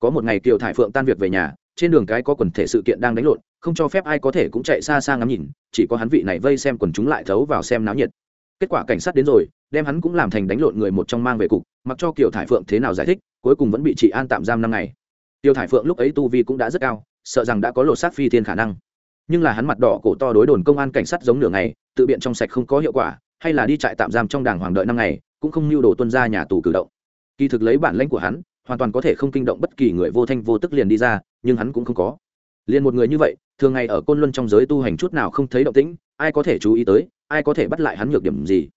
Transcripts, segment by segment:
có một ngày kiều thải phượng tan việc về nhà, trên đường cái có quần thể sự kiện đang đánh lộn, không cho phép ai có thể cũng chạy xa xa ngắm nhìn, chỉ có hắn vị này vây xem quần chúng lại thấu vào xem náo nhiệt. Kết quả cảnh sát đến rồi, đem hắn cũng làm thành đánh lộn người một trong mang về cục, mặc cho kiều thải phượng thế nào giải thích, cuối cùng vẫn bị chị an tạm giam năm ngày. Tiêu thải phượng lúc ấy tu vi cũng đã rất cao, sợ rằng đã có lột xác phi thiên khả năng. Nhưng là hắn mặt đỏ cổ to đối đồn công an cảnh sát giống nửa ngày, tự biện trong sạch không có hiệu quả, hay là đi trại tạm giam trong đảng hoàng đợi năm ngày, cũng không mưu đồ tuân ra nhà tù cử động. Kỳ thực lấy bản lãnh của hắn hoàn toàn có thể không kinh động bất kỳ người vô thanh vô tức liền đi ra, nhưng hắn cũng không có. Liền một người như vậy, thường ngày ở côn luân trong giới tu hành chút nào không thấy động tĩnh, ai có thể chú ý tới, ai có thể bắt lại hắn nhược điểm gì?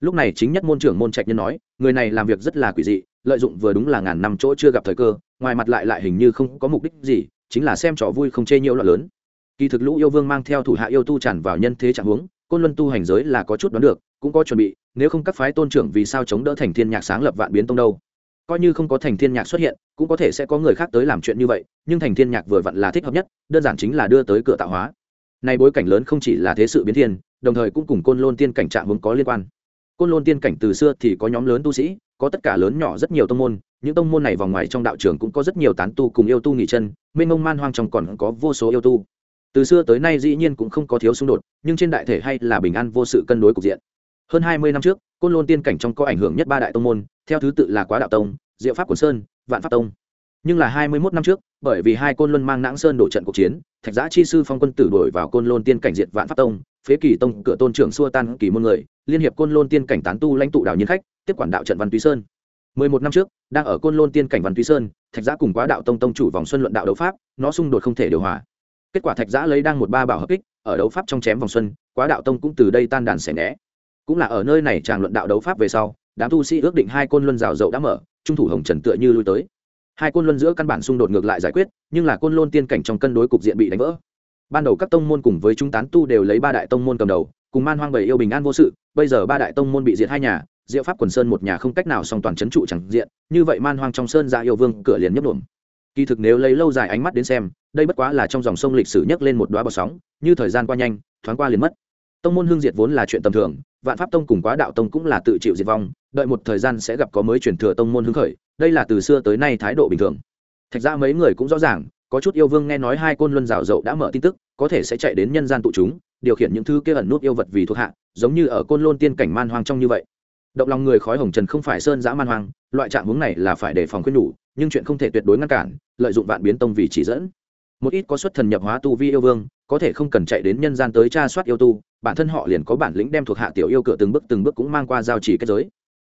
Lúc này chính nhất môn trưởng môn trạch nhân nói, người này làm việc rất là quỷ dị, lợi dụng vừa đúng là ngàn năm chỗ chưa gặp thời cơ, ngoài mặt lại lại hình như không có mục đích gì, chính là xem trò vui không chê nhiễu loạn lớn. Kỳ thực lũ yêu vương mang theo thủ hạ yêu tu tràn vào nhân thế trạng huống, côn luân tu hành giới là có chút đoán được, cũng có chuẩn bị, nếu không các phái tôn trưởng vì sao chống đỡ thành thiên nhạc sáng lập vạn biến tông đâu? Coi như không có thành thiên nhạc xuất hiện, cũng có thể sẽ có người khác tới làm chuyện như vậy, nhưng thành thiên nhạc vừa vặn là thích hợp nhất, đơn giản chính là đưa tới cửa tạo hóa. Nay bối cảnh lớn không chỉ là thế sự biến thiên, đồng thời cũng cùng côn lôn tiên cảnh trạng vốn có liên quan. Côn lôn tiên cảnh từ xưa thì có nhóm lớn tu sĩ, có tất cả lớn nhỏ rất nhiều tông môn, những tông môn này vòng ngoài trong đạo trường cũng có rất nhiều tán tu cùng yêu tu nghỉ chân, mênh mông man hoang trong còn có vô số yêu tu. Từ xưa tới nay dĩ nhiên cũng không có thiếu xung đột, nhưng trên đại thể hay là bình an vô sự cân đối cục diện. Hơn hai mươi năm trước côn lôn tiên cảnh trong có ảnh hưởng nhất ba đại tông môn, theo thứ tự là quá đạo tông, diệu pháp quần sơn, vạn pháp tông. Nhưng là hai mươi mốt năm trước, bởi vì hai côn luân mang nãng sơn đổ trận cuộc chiến, thạch giã chi sư phong quân tử đổi vào côn lôn tiên cảnh diệt vạn pháp tông, phế kỳ tông cửa tôn trưởng xua tan kỳ môn người, liên hiệp côn lôn tiên cảnh tán tu lãnh tụ đạo nhân khách, tiếp quản đạo trận văn túy sơn. mười một năm trước, đang ở côn lôn tiên cảnh văn túy sơn, thạch giã cùng quá đạo tông tông chủ vòng xuân luận đạo đấu pháp, nó xung đột không thể điều hòa. Kết quả thạch giã lấy đang một ba bảo hợp kích, ở đấu pháp trong chém vòng xuân, quá đạo tông cũng từ đây tan đàn xẻ né cũng là ở nơi này tràng luận đạo đấu pháp về sau, đám tu sĩ ước định hai côn luân rào rậu đã mở, trung thủ hồng trần tựa như lui tới. Hai côn luân giữa căn bản xung đột ngược lại giải quyết, nhưng là côn lôn tiên cảnh trong cân đối cục diện bị đánh vỡ. Ban đầu các tông môn cùng với chúng tán tu đều lấy ba đại tông môn cầm đầu, cùng man hoang bảy yêu bình an vô sự, bây giờ ba đại tông môn bị diệt hai nhà, diệu pháp quần sơn một nhà không cách nào song toàn c h ấ n trụ chẳng diện, như vậy man hoang trong sơn ra yêu vương, cửa liền nhấp đổm kỳ thực nếu lấy lâu dài ánh mắt đến xem, đây bất quá là trong dòng sông lịch sử nhấc lên một đoá bọt sóng, như thời gian qua nhanh, thoáng qua liền mất. Tông môn hương diệt vốn là chuyện tầm thường vạn pháp tông cùng quá đạo tông cũng là tự chịu diệt vong, đợi một thời gian sẽ gặp có mới truyền thừa tông môn hứng khởi, đây là từ xưa tới nay thái độ bình thường. Thạch ra mấy người cũng rõ ràng, có chút yêu vương nghe nói hai côn luân rào dậu đã mở tin tức, có thể sẽ chạy đến nhân gian tụ chúng, điều khiển những thứ kia ẩn nút yêu vật vì thuộc hạ, giống như ở côn lôn tiên cảnh man hoang trong như vậy. Động lòng người khói hồng trần không phải sơn giã man hoang, loại trạng hướng này là phải đề phòng khuyên nhủ, nhưng chuyện không thể tuyệt đối ngăn cản, lợi dụng vạn biến tông vì chỉ dẫn. Một ít có xuất thần nhập hóa tu vi yêu vương có thể không cần chạy đến nhân gian tới tra soát yêu tu, bản thân họ liền có bản lĩnh đem thuộc hạ tiểu yêu cửa từng bước từng bước cũng mang qua giao chỉ kết giới.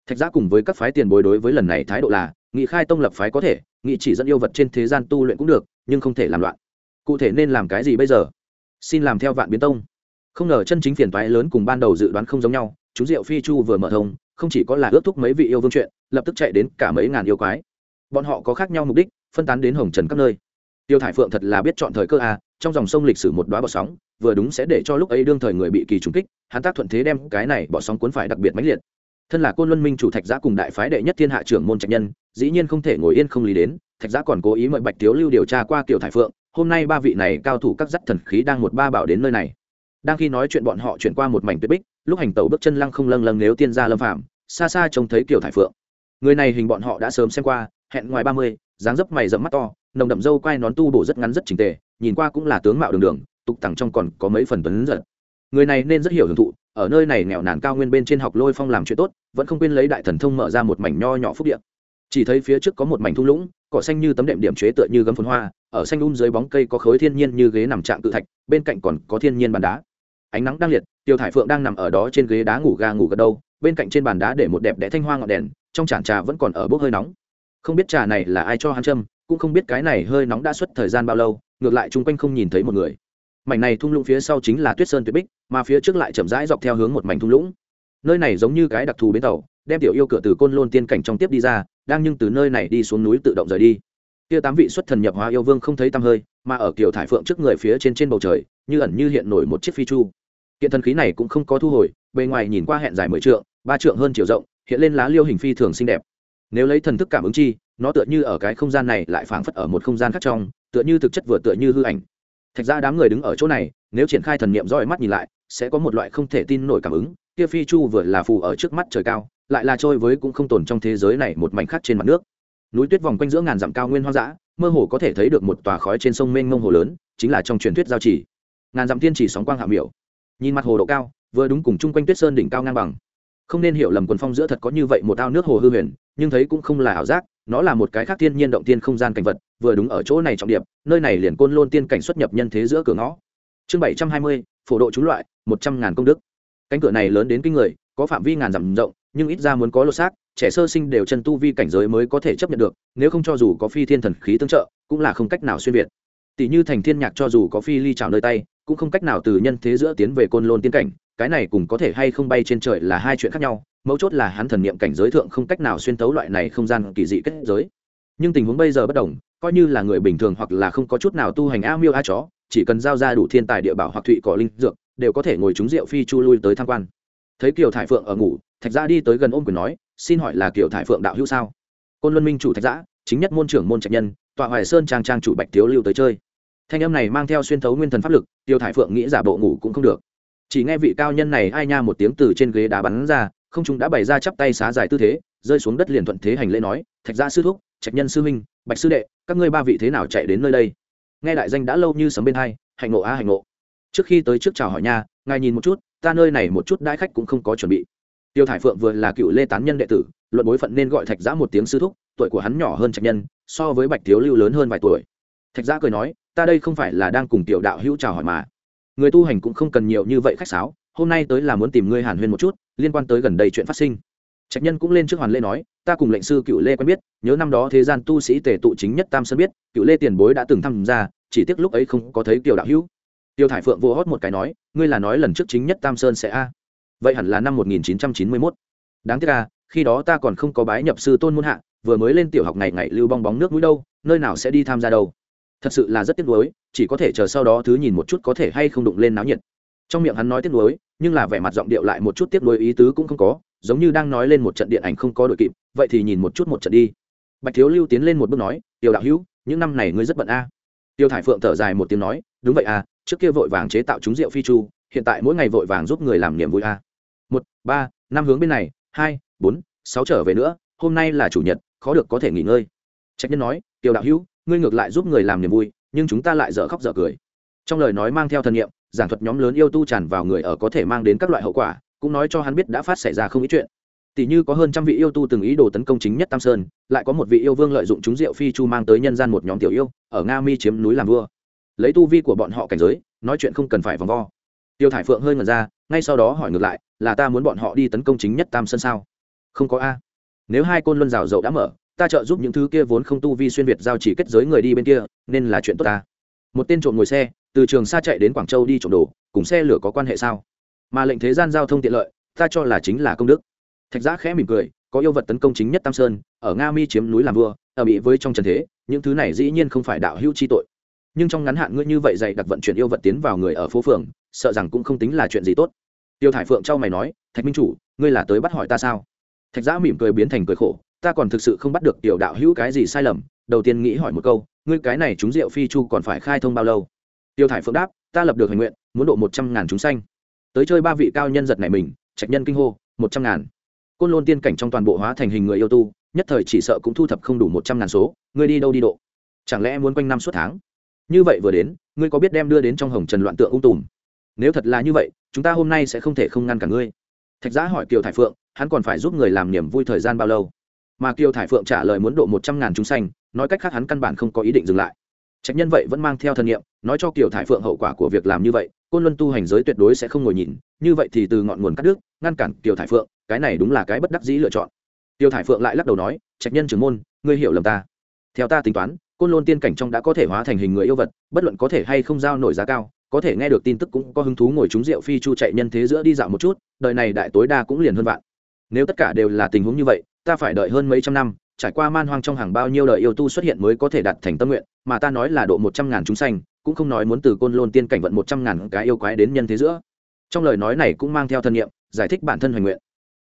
Thạch giã cùng với các phái tiền bối đối với lần này thái độ là, nghị khai tông lập phái có thể, nghị chỉ dẫn yêu vật trên thế gian tu luyện cũng được, nhưng không thể làm loạn. Cụ thể nên làm cái gì bây giờ? Xin làm theo vạn biến tông. Không ngờ chân chính phiền toái lớn cùng ban đầu dự đoán không giống nhau chú diệu phi chu vừa mở thông, không chỉ có là ước thúc mấy vị yêu vương chuyện, lập tức chạy đến cả mấy ngàn yêu quái. Bọn họ có khác nhau mục đích, phân tán đến hồng trần các nơi. Tiêu thải phượng thật là biết chọn thời cơ à? Trong dòng sông lịch sử một đoá bọt sóng, vừa đúng sẽ để cho lúc ấy đương thời người bị kỳ trùng kích, hắn tác thuận thế đem cái này bọt sóng cuốn phải đặc biệt mãnh liệt. Thân là côn luân minh chủ thạch giã cùng đại phái đệ nhất thiên hạ trưởng môn trạch nhân, dĩ nhiên không thể ngồi yên không lý đến, thạch giã còn cố ý mời bạch tiếu lưu điều tra qua kiểu thải phượng, hôm nay ba vị này cao thủ các dắt thần khí đang một ba bảo đến nơi này. Đang khi nói chuyện bọn họ chuyển qua một mảnh tuyết bích, lúc hành tàu bước chân lăng không lâng lâng nếu tiên gia lâm phạm xa xa trông thấy kiểu thải phượng. Người này hình bọn họ đã sớm xem qua, hẹn ngoài ba mươi dáng dấp mày rậm mắt to, nồng đậm râu quai nón tu bổ rất ngắn rất trình tề, nhìn qua cũng là tướng mạo đường đường, tục tẳng trong còn có mấy phần tuấn giật. Người này nên rất hiểu hưởng thụ, ở nơi này nghèo nàn cao nguyên bên trên học lôi phong làm chuyện tốt, vẫn không quên lấy đại thần thông mở ra một mảnh nho nhỏ phúc điện chỉ thấy phía trước có một mảnh thung lũng, cỏ xanh như tấm đệm điểm chế tựa như gấm phun hoa, ở xanh um dưới bóng cây có khối thiên nhiên như ghế nằm trạng tự thạch, bên cạnh còn có thiên nhiên bàn đá. Ánh nắng đang liệt, tiêu thải phượng đang nằm ở đó trên ghế đá ngủ ga ngủ gật đâu bên cạnh trên bàn đá để một đẹp đẽ thanh hoa ngọn đèn, trong chản trà vẫn còn ở bốc hơi nóng không biết trà này là ai cho hắn châm, cũng không biết cái này hơi nóng đã xuất thời gian bao lâu, ngược lại chung quanh không nhìn thấy một người. Mảnh này thung lũng phía sau chính là tuyết sơn tuyết bích, mà phía trước lại chậm rãi dọc theo hướng một mảnh thung lũng. Nơi này giống như cái đặc thù bến tàu, đem tiểu yêu cửa từ côn lôn tiên cảnh trong tiếp đi ra, đang nhưng từ nơi này đi xuống núi tự động rời đi. Kia tám vị xuất thần nhập hóa yêu vương không thấy tăm hơi, mà ở kiều thải phượng trước người phía trên trên bầu trời, như ẩn như hiện nổi một chiếc phi chu. Kiện thần khí này cũng không có thu hồi, bề ngoài nhìn qua hẹn dài mười trượng, ba trượng hơn chiều rộng, hiện lên lá liêu hình phi thường xinh đẹp nếu lấy thần thức cảm ứng chi, nó tựa như ở cái không gian này lại phảng phất ở một không gian khác trong, tựa như thực chất vừa tựa như hư ảnh. Thạch ra đám người đứng ở chỗ này, nếu triển khai thần niệm roi mắt nhìn lại, sẽ có một loại không thể tin nổi cảm ứng, kia phi chu vừa là phù ở trước mắt trời cao, lại là trôi với cũng không tồn trong thế giới này một mảnh khác trên mặt nước. Núi tuyết vòng quanh giữa ngàn dặm cao nguyên hoang dã, mơ hồ có thể thấy được một tòa khói trên sông mênh mông hồ lớn, chính là trong truyền thuyết giao chỉ ngàn dặm tiên chỉ sóng quang hạ miểu. Nhìn mặt hồ độ cao, vừa đúng cùng chung quanh tuyết sơn đỉnh cao ngang bằng. Không nên hiểu lầm quần phong giữa thật có như vậy một ao nước hồ hư huyền nhưng thấy cũng không là ảo giác, nó là một cái khác thiên nhiên động tiên không gian cảnh vật, vừa đúng ở chỗ này trọng điểm, nơi này liền côn lôn tiên cảnh xuất nhập nhân thế giữa cửa ngõ. Chương bảy trăm hai mươi, phổ độ chúng loại, một trăm ngàn công đức. Cánh cửa này lớn đến kinh người, có phạm vi ngàn dặm rộng, nhưng ít ra muốn có lột xác, trẻ sơ sinh đều chân tu vi cảnh giới mới có thể chấp nhận được, nếu không cho dù có phi thiên thần khí tương trợ, cũng là không cách nào xuyên việt. Tỷ như thành thiên nhạc cho dù có phi ly trào nơi tay, cũng không cách nào từ nhân thế giữa tiến về côn lôn tiên cảnh, cái này cùng có thể hay không bay trên trời là hai chuyện khác nhau mấu chốt là hắn thần niệm cảnh giới thượng không cách nào xuyên tấu loại này không gian kỳ dị kết giới. Nhưng tình huống bây giờ bất đồng, coi như là người bình thường hoặc là không có chút nào tu hành a miêu a chó, chỉ cần giao ra đủ thiên tài địa bảo hoặc thụy cỏ linh dược, đều có thể ngồi trúng rượu phi chu lui tới tham quan. Thấy kiều thải phượng ở ngủ, thạch gia đi tới gần ôm quyền nói, xin hỏi là kiều thải phượng đạo hữu sao? Côn luân minh chủ thạch giã, chính nhất môn trưởng môn trạch nhân, tọa hoài sơn trang trang chủ bạch thiếu lưu tới chơi. Thanh âm này mang theo xuyên thấu nguyên thần pháp lực tiêu thải phượng nghĩ giả bộ ngủ cũng không được. Chỉ nghe vị cao nhân này ai nha một tiếng từ trên ghế đá bắn ra không chúng đã bày ra chắp tay xá dài tư thế, rơi xuống đất liền thuận thế hành lễ nói, thạch gia sư thúc, trạch nhân sư huynh, bạch sư đệ, các ngươi ba vị thế nào chạy đến nơi đây? Nghe đại danh đã lâu như sấm bên hai, hạnh ngộ a hạnh ngộ. Trước khi tới trước chào hỏi nha ngài nhìn một chút, ta nơi này một chút đãi khách cũng không có chuẩn bị. Tiêu thải phượng vừa là cựu lê tán nhân đệ tử, luận bối phận nên gọi thạch giã một tiếng sư thúc, tuổi của hắn nhỏ hơn trạch nhân, so với bạch thiếu lưu lớn hơn vài tuổi. Thạch giã cười nói, ta đây không phải là đang cùng tiểu đạo hữu chào hỏi mà. Người tu hành cũng không cần nhiều như vậy khách sáo hôm nay tới là muốn tìm ngươi hàn huyên một chút, liên quan tới gần đây chuyện phát sinh. Trạch nhân cũng lên trước hoàn lê nói, ta cùng lệnh sư cựu lê quen biết, nhớ năm đó thế gian tu sĩ tề tụ chính nhất tam sơn biết, cựu lê tiền bối đã từng tham gia, chỉ tiếc lúc ấy không có thấy kiều đạo hữu. Tiêu thải phượng vô hót một cái nói, ngươi là nói lần trước chính nhất tam sơn sẽ a? Vậy hẳn là năm 1991. đáng tiếc à khi đó ta còn không có bái nhập sư tôn môn hạ, vừa mới lên tiểu học ngày ngày lưu bong bóng nước mũi đâu, nơi nào sẽ đi tham gia đâu. Thật sự là rất tiếc nuối, chỉ có thể chờ sau đó thứ nhìn một chút có thể hay không đụng lên náo nhiệt trong miệng hắn nói tiếc nuối, nhưng là vẻ mặt giọng điệu lại một chút tiếc nuối ý tứ cũng không có, giống như đang nói lên một trận điện ảnh không có đội kịp, vậy thì nhìn một chút một trận đi. Bạch thiếu lưu tiến lên một bước nói, tiểu đạo hữu, những năm này ngươi rất bận a. Tiêu thải phượng thở dài một tiếng nói, đúng vậy à trước kia vội vàng chế tạo chúng rượu phi chu, hiện tại mỗi ngày vội vàng giúp người làm niềm vui a. Một, ba, năm hướng bên này, hai, bốn, sáu trở về nữa, hôm nay là chủ nhật, khó được có thể nghỉ ngơi. Trách nhân nói, tiểu đạo hữu, ngươi ngược lại giúp người làm niềm vui, nhưng chúng ta lại dở khóc dở cười. Trong lời nói mang theo thần nhiệm giảng thuật nhóm lớn yêu tu tràn vào người ở có thể mang đến các loại hậu quả, cũng nói cho hắn biết đã phát xảy ra không ít chuyện. Tỷ như có hơn trăm vị yêu tu từng ý đồ tấn công chính nhất tam sơn, lại có một vị yêu vương lợi dụng chúng rượu phi chu mang tới nhân gian một nhóm tiểu yêu, ở nga mi chiếm núi làm vua. Lấy tu vi của bọn họ cảnh giới, nói chuyện không cần phải vòng vo. Tiêu thải phượng hơi ngần ra, ngay sau đó hỏi ngược lại, là ta muốn bọn họ đi tấn công chính nhất tam sơn sao? Không có a. Nếu hai côn luân rào dậu đã mở, ta trợ giúp những thứ kia vốn không tu vi xuyên việt giao chỉ kết giới người đi bên kia, nên là chuyện tốt ta. Một tên trộm ngồi xe từ trường xa chạy đến quảng châu đi trộm đồ, cùng xe lửa có quan hệ sao? Mà lệnh thế gian giao thông tiện lợi, ta cho là chính là công đức. Thạch giã khẽ mỉm cười, có yêu vật tấn công chính nhất tam sơn, ở nga mi chiếm núi làm vua, ở bị với trong trần thế, những thứ này dĩ nhiên không phải đạo hữu chi tội. Nhưng trong ngắn hạn ngươi như vậy dạy đặc vận chuyển yêu vật tiến vào người ở phố phường, sợ rằng cũng không tính là chuyện gì tốt. Tiêu thải phượng trao mày nói, thạch minh chủ, ngươi là tới bắt hỏi ta sao? Thạch giã mỉm cười biến thành cười khổ, ta còn thực sự không bắt được tiểu đạo hữu cái gì sai lầm, đầu tiên nghĩ hỏi một câu, ngươi cái này chúng rượu phi chu còn phải khai thông bao lâu? Tiêu thải phượng đáp ta lập được hành nguyện muốn độ một trăm ngàn chúng sanh. tới chơi ba vị cao nhân giật này mình trạch nhân kinh hô một trăm ngàn. Côn lôn tiên cảnh trong toàn bộ hóa thành hình người yêu tu nhất thời chỉ sợ cũng thu thập không đủ một trăm ngàn số ngươi đi đâu đi độ? Chẳng lẽ muốn quanh năm suốt tháng? Như vậy vừa đến ngươi có biết đem đưa đến trong hồng trần loạn tượng ung tùm? Nếu thật là như vậy chúng ta hôm nay sẽ không thể không ngăn cả ngươi. Thạch giã hỏi kiều thải phượng hắn còn phải giúp người làm niềm vui thời gian bao lâu? Mà kiều thải phượng trả lời muốn độ một trăm ngàn chúng sanh, nói cách khác hắn căn bản không có ý định dừng lại. Trạch nhân vậy vẫn mang theo thần niệm, nói cho kiều thải phượng hậu quả của việc làm như vậy côn luân tu hành giới tuyệt đối sẽ không ngồi nhìn như vậy thì từ ngọn nguồn cắt đứt ngăn cản kiều thải phượng cái này đúng là cái bất đắc dĩ lựa chọn. Kiều thải phượng lại lắc đầu nói Trạch nhân trưởng môn ngươi hiểu lầm ta. Theo ta tính toán côn lôn tiên cảnh trong đã có thể hóa thành hình người yêu vật bất luận có thể hay không giao nổi giá cao có thể nghe được tin tức cũng có hứng thú ngồi trúng rượu phi chu chạy nhân thế giữa đi dạo một chút đời này đại tối đa cũng liền hơn vạn. Nếu tất cả đều là tình huống như vậy ta phải đợi hơn mấy trăm năm trải qua man hoang trong hàng bao nhiêu đời yêu tu xuất hiện mới có thể đạt thành tâm nguyện, mà ta nói là độ một trăm ngàn chúng sanh, cũng không nói muốn từ côn lôn tiên cảnh vận một trăm ngàn cái yêu quái đến nhân thế giữa. Trong lời nói này cũng mang theo thân nhiệm giải thích bản thân hoành nguyện.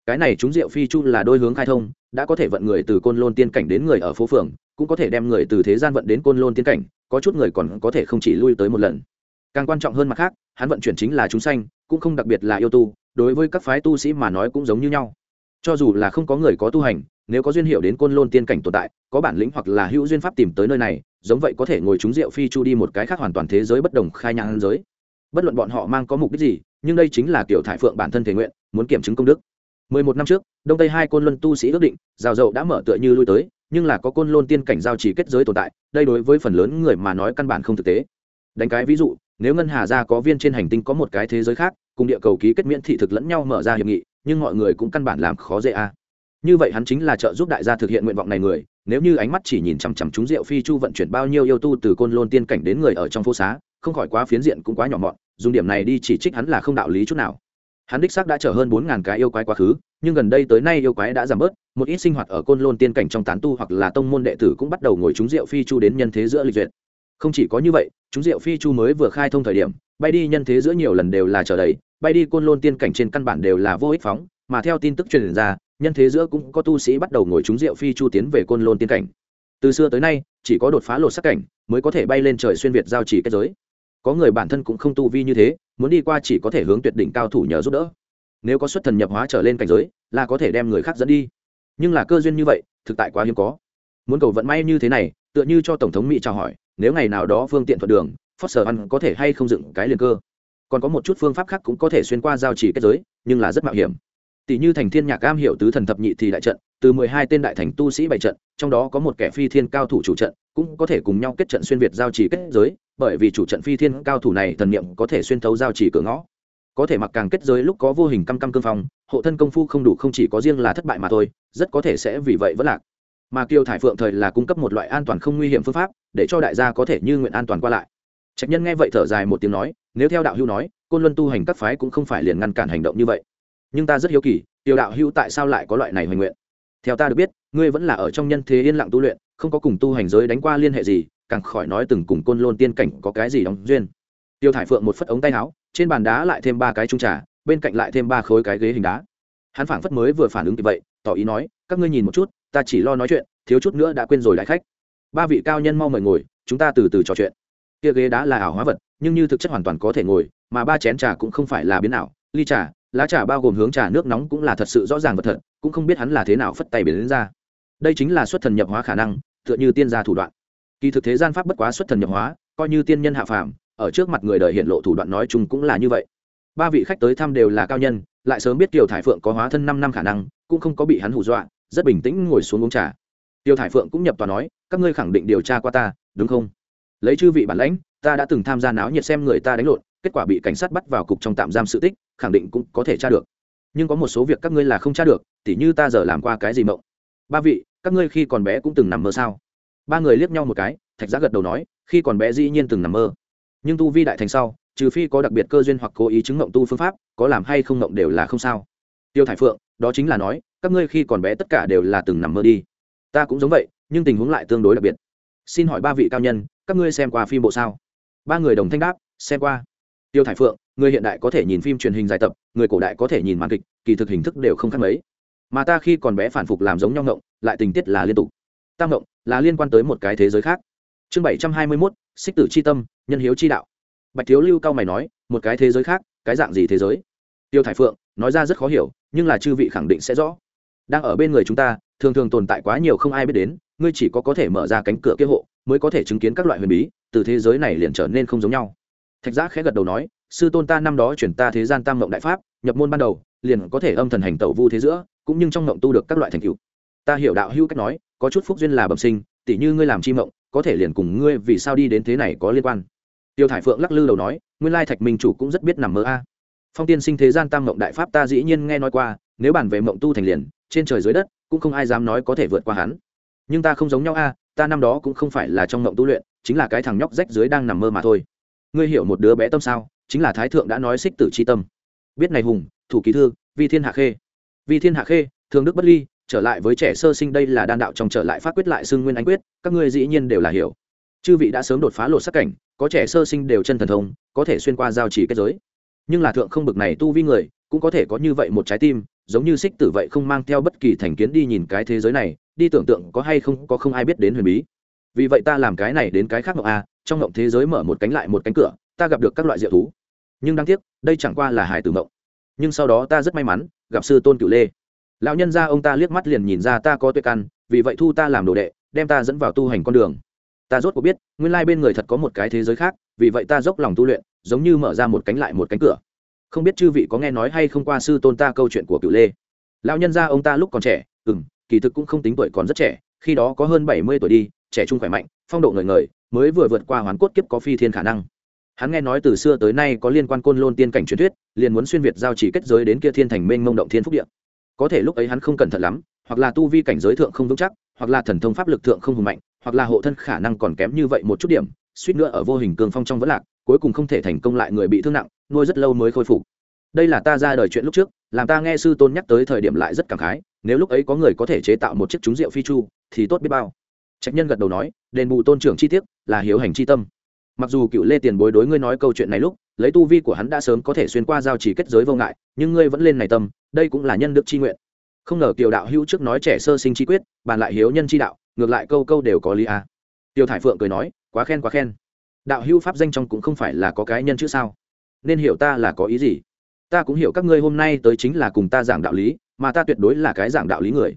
Cái này chúng diệu phi chu là đôi hướng khai thông, đã có thể vận người từ côn lôn tiên cảnh đến người ở phố phường, cũng có thể đem người từ thế gian vận đến côn lôn tiên cảnh, có chút người còn có thể không chỉ lui tới một lần. Càng quan trọng hơn mặt khác, hắn vận chuyển chính là chúng sanh, cũng không đặc biệt là yêu tu, đối với các phái tu sĩ mà nói cũng giống như nhau. Cho dù là không có người có tu hành nếu có duyên hiệu đến côn lôn tiên cảnh tồn tại, có bản lĩnh hoặc là hữu duyên pháp tìm tới nơi này, giống vậy có thể ngồi trúng rượu phi chu đi một cái khác hoàn toàn thế giới bất đồng khai nhãn giới. Bất luận bọn họ mang có mục đích gì, nhưng đây chính là kiểu thải phượng bản thân thể nguyện, muốn kiểm chứng công đức. Mười một năm trước, đông tây hai côn luân tu sĩ ước định, rào dậu đã mở tựa như lui tới, nhưng là có côn lôn tiên cảnh giao chỉ kết giới tồn tại, đây đối với phần lớn người mà nói căn bản không thực tế. Đánh cái ví dụ, nếu ngân hà gia có viên trên hành tinh có một cái thế giới khác, cùng địa cầu ký kết miễn thị thực lẫn nhau mở ra hiệp nghị, nhưng mọi người cũng căn bản làm khó dễ a như vậy hắn chính là trợ giúp đại gia thực hiện nguyện vọng này người, nếu như ánh mắt chỉ nhìn chằm chằm chúng rượu phi chu vận chuyển bao nhiêu yêu tu từ côn lôn tiên cảnh đến người ở trong phố xá, không khỏi quá phiến diện cũng quá nhỏ mọn, dùng điểm này đi chỉ trích hắn là không đạo lý chút nào. Hắn đích xác đã chở hơn bốn ngàn cái yêu quái quá khứ, nhưng gần đây tới nay yêu quái đã giảm bớt, một ít sinh hoạt ở côn lôn tiên cảnh trong tán tu hoặc là tông môn đệ tử cũng bắt đầu ngồi trúng rượu phi chu đến nhân thế giữa lịch duyệt. Không chỉ có như vậy, chúng rượu phi chu mới vừa khai thông thời điểm, bay đi nhân thế giữa nhiều lần đều là chờ đầy bay đi côn lôn tiên cảnh trên căn bản đều là vô ích phóng, mà theo tin tức truyền ra nhân thế giữa cũng có tu sĩ bắt đầu ngồi trúng rượu phi chu tiến về côn lôn tiên cảnh. Từ xưa tới nay, chỉ có đột phá lột sắc cảnh mới có thể bay lên trời xuyên việt giao chỉ kết giới. Có người bản thân cũng không tu vi như thế, muốn đi qua chỉ có thể hướng tuyệt đỉnh cao thủ nhờ giúp đỡ. Nếu có xuất thần nhập hóa trở lên cảnh giới, là có thể đem người khác dẫn đi. Nhưng là cơ duyên như vậy, thực tại quá hiếm có. Muốn cầu vận may như thế này, tựa như cho tổng thống mỹ chào hỏi, nếu ngày nào đó phương tiện thuận đường foster ăn có thể hay không dựng cái liền cơ. Còn có một chút phương pháp khác cũng có thể xuyên qua giao chỉ kết giới, nhưng là rất mạo hiểm tỷ như thành thiên nhạc cam hiểu tứ thần thập nhị thì đại trận, từ mười hai tên đại thành tu sĩ bảy trận, trong đó có một kẻ phi thiên cao thủ chủ trận, cũng có thể cùng nhau kết trận xuyên việt giao chỉ kết giới, bởi vì chủ trận phi thiên cao thủ này thần niệm có thể xuyên thấu giao chỉ cửa ngõ. Có thể mặc càng kết giới lúc có vô hình căm căm cương phong, hộ thân công phu không đủ không chỉ có riêng là thất bại mà thôi, rất có thể sẽ vì vậy vẫn lạc. Mà kiều thải phượng thời là cung cấp một loại an toàn không nguy hiểm phương pháp, để cho đại gia có thể như nguyện an toàn qua lại. Trạch nhân nghe vậy thở dài một tiếng nói, nếu theo đạo hưu nói, côn luân tu hành các phái cũng không phải liền ngăn cản hành động như vậy nhưng ta rất hiếu kỳ, tiểu đạo hưu tại sao lại có loại này hoành nguyện? Theo ta được biết, ngươi vẫn là ở trong nhân thế yên lặng tu luyện, không có cùng tu hành giới đánh qua liên hệ gì, càng khỏi nói từng cùng côn lôn tiên cảnh có cái gì đóng duyên. Tiêu thải phượng một phất ống tay áo, trên bàn đá lại thêm ba cái trung trà, bên cạnh lại thêm ba khối cái ghế hình đá. Hắn phảng phất mới vừa phản ứng như vậy, tỏ ý nói, các ngươi nhìn một chút, ta chỉ lo nói chuyện, thiếu chút nữa đã quên rồi đại khách. Ba vị cao nhân mau mời ngồi, chúng ta từ từ trò chuyện. Kia ghế đá là ảo hóa vật, nhưng như thực chất hoàn toàn có thể ngồi, mà ba chén trà cũng không phải là biến ảo, ly trà lá trà bao gồm hướng trà nước nóng cũng là thật sự rõ ràng vật thật, cũng không biết hắn là thế nào phất tay biến đến ra. Đây chính là xuất thần nhập hóa khả năng, tựa như tiên gia thủ đoạn. Kỳ thực thế gian pháp bất quá xuất thần nhập hóa, coi như tiên nhân hạ phàm, ở trước mặt người đời hiện lộ thủ đoạn nói chung cũng là như vậy. Ba vị khách tới thăm đều là cao nhân, lại sớm biết tiểu thải phượng có hóa thân năm năm khả năng, cũng không có bị hắn hù dọa, rất bình tĩnh ngồi xuống uống trà. Tiêu thải phượng cũng nhập tòa nói, các ngươi khẳng định điều tra qua ta, đúng không? Lấy chư vị bản lãnh, ta đã từng tham gia náo nhiệt xem người ta đánh lộn kết quả bị cảnh sát bắt vào cục trong tạm giam sự tích, khẳng định cũng có thể tra được. Nhưng có một số việc các ngươi là không tra được, tỉ như ta giờ làm qua cái gì mộng. Ba vị, các ngươi khi còn bé cũng từng nằm mơ sao? Ba người liếc nhau một cái, thạch giá gật đầu nói, khi còn bé dĩ nhiên từng nằm mơ. Nhưng tu vi đại thành sau, trừ phi có đặc biệt cơ duyên hoặc cố ý chứng mộng tu phương pháp, có làm hay không mộng đều là không sao. Tiêu thải phượng, đó chính là nói, các ngươi khi còn bé tất cả đều là từng nằm mơ đi. Ta cũng giống vậy, nhưng tình huống lại tương đối đặc biệt. Xin hỏi ba vị cao nhân, các ngươi xem qua phim bộ sao? Ba người đồng thanh đáp, xem qua tiêu thải phượng, người hiện đại có thể nhìn phim truyền hình dài tập, người cổ đại có thể nhìn màn kịch, kỳ thực hình thức đều không khác mấy. Mà ta khi còn bé phản phục làm giống nhau ngộng, lại tình tiết là liên tục. Tam ngộng là liên quan tới một cái thế giới khác. Chương bảy trăm hai mươi mốt, xích tử c h i tâm, nhân hiếu chi đạo. Bạch thiếu lưu cao mày nói, một cái thế giới khác, cái dạng gì thế giới? Tiêu thải phượng, nói ra rất khó hiểu, nhưng là chư vị khẳng định sẽ rõ. Đang ở bên người chúng ta, thường thường tồn tại quá nhiều không ai biết đến, ngươi chỉ có có thể mở ra cánh cửa kế hộ, mới có thể chứng kiến các loại huyền bí, từ thế giới này liền trở nên không giống nhau thạch giác khẽ gật đầu nói, sư tôn ta năm đó chuyển ta thế gian tam mộng đại pháp, nhập môn ban đầu, liền có thể âm thần hành tẩu vu thế giữa, cũng như trong mộng tu được các loại thành cựu ta hiểu đạo hữu cách nói, có chút phúc duyên là bẩm sinh, tỉ như ngươi làm chi mộng, có thể liền cùng ngươi vì sao đi đến thế này có liên quan. Tiêu thải phượng lắc lư đầu nói, nguyên lai thạch minh chủ cũng rất biết nằm mơ a. Phong tiên sinh thế gian tam mộng đại pháp ta dĩ nhiên nghe nói qua, nếu bàn về mộng tu thành liền, trên trời dưới đất, cũng không ai dám nói có thể vượt qua hắn. Nhưng ta không giống nhau a, ta năm đó cũng không phải là trong mộng tu luyện, chính là cái thằng nhóc rách dưới đang nằm mơ mà thôi ngươi hiểu một đứa bé tâm sao? Chính là thái thượng đã nói xích tử c h i tâm. Biết này hùng, thủ ký thư, vi thiên hạ khê. Vi thiên hạ khê, thường đức bất ly, trở lại với trẻ sơ sinh đây là đan đạo trong trở lại phát quyết lại xưng nguyên anh quyết, các ngươi dĩ nhiên đều là hiểu. Chư vị đã sớm đột phá lột sắc cảnh, có trẻ sơ sinh đều chân thần thông, có thể xuyên qua giao chỉ kết giới. Nhưng là thượng không bực này tu vi người, cũng có thể có như vậy một trái tim, giống như xích tử vậy không mang theo bất kỳ thành kiến đi nhìn cái thế giới này, đi tưởng tượng có hay không có không ai biết đến huyền bí. Vì vậy ta làm cái này đến cái khác ngọc a à, trong ngộng thế giới mở một cánh lại một cánh cửa, ta gặp được các loại diệu thú. Nhưng đáng tiếc, đây chẳng qua là hải tử ngộng. Nhưng sau đó ta rất may mắn, gặp sư tôn cửu lê. Lão nhân gia ông ta liếc mắt liền nhìn ra ta có tuệ căn, vì vậy thu ta làm đồ đệ, đem ta dẫn vào tu hành con đường. Ta rốt cuộc biết, nguyên lai bên người thật có một cái thế giới khác, vì vậy ta dốc lòng tu luyện, giống như mở ra một cánh lại một cánh cửa. Không biết chư vị có nghe nói hay không qua sư tôn ta câu chuyện của cửu lê. Lão nhân gia ông ta lúc còn trẻ ừ m kỳ thực cũng không tính tuổi còn rất trẻ, khi đó có hơn bảy mươi tuổi đi, trẻ trung khỏe mạnh, phong độ ngời ngời mới vừa vượt qua hoán cốt kiếp có phi thiên khả năng. Hắn nghe nói từ xưa tới nay có liên quan côn lôn tiên cảnh truyền thuyết, liền muốn xuyên việt giao chỉ kết giới đến kia thiên thành mênh mông động thiên phúc địa. có thể lúc ấy hắn không cẩn thận lắm, hoặc là tu vi cảnh giới thượng không vững chắc, hoặc là thần thông pháp lực thượng không hùng mạnh, hoặc là hộ thân khả năng còn kém như vậy một chút điểm, suýt nữa ở vô hình cường phong trong vẫn lạc, cuối cùng không thể thành công lại người bị thương nặng, nuôi rất lâu mới khôi phục. Đây là ta ra đời chuyện lúc trước, làm ta nghe sư tôn nhắc tới thời điểm lại rất cảm khái, nếu lúc ấy có người có thể chế tạo một chiếc trúng rượu phi chu, thì tốt biết bao trạch nhân gật đầu nói, đền bù tôn trưởng chi tiết là hiếu hành chi tâm. Mặc dù cựu lê tiền bối đối ngươi nói câu chuyện này lúc, lấy tu vi của hắn đã sớm có thể xuyên qua giao chỉ kết giới vô ngại, nhưng ngươi vẫn lên này tâm, đây cũng là nhân đức chi nguyện. Không ngờ kiều đạo hữu trước nói trẻ sơ sinh chi quyết, bàn lại hiếu nhân chi đạo, ngược lại câu câu đều có lý a. À. tiêu thải phượng cười nói, quá khen quá khen. Đạo hữu pháp danh trong cũng không phải là có cái nhân chữ sao? Nên hiểu ta là có ý gì? Ta cũng hiểu các ngươi hôm nay tới chính là cùng ta giảng đạo lý, mà ta tuyệt đối là cái giảng đạo lý người.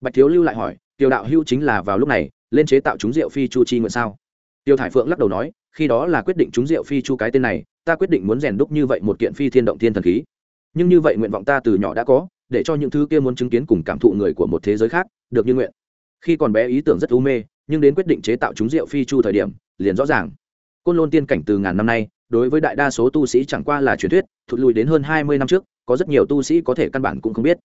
Bạch thiếu lưu lại hỏi tiêu đạo hữu chính là vào lúc này lên chế tạo chúng rượu phi chu chi nguyện sao? Tiêu thải phượng lắc đầu nói, khi đó là quyết định chúng rượu phi chu cái tên này, ta quyết định muốn rèn đúc như vậy một kiện phi thiên động thiên thần khí. Nhưng như vậy nguyện vọng ta từ nhỏ đã có, để cho những thứ kia muốn chứng kiến cùng cảm thụ người của một thế giới khác, được như nguyện. Khi còn bé ý tưởng rất u mê, nhưng đến quyết định chế tạo chúng rượu phi chu thời điểm, liền rõ ràng. Côn lôn tiên cảnh từ ngàn năm nay, đối với đại đa số tu sĩ chẳng qua là truyền thuyết, thụt lùi đến hơn hai mươi năm trước, có rất nhiều tu sĩ có thể căn bản cũng không biết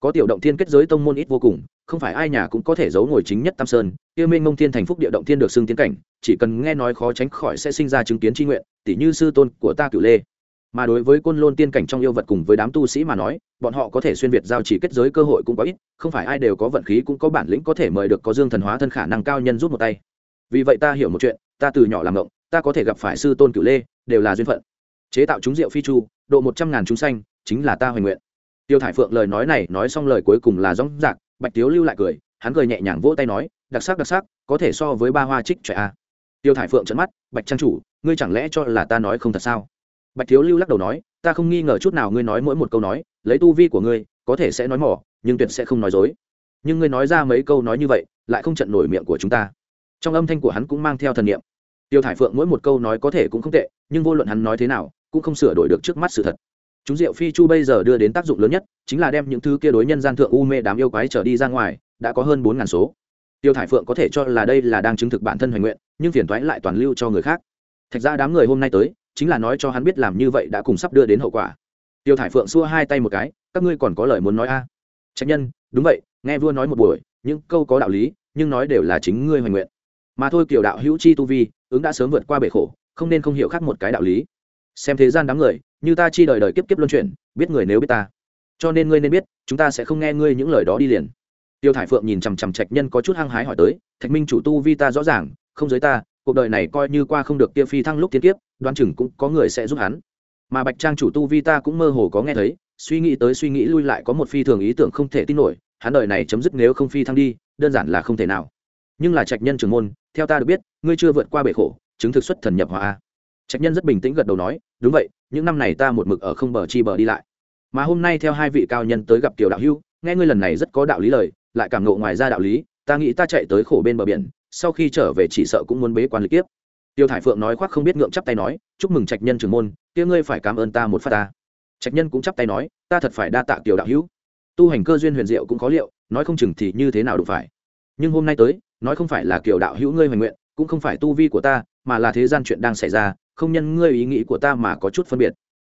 có tiểu động thiên kết giới tông môn ít vô cùng, không phải ai nhà cũng có thể giấu ngồi chính nhất tam sơn yêu minh mông thiên thành phúc địa động thiên được xưng tiến cảnh, chỉ cần nghe nói khó tránh khỏi sẽ sinh ra chứng kiến tri nguyện tỷ như sư tôn của ta cửu lê. Mà đối với côn lôn tiên cảnh trong yêu vật cùng với đám tu sĩ mà nói, bọn họ có thể xuyên việt giao chỉ kết giới cơ hội cũng có ít, không phải ai đều có vận khí cũng có bản lĩnh có thể mời được có dương thần hóa thân khả năng cao nhân rút một tay. Vì vậy ta hiểu một chuyện, ta từ nhỏ làm ngộng, ta có thể gặp phải sư tôn cửu lê, đều là duyên phận. Chế tạo chúng rượu phi chu, độ một trăm ngàn chúng xanh chính là ta hoành nguyện tiêu thải phượng lời nói này nói xong lời cuối cùng là rong rạc, bạch tiếu lưu lại cười, hắn cười nhẹ nhàng vỗ tay nói, đặc sắc đặc sắc, có thể so với ba hoa trích trẻ a. Tiêu thải phượng trận mắt, bạch trang chủ, ngươi chẳng lẽ cho là ta nói không thật sao? Bạch thiếu lưu lắc đầu nói, ta không nghi ngờ chút nào ngươi nói mỗi một câu nói, lấy tu vi của ngươi, có thể sẽ nói mỏ, nhưng tuyệt sẽ không nói dối. Nhưng ngươi nói ra mấy câu nói như vậy, lại không trận nổi miệng của chúng ta. Trong âm thanh của hắn cũng mang theo thần niệm. Tiêu thải phượng mỗi một câu nói có thể cũng không tệ, nhưng vô luận hắn nói thế nào, cũng không sửa đổi được trước mắt sự thật chúng diệu phi chu bây giờ đưa đến tác dụng lớn nhất, chính là đem những thứ kia đối nhân gian thượng u mê đám yêu quái trở đi ra ngoài, đã có hơn bốn ngàn số. Tiêu thải phượng có thể cho là đây là đang chứng thực bản thân hoành nguyện, nhưng phiền thoái lại toàn lưu cho người khác. Thạch ra đám người hôm nay tới, chính là nói cho hắn biết làm như vậy đã cùng sắp đưa đến hậu quả. Tiêu thải phượng xua hai tay một cái, các ngươi còn có lời muốn nói a? À? trách nhân, đúng vậy, nghe vua nói một buổi, những câu có đạo lý, nhưng nói đều là chính ngươi hoành nguyện. Mà thôi, kiểu đạo hữu chi tu vi, ứng đã sớm vượt qua bể khổ, không nên không hiểu khác một cái đạo lý xem thế gian đám người, như ta chi đời đời kiếp kiếp luân chuyển, biết người nếu biết ta. Cho nên ngươi nên biết, chúng ta sẽ không nghe ngươi những lời đó đi liền. Tiêu thải phượng nhìn chằm chằm trạch nhân có chút hăng hái hỏi tới, thạch minh chủ tu vi ta rõ ràng, không giới ta, cuộc đời này coi như qua không được kia phi thăng lúc thiên kiếp đoan chừng cũng có người sẽ giúp hắn. Mà bạch trang chủ tu vi ta cũng mơ hồ có nghe thấy, suy nghĩ tới suy nghĩ lui lại có một phi thường ý tưởng không thể tin nổi, hắn đời này chấm dứt nếu không phi thăng đi, đơn giản là không thể nào. Nhưng là trạch nhân trưởng môn, theo ta được biết, ngươi chưa vượt qua bể khổ, chứng thực xuất thần nhập hòa trạch nhân rất bình tĩnh gật đầu nói, đúng vậy, những năm này ta một mực ở không bờ chi bờ đi lại. Mà hôm nay theo hai vị cao nhân tới gặp kiều đạo hưu, nghe ngươi lần này rất có đạo lý lời, lại cảm ngộ ngoài ra đạo lý, ta nghĩ ta chạy tới khổ bên bờ biển, sau khi trở về chỉ sợ cũng muốn bế quan lịch tiếp tiêu thải phượng nói khoác không biết ngượng chắp tay nói, chúc mừng trạch nhân trưởng môn, kia ngươi phải cảm ơn ta một phát ta. Trạch nhân cũng chắp tay nói, ta thật phải đa tạ tiểu đạo hữu tu hành cơ duyên huyền diệu cũng khó liệu, nói không chừng thì như thế nào đụng phải. Nhưng hôm nay tới, nói không phải là kiểu đạo hữu ngươi hoành nguyện, cũng không phải tu vi của ta, mà là thế gian chuyện đang xảy ra không nhân ngươi ý nghĩ của ta mà có chút phân biệt.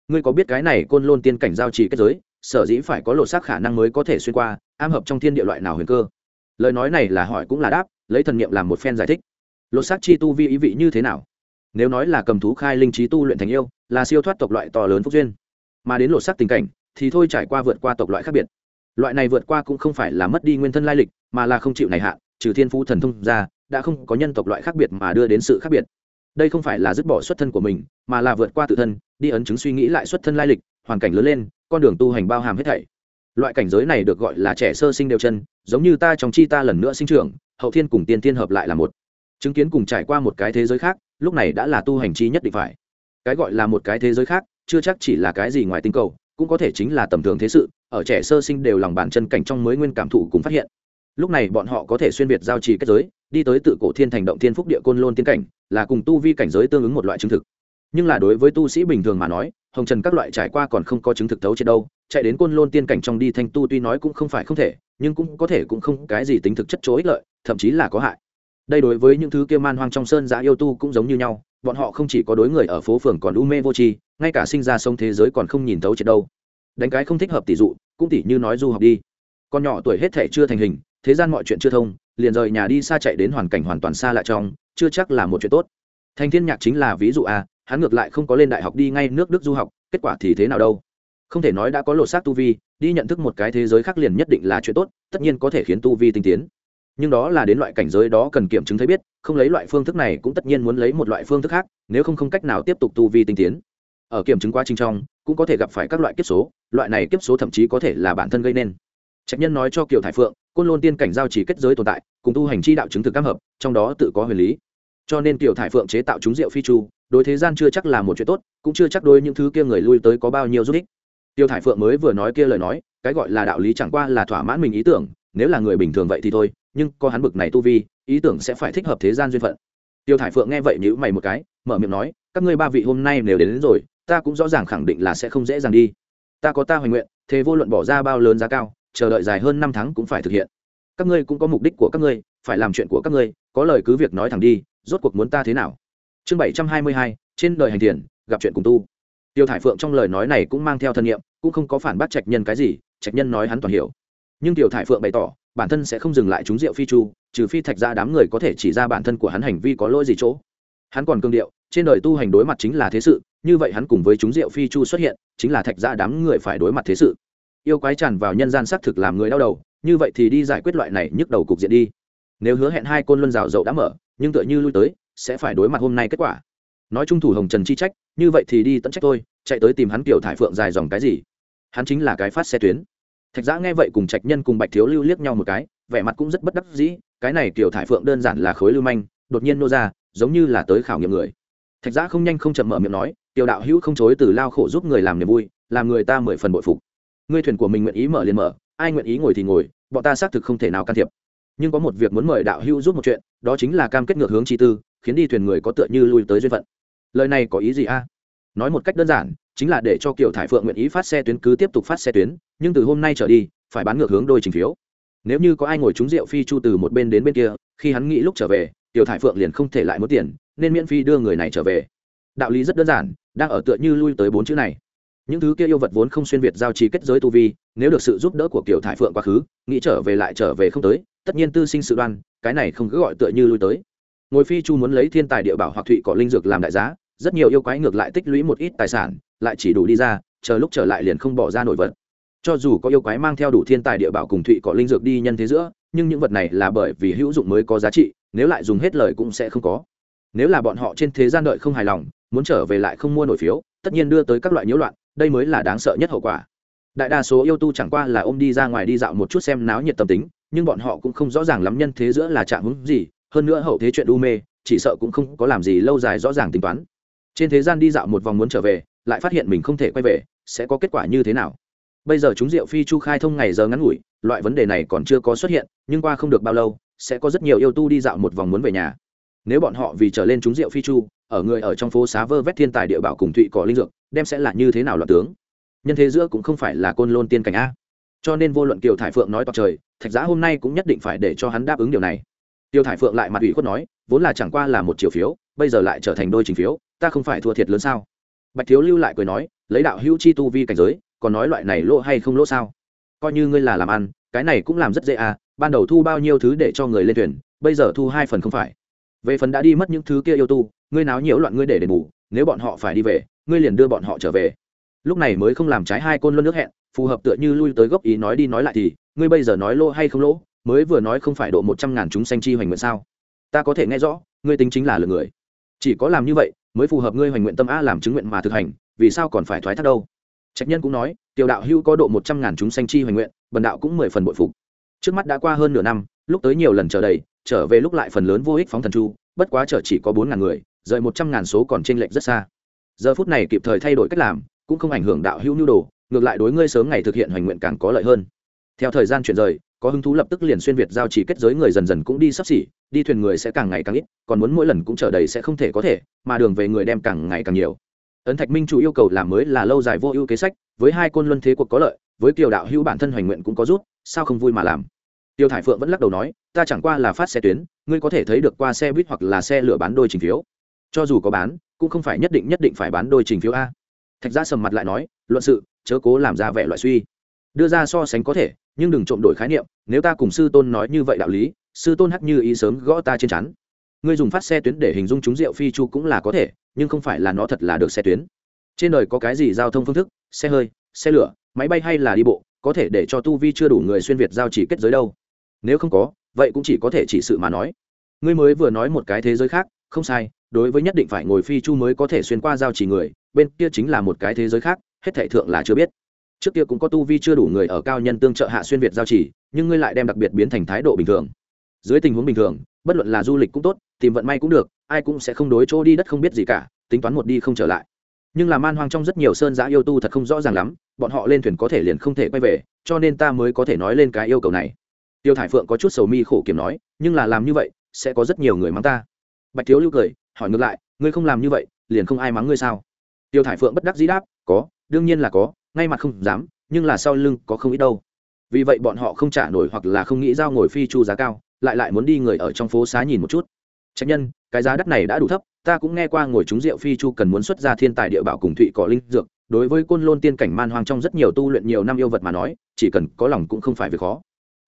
Ngươi có biết cái này côn lôn tiên cảnh giao trì kết giới, sở dĩ phải có lộ xác khả năng mới có thể xuyên qua, am hợp trong thiên địa loại nào huyền cơ? Lời nói này là hỏi cũng là đáp, lấy thần niệm làm một phen giải thích. Lộ xác chi tu vi ý vị như thế nào? Nếu nói là cầm thú khai linh trí tu luyện thành yêu, là siêu thoát tộc loại to lớn phúc duyên. Mà đến lộ xác tình cảnh, thì thôi trải qua vượt qua tộc loại khác biệt. Loại này vượt qua cũng không phải là mất đi nguyên thân lai lịch, mà là không chịu này hạn trừ thiên phú thần thông ra, đã không có nhân tộc loại khác biệt mà đưa đến sự khác biệt đây không phải là dứt bỏ xuất thân của mình, mà là vượt qua tự thân, đi ấn chứng suy nghĩ lại xuất thân lai lịch, hoàn cảnh lớn lên, con đường tu hành bao hàm hết thảy. Loại cảnh giới này được gọi là trẻ sơ sinh đều chân, giống như ta trong chi ta lần nữa sinh trưởng, hậu thiên cùng tiên thiên hợp lại là một. Chứng kiến cùng trải qua một cái thế giới khác, lúc này đã là tu hành chi nhất định phải. Cái gọi là một cái thế giới khác, chưa chắc chỉ là cái gì ngoài tinh cầu, cũng có thể chính là tầm thường thế sự, ở trẻ sơ sinh đều lòng bàn chân cảnh trong mới nguyên cảm thụ cùng phát hiện. Lúc này bọn họ có thể xuyên việt giao trì kết giới đi tới tự cổ thiên thành động thiên phúc địa côn lôn tiên cảnh, là cùng tu vi cảnh giới tương ứng một loại chứng thực. Nhưng là đối với tu sĩ bình thường mà nói, hồng trần các loại trải qua còn không có chứng thực thấu trên đâu, chạy đến côn lôn tiên cảnh trong đi thanh tu tuy nói cũng không phải không thể, nhưng cũng có thể cũng không cái gì tính thực chất chỗ ích lợi, thậm chí là có hại. Đây đối với những thứ kia man hoang trong sơn giã yêu tu cũng giống như nhau, bọn họ không chỉ có đối người ở phố phường còn u mê vô tri, ngay cả sinh ra sông thế giới còn không nhìn thấu trên đâu. Đánh cái không thích hợp tỷ dụ, cũng tỷ như nói du học đi. Con nhỏ tuổi hết thể chưa thành hình, thế gian mọi chuyện chưa thông liền rời nhà đi xa chạy đến hoàn cảnh hoàn toàn xa lại trong, chưa chắc là một chuyện tốt. Thành thiên nhạc chính là ví dụ a hắn ngược lại không có lên đại học đi ngay nước đức du học, kết quả thì thế nào đâu? Không thể nói đã có lột xác tu vi, đi nhận thức một cái thế giới khác liền nhất định là chuyện tốt, tất nhiên có thể khiến tu vi tinh tiến. Nhưng đó là đến loại cảnh giới đó cần kiểm chứng thấy biết, không lấy loại phương thức này cũng tất nhiên muốn lấy một loại phương thức khác, nếu không không cách nào tiếp tục tu vi tinh tiến. Ở kiểm chứng quá trình trong, cũng có thể gặp phải các loại kiếp số, loại này kiếp số thậm chí có thể là bản thân gây nên. Trạch nhân nói cho kiều thải phượng côn lôn tiên cảnh giao chỉ kết giới tồn tại cùng tu hành chi đạo chứng thực cam hợp trong đó tự có huyền lý. Cho nên tiểu thải phượng chế tạo chúng rượu phi chu đối thế gian chưa chắc là một chuyện tốt cũng chưa chắc đôi những thứ kia người lui tới có bao nhiêu giúp ích. Tiêu thải phượng mới vừa nói kia lời nói cái gọi là đạo lý chẳng qua là thỏa mãn mình ý tưởng nếu là người bình thường vậy thì thôi nhưng có hắn bực này tu vi ý tưởng sẽ phải thích hợp thế gian duyên phận. Tiêu thải phượng nghe vậy nhữ mày một cái mở miệng nói các ngươi ba vị hôm nay nếu đến, đến rồi ta cũng rõ ràng khẳng định là sẽ không dễ dàng đi. Ta có ta hoành nguyện thế vô luận bỏ ra bao lớn giá cao chờ đợi dài hơn năm tháng cũng phải thực hiện. Các ngươi cũng có mục đích của các ngươi, phải làm chuyện của các ngươi, có lời cứ việc nói thẳng đi, rốt cuộc muốn ta thế nào? Chương bảy trăm hai mươi hai, trên đời hành thiền, gặp chuyện cùng tu. Tiêu thải phượng trong lời nói này cũng mang theo thân nhiệm, cũng không có phản bác trạch nhân cái gì, trạch nhân nói hắn toàn hiểu. Nhưng tiểu thải phượng bày tỏ, bản thân sẽ không dừng lại trúng rượu phi chu, trừ phi thạch ra đám người có thể chỉ ra bản thân của hắn hành vi có lỗi gì chỗ. Hắn còn cương điệu, trên đời tu hành đối mặt chính là thế sự, như vậy hắn cùng với chúng rượu phi chu xuất hiện, chính là thạch ra đám người phải đối mặt thế sự yêu quái tràn vào nhân gian xác thực làm người đau đầu, như vậy thì đi giải quyết loại này nhức đầu cục diện đi. Nếu hứa hẹn hai côn luân rào dậu đã mở, nhưng tựa như lui tới, sẽ phải đối mặt hôm nay kết quả. Nói trung thủ hồng trần chi trách, như vậy thì đi tận trách tôi chạy tới tìm hắn kiểu thải phượng dài dòng cái gì? Hắn chính là cái phát xe tuyến. Thạch giã nghe vậy cùng trạch nhân cùng bạch thiếu lưu liếc nhau một cái, vẻ mặt cũng rất bất đắc dĩ, cái này kiểu thải phượng đơn giản là khối lưu manh, đột nhiên nô ra, giống như là tới khảo nghiệm người. Thạch giã không nhanh không chậm mở miệng nói, tiểu đạo hữu không chối từ lao khổ giúp người làm niềm vui, làm người ta mười phần bội phục ngươi thuyền của mình nguyện ý mở liền mở, ai nguyện ý ngồi thì ngồi, bọn ta xác thực không thể nào can thiệp. Nhưng có một việc muốn mời đạo hữu giúp một chuyện, đó chính là cam kết ngược hướng chi tư, khiến đi thuyền người có tựa như lui tới duyên phận. Lời này có ý gì a? Nói một cách đơn giản, chính là để cho kiều thải phượng nguyện ý phát xe tuyến cứ tiếp tục phát xe tuyến, nhưng từ hôm nay trở đi, phải bán ngược hướng đôi trình phiếu. Nếu như có ai ngồi trúng rượu phi chu từ một bên đến bên kia, khi hắn nghĩ lúc trở về tiểu thải phượng liền không thể lại mất tiền, nên miễn phi đưa người này trở về. Đạo lý rất đơn giản, đang ở tựa như lui tới bốn chữ này những thứ kia yêu vật vốn không xuyên việt giao trì kết giới tu vi, nếu được sự giúp đỡ của kiểu thải phượng quá khứ, nghĩ trở về lại trở về không tới, tất nhiên tư sinh sự đoan, cái này không cứ gọi tựa như lui tới. Ngồi phi chu muốn lấy thiên tài địa bảo hoặc thụy cỏ linh dược làm đại giá, rất nhiều yêu quái ngược lại tích lũy một ít tài sản, lại chỉ đủ đi ra, chờ lúc trở lại liền không bỏ ra nổi vật. Cho dù có yêu quái mang theo đủ thiên tài địa bảo cùng thụy cỏ linh dược đi nhân thế giữa, nhưng những vật này là bởi vì hữu dụng mới có giá trị, nếu lại dùng hết lời cũng sẽ không có. Nếu là bọn họ trên thế gian đợi không hài lòng, muốn trở về lại không mua nổi phiếu, tất nhiên đưa tới các loại nhiễu loạn đây mới là đáng sợ nhất hậu quả. Đại đa số yêu tu chẳng qua là ôm đi ra ngoài đi dạo một chút xem náo nhiệt tâm tính, nhưng bọn họ cũng không rõ ràng lắm nhân thế giữa là trạng hứng gì, hơn nữa hậu thế chuyện u mê, chỉ sợ cũng không có làm gì lâu dài rõ ràng tính toán. Trên thế gian đi dạo một vòng muốn trở về, lại phát hiện mình không thể quay về, sẽ có kết quả như thế nào? Bây giờ chúng rượu phi chu khai thông ngày giờ ngắn ngủi, loại vấn đề này còn chưa có xuất hiện, nhưng qua không được bao lâu, sẽ có rất nhiều yêu tu đi dạo một vòng muốn về nhà nếu bọn họ vì trở lên chúng rượu phi chu, ở người ở trong phố xá vơ vét thiên tài địa bảo cùng thụy cỏ linh dược, đem sẽ là như thế nào loạn tướng? Nhân thế giữa cũng không phải là côn lôn tiên cảnh a. Cho nên vô luận kiều thải phượng nói toạc trời, thạch giá hôm nay cũng nhất định phải để cho hắn đáp ứng điều này. Tiêu thải phượng lại mặt ủy khuất nói, vốn là chẳng qua là một chiều phiếu, bây giờ lại trở thành đôi trình phiếu, ta không phải thua thiệt lớn sao? Bạch thiếu lưu lại cười nói, lấy đạo hữu chi tu vi cảnh giới, còn nói loại này lỗ hay không lỗ sao? Coi như ngươi là làm ăn, cái này cũng làm rất dễ à ban đầu thu bao nhiêu thứ để cho người lên thuyền, bây giờ thu hai phần không phải về phần đã đi mất những thứ kia yêu tu, ngươi náo nhiễu loạn ngươi để đền bù, nếu bọn họ phải đi về, ngươi liền đưa bọn họ trở về. Lúc này mới không làm trái hai côn luân nước hẹn, phù hợp tựa như lui tới gốc ý nói đi nói lại thì, ngươi bây giờ nói lỗ hay không lỗ, mới vừa nói không phải độ một trăm ngàn chúng sanh chi hoành nguyện sao? Ta có thể nghe rõ, ngươi tính chính là lừa người. Chỉ có làm như vậy, mới phù hợp ngươi hoành nguyện tâm a làm chứng nguyện mà thực hành, vì sao còn phải thoái thác đâu? Trạch nhân cũng nói, tiểu đạo hưu có độ một trăm ngàn chúng sanh chi hoành nguyện, bần đạo cũng mười phần bội phục. Trước mắt đã qua hơn nửa năm, lúc tới nhiều lần chờ đầy trở về lúc lại phần lớn vô ích phóng thần chu, bất quá trở chỉ có bốn ngàn người, rời một trăm ngàn số còn t r ê n lệch rất xa. Giờ phút này kịp thời thay đổi cách làm, cũng không ảnh hưởng đạo hữu nhu đồ, ngược lại đối ngươi sớm ngày thực hiện hoành nguyện càng có lợi hơn. Theo thời gian chuyển rời, có hứng thú lập tức liền xuyên việt giao chỉ kết giới người dần dần cũng đi sắp xỉ, đi thuyền người sẽ càng ngày càng ít, còn muốn mỗi lần cũng trở đầy sẽ không thể có thể, mà đường về người đem càng ngày càng nhiều. Ấn thạch minh chủ yêu cầu làm mới là lâu dài vô ưu kế sách, với hai côn luân thế cuộc có lợi, với kiều đạo hữu bản thân hoành nguyện cũng có rút, sao không vui mà làm? Tiêu thải phượng vẫn lắc đầu nói, ta chẳng qua là phát xe tuyến, ngươi có thể thấy được qua xe buýt hoặc là xe lửa bán đôi trình phiếu. Cho dù có bán, cũng không phải nhất định nhất định phải bán đôi trình phiếu a. Thạch gia sầm mặt lại nói, luận sự, chớ cố làm ra vẻ loại suy. Đưa ra so sánh có thể, nhưng đừng trộm đổi khái niệm, nếu ta cùng sư tôn nói như vậy đạo lý, sư tôn hắc như ý sớm gõ ta trên chắn. Ngươi dùng phát xe tuyến để hình dung chúng rượu phi chu cũng là có thể, nhưng không phải là nó thật là được xe tuyến. Trên đời có cái gì giao thông phương thức, xe hơi, xe lửa, máy bay hay là đi bộ, có thể để cho tu vi chưa đủ người xuyên việt giao chỉ kết giới đâu nếu không có, vậy cũng chỉ có thể chỉ sự mà nói. Ngươi mới vừa nói một cái thế giới khác, không sai, đối với nhất định phải ngồi phi chu mới có thể xuyên qua giao chỉ người, bên kia chính là một cái thế giới khác, hết thể thượng là chưa biết. Trước kia cũng có tu vi chưa đủ người ở cao nhân tương trợ hạ xuyên việt giao chỉ, nhưng ngươi lại đem đặc biệt biến thành thái độ bình thường. Dưới tình huống bình thường, bất luận là du lịch cũng tốt, tìm vận may cũng được, ai cũng sẽ không đối chỗ đi đất không biết gì cả, tính toán một đi không trở lại. Nhưng là man hoang trong rất nhiều sơn giã yêu tu thật không rõ ràng lắm, bọn họ lên thuyền có thể liền không thể quay về, cho nên ta mới có thể nói lên cái yêu cầu này tiêu thải phượng có chút sầu mi khổ kiểm nói, nhưng là làm như vậy, sẽ có rất nhiều người mắng ta. Bạch thiếu lưu cười, hỏi ngược lại, ngươi không làm như vậy, liền không ai mắng ngươi sao? Tiêu thải phượng bất đắc dĩ đáp, có, đương nhiên là có, ngay mặt không dám, nhưng là sau lưng có không ít đâu. Vì vậy bọn họ không trả nổi hoặc là không nghĩ giao ngồi phi chu giá cao, lại lại muốn đi người ở trong phố xá nhìn một chút. Trách nhân, cái giá đắt này đã đủ thấp, ta cũng nghe qua ngồi trúng rượu phi chu cần muốn xuất ra thiên tài địa bảo cùng thụy cỏ linh dược, đối với côn lôn tiên cảnh man hoang trong rất nhiều tu luyện nhiều năm yêu vật mà nói, chỉ cần có lòng cũng không phải việc khó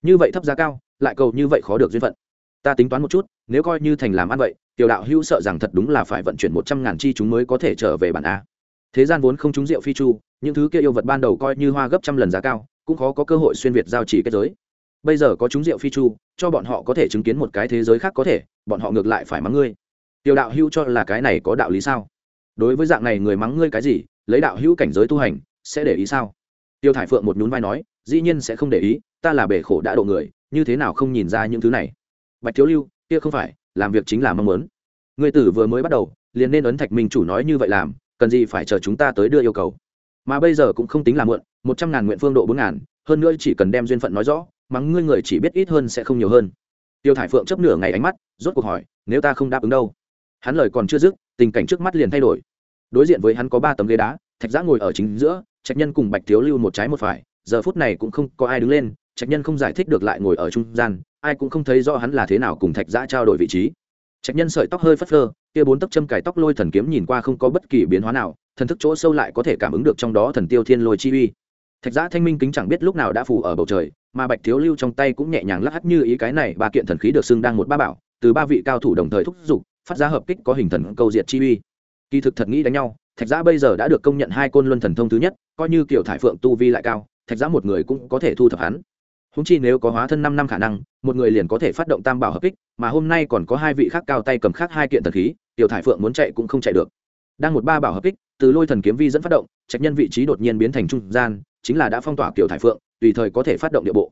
như vậy thấp giá cao, lại cầu như vậy khó được duyên phận. Ta tính toán một chút, nếu coi như thành làm ăn vậy, tiểu đạo hữu sợ rằng thật đúng là phải vận chuyển một trăm ngàn chi chúng mới có thể trở về bản a. Thế gian vốn không trúng rượu phi chu, những thứ kia yêu vật ban đầu coi như hoa gấp trăm lần giá cao, cũng khó có cơ hội xuyên việt giao chỉ kết giới. Bây giờ có trúng rượu phi chu, cho bọn họ có thể chứng kiến một cái thế giới khác có thể, bọn họ ngược lại phải mắng ngươi. Tiểu đạo hữu cho là cái này có đạo lý sao? Đối với dạng này người mắng ngươi cái gì, lấy đạo hữu cảnh giới tu hành, sẽ để ý sao? Tiêu thải phượng một nhún vai nói, dĩ nhiên sẽ không để ý ta là bể khổ đã độ người, như thế nào không nhìn ra những thứ này? Bạch thiếu lưu, kia không phải, làm việc chính là mong muốn. Người tử vừa mới bắt đầu, liền nên ấn thạch minh chủ nói như vậy làm, cần gì phải chờ chúng ta tới đưa yêu cầu. Mà bây giờ cũng không tính là muộn, một trăm ngàn nguyện phương độ bốn ngàn, hơn nữa chỉ cần đem duyên phận nói rõ, mắng ngươi người chỉ biết ít hơn sẽ không nhiều hơn. Tiêu thải phượng chấp nửa ngày ánh mắt, rốt cuộc hỏi, nếu ta không đáp ứng đâu? Hắn lời còn chưa dứt, tình cảnh trước mắt liền thay đổi. Đối diện với hắn có ba tấm ghế đá, thạch giã ngồi ở chính giữa, trạch nhân cùng bạch thiếu lưu một trái một phải, giờ phút này cũng không có ai đứng lên trạch nhân không giải thích được lại ngồi ở trung gian, ai cũng không thấy rõ hắn là thế nào cùng thạch giã trao đổi vị trí. Trạch nhân sợi tóc hơi phất phơ, kia bốn tấc châm cài tóc lôi thần kiếm nhìn qua không có bất kỳ biến hóa nào, thần thức chỗ sâu lại có thể cảm ứng được trong đó thần tiêu thiên lôi chi uy. Thạch giã thanh minh kính chẳng biết lúc nào đã phủ ở bầu trời, mà bạch thiếu lưu trong tay cũng nhẹ nhàng lắc hắt như ý cái này ba kiện thần khí được xưng đang một ba bảo, từ ba vị cao thủ đồng thời thúc giục, phát ra hợp kích có hình thần câu diệt chi uy. Kỳ thực thật nghĩ đánh nhau, thạch giã bây giờ đã được công nhận hai côn luân thần thông thứ nhất, coi như kiểu thải phượng tu vi lại cao, thạch giã một người cũng có thể thu thập hắn húng chi nếu có hóa thân năm năm khả năng, một người liền có thể phát động tam bảo hợp kích, mà hôm nay còn có hai vị khác cao tay cầm khác hai kiện thần khí, tiểu thải phượng muốn chạy cũng không chạy được. Đang một ba bảo hợp kích, từ lôi thần kiếm vi dẫn phát động, trạch nhân vị trí đột nhiên biến thành trung gian, chính là đã phong tỏa tiểu thải phượng, tùy thời có thể phát động địa bộ.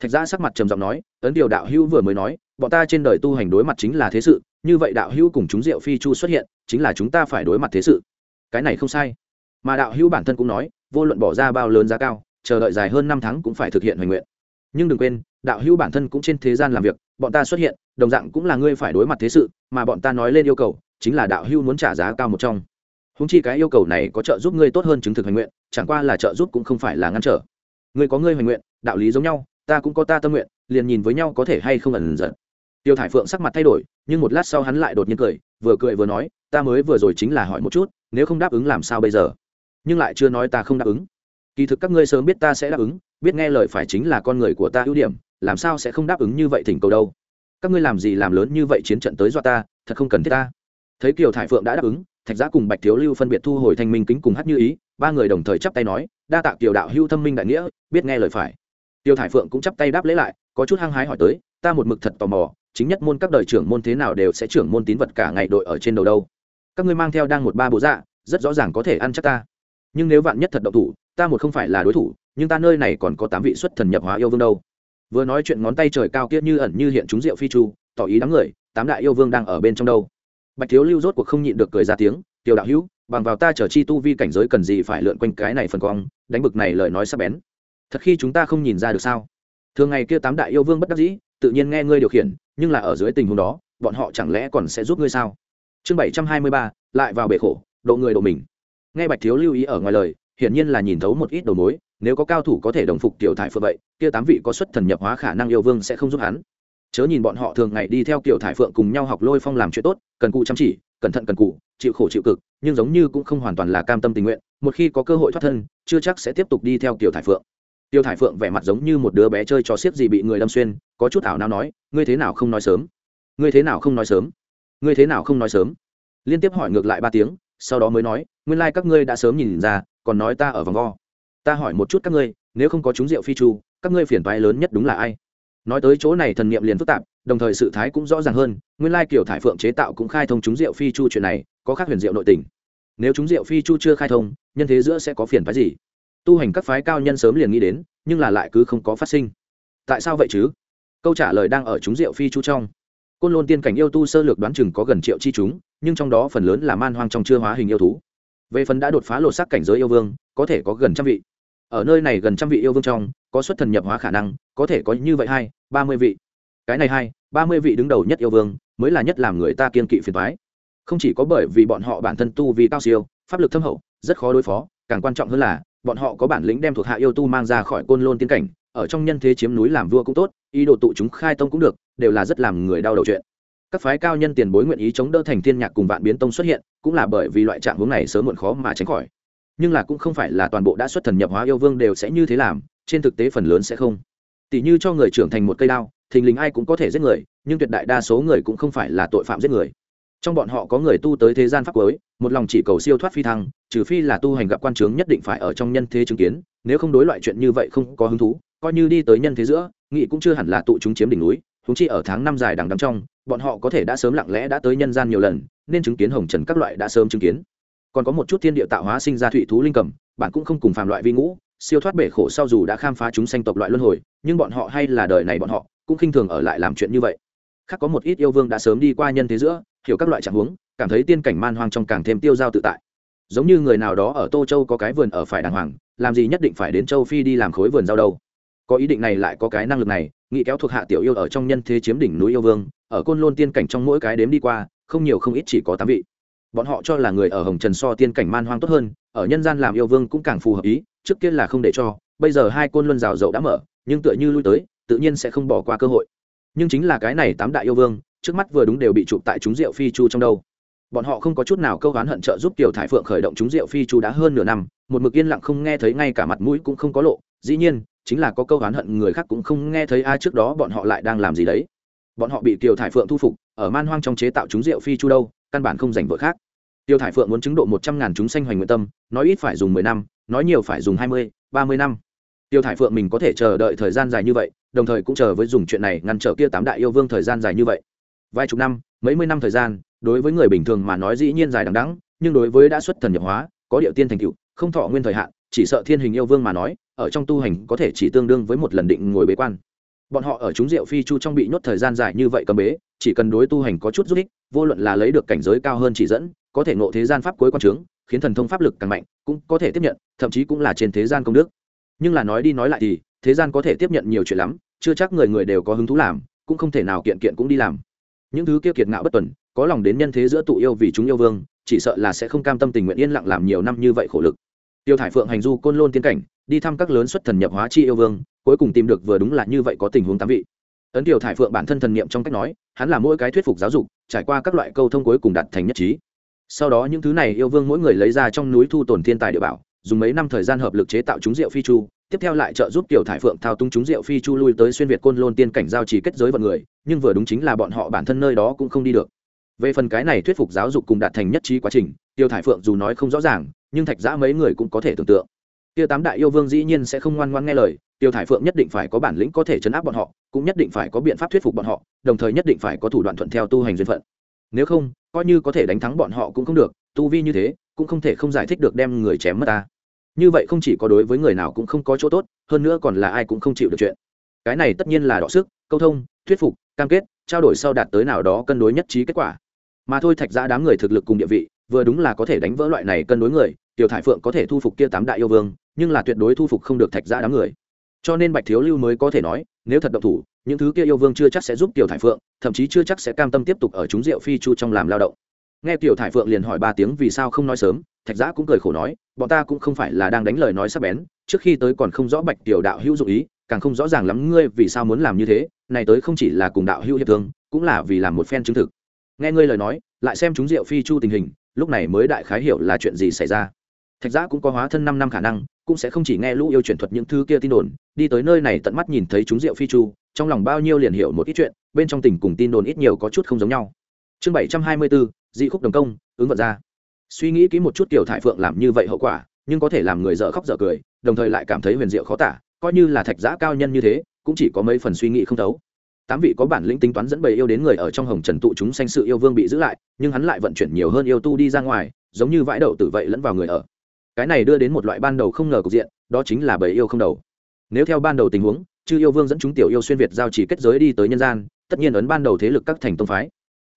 Thạch giã sắc mặt trầm giọng nói ấn điều đạo hữu vừa mới nói, bọn ta trên đời tu hành đối mặt chính là thế sự, như vậy đạo hữu cùng chúng diệu phi chu xuất hiện, chính là chúng ta phải đối mặt thế sự. Cái này không sai. Mà đạo hữu bản thân cũng nói, vô luận bỏ ra bao lớn giá cao, chờ đợi dài hơn năm tháng cũng phải thực hiện hoành nguyện nhưng đừng quên, đạo hữu bản thân cũng trên thế gian làm việc, bọn ta xuất hiện, đồng dạng cũng là ngươi phải đối mặt thế sự, mà bọn ta nói lên yêu cầu, chính là đạo hữu muốn trả giá cao một trong. Húng chi cái yêu cầu này có trợ giúp ngươi tốt hơn chứng thực hành nguyện, chẳng qua là trợ giúp cũng không phải là ngăn trở. Ngươi có ngươi hành nguyện, đạo lý giống nhau, ta cũng có ta tâm nguyện, liền nhìn với nhau có thể hay không ẩn giận. Tiêu thải phượng sắc mặt thay đổi, nhưng một lát sau hắn lại đột nhiên cười, vừa cười vừa nói, ta mới vừa rồi chính là hỏi một chút, nếu không đáp ứng làm sao bây giờ? Nhưng lại chưa nói ta không đáp ứng. Kỳ thực các ngươi sớm biết ta sẽ đáp ứng biết nghe lời phải chính là con người của ta ưu điểm, làm sao sẽ không đáp ứng như vậy thỉnh cầu đâu. Các ngươi làm gì làm lớn như vậy chiến trận tới do ta, thật không cần thiết ta. Thấy kiều thải phượng đã đáp ứng, thạch giã cùng bạch thiếu lưu phân biệt thu hồi thanh minh kính cùng hát như ý, ba người đồng thời chắp tay nói, đa tạ kiều đạo hưu thâm minh đại nghĩa, biết nghe lời phải. Tiêu thải phượng cũng chắp tay đáp lễ lại, có chút hăng hái hỏi tới, ta một mực thật tò mò, chính nhất môn các đời trưởng môn thế nào đều sẽ trưởng môn tín vật cả ngày đội ở trên đầu đâu. Các ngươi mang theo đang một ba bộ dạ rất rõ ràng có thể ăn chắc ta. Nhưng nếu vạn nhất thật động thủ, ta một không phải là đối thủ nhưng ta nơi này còn có tám vị xuất thần nhập hóa yêu vương đâu. Vừa nói chuyện ngón tay trời cao kia như ẩn như hiện chúng rượu phi chu, tỏ ý đám người, tám đại yêu vương đang ở bên trong đâu. Bạch thiếu lưu rốt cuộc không nhịn được cười ra tiếng, tiểu đạo hữu, bằng vào ta trở chi tu vi cảnh giới cần gì phải lượn quanh cái này phần cong, đánh bực này lời nói sắp bén. Thật khi chúng ta không nhìn ra được sao? Thường ngày kia tám đại yêu vương bất đắc dĩ, tự nhiên nghe ngươi điều khiển, nhưng là ở dưới tình huống đó, bọn họ chẳng lẽ còn sẽ giúp ngươi sao? Chương bảy trăm hai mươi ba, lại vào bể khổ, độ người độ mình. Nghe bạch thiếu lưu ý ở ngoài lời, hiển nhiên là nhìn thấu một ít đầu mối nếu có cao thủ có thể đồng phục tiểu thải phượng vậy, kia tám vị có xuất thần nhập hóa khả năng yêu vương sẽ không giúp hắn. Chớ nhìn bọn họ thường ngày đi theo kiểu thải phượng cùng nhau học lôi phong làm chuyện tốt, cần cụ chăm chỉ, cẩn thận cần cụ, chịu khổ chịu cực, nhưng giống như cũng không hoàn toàn là cam tâm tình nguyện, một khi có cơ hội thoát thân, chưa chắc sẽ tiếp tục đi theo kiểu thải phượng. Tiêu thải phượng vẻ mặt giống như một đứa bé chơi trò xiếc gì bị người đâm xuyên, có chút ảo nào nói, ngươi thế nào không nói sớm? Ngươi thế nào không nói sớm? Ngươi thế nào không nói sớm? Liên tiếp hỏi ngược lại ba tiếng, sau đó mới nói, nguyên lai các ngươi đã sớm nhìn ra, còn nói ta ở vòng vo ta hỏi một chút các ngươi, nếu không có chúng rượu phi chu, các ngươi phiền toái lớn nhất đúng là ai? Nói tới chỗ này thần niệm liền phức tạp, đồng thời sự thái cũng rõ ràng hơn, nguyên lai kiểu thải phượng chế tạo cũng khai thông chúng rượu phi chu chuyện này, có khác huyền diệu nội tình. Nếu chúng rượu phi chu chưa khai thông, nhân thế giữa sẽ có phiền phái gì? Tu hành các phái cao nhân sớm liền nghĩ đến, nhưng là lại cứ không có phát sinh. Tại sao vậy chứ? Câu trả lời đang ở chúng rượu phi chu trong. Côn lôn tiên cảnh yêu tu sơ lược đoán chừng có gần triệu chi chúng, nhưng trong đó phần lớn là man hoang trong chưa hóa hình yêu thú. Về phần đã đột phá lột sắc cảnh giới yêu vương, có thể có gần trăm vị ở nơi này gần trăm vị yêu vương trong, có xuất thần nhập hóa khả năng, có thể có như vậy hai, ba mươi vị. Cái này hai, ba mươi vị đứng đầu nhất yêu vương, mới là nhất làm người ta kiên kỵ phiền thoái không chỉ có bởi vì bọn họ bản thân tu vì cao siêu, pháp lực thâm hậu, rất khó đối phó, càng quan trọng hơn là, bọn họ có bản lĩnh đem thuộc hạ yêu tu mang ra khỏi côn lôn tiến cảnh, ở trong nhân thế chiếm núi làm vua cũng tốt, ý đồ tụ chúng khai tông cũng được, đều là rất làm người đau đầu chuyện. Các phái cao nhân tiền bối nguyện ý chống đỡ thành thiên nhạc cùng vạn biến tông xuất hiện, cũng là bởi vì loại trạng hướng này sớm muộn khó mà tránh khỏi nhưng là cũng không phải là toàn bộ đã xuất thần nhập hóa yêu vương đều sẽ như thế làm, trên thực tế phần lớn sẽ không. Tỷ như cho người trưởng thành một cây đao, thình lình ai cũng có thể giết người, nhưng tuyệt đại đa số người cũng không phải là tội phạm giết người. Trong bọn họ có người tu tới thế gian pháp cuối, một lòng chỉ cầu siêu thoát phi thăng, trừ phi là tu hành gặp quan trướng nhất định phải ở trong nhân thế chứng kiến, nếu không đối loại chuyện như vậy không có hứng thú, coi như đi tới nhân thế giữa, nghị cũng chưa hẳn là tụ chúng chiếm đỉnh núi húng chi ở tháng năm dài đằng đằng trong, bọn họ có thể đã sớm lặng lẽ đã tới nhân gian nhiều lần, nên chứng kiến hồng trần các loại đã sớm chứng kiến còn có một chút thiên địa tạo hóa sinh ra thụy thú linh cầm, bạn cũng không cùng phàm loại vi ngũ, siêu thoát bể khổ sau dù đã khám phá chúng sanh tộc loại luân hồi, nhưng bọn họ hay là đời này bọn họ, cũng khinh thường ở lại làm chuyện như vậy. Khác có một ít yêu vương đã sớm đi qua nhân thế giữa, hiểu các loại trạng huống, cảm thấy tiên cảnh man hoang trong càng thêm tiêu dao tự tại. Giống như người nào đó ở tô châu có cái vườn ở phải đàng hoàng, làm gì nhất định phải đến châu phi đi làm khối vườn giao đâu. Có ý định này lại có cái năng lực này nghĩ kéo thuộc hạ tiểu yêu ở trong nhân thế chiếm đỉnh núi yêu vương, ở côn lôn tiên cảnh trong mỗi cái đếm đi qua, không nhiều không ít chỉ có tám vị bọn họ cho là người ở hồng trần so tiên cảnh man hoang tốt hơn, ở nhân gian làm yêu vương cũng càng phù hợp ý, trước kia là không để cho, bây giờ hai côn luân rào dậu đã mở, nhưng tựa như lui tới, tự nhiên sẽ không bỏ qua cơ hội. Nhưng chính là cái này tám đại yêu vương, trước mắt vừa đúng đều bị chụp tại chúng rượu phi chu trong đâu. Bọn họ không có chút nào câu oán hận trợ giúp tiểu thải phượng khởi động chúng rượu phi chu đã hơn nửa năm, một mực yên lặng không nghe thấy ngay cả mặt mũi cũng không có lộ, dĩ nhiên, chính là có câu oán hận người khác cũng không nghe thấy ai trước đó bọn họ lại đang làm gì đấy. Bọn họ bị tiểu thải phượng thu phục, ở man hoang trong chế tạo chúng rượu phi chu đâu, căn bản không giành vợ khác tiêu thải phượng muốn chứng độ một trăm ngàn chúng sanh hoành nguyện tâm, nói ít phải dùng mười năm, nói nhiều phải dùng hai mươi, ba mươi năm. Tiêu thải phượng mình có thể chờ đợi thời gian dài như vậy, đồng thời cũng chờ với dùng chuyện này ngăn trở kia tám đại yêu vương thời gian dài như vậy. Vài chục năm, mấy mươi năm thời gian, đối với người bình thường mà nói dĩ nhiên dài đằng đẵng, nhưng đối với đã xuất thần nhập hóa, có điệu tiên thành cựu không thọ nguyên thời hạn, chỉ sợ thiên hình yêu vương mà nói, ở trong tu hành có thể chỉ tương đương với một lần định ngồi bế quan. Bọn họ ở chúng rượu phi chu trong bị nhốt thời gian dài như vậy cầm bế, chỉ cần đối tu hành có chút giúp ích, vô luận là lấy được cảnh giới cao hơn chỉ dẫn có thể ngộ thế gian pháp cuối quan trướng, khiến thần thông pháp lực càng mạnh, cũng có thể tiếp nhận, thậm chí cũng là trên thế gian công đức. Nhưng là nói đi nói lại thì, thế gian có thể tiếp nhận nhiều chuyện lắm, chưa chắc người người đều có hứng thú làm, cũng không thể nào kiện kiện cũng đi làm. Những thứ kia kiệt ngạo bất tuần, có lòng đến nhân thế giữa tụ yêu vì chúng yêu vương, chỉ sợ là sẽ không cam tâm tình nguyện yên lặng làm nhiều năm như vậy khổ lực. Tiêu thải phượng hành du côn lôn tiến cảnh, đi thăm các lớn xuất thần nhập hóa chi yêu vương, cuối cùng tìm được vừa đúng là như vậy có tình huống tám vị. Ấn tiểu thải phượng bản thân thần niệm trong cách nói, hắn là mỗi cái thuyết phục giáo dục, trải qua các loại câu thông cuối cùng đạt thành nhất trí sau đó những thứ này yêu vương mỗi người lấy ra trong núi thu tổn thiên tài địa bảo, dùng mấy năm thời gian hợp lực chế tạo chúng rượu phi chu, tiếp theo lại trợ giúp tiểu thải phượng thao túng chúng rượu phi chu lui tới xuyên việt côn lôn tiên cảnh giao trì kết giới vận người, nhưng vừa đúng chính là bọn họ bản thân nơi đó cũng không đi được. Về phần cái này thuyết phục giáo dục cùng đạt thành nhất trí quá trình tiêu thải phượng dù nói không rõ ràng, nhưng thạch giã mấy người cũng có thể tưởng tượng. Tiêu tám đại yêu vương dĩ nhiên sẽ không ngoan ngoan nghe lời tiêu thải phượng nhất định phải có bản lĩnh có thể chấn áp bọn họ, cũng nhất định phải có biện pháp thuyết phục bọn họ, đồng thời nhất định phải có thủ đoạn thuận theo tu hành duyên phận. Nếu không coi như có thể đánh thắng bọn họ cũng không được, tu vi như thế, cũng không thể không giải thích được đem người chém mất ta. Như vậy không chỉ có đối với người nào cũng không có chỗ tốt, hơn nữa còn là ai cũng không chịu được chuyện. Cái này tất nhiên là đọ sức, câu thông, thuyết phục, cam kết, trao đổi sau đạt tới nào đó cân đối nhất trí kết quả. Mà thôi thạch ra đám người thực lực cùng địa vị, vừa đúng là có thể đánh vỡ loại này cân đối người, tiểu thải phượng có thể thu phục kia tám đại yêu vương, nhưng là tuyệt đối thu phục không được thạch ra đám người. Cho nên bạch thiếu lưu mới có thể nói, nếu thật động thủ những thứ kia yêu vương chưa chắc sẽ giúp tiểu thải phượng, thậm chí chưa chắc sẽ cam tâm tiếp tục ở chúng rượu phi chu trong làm lao động. Nghe tiểu thải phượng liền hỏi ba tiếng vì sao không nói sớm, thạch giã cũng cười khổ nói, bọn ta cũng không phải là đang đánh lời nói sắp bén, trước khi tới còn không rõ bạch tiểu đạo hữu dụng ý, càng không rõ ràng lắm ngươi vì sao muốn làm như thế, này tới không chỉ là cùng đạo hữu hiệp thương, cũng là vì làm một phen chứng thực. Nghe ngươi lời nói, lại xem chúng rượu phi chu tình hình, lúc này mới đại khái hiểu là chuyện gì xảy ra. Thạch giã cũng có hóa thân năm năm khả năng cũng sẽ không chỉ nghe lũ yêu truyền thuật những thứ kia tin đồn, đi tới nơi này tận mắt nhìn thấy chúng rượu phi chu, trong lòng bao nhiêu liền hiểu một ít chuyện, bên trong tình cùng tin đồn ít nhiều có chút không giống nhau. Chương bảy trăm hai mươi bốn dị khúc đồng công, ứng vận ra. Suy nghĩ kỹ một chút tiểu thải phượng làm như vậy hậu quả, nhưng có thể làm người dở khóc dở cười, đồng thời lại cảm thấy huyền diệu khó tả, coi như là thạch giã cao nhân như thế, cũng chỉ có mấy phần suy nghĩ không thấu. Tám vị có bản lĩnh tính toán dẫn bầy yêu đến người ở trong hồng trần tụ chúng sanh sự yêu vương bị giữ lại, nhưng hắn lại vận chuyển nhiều hơn yêu tu đi ra ngoài, giống như vãi đậu tử vậy lẫn vào người ở cái này đưa đến một loại ban đầu không ngờ cục diện, đó chính là bầy yêu không đầu. Nếu theo ban đầu tình huống, chư yêu vương dẫn chúng tiểu yêu xuyên việt giao chỉ kết giới đi tới nhân gian, tất nhiên ấn ban đầu thế lực các thành tông phái.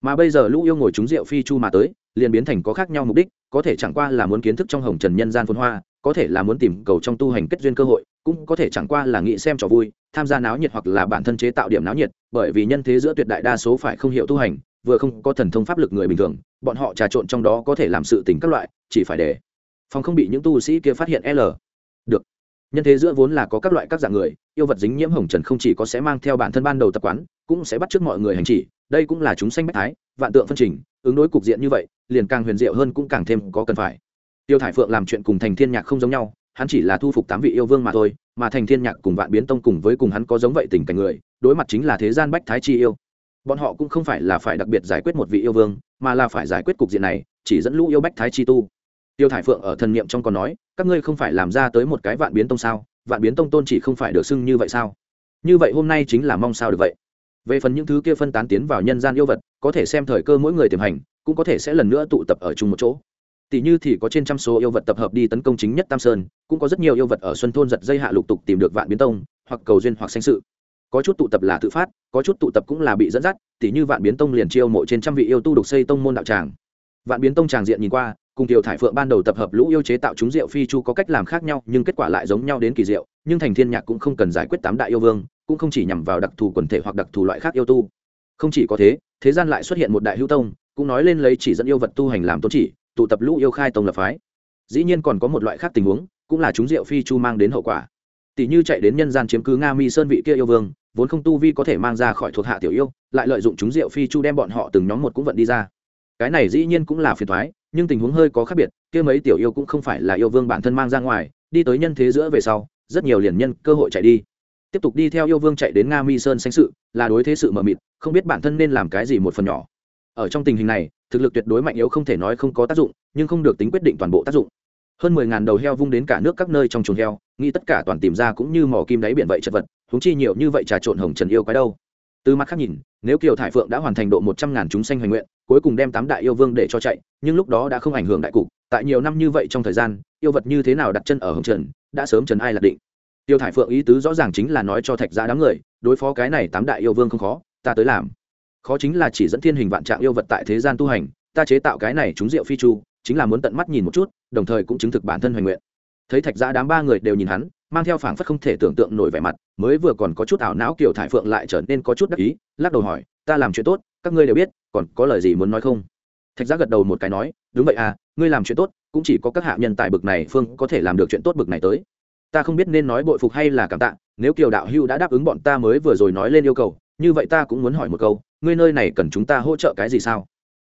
Mà bây giờ lũ yêu ngồi chúng rượu phi chu mà tới, liền biến thành có khác nhau mục đích, có thể chẳng qua là muốn kiến thức trong hồng trần nhân gian phồn hoa, có thể là muốn tìm cầu trong tu hành kết duyên cơ hội, cũng có thể chẳng qua là nghĩ xem trò vui, tham gia náo nhiệt hoặc là bản thân chế tạo điểm náo nhiệt, bởi vì nhân thế giữa tuyệt đại đa số phải không hiểu tu hành, vừa không có thần thông pháp lực người bình thường, bọn họ trà trộn trong đó có thể làm sự tình các loại, chỉ phải để phòng không bị những tu sĩ kia phát hiện l. Được. Nhân thế giữa vốn là có các loại các dạng người, yêu vật dính nhiễm hồng trần không chỉ có sẽ mang theo bản thân ban đầu tập quán, cũng sẽ bắt t r ư ớ c mọi người hành chỉ. Đây cũng là chúng sanh bách thái, vạn tượng phân trình, ứng đối cục diện như vậy, liền càng huyền diệu hơn cũng càng thêm có cần phải. Tiêu thải phượng làm chuyện cùng thành thiên nhạc không giống nhau, hắn chỉ là thu phục tám vị yêu vương mà thôi, mà thành thiên nhạc cùng vạn biến tông cùng với cùng hắn có giống vậy tình cảnh người, đối mặt chính là thế gian bách thái chi yêu. Bọn họ cũng không phải là phải đặc biệt giải quyết một vị yêu vương, mà là phải giải quyết cục diện này, chỉ dẫn lũ yêu bách thái chi tu tiêu thải phượng ở thần niệm trong còn nói, các ngươi không phải làm ra tới một cái vạn biến tông sao? Vạn biến tông tôn chỉ không phải được xưng như vậy sao? Như vậy hôm nay chính là mong sao được vậy. Về phần những thứ kia phân tán tiến vào nhân gian yêu vật, có thể xem thời cơ mỗi người tiềm hành, cũng có thể sẽ lần nữa tụ tập ở chung một chỗ. Tỷ như thì có trên trăm số yêu vật tập hợp đi tấn công chính nhất tam sơn, cũng có rất nhiều yêu vật ở xuân thôn giật dây hạ lục tục tìm được vạn biến tông, hoặc cầu duyên hoặc sanh sự. Có chút tụ tập là tự phát, có chút tụ tập cũng là bị dẫn dắt tỷ như vạn biến tông liền chiêu mộ trên trăm vị yêu tu đục xây tông môn đạo tràng. Vạn biến tông tràng diện nhìn qua cùng tiểu thải phượng ban đầu tập hợp lũ yêu chế tạo chúng rượu phi chu có cách làm khác nhau, nhưng kết quả lại giống nhau đến kỳ diệu, nhưng thành thiên nhạc cũng không cần giải quyết tám đại yêu vương, cũng không chỉ nhằm vào đặc thù quần thể hoặc đặc thù loại khác yêu tu. Không chỉ có thế thế gian lại xuất hiện một đại hữu tông, cũng nói lên lấy chỉ dẫn yêu vật tu hành làm tôn chỉ, tụ tập lũ yêu khai tông lập phái. Dĩ nhiên còn có một loại khác tình huống, cũng là chúng rượu phi chu mang đến hậu quả. Tỷ như chạy đến nhân gian chiếm cứ nga mi sơn vị kia yêu vương, vốn không tu vi có thể mang ra khỏi thuộc hạ tiểu yêu, lại lợi dụng chúng rượu phi chu đem bọn họ từng nhóm một cũng vận đi ra. Cái này dĩ nhiên cũng là phiền thoái nhưng tình huống hơi có khác biệt, kia mấy tiểu yêu cũng không phải là yêu vương bản thân mang ra ngoài, đi tới nhân thế giữa về sau, rất nhiều liền nhân cơ hội chạy đi. Tiếp tục đi theo yêu vương chạy đến nga mi sơn sanh sự, là đối thế sự mờ mịt, không biết bản thân nên làm cái gì một phần nhỏ. Ở trong tình hình này, thực lực tuyệt đối mạnh yếu không thể nói không có tác dụng, nhưng không được tính quyết định toàn bộ tác dụng. Hơn mười ngàn đầu heo vung đến cả nước các nơi trong chuồng heo, nghĩ tất cả toàn tìm ra cũng như mỏ kim đáy biển vậy chật vật húng chi nhiều như vậy trà trộn hồng trần yêu quái đâu. Từ mặt khác nhìn, nếu kiều thải phượng đã hoàn thành độ một trăm ngàn chúng sanh hoành nguyện, cuối cùng đem tám đại yêu vương để cho chạy nhưng lúc đó đã không ảnh hưởng đại cục, tại nhiều năm như vậy trong thời gian, yêu vật như thế nào đặt chân ở hồng trần, đã sớm trần ai lạc định. Tiêu thải phượng ý tứ rõ ràng chính là nói cho thạch gia đám người, đối phó cái này tám đại yêu vương không khó, ta tới làm. Khó chính là chỉ dẫn thiên hình vạn trạng yêu vật tại thế gian tu hành, ta chế tạo cái này chúng rượu phi chu, chính là muốn tận mắt nhìn một chút, đồng thời cũng chứng thực bản thân hoành nguyện. Thấy thạch gia đám ba người đều nhìn hắn, mang theo phảng phất không thể tưởng tượng nổi vẻ mặt, mới vừa còn có chút ảo não kiểu thải phượng lại trở nên có chút đắc ý, lắc đầu hỏi, ta làm chuyện tốt, các ngươi đều biết, còn có lời gì muốn nói không? Thạch giác gật đầu một cái nói, đúng vậy à ngươi làm chuyện tốt, cũng chỉ có các hạ nhân tại bực này phương có thể làm được chuyện tốt bực này tới. Ta không biết nên nói bội phục hay là cảm tạ, nếu kiều đạo hưu đã đáp ứng bọn ta mới vừa rồi nói lên yêu cầu, như vậy ta cũng muốn hỏi một câu, ngươi nơi này cần chúng ta hỗ trợ cái gì sao?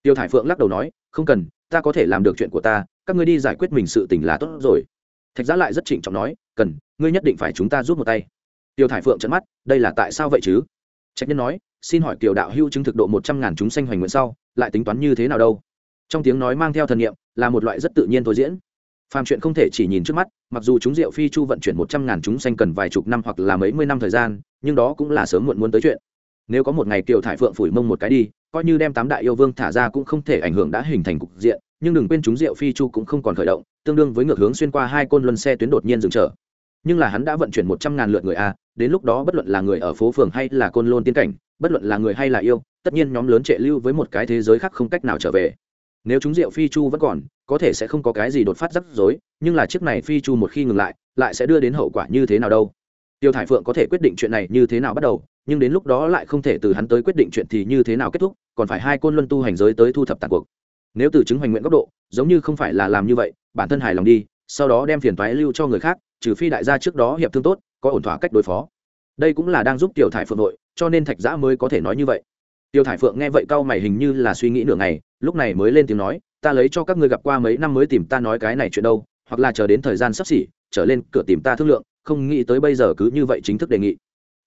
Tiêu thải phượng lắc đầu nói, không cần, ta có thể làm được chuyện của ta, các ngươi đi giải quyết mình sự tình là tốt rồi. Thạch giá lại rất trịnh trọng nói, cần, ngươi nhất định phải chúng ta giúp một tay. Tiêu thải phượng trận mắt, đây là tại sao vậy chứ? Trạch nhân nói xin hỏi kiểu đạo hưu chứng thực độ một trăm ngàn chúng sanh hoành nguyện sau, lại tính toán như thế nào đâu? Trong tiếng nói mang theo thần nghiệm là một loại rất tự nhiên thôi diễn. Phàm chuyện không thể chỉ nhìn trước mắt, mặc dù chúng diệu phi chu vận chuyển một trăm ngàn chúng sanh cần vài chục năm hoặc là mấy mươi năm thời gian, nhưng đó cũng là sớm muộn muốn tới chuyện. Nếu có một ngày kiều thải phượng phủi mông một cái đi, coi như đem tám đại yêu vương thả ra cũng không thể ảnh hưởng đã hình thành cục diện, nhưng đừng quên chúng diệu phi chu cũng không còn khởi động, tương đương với ngược hướng xuyên qua hai côn luân xe tuyến đột nhiên dừng trở. Nhưng là hắn đã vận chuyển một trăm ngàn lượt người a, đến lúc đó bất luận là người ở phố phường hay là côn lôn tiên cảnh bất luận là người hay là yêu, tất nhiên nhóm lớn trệ lưu với một cái thế giới khác không cách nào trở về. Nếu chúng rượu phi chu vẫn còn, có thể sẽ không có cái gì đột phát rắc rối, nhưng là chiếc này phi chu một khi ngừng lại lại sẽ đưa đến hậu quả như thế nào đâu? Tiêu thải phượng có thể quyết định chuyện này như thế nào bắt đầu, nhưng đến lúc đó lại không thể từ hắn tới quyết định chuyện thì như thế nào kết thúc, còn phải hai côn luân tu hành giới tới thu thập tàn cuộc. Nếu từ chứng hoành nguyện góc độ, giống như không phải là làm như vậy, bản thân hài lòng đi, sau đó đem phiền toái lưu cho người khác, trừ phi đại gia trước đó hiệp thương tốt, có ổn thỏa cách đối phó đây cũng là đang giúp tiểu thải phượng nội cho nên thạch giã mới có thể nói như vậy. Tiểu thải phượng nghe vậy cau mày hình như là suy nghĩ nửa ngày, lúc này mới lên tiếng nói, ta lấy cho các ngươi gặp qua mấy năm mới tìm ta nói cái này chuyện đâu, hoặc là chờ đến thời gian sắp xỉ, trở lên cửa tìm ta thương lượng, không nghĩ tới bây giờ cứ như vậy chính thức đề nghị.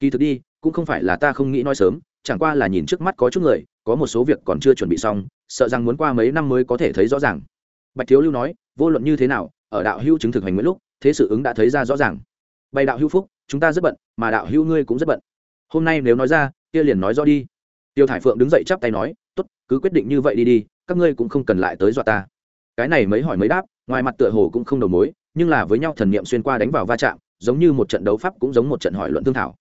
Kỳ thực đi, cũng không phải là ta không nghĩ nói sớm, chẳng qua là nhìn trước mắt có chút người, có một số việc còn chưa chuẩn bị xong, sợ rằng muốn qua mấy năm mới có thể thấy rõ ràng. Bạch thiếu lưu nói, vô luận như thế nào, ở đạo hữu chứng thực hành nguyễn lúc, thế sự ứng đã thấy ra rõ ràng. Bày đạo hữu phúc chúng ta rất bận, mà đạo hữu ngươi cũng rất bận. Hôm nay nếu nói ra, kia liền nói rõ đi. Tiêu thải phượng đứng dậy chắp tay nói, tốt, cứ quyết định như vậy đi đi, các ngươi cũng không cần lại tới dọa ta. Cái này mấy hỏi mấy đáp, ngoài mặt tựa hồ cũng không đầu mối, nhưng là với nhau thần niệm xuyên qua đánh vào va chạm, giống như một trận đấu pháp cũng giống một trận hỏi luận thương thảo.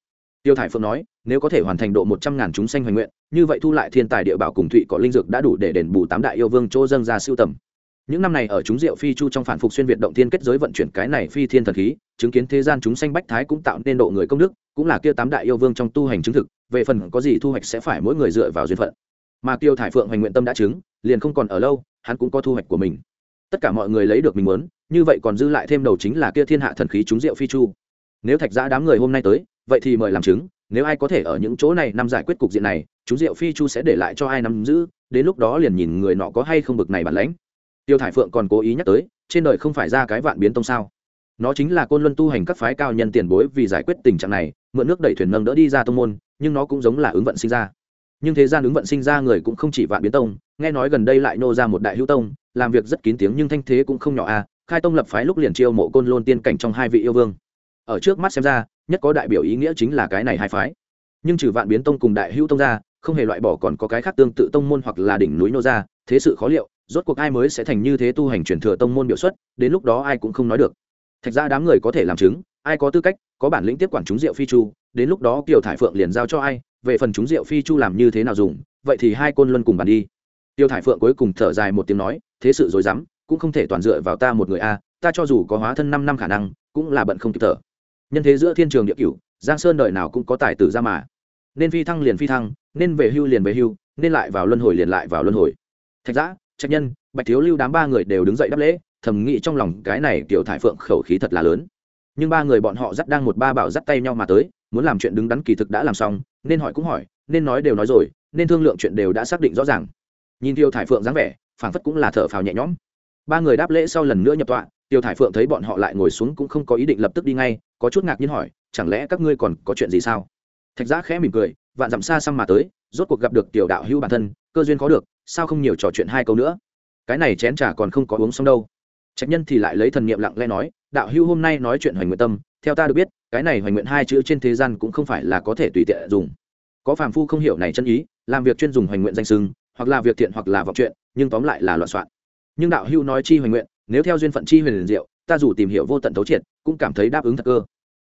Tiêu thải phượng nói, nếu có thể hoàn thành độ một trăm ngàn chúng sanh hoành nguyện, như vậy thu lại thiên tài địa bảo cùng thụy có linh dược đã đủ để đền bù tám đại yêu vương chỗ dâng ra siêu tầm những năm này ở chúng diệu phi chu trong phản phục xuyên việt động thiên kết giới vận chuyển cái này phi thiên thần khí, chứng kiến thế gian chúng sanh bách thái cũng tạo nên độ người công đức, cũng là kia tám đại yêu vương trong tu hành chứng thực, về phần có gì thu hoạch sẽ phải mỗi người dựa vào duyên phận. Mà tiêu thải phượng hoành nguyện tâm đã chứng, liền không còn ở lâu, hắn cũng có thu hoạch của mình. Tất cả mọi người lấy được mình muốn, như vậy còn dư lại thêm đầu chính là kia thiên hạ thần khí chúng diệu phi chu. Nếu thạch giã đám người hôm nay tới, vậy thì mời làm chứng, nếu ai có thể ở những chỗ này nằm giải quyết cục diện này, chúng diệu phi chu sẽ để lại cho ai nắm giữ, đến lúc đó liền nhìn người nọ có hay không bực này bản lãnh tiêu thải phượng còn cố ý nhắc tới, trên đời không phải ra cái vạn biến tông sao? Nó chính là côn luân tu hành các phái cao nhân tiền bối vì giải quyết tình trạng này, mượn nước đẩy thuyền nâng đỡ đi ra tông môn, nhưng nó cũng giống là ứng vận sinh ra. Nhưng thế gian ứng vận sinh ra người cũng không chỉ vạn biến tông, nghe nói gần đây lại nô ra một đại hữu tông, làm việc rất kín tiếng nhưng thanh thế cũng không nhỏ à khai tông lập phái lúc liền chiêu mộ côn lôn tiên cảnh trong hai vị yêu vương. Ở trước mắt xem ra, nhất có đại biểu ý nghĩa chính là cái này hai phái. Nhưng trừ vạn biến tông cùng đại hữu tông ra, không hề loại bỏ còn có cái khác tương tự tông môn hoặc là đỉnh núi nô ra, thế sự khó liệu rốt cuộc ai mới sẽ thành như thế tu hành truyền thừa tông môn biểu xuất, đến lúc đó ai cũng không nói được. Thạch ra đám người có thể làm chứng, ai có tư cách, có bản lĩnh tiếp quản chúng diệu phi chu, đến lúc đó kiều thải phượng liền giao cho ai, về phần chúng diệu phi chu làm như thế nào dùng, vậy thì hai côn luân cùng bàn đi. Tiêu thải phượng cuối cùng thở dài một tiếng nói, thế sự rồi rắm, cũng không thể toàn dựa vào ta một người a, ta cho dù có hóa thân năm năm khả năng, cũng là bận không kịp thở. Nhân thế giữa thiên trường địa cửu, giang sơn đời nào cũng có tài tử ra mà. Nên phi thăng liền phi thăng, nên về hưu liền về hưu, nên lại vào luân hồi liền lại vào luân hồi. Thạch giã trạch nhân, bạch thiếu lưu đám ba người đều đứng dậy đáp lễ, thầm nghĩ trong lòng cái này tiểu thải phượng khẩu khí thật là lớn. Nhưng ba người bọn họ dắt đang một ba bảo dắt tay nhau mà tới, muốn làm chuyện đứng đắn kỳ thực đã làm xong, nên hỏi cũng hỏi, nên nói đều nói rồi, nên thương lượng chuyện đều đã xác định rõ ràng. Nhìn tiêu thải phượng dáng vẻ, phảng phất cũng là thở phào nhẹ nhõm. Ba người đáp lễ sau lần nữa nhập tọa, tiêu thải phượng thấy bọn họ lại ngồi xuống cũng không có ý định lập tức đi ngay, có chút ngạc nhiên hỏi, chẳng lẽ các ngươi còn có chuyện gì sao? Thạch giã khẽ mỉm cười, vạn dặm xa xăm mà tới, rốt cuộc gặp được tiểu đạo hữu bản thân, cơ duyên khó được sao không nhiều trò chuyện hai câu nữa? Cái này chén trà còn không có uống xong đâu. Trạch nhân thì lại lấy thần niệm lặng lẽ nói, đạo hữu hôm nay nói chuyện hoành nguyện tâm, theo ta được biết, cái này hoành nguyện hai chữ trên thế gian cũng không phải là có thể tùy tiện dùng. Có phàm phu không hiểu này chân ý, làm việc chuyên dùng hoành nguyện danh sưng hoặc là việc thiện hoặc là vọng chuyện, nhưng tóm lại là loạn soạn. Nhưng đạo hữu nói chi hoành nguyện nếu theo duyên phận chi huyền liền diệu, ta dù tìm hiểu vô tận thấu triệt, cũng cảm thấy đáp ứng thật cơ.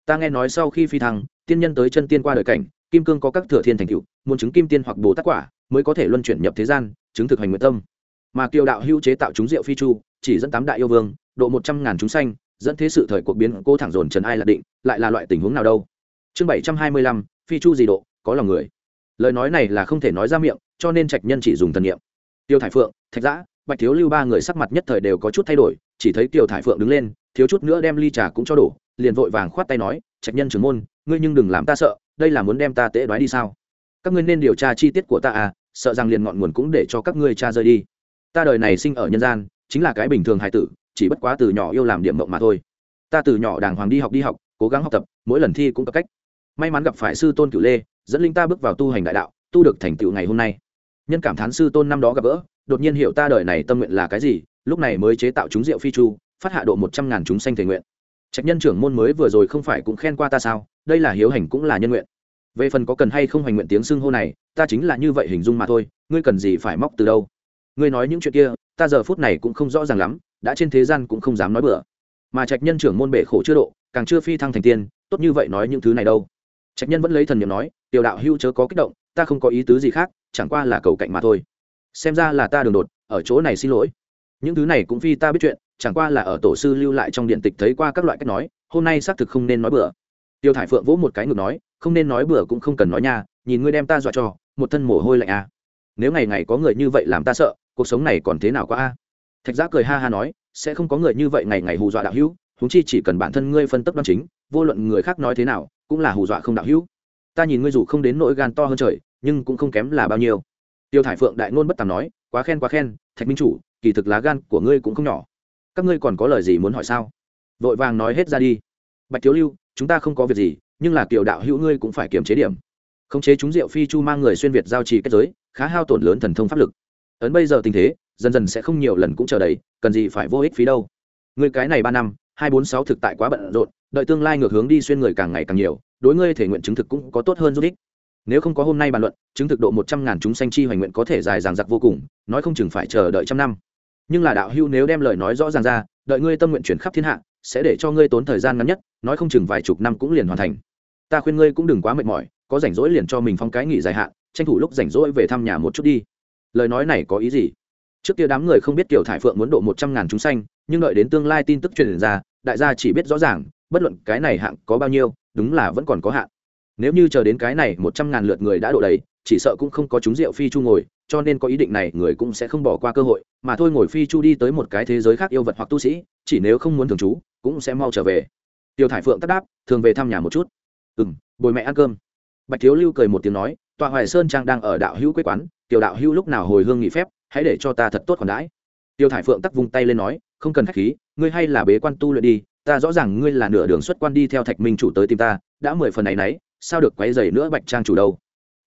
Ta nghe nói sau khi phi thăng, tiên nhân tới chân tiên qua đời cảnh, kim cương có các thừa thiên thành cựu muốn chứng kim tiên hoặc bồ tát quả, mới có thể luân chuyển nhập thế gian chứng thực hành nguyện tâm. Mà kiều đạo hữu chế tạo chúng rượu phi chu, chỉ dẫn tám đại yêu vương, độ một trăm ngàn chúng sanh, dẫn thế sự thời cuộc biến cô thẳng dồn trần ai là định, lại là loại tình huống nào đâu. Chương bảy trăm hai mươi lăm, phi chu gì độ, có lòng người. Lời nói này là không thể nói ra miệng, cho nên trạch nhân chỉ dùng thần niệm. Tiêu thải phượng, thạch giã, bạch thiếu lưu ba người sắc mặt nhất thời đều có chút thay đổi, chỉ thấy tiêu thải phượng đứng lên, thiếu chút nữa đem ly trà cũng cho đổ, liền vội vàng khoát tay nói, trạch nhân trưởng môn, ngươi nhưng đừng làm ta sợ, đây là muốn đem ta tễ đoái đi sao? Các ngươi nên điều tra chi tiết của ta à sợ rằng liền ngọn nguồn cũng để cho các ngươi cha rơi đi. Ta đời này sinh ở nhân gian, chính là cái bình thường hài tử, chỉ bất quá từ nhỏ yêu làm điểm mộng mà thôi. Ta từ nhỏ đàng hoàng đi học đi học, cố gắng học tập, mỗi lần thi cũng có cách. May mắn gặp phải sư tôn cửu lê, dẫn linh ta bước vào tu hành đại đạo, tu được thành tựu ngày hôm nay. Nhân cảm thán sư tôn năm đó gặp gỡ, đột nhiên hiểu ta đời này tâm nguyện là cái gì, lúc này mới chế tạo chúng rượu phi chu, phát hạ độ một trăm ngàn chúng sanh thể nguyện. Trạch nhân trưởng môn mới vừa rồi không phải cũng khen qua ta sao? Đây là hiếu hành cũng là nhân nguyện về phần có cần hay không hoành nguyện tiếng xưng hô này, ta chính là như vậy hình dung mà thôi, ngươi cần gì phải móc từ đâu? Ngươi nói những chuyện kia, ta giờ phút này cũng không rõ ràng lắm, đã trên thế gian cũng không dám nói bừa. Mà trạch nhân trưởng môn bể khổ chưa độ, càng chưa phi thăng thành tiên, tốt như vậy nói những thứ này đâu. Trạch nhân vẫn lấy thần n nói, tiểu đạo hưu chớ có kích động, ta không có ý tứ gì khác, chẳng qua là cầu cạnh mà thôi. Xem ra là ta đường đột, ở chỗ này xin lỗi. Những thứ này cũng phi ta biết chuyện, chẳng qua là ở tổ sư lưu lại trong điện tịch thấy qua các loại cách nói, hôm nay xác thực không nên nói bừa. Tiêu thải phượng vỗ một cái ngược nói không nên nói bừa cũng không cần nói nha, nhìn ngươi đem ta dọa cho, một thân mồ hôi lạnh à. nếu ngày ngày có người như vậy làm ta sợ, cuộc sống này còn thế nào có a? Thạch giã cười ha ha nói, sẽ không có người như vậy ngày ngày hù dọa đạo hữu húng chi chỉ cần bản thân ngươi phân tấp đoan chính, vô luận người khác nói thế nào, cũng là hù dọa không đạo hữu. Ta nhìn ngươi dù không đến nỗi gan to hơn trời, nhưng cũng không kém là bao nhiêu. Tiêu thải phượng đại ngôn bất tàm nói, quá khen quá khen, thạch minh chủ, kỳ thực lá gan của ngươi cũng không nhỏ. Các ngươi còn có lời gì muốn hỏi sao? Vội vàng nói hết ra đi. Bạch thiếu lưu, chúng ta không có việc gì nhưng là kiểu đạo hữu ngươi cũng phải kiềm chế điểm. Khống chế chúng rượu phi chu mang người xuyên việt giao trì kết giới, khá hao tổn lớn thần thông pháp lực. Ấn bây giờ tình thế, dần dần sẽ không nhiều lần cũng chờ đấy cần gì phải vô ích phí đâu. Người cái này ba năm, hai bốn sáu thực tại quá bận rộn, đợi tương lai ngược hướng đi xuyên người càng ngày càng nhiều, đối ngươi thể nguyện chứng thực cũng có tốt hơn giúp ích. Nếu không có hôm nay bàn luận, chứng thực độ một trăm ngàn chúng sanh chi hoành nguyện có thể dài dằng dặc vô cùng, nói không chừng phải chờ đợi trăm năm. Nhưng là đạo hưu nếu đem lời nói rõ ràng ra, đợi ngươi tâm nguyện chuyển khắp thiên hạ, sẽ để cho ngươi tốn thời gian ngắn nhất, nói không chừng vài chục năm cũng liền hoàn thành ta khuyên ngươi cũng đừng quá mệt mỏi, có rảnh rỗi liền cho mình phong cái nghỉ dài hạn, tranh thủ lúc rảnh rỗi về thăm nhà một chút đi. Lời nói này có ý gì? Trước kia đám người không biết kiểu thải phượng muốn độ một trăm ngàn chúng sanh, nhưng đợi đến tương lai tin tức truyền ra, đại gia chỉ biết rõ ràng, bất luận cái này hạng có bao nhiêu, đúng là vẫn còn có hạn. Nếu như chờ đến cái này một trăm ngàn lượt người đã độ đầy, chỉ sợ cũng không có chúng rượu phi chu ngồi, cho nên có ý định này người cũng sẽ không bỏ qua cơ hội, mà thôi ngồi phi chu đi tới một cái thế giới khác yêu vật hoặc tu sĩ, chỉ nếu không muốn thường trú, cũng sẽ mau trở về. Tiêu thải phượng tắt đáp, thường về thăm nhà một chút ừ m bồi mẹ ăn cơm. Bạch thiếu lưu cười một tiếng nói, tọa hoài sơn trang đang ở đạo hữu quế quán, tiểu đạo hữu lúc nào hồi hương nghỉ phép, hãy để cho ta thật tốt còn đãi. Tiêu thải phượng tắc vung tay lên nói, không cần khách khí, ngươi hay là bế quan tu luyện đi, ta rõ ràng ngươi là nửa đường xuất quan đi theo thạch minh chủ tới tìm ta, đã mười phần này nấy, sao được quấy dày nữa bạch trang chủ đâu?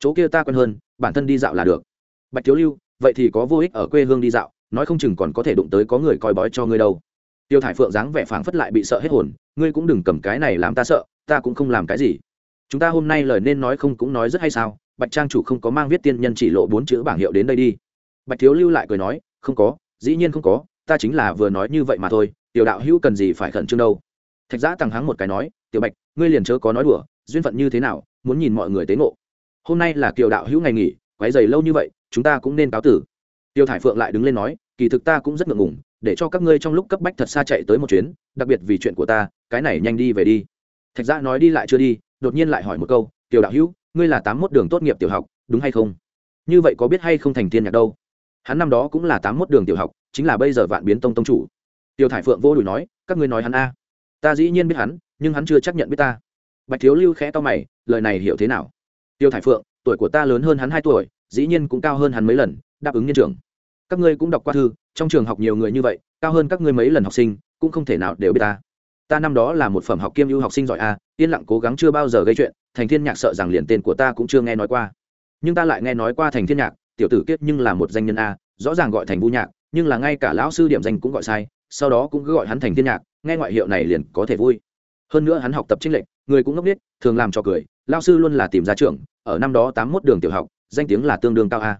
Chỗ kia ta quen hơn, bản thân đi dạo là được. Bạch thiếu lưu, vậy thì có vô ích ở quê hương đi dạo, nói không chừng còn có thể đụng tới có người coi bói cho ngươi đâu. Tiêu thải phượng dáng vẻ phảng phất lại bị sợ hết hồn, ngươi cũng đừng cầm cái này làm ta sợ ta cũng không làm cái gì. Chúng ta hôm nay lời nên nói không cũng nói rất hay sao? Bạch trang chủ không có mang viết tiên nhân chỉ lộ bốn chữ bảng hiệu đến đây đi. Bạch thiếu lưu lại cười nói, không có, dĩ nhiên không có, ta chính là vừa nói như vậy mà thôi, tiểu đạo hữu cần gì phải khẩn trương đâu. Thạch giã tăng hắng một cái nói, tiểu bạch, ngươi liền chớ có nói đùa, duyên phận như thế nào, muốn nhìn mọi người tế ngộ. Hôm nay là kiều đạo hữu ngày nghỉ, quấy dày lâu như vậy, chúng ta cũng nên cáo tử. Tiêu thải phượng lại đứng lên nói, kỳ thực ta cũng rất ngượng ngùng, để cho các ngươi trong lúc cấp bách thật xa chạy tới một chuyến, đặc biệt vì chuyện của ta, cái này nhanh đi về đi thạch giã nói đi lại chưa đi, đột nhiên lại hỏi một câu, tiểu đạo hữu, ngươi là tám mốt đường tốt nghiệp tiểu học, đúng hay không? Như vậy có biết hay không thành thiên nhạc đâu? Hắn năm đó cũng là tám mốt đường tiểu học, chính là bây giờ vạn biến tông tông chủ. Tiêu thải phượng vô đùi nói, các ngươi nói hắn a. Ta dĩ nhiên biết hắn, nhưng hắn chưa chấp nhận biết ta. Bạch thiếu lưu khẽ to mày, lời này hiểu thế nào? Tiêu thải phượng, tuổi của ta lớn hơn hắn hai tuổi, dĩ nhiên cũng cao hơn hắn mấy lần, đáp ứng nhân trưởng. Các ngươi cũng đọc qua thư, trong trường học nhiều người như vậy, cao hơn các ngươi mấy lần học sinh, cũng không thể nào đều biết ta ta năm đó là một phẩm học kiêm ưu học sinh giỏi a, yên lặng cố gắng chưa bao giờ gây chuyện, thành thiên nhạc sợ rằng liền tên của ta cũng chưa nghe nói qua. Nhưng ta lại nghe nói qua thành thiên nhạc, tiểu tử kiết nhưng là một danh nhân a, rõ ràng gọi thành vũ nhạc, nhưng là ngay cả lão sư điểm danh cũng gọi sai, sau đó cũng cứ gọi hắn thành thiên nhạc, nghe ngoại hiệu này liền có thể vui. Hơn nữa hắn học tập trinh lệnh người cũng ngốc biết thường làm cho cười lao sư luôn là tìm ra trưởng, ở năm đó tám mốt đường tiểu học, danh tiếng là tương đương cao a.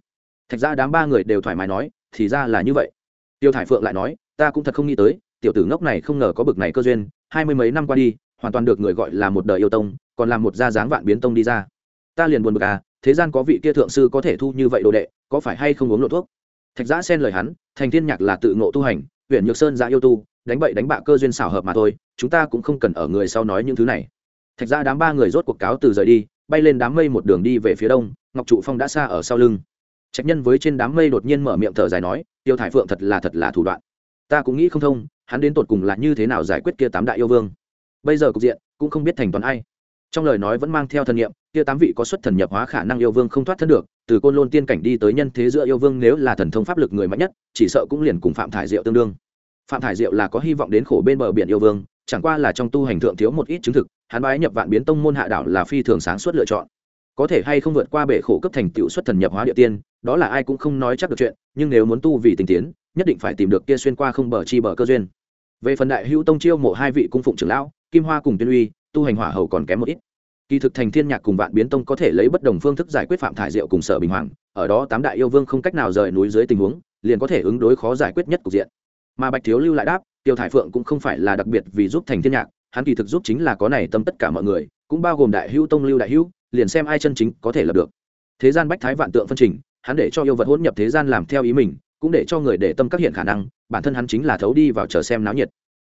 Thạch ra đám ba người đều thoải mái nói, thì ra là như vậy. Tiêu thải phượng lại nói, ta cũng thật không nghĩ tới tiểu tử ngốc này không ngờ có bực này cơ duyên, hai mươi mấy năm qua đi, hoàn toàn được người gọi là một đời yêu tông, còn làm một gia dáng vạn biến tông đi ra. Ta liền buồn bực à thế gian có vị kia thượng sư có thể thu như vậy đồ đệ, có phải hay không uống lộ thuốc? Thạch giã xen lời hắn, thành thiên nhạc là tự ngộ tu hành huyện nhược sơn giã yêu tu, đánh bậy đánh bạ cơ duyên xảo hợp mà thôi, chúng ta cũng không cần ở người sau nói những thứ này. Thạch giã đám ba người rốt cuộc cáo từ rời đi, bay lên đám mây một đường đi về phía đông, ngọc trụ phong đã xa ở sau lưng. Trạch nhân với trên đám mây đột nhiên mở miệng thở dài nói, tiêu thải phượng thật là thật là thủ đoạn. Ta cũng nghĩ không thông hắn đến tột cùng là như thế nào giải quyết kia tám đại yêu vương? Bây giờ cục diện cũng không biết thành toàn ai. Trong lời nói vẫn mang theo thần nghiệm kia tám vị có xuất thần nhập hóa khả năng yêu vương không thoát thân được, từ côn lôn tiên cảnh đi tới nhân thế giữa yêu vương nếu là thần thông pháp lực người mạnh nhất, chỉ sợ cũng liền cùng phạm thải diệu tương đương. Phạm thải diệu là có hy vọng đến khổ bên bờ biển yêu vương, chẳng qua là trong tu hành thượng thiếu một ít chứng thực, hắn bái nhập vạn biến tông môn hạ đảo là phi thường sáng suốt lựa chọn. Có thể hay không vượt qua bể khổ cấp thành tựu xuất thần nhập hóa địa tiên, đó là ai cũng không nói chắc được chuyện, nhưng nếu muốn tu vì tình tiến, nhất định phải tìm được kia xuyên qua không bờ chi bờ cơ duyên về phần đại hữu tông chiêu mộ hai vị cung phụng trưởng lão, kim hoa cùng tiên uy, tu hành hỏa hầu còn kém một ít. Kỳ thực thành thiên nhạc cùng vạn biến tông có thể lấy bất đồng phương thức giải quyết phạm thải diệu cùng sở bình hoàng, ở đó tám đại yêu vương không cách nào rời núi dưới tình huống, liền có thể ứng đối khó giải quyết nhất cục diện. Mà bạch thiếu lưu lại đáp, tiêu thải phượng cũng không phải là đặc biệt vì giúp thành thiên nhạc, hắn kỳ thực giúp chính là có này tâm tất cả mọi người, cũng bao gồm đại hữu tông lưu đại hữu, liền xem ai chân chính có thể lập được. Thế gian bách thái vạn tượng phân trình, hắn để cho yêu vật hỗn nhập thế gian làm theo ý mình cũng để cho người để tâm các hiện khả năng, bản thân hắn chính là thấu đi vào chờ xem náo nhiệt.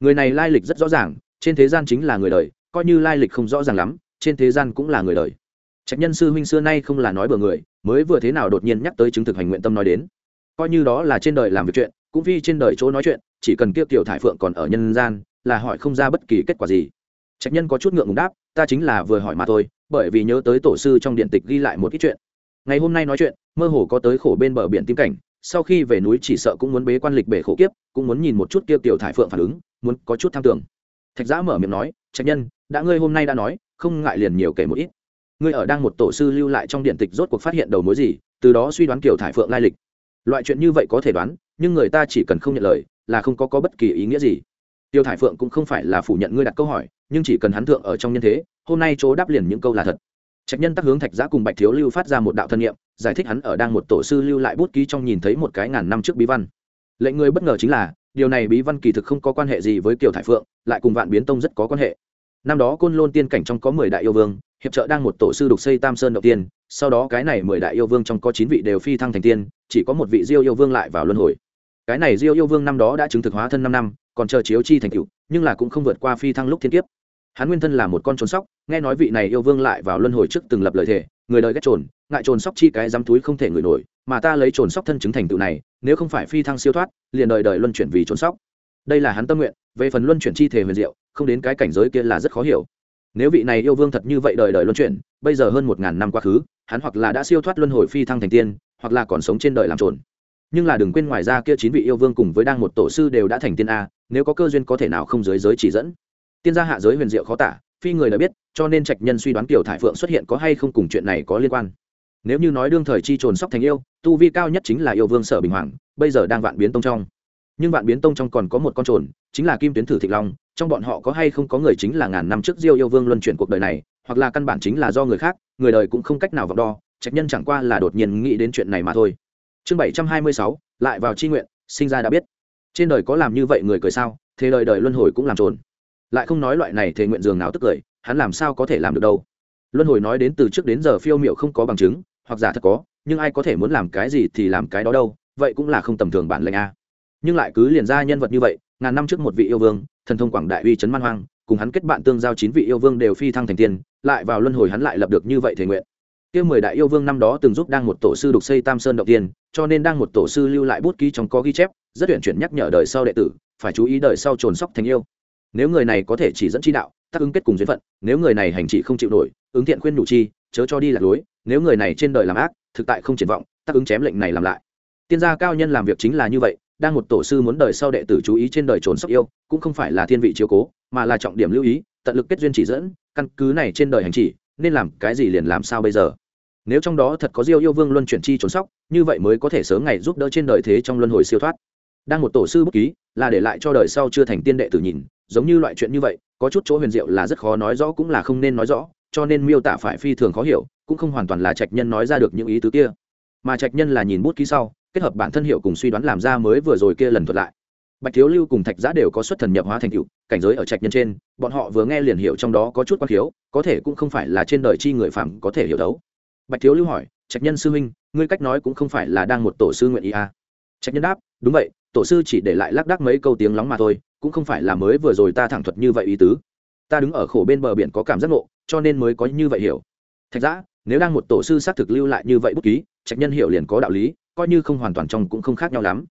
Người này lai lịch rất rõ ràng, trên thế gian chính là người đời, coi như lai lịch không rõ ràng lắm, trên thế gian cũng là người đời. Trạch nhân sư huynh xưa nay không là nói bừa người, mới vừa thế nào đột nhiên nhắc tới chứng thực hành nguyện tâm nói đến. Coi như đó là trên đời làm việc chuyện, cũng vì trên đời chỗ nói chuyện, chỉ cần kia tiểu thải phượng còn ở nhân gian, là hỏi không ra bất kỳ kết quả gì. Trạch nhân có chút ngượng ngùng đáp, ta chính là vừa hỏi mà thôi, bởi vì nhớ tới tổ sư trong điện tịch ghi lại một ít chuyện. Ngày hôm nay nói chuyện, mơ hồ có tới khổ bên bờ biển tím cảnh sau khi về núi chỉ sợ cũng muốn bế quan lịch bể khổ kiếp cũng muốn nhìn một chút kia tiểu thải phượng phản ứng muốn có chút tham tưởng. Thạch giã mở miệng nói trạch nhân đã ngươi hôm nay đã nói không ngại liền nhiều kể một ít. Ngươi ở đang một tổ sư lưu lại trong điện tịch rốt cuộc phát hiện đầu mối gì từ đó suy đoán kiểu thải phượng lai lịch. Loại chuyện như vậy có thể đoán nhưng người ta chỉ cần không nhận lời là không có, có bất kỳ ý nghĩa gì. Tiêu thải phượng cũng không phải là phủ nhận ngươi đặt câu hỏi nhưng chỉ cần hắn thượng ở trong nhân thế hôm nay chỗ đáp liền những câu là thật. Trạch nhân tác hướng thạch giã cùng bạch thiếu lưu phát ra một đạo thân nhiệm giải thích hắn ở đang một tổ sư lưu lại bút ký trong nhìn thấy một cái ngàn năm trước bí văn. Lệnh người bất ngờ chính là, điều này bí văn kỳ thực không có quan hệ gì với kiều thải phượng, lại cùng vạn biến tông rất có quan hệ. Năm đó côn lôn tiên cảnh trong có mười đại yêu vương, hiệp trợ đang một tổ sư đục xây tam sơn đầu tiên, sau đó cái này mười đại yêu vương trong có chín vị đều phi thăng thành tiên, chỉ có một vị diêu yêu vương lại vào luân hồi. Cái này diêu yêu vương năm đó đã chứng thực hóa thân năm năm, còn chờ chiếu chi thành cựu nhưng là cũng không vượt qua phi thăng lúc thiên kiếp. Hắn nguyên thân là một con trốn sóc, nghe nói vị này yêu vương lại vào luân hồi trước từng lập lời thề, người đời ghét trồn ngại trồn sóc chi cái dám túi không thể ngửi nổi, mà ta lấy trồn sóc thân chứng thành tựu này, nếu không phải phi thăng siêu thoát, liền đời đời luân chuyển vì trồn sóc. Đây là hắn tâm nguyện, về phần luân chuyển chi thể huyền diệu, không đến cái cảnh giới kia là rất khó hiểu. Nếu vị này yêu vương thật như vậy đời đời luân chuyển, bây giờ hơn một ngàn năm quá khứ, hắn hoặc là đã siêu thoát luân hồi phi thăng thành tiên, hoặc là còn sống trên đời làm trồn. Nhưng là đừng quên ngoài ra kia chín vị yêu vương cùng với đang một tổ sư đều đã thành tiên a, nếu có cơ duyên có thể nào không giới giới chỉ dẫn. Tiên gia hạ giới huyền diệu khó tả, phi người đã biết, cho nên trạch nhân suy đoán kiểu thải phượng xuất hiện có hay không cùng chuyện này có liên quan nếu như nói đương thời chi trồn sóc thành yêu, tu vi cao nhất chính là yêu vương sở bình hoàng, bây giờ đang vạn biến tông trong. Nhưng vạn biến tông trong còn có một con trồn, chính là kim tuyến thử thịnh long, trong bọn họ có hay không có người chính là ngàn năm trước diêu yêu vương luân chuyển cuộc đời này, hoặc là căn bản chính là do người khác, người đời cũng không cách nào vọng đo, trạch nhân chẳng qua là đột nhiên nghĩ đến chuyện này mà thôi. Chương bảy trăm hai mươi sáu, lại vào chi nguyện, sinh ra đã biết. Trên đời có làm như vậy người cười sao, thế đời đời luân hồi cũng làm trồn. Lại không nói loại này thế nguyện dường nào tức cười, hắn làm sao có thể làm được đâu. Luân hồi nói đến từ trước đến giờ phiêu miệu không có bằng chứng hoặc giả thật có, nhưng ai có thể muốn làm cái gì thì làm cái đó đâu, vậy cũng là không tầm thường bản lệnh a. Nhưng lại cứ liền ra nhân vật như vậy, ngàn năm trước một vị yêu vương, thần thông quảng đại uy chấn man hoang, cùng hắn kết bạn tương giao chín vị yêu vương đều phi thăng thành tiên, lại vào luân hồi hắn lại lập được như vậy thể nguyện. Kia mười đại yêu vương năm đó từng giúp đang một tổ sư đục xây tam sơn động tiên, cho nên đang một tổ sư lưu lại bút ký trong có ghi chép, rất tuyển chuyển nhắc nhở đời sau đệ tử, phải chú ý đời sau trồn sóc thành yêu. Nếu người này có thể chỉ dẫn chi đạo, tác ứng kết cùng duyên phận, nếu người này hành trị không chịu nổi, ứng thiện khuyên nhủ chi, chớ cho đi lạc lối nếu người này trên đời làm ác, thực tại không triển vọng tác ứng chém lệnh này làm lại. Tiên gia cao nhân làm việc chính là như vậy, đang một tổ sư muốn đời sau đệ tử chú ý trên đời trốn sóc yêu, cũng không phải là thiên vị chiếu cố, mà là trọng điểm lưu ý, tận lực kết duyên chỉ dẫn, căn cứ này trên đời hành chỉ, nên làm cái gì liền làm sao bây giờ. Nếu trong đó thật có diêu yêu vương luân chuyển chi trốn sóc, như vậy mới có thể sớm ngày giúp đỡ trên đời thế trong luân hồi siêu thoát. Đang một tổ sư bút ký, là để lại cho đời sau chưa thành tiên đệ tử nhìn, giống như loại chuyện như vậy, có chút chỗ huyền diệu là rất khó nói rõ cũng là không nên nói rõ, cho nên miêu tả phải phi thường khó hiểu cũng không hoàn toàn là trạch nhân nói ra được những ý tứ kia. Mà trạch nhân là nhìn bút ký sau, kết hợp bản thân hiệu cùng suy đoán làm ra mới vừa rồi kia lần thuật lại. Bạch thiếu lưu cùng thạch giã đều có xuất thần nhập hóa thành cựu cảnh giới ở trạch nhân trên, bọn họ vừa nghe liền hiểu trong đó có chút quan khiếu có thể cũng không phải là trên đời chi người phạm có thể hiểu đấu. Bạch thiếu lưu hỏi, trạch nhân sư huynh, ngươi cách nói cũng không phải là đang một tổ sư nguyện ý à. trạch nhân đáp, đúng vậy, tổ sư chỉ để lại lác đác mấy câu tiếng lóng mà thôi, cũng không phải là mới vừa rồi ta thẳng thuật như vậy ý tứ. Ta đứng ở khổ bên bờ biển có cảm giác ngộ, cho nên mới có như vậy hiểu. Thạch giã nếu đang một tổ sư xác thực lưu lại như vậy bút ký, trạch nhân hiểu liền có đạo lý, coi như không hoàn toàn trong cũng không khác nhau lắm.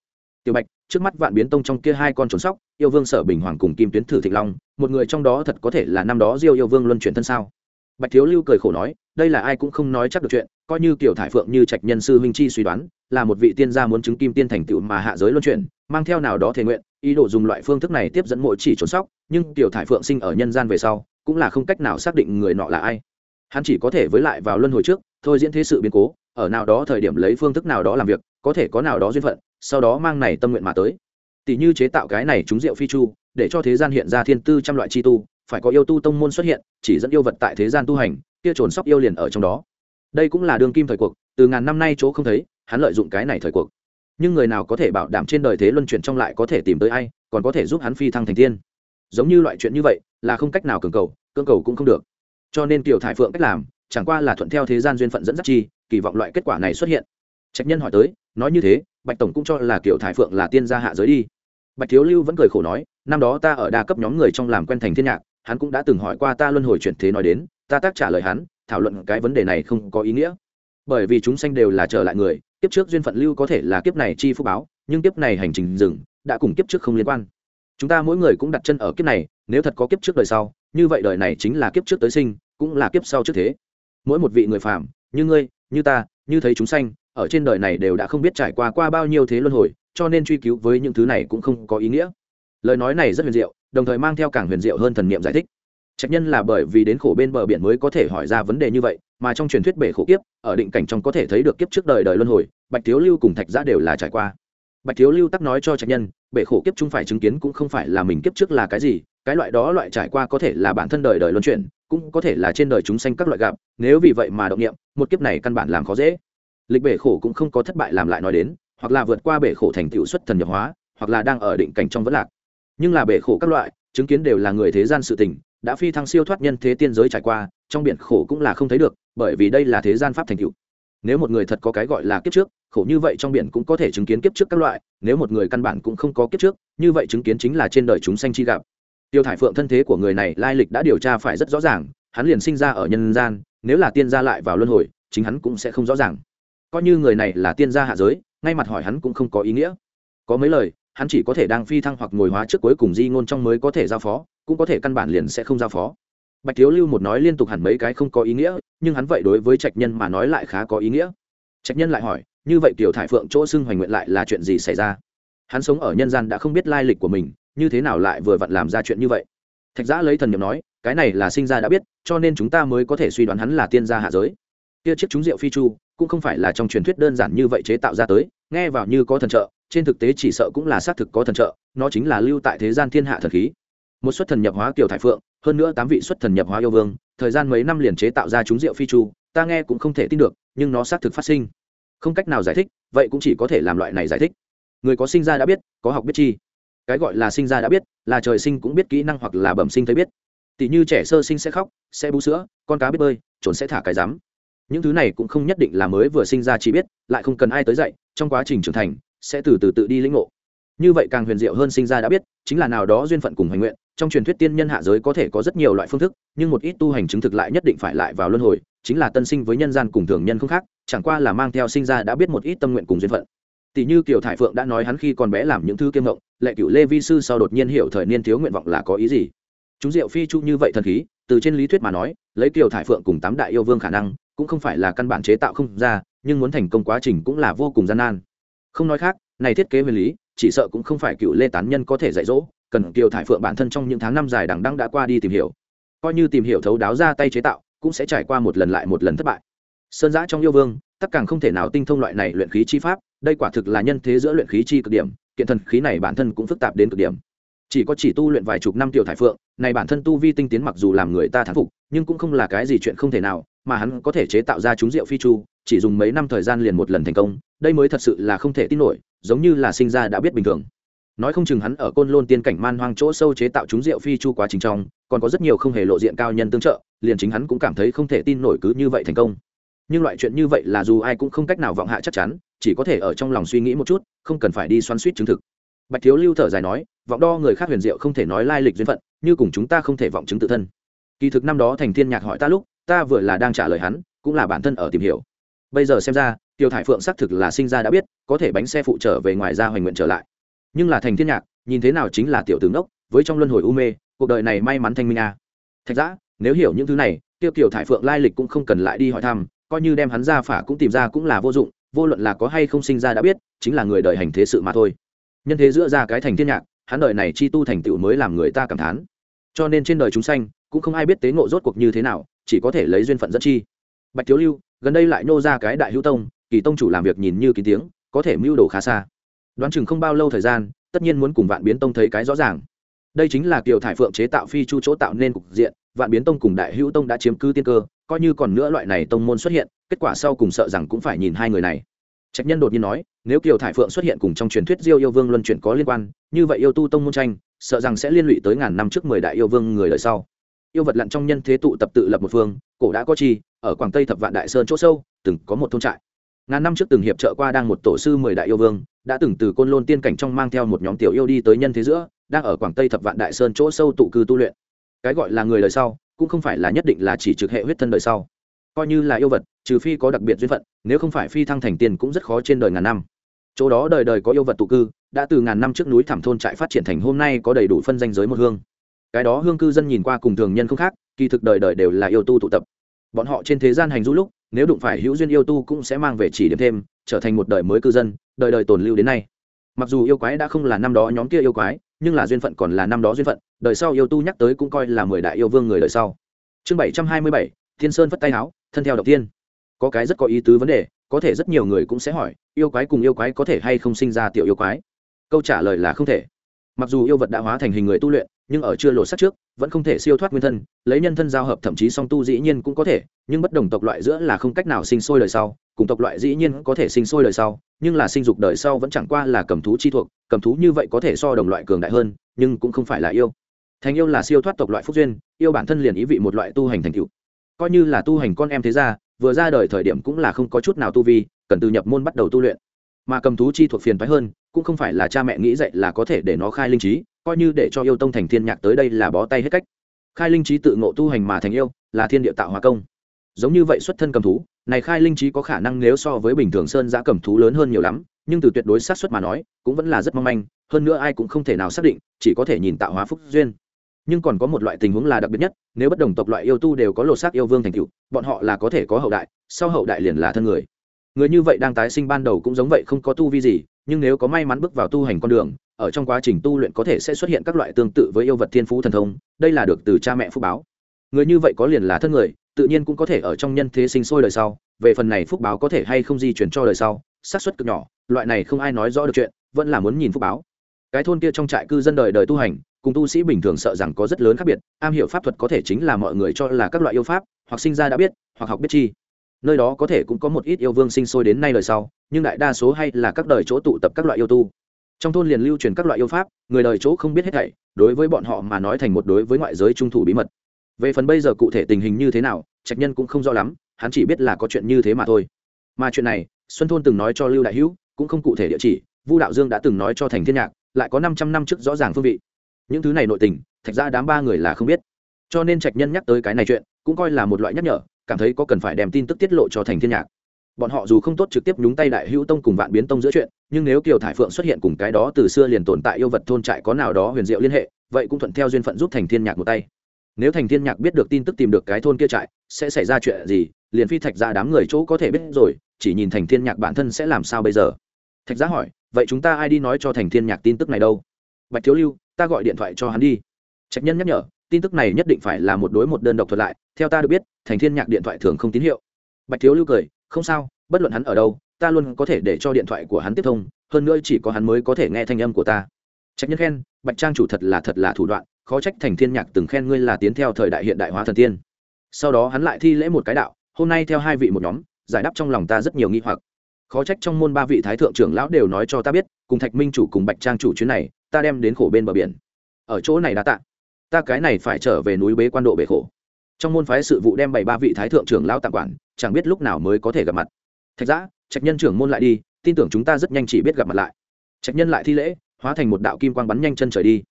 Tiểu bạch, trước mắt vạn biến tông trong kia hai con trốn sóc, yêu vương sở bình hoàng cùng kim tuyến thử thịnh long, một người trong đó thật có thể là năm đó diêu yêu vương luân chuyển thân sao? Bạch thiếu lưu cười khổ nói, đây là ai cũng không nói chắc được chuyện, coi như kiểu thải phượng như trạch nhân sư huynh chi suy đoán, là một vị tiên gia muốn chứng kim tiên thành tựu mà hạ giới luân chuyển, mang theo nào đó thể nguyện, ý đồ dùng loại phương thức này tiếp dẫn mỗi chỉ trốn sóc, nhưng tiểu thải phượng sinh ở nhân gian về sau, cũng là không cách nào xác định người nọ là ai hắn chỉ có thể với lại vào luân hồi trước, thôi diễn thế sự biến cố, ở nào đó thời điểm lấy phương thức nào đó làm việc, có thể có nào đó duyên phận, sau đó mang này tâm nguyện mà tới. Tỷ như chế tạo cái này chúng rượu phi chu, để cho thế gian hiện ra thiên tư trăm loại chi tu, phải có yêu tu tông môn xuất hiện, chỉ dẫn yêu vật tại thế gian tu hành, kia trồn sóc yêu liền ở trong đó. Đây cũng là đường kim thời cuộc, từ ngàn năm nay chỗ không thấy, hắn lợi dụng cái này thời cuộc. Nhưng người nào có thể bảo đảm trên đời thế luân chuyển trong lại có thể tìm tới ai, còn có thể giúp hắn phi thăng thành tiên. Giống như loại chuyện như vậy, là không cách nào cường cầu, cưỡng cầu cũng không được cho nên tiểu thải phượng cách làm, chẳng qua là thuận theo thế gian duyên phận dẫn dắt chi, kỳ vọng loại kết quả này xuất hiện. Trạch nhân hỏi tới, nói như thế, bạch tổng cũng cho là kiểu thải phượng là tiên gia hạ giới đi. Bạch thiếu lưu vẫn cười khổ nói, năm đó ta ở đa cấp nhóm người trong làm quen thành thiên nhạc, hắn cũng đã từng hỏi qua ta luân hồi chuyển thế nói đến, ta tác trả lời hắn, thảo luận cái vấn đề này không có ý nghĩa. Bởi vì chúng sanh đều là trở lại người, kiếp trước duyên phận lưu có thể là kiếp này chi phúc báo, nhưng kiếp này hành trình dừng, đã cùng kiếp trước không liên quan chúng ta mỗi người cũng đặt chân ở kiếp này, nếu thật có kiếp trước đời sau, như vậy đời này chính là kiếp trước tới sinh, cũng là kiếp sau trước thế. Mỗi một vị người phàm, như ngươi, như ta, như thấy chúng sanh, ở trên đời này đều đã không biết trải qua qua bao nhiêu thế luân hồi, cho nên truy cứu với những thứ này cũng không có ý nghĩa. Lời nói này rất huyền diệu, đồng thời mang theo càng huyền diệu hơn thần niệm giải thích. Trách nhân là bởi vì đến khổ bên bờ biển mới có thể hỏi ra vấn đề như vậy, mà trong truyền thuyết bể khổ kiếp, ở định cảnh trong có thể thấy được kiếp trước đời đời luân hồi, bạch thiếu lưu cùng thạch giã đều là trải qua bạch thiếu lưu tắc nói cho trạch nhân, bể khổ kiếp chúng phải chứng kiến cũng không phải là mình kiếp trước là cái gì, cái loại đó loại trải qua có thể là bản thân đời đời luân chuyển, cũng có thể là trên đời chúng sanh các loại gặp, nếu vì vậy mà động nghiệm một kiếp này căn bản làm khó dễ. Lịch bể khổ cũng không có thất bại làm lại nói đến, hoặc là vượt qua bể khổ thành tựu xuất thần nhập hóa, hoặc là đang ở định cảnh trong vẫn lạc. Nhưng là bể khổ các loại, chứng kiến đều là người thế gian sự tình, đã phi thăng siêu thoát nhân thế tiên giới trải qua, trong biển khổ cũng là không thấy được, bởi vì đây là thế gian pháp thành tựu nếu một người thật có cái gọi là kiếp trước, khổ như vậy trong biển cũng có thể chứng kiến kiếp trước các loại, nếu một người căn bản cũng không có kiếp trước, như vậy chứng kiến chính là trên đời chúng sanh chi gặp. Tiêu thải phượng thân thế của người này lai lịch đã điều tra phải rất rõ ràng, hắn liền sinh ra ở nhân gian, nếu là tiên gia lại vào luân hồi, chính hắn cũng sẽ không rõ ràng. Coi như người này là tiên gia hạ giới, ngay mặt hỏi hắn cũng không có ý nghĩa. Có mấy lời, hắn chỉ có thể đang phi thăng hoặc ngồi hóa trước cuối cùng di ngôn trong mới có thể giao phó, cũng có thể căn bản liền sẽ không giao phó bạch thiếu lưu một nói liên tục hẳn mấy cái không có ý nghĩa, nhưng hắn vậy đối với trạch nhân mà nói lại khá có ý nghĩa. Trạch nhân lại hỏi, như vậy tiểu thải phượng chỗ xưng hoành nguyện lại là chuyện gì xảy ra? Hắn sống ở nhân gian đã không biết lai lịch của mình, như thế nào lại vừa vặn làm ra chuyện như vậy? Thạch giã lấy thần n i ệ m nói, cái này là sinh ra đã biết, cho nên chúng ta mới có thể suy đoán hắn là tiên gia hạ giới. Kia chiếc trúng rượu phi chu, cũng không phải là trong truyền thuyết đơn giản như vậy chế tạo ra tới, nghe vào như có thần trợ, trên thực tế chỉ sợ cũng là xác thực có thần trợ, nó chính là lưu tại thế gian thiên hạ thần khí một xuất thần nhập hóa kiều thải phượng, hơn nữa tám vị xuất thần nhập hóa yêu vương, thời gian mấy năm liền chế tạo ra chúng rượu phi chu, ta nghe cũng không thể tin được, nhưng nó xác thực phát sinh. Không cách nào giải thích, vậy cũng chỉ có thể làm loại này giải thích. Người có sinh ra đã biết, có học biết chi. Cái gọi là sinh ra đã biết, là trời sinh cũng biết kỹ năng hoặc là bẩm sinh thấy biết. Tỷ như trẻ sơ sinh sẽ khóc, sẽ bú sữa, con cá biết bơi, trốn sẽ thả cái rắm. Những thứ này cũng không nhất định là mới vừa sinh ra chỉ biết, lại không cần ai tới dạy, trong quá trình trưởng thành, sẽ từ từ tự đi lĩnh ngộ. Như vậy càng huyền diệu hơn sinh ra đã biết, chính là nào đó duyên phận cùng hoành nguyện trong truyền thuyết tiên nhân hạ giới có thể có rất nhiều loại phương thức, nhưng một ít tu hành chứng thực lại nhất định phải lại vào luân hồi, chính là tân sinh với nhân gian cùng thường nhân không khác, chẳng qua là mang theo sinh ra đã biết một ít tâm nguyện cùng duyên phận. Tỷ như kiều thải phượng đã nói hắn khi còn bé làm những thứ kiêm ngộng, lệ cựu lê vi sư sau đột nhiên hiểu thời niên thiếu nguyện vọng là có ý gì. Chúng diệu phi chu như vậy thần khí, từ trên lý thuyết mà nói, lấy kiều thải phượng cùng tám đại yêu vương khả năng, cũng không phải là căn bản chế tạo không ra, nhưng muốn thành công quá trình cũng là vô cùng gian nan. Không nói khác này thiết kế nguyên lý, chỉ sợ cũng không phải cựu lê tán nhân có thể dạy dỗ, cần kiều thải phượng bản thân trong những tháng năm dài đằng đăng đã qua đi tìm hiểu. Coi như tìm hiểu thấu đáo ra tay chế tạo, cũng sẽ trải qua một lần lại một lần thất bại. Sơn giã trong yêu vương, tất càng không thể nào tinh thông loại này luyện khí chi pháp, đây quả thực là nhân thế giữa luyện khí chi cực điểm, kiện thần khí này bản thân cũng phức tạp đến cực điểm. Chỉ có chỉ tu luyện vài chục năm tiểu thải phượng, này bản thân tu vi tinh tiến mặc dù làm người ta thán phục, nhưng cũng không là cái gì chuyện không thể nào mà hắn có thể chế tạo ra chúng rượu phi chu, chỉ dùng mấy năm thời gian liền một lần thành công, đây mới thật sự là không thể tin nổi, giống như là sinh ra đã biết bình thường. Nói không chừng hắn ở côn lôn tiên cảnh man hoang chỗ sâu chế tạo chúng rượu phi chu quá trình trong, còn có rất nhiều không hề lộ diện cao nhân tương trợ, liền chính hắn cũng cảm thấy không thể tin nổi cứ như vậy thành công. Nhưng loại chuyện như vậy là dù ai cũng không cách nào vọng hạ chắc chắn, chỉ có thể ở trong lòng suy nghĩ một chút, không cần phải đi xoắn suýt chứng thực. Bạch thiếu lưu thở dài nói, vọng đo người khác huyền diệu không thể nói lai lịch duyên phận, như cùng chúng ta không thể vọng chứng tự thân. Kỳ thực năm đó thành thiên nhạc hỏi ta lúc ta vừa là đang trả lời hắn, cũng là bản thân ở tìm hiểu. Bây giờ xem ra, tiêu thải phượng xác thực là sinh ra đã biết, có thể bánh xe phụ trở về ngoài ra hoành nguyện trở lại. Nhưng là thành thiên nhạc, nhìn thế nào chính là tiểu tướng đốc với trong luân hồi u mê, cuộc đời này may mắn thanh minh a. À. thạch giã, nếu hiểu những thứ này, tiêu kiểu thải phượng lai lịch cũng không cần lại đi hỏi thăm, coi như đem hắn ra phả cũng tìm ra cũng là vô dụng, vô luận là có hay không sinh ra đã biết, chính là người đời hành thế sự mà thôi. Nhân thế giữa ra cái thành thiên nhạc, hắn đời này chi tu thành tựu mới làm người ta cảm thán. Cho nên trên đời chúng sanh, cũng không ai biết tế ngộ rốt cuộc như thế nào chỉ có thể lấy duyên phận dẫn chi. Bạch thiếu lưu, gần đây lại nô ra cái đại hữu tông, kỳ tông chủ làm việc nhìn như kín tiếng, có thể mưu đồ khá xa. Đoán chừng không bao lâu thời gian, tất nhiên muốn cùng vạn biến tông thấy cái rõ ràng. Đây chính là kiểu thải phượng chế tạo phi chu chỗ tạo nên cục diện, vạn biến tông cùng đại hữu tông đã chiếm cứ tiên cơ, coi như còn nữa loại này tông môn xuất hiện, kết quả sau cùng sợ rằng cũng phải nhìn hai người này. Trạch nhân đột nhiên nói, nếu kiều thải phượng xuất hiện cùng trong truyền thuyết diêu yêu vương luân chuyển có liên quan, như vậy yêu tu tông môn tranh, sợ rằng sẽ liên lụy tới ngàn năm trước mười đại yêu vương người đời sau yêu vật lặn trong nhân thế tụ tập tự lập một phương, cổ đã có chi, ở quảng tây thập vạn đại sơn chỗ sâu, từng có một thôn trại. Ngàn năm trước từng hiệp trợ qua đang một tổ sư mười đại yêu vương, đã từng từ côn lôn tiên cảnh trong mang theo một nhóm tiểu yêu đi tới nhân thế giữa, đang ở quảng tây thập vạn đại sơn chỗ sâu tụ cư tu luyện. Cái gọi là người đời sau, cũng không phải là nhất định là chỉ trực hệ huyết thân đời sau. Coi như là yêu vật, trừ phi có đặc biệt duyên phận, nếu không phải phi thăng thành tiền cũng rất khó trên đời ngàn năm. Chỗ đó đời đời có yêu vật tụ cư, đã từ ngàn năm trước núi thảm thôn trại phát triển thành hôm nay có đầy đủ phân danh giới một hương cái đó hương cư dân nhìn qua cùng thường nhân không khác, kỳ thực đời đời đều là yêu tu tụ tập. Bọn họ trên thế gian hành du lúc, nếu đụng phải hữu duyên yêu tu cũng sẽ mang về chỉ điểm thêm, trở thành một đời mới cư dân, đời đời tồn lưu đến nay. Mặc dù yêu quái đã không là năm đó nhóm kia yêu quái, nhưng là duyên phận còn là năm đó duyên phận, đời sau yêu tu nhắc tới cũng coi là mười đại yêu vương người đời sau. Chương bảy trăm hai mươi bảy, thiên sơn vất tay áo, thân theo đầu tiên. Có cái rất có ý tứ vấn đề, có thể rất nhiều người cũng sẽ hỏi, yêu quái cùng yêu quái có thể hay không sinh ra tiểu yêu quái? Câu trả lời là không thể. Mặc dù yêu vật đã hóa thành hình người tu luyện nhưng ở chưa lộ sắc trước, vẫn không thể siêu thoát nguyên thân, lấy nhân thân giao hợp thậm chí song tu dĩ nhiên cũng có thể, nhưng bất đồng tộc loại giữa là không cách nào sinh sôi đời sau, cùng tộc loại dĩ nhiên có thể sinh sôi đời sau, nhưng là sinh dục đời sau vẫn chẳng qua là cầm thú chi thuộc, cầm thú như vậy có thể so đồng loại cường đại hơn, nhưng cũng không phải là yêu. Thành yêu là siêu thoát tộc loại phúc duyên, yêu bản thân liền ý vị một loại tu hành thành tựu. Coi như là tu hành con em thế gia, vừa ra đời thời điểm cũng là không có chút nào tu vi, cần từ nhập môn bắt đầu tu luyện. Mà cầm thú chi thuộc phiền phái hơn, cũng không phải là cha mẹ nghĩ dạy là có thể để nó khai linh trí coi như để cho yêu tông thành thiên nhạc tới đây là bó tay hết cách. Khai linh trí tự ngộ tu hành mà thành yêu, là thiên địa tạo hóa công. Giống như vậy xuất thân cầm thú, này khai linh trí có khả năng nếu so với bình thường sơn giã cầm thú lớn hơn nhiều lắm, nhưng từ tuyệt đối xác suất mà nói, cũng vẫn là rất mong manh, hơn nữa ai cũng không thể nào xác định, chỉ có thể nhìn tạo hóa phúc duyên. Nhưng còn có một loại tình huống là đặc biệt nhất, nếu bất đồng tộc loại yêu tu đều có lột xác yêu vương thành cựu bọn họ là có thể có hậu đại, sau hậu đại liền là thân người người như vậy đang tái sinh ban đầu cũng giống vậy không có tu vi gì, nhưng nếu có may mắn bước vào tu hành con đường, ở trong quá trình tu luyện có thể sẽ xuất hiện các loại tương tự với yêu vật thiên phú thần thông, đây là được từ cha mẹ phúc báo. Người như vậy có liền là thân người, tự nhiên cũng có thể ở trong nhân thế sinh sôi đời sau, về phần này phúc báo có thể hay không di chuyển cho đời sau, xác suất cực nhỏ, loại này không ai nói rõ được chuyện, vẫn là muốn nhìn phúc báo. Cái thôn kia trong trại cư dân đời đời tu hành, cùng tu sĩ bình thường sợ rằng có rất lớn khác biệt, am hiểu pháp thuật có thể chính là mọi người cho là các loại yêu pháp, hoặc sinh ra đã biết, hoặc học biết chi nơi đó có thể cũng có một ít yêu vương sinh sôi đến nay đời sau, nhưng đại đa số hay là các đời chỗ tụ tập các loại yêu tu. Trong thôn liền lưu truyền các loại yêu pháp, người đời chỗ không biết hết thảy, đối với bọn họ mà nói thành một đối với ngoại giới trung thủ bí mật. Về phần bây giờ cụ thể tình hình như thế nào, trạch nhân cũng không rõ lắm, hắn chỉ biết là có chuyện như thế mà thôi. Mà chuyện này, xuân thôn từng nói cho lưu đại hữu, cũng không cụ thể địa chỉ, vu đạo dương đã từng nói cho thành thiên nhạc, lại có năm trăm năm trước rõ ràng phương vị. Những thứ này nội tình, thạch ra đám ba người là không biết. Cho nên trạch nhân nhắc tới cái này chuyện, cũng coi là một loại nhắc nhở cảm thấy có cần phải đem tin tức tiết lộ cho thành thiên nhạc. Bọn họ dù không tốt trực tiếp nhúng tay đại hữu tông cùng vạn biến tông giữa chuyện, nhưng nếu kiều thải phượng xuất hiện cùng cái đó từ xưa liền tồn tại yêu vật thôn trại có nào đó huyền diệu liên hệ, vậy cũng thuận theo duyên phận giúp thành thiên nhạc một tay. Nếu thành thiên nhạc biết được tin tức tìm được cái thôn kia trại, sẽ xảy ra chuyện gì, liền phi thạch ra đám người chỗ có thể biết rồi, chỉ nhìn thành thiên nhạc bản thân sẽ làm sao bây giờ. Thạch giá hỏi, vậy chúng ta ai đi nói cho thành thiên nhạc tin tức này đâu? Bạch thiếu lưu, ta gọi điện thoại cho hắn đi. Trạch nhân nhắc nhở tin tức này nhất định phải là một đối một đơn độc thuật lại, theo ta được biết, thành thiên nhạc điện thoại thường không tín hiệu. Bạch thiếu lưu cười, không sao, bất luận hắn ở đâu, ta luôn có thể để cho điện thoại của hắn tiếp thông, hơn nữa chỉ có hắn mới có thể nghe thanh âm của ta. Trách nhân khen, bạch trang chủ thật là thật là thủ đoạn, khó trách thành thiên nhạc từng khen ngươi là tiến theo thời đại hiện đại hóa thần tiên. Sau đó hắn lại thi lễ một cái đạo, hôm nay theo hai vị một nhóm, giải đáp trong lòng ta rất nhiều nghi hoặc. Khó trách trong môn ba vị thái thượng trưởng lão đều nói cho ta biết, cùng thạch minh chủ cùng bạch trang chủ chuyến này, ta đem đến khổ bên bờ biển. Ở chỗ này đã tạ ta cái này phải trở về núi bế quan độ bể khổ. Trong môn phái sự vụ đem bảy ba vị thái thượng trưởng lão tạm quản, chẳng biết lúc nào mới có thể gặp mặt. Thạch giã, trạch nhân trưởng môn lại đi, tin tưởng chúng ta rất nhanh chỉ biết gặp mặt lại. Trạch nhân lại thi lễ, hóa thành một đạo kim quang bắn nhanh chân trời đi.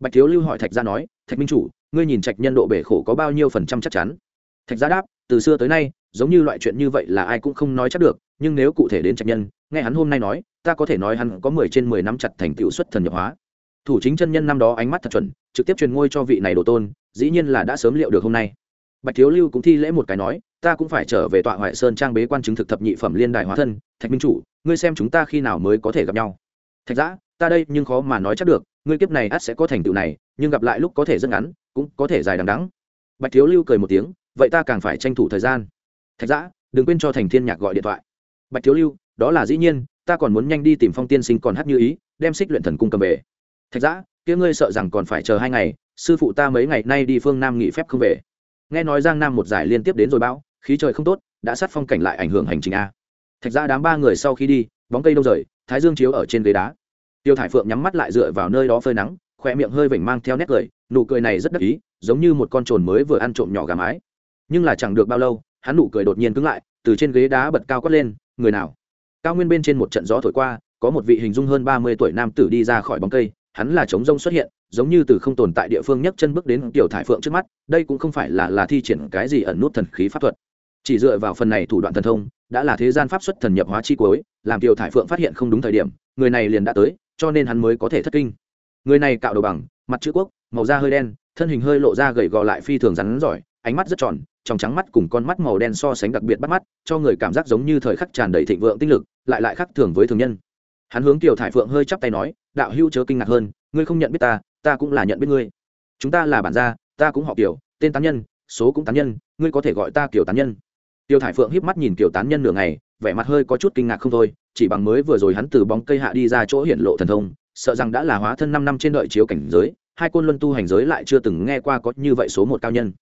Bạch thiếu lưu hỏi thạch gia nói, thạch minh chủ, ngươi nhìn trạch nhân độ bể khổ có bao nhiêu phần trăm chắc chắn? Thạch gia đáp, từ xưa tới nay, giống như loại chuyện như vậy là ai cũng không nói chắc được, nhưng nếu cụ thể đến trạch nhân, nghe hắn hôm nay nói, ta có thể nói hắn có mười trên mười năm chặt thành tựu xuất thần nhập hóa. Thủ chính chân nhân năm đó ánh mắt thật chuẩn trực tiếp truyền ngôi cho vị này đồ tôn, dĩ nhiên là đã sớm liệu được hôm nay. Bạch thiếu lưu cũng thi lễ một cái nói, ta cũng phải trở về tọa hoại sơn trang bế quan chứng thực thập nhị phẩm liên đài hóa thân, thạch minh chủ, ngươi xem chúng ta khi nào mới có thể gặp nhau. Thạch giã, ta đây nhưng khó mà nói chắc được, ngươi kiếp này ắt sẽ có thành tựu này, nhưng gặp lại lúc có thể rất ngắn, cũng có thể dài đằng đắng bạch thiếu lưu cười một tiếng, vậy ta càng phải tranh thủ thời gian. Thạch giã, đừng quên cho thành thiên nhạc gọi điện thoại. Bạch thiếu lưu, đó là dĩ nhiên, ta còn muốn nhanh đi tìm phong tiên sinh còn hát như ý, đem xích luyện thần cung cầm về. Thạch giã kia ngươi sợ rằng còn phải chờ hai ngày, sư phụ ta mấy ngày nay đi phương nam nghỉ phép không về. Nghe nói giang nam một giải liên tiếp đến rồi bão, khí trời không tốt, đã sát phong cảnh lại ảnh hưởng hành trình a. Thạch ra đám ba người sau khi đi, bóng cây đâu rời, thái dương chiếu ở trên ghế đá. Tiêu thải phượng nhắm mắt lại dựa vào nơi đó phơi nắng khoe miệng hơi vểnh mang theo nét cười, nụ cười này rất đắc ý, giống như một con trồn mới vừa ăn trộm nhỏ gà mái. Nhưng là chẳng được bao lâu, hắn nụ cười đột nhiên cứng lại, từ trên ghế đá bật cao quát lên, người nào? Cao nguyên bên trên một trận gió thổi qua, có một vị hình dung hơn ba mươi tuổi nam tử đi ra khỏi bóng cây hắn là chống rông xuất hiện, giống như từ không tồn tại địa phương nhấc chân bước đến tiểu thải phượng trước mắt, đây cũng không phải là là thi triển cái gì ẩn nút thần khí pháp thuật. Chỉ dựa vào phần này thủ đoạn thần thông, đã là thế gian pháp xuất thần nhập hóa chi cuối, làm tiểu thải phượng phát hiện không đúng thời điểm, người này liền đã tới, cho nên hắn mới có thể thất kinh. Người này cạo đầu bằng, mặt chữ quốc, màu da hơi đen, thân hình hơi lộ ra gầy gò lại phi thường rắn giỏi, ánh mắt rất tròn, trong trắng mắt cùng con mắt màu đen so sánh đặc biệt bắt mắt, cho người cảm giác giống như thời khắc tràn đầy thịnh vượng tinh lực, lại lại khác thường với thường nhân. Hắn hướng tiểu thải phượng hơi chắp tay nói đạo hữu chớ kinh ngạc hơn, ngươi không nhận biết ta ta cũng là nhận biết ngươi. Chúng ta là bản gia, ta cũng họ kiểu tên tán nhân, số cũng tán nhân, ngươi có thể gọi ta kiểu tán nhân. Tiêu thải phượng híp mắt nhìn kiểu tán nhân nửa ngày, vẻ mặt hơi có chút kinh ngạc không thôi, chỉ bằng mới vừa rồi hắn từ bóng cây hạ đi ra chỗ hiển lộ thần thông, sợ rằng đã là hóa thân năm năm trên đợi chiếu cảnh giới, hai côn luân tu hành giới lại chưa từng nghe qua có như vậy số một cao nhân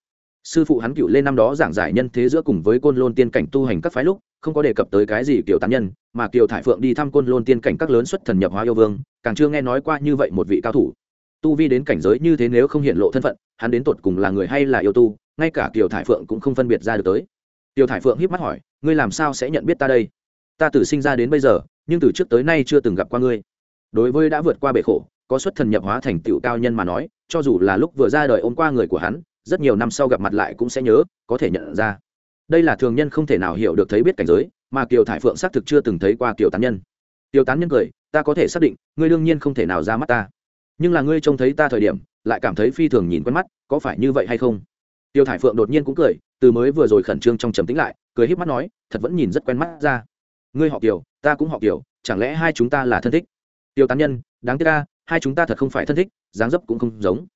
sư phụ hắn cựu lên năm đó giảng giải nhân thế giữa cùng với côn lôn tiên cảnh tu hành các phái lúc, không có đề cập tới cái gì kiểu tán nhân, mà kiều thải phượng đi thăm côn lôn tiên cảnh các lớn xuất thần nhập hóa yêu vương, càng chưa nghe nói qua như vậy một vị cao thủ. Tu vi đến cảnh giới như thế nếu không hiện lộ thân phận, hắn đến tột cùng là người hay là yêu tu, ngay cả kiều thải phượng cũng không phân biệt ra được tới. Kiều thải phượng híp mắt hỏi, ngươi làm sao sẽ nhận biết ta đây? Ta từ sinh ra đến bây giờ, nhưng từ trước tới nay chưa từng gặp qua ngươi. Đối với đã vượt qua bể khổ, có xuất thần nhập hóa thành tựu cao nhân mà nói, cho dù là lúc vừa ra đời ôm qua người của hắn rất nhiều năm sau gặp mặt lại cũng sẽ nhớ, có thể nhận ra. Đây là thường nhân không thể nào hiểu được thấy biết cảnh giới, mà kiều thải phượng xác thực chưa từng thấy qua kiều tán nhân. Kiều tán nhân cười, ta có thể xác định, ngươi đương nhiên không thể nào ra mắt ta. Nhưng là ngươi trông thấy ta thời điểm, lại cảm thấy phi thường nhìn quen mắt, có phải như vậy hay không? Tiêu thải phượng đột nhiên cũng cười, từ mới vừa rồi khẩn trương trong trầm tĩnh lại, cười híp mắt nói, thật vẫn nhìn rất quen mắt ra. Ngươi họ kiều, ta cũng họ kiều, chẳng lẽ hai chúng ta là thân thích? Tiêu tán nhân, đáng tiếc ca hai chúng ta thật không phải thân thích, dáng dấp cũng không giống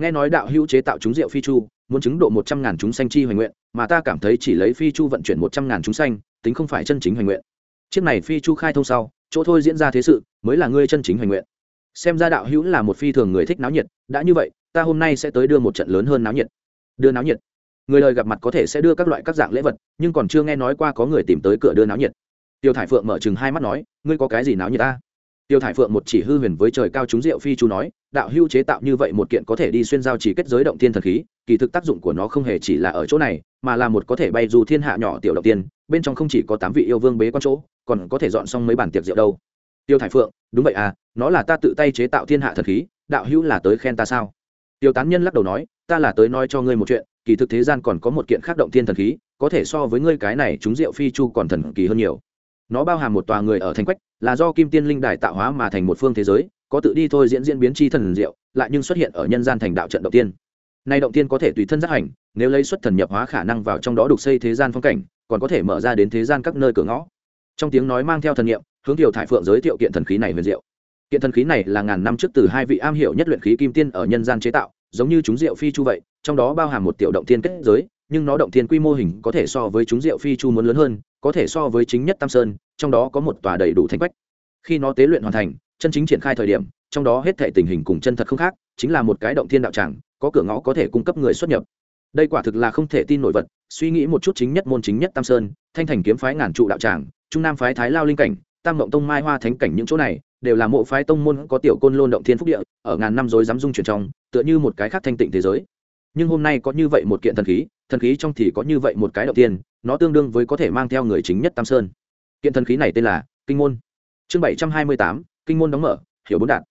nghe nói đạo hữu chế tạo chúng rượu phi chu, muốn chứng độ một trăm ngàn chúng xanh chi hoành nguyện, mà ta cảm thấy chỉ lấy phi chu vận chuyển một trăm ngàn chúng xanh tính không phải chân chính hoành nguyện. Chiếc này phi chu khai thông sau, chỗ thôi diễn ra thế sự, mới là ngươi chân chính hoành nguyện. Xem ra đạo hữu là một phi thường người thích náo nhiệt, đã như vậy, ta hôm nay sẽ tới đưa một trận lớn hơn náo nhiệt. Đưa náo nhiệt. Người lời gặp mặt có thể sẽ đưa các loại các dạng lễ vật, nhưng còn chưa nghe nói qua có người tìm tới cửa đưa náo nhiệt. Tiêu thải phượng mở chừng hai mắt nói, ngươi có cái gì náo nhiệt ta? Tiêu thải phượng một chỉ hư huyền với trời cao chúng rượu phi chu nói, đạo hưu chế tạo như vậy một kiện có thể đi xuyên giao chỉ kết giới động thiên thần khí, kỳ thực tác dụng của nó không hề chỉ là ở chỗ này, mà là một có thể bay dù thiên hạ nhỏ tiểu động tiên, bên trong không chỉ có tám vị yêu vương bế quan chỗ, còn có thể dọn xong mấy bản tiệc rượu đâu. Tiêu thải phượng, đúng vậy à nó là ta tự tay chế tạo thiên hạ thần khí, đạo hữu là tới khen ta sao? Tiêu tán nhân lắc đầu nói, ta là tới nói cho ngươi một chuyện, kỳ thực thế gian còn có một kiện khác động thiên thần khí, có thể so với ngươi cái này chúng rượu phi chu còn thần kỳ hơn nhiều nó bao hàm một tòa người ở thành quách, là do kim tiên linh đài tạo hóa mà thành một phương thế giới, có tự đi thôi diễn diễn biến chi thần diệu, lại nhưng xuất hiện ở nhân gian thành đạo trận động tiên. Nay động tiên có thể tùy thân giác hành, nếu lấy xuất thần nhập hóa khả năng vào trong đó đục xây thế gian phong cảnh, còn có thể mở ra đến thế gian các nơi cửa ngõ. Trong tiếng nói mang theo thần nghiệm hướng tiểu thải phượng giới thiệu kiện thần khí này huyền diệu. Kiện thần khí này là ngàn năm trước từ hai vị am hiểu nhất luyện khí kim tiên ở nhân gian chế tạo, giống như chúng diệu phi chu vậy, trong đó bao hàm một tiểu động tiên kết giới nhưng nó động thiên quy mô hình có thể so với chúng rượu phi chu muốn lớn hơn, có thể so với chính nhất tam sơn, trong đó có một tòa đầy đủ thanh quách. Khi nó tế luyện hoàn thành, chân chính triển khai thời điểm, trong đó hết thể tình hình cùng chân thật không khác, chính là một cái động thiên đạo tràng, có cửa ngõ có thể cung cấp người xuất nhập. Đây quả thực là không thể tin nổi vật, suy nghĩ một chút chính nhất môn chính nhất tam sơn, thanh thành kiếm phái ngàn trụ đạo tràng, trung nam phái thái lao linh cảnh, tam mộng tông mai hoa thánh cảnh những chỗ này, đều là mộ phái tông môn có tiểu côn lôn động thiên phúc địa, ở ngàn năm rồi dám dung chuyển trong, tựa như một cái khác thanh tịnh thế giới. Nhưng hôm nay có như vậy một kiện thần khí thần khí trong thì có như vậy một cái đầu tiên, nó tương đương với có thể mang theo người chính nhất tam sơn. Kiện thần khí này tên là kinh môn. Chương bảy trăm hai mươi tám, kinh môn đóng mở, hiểu bốn đạn.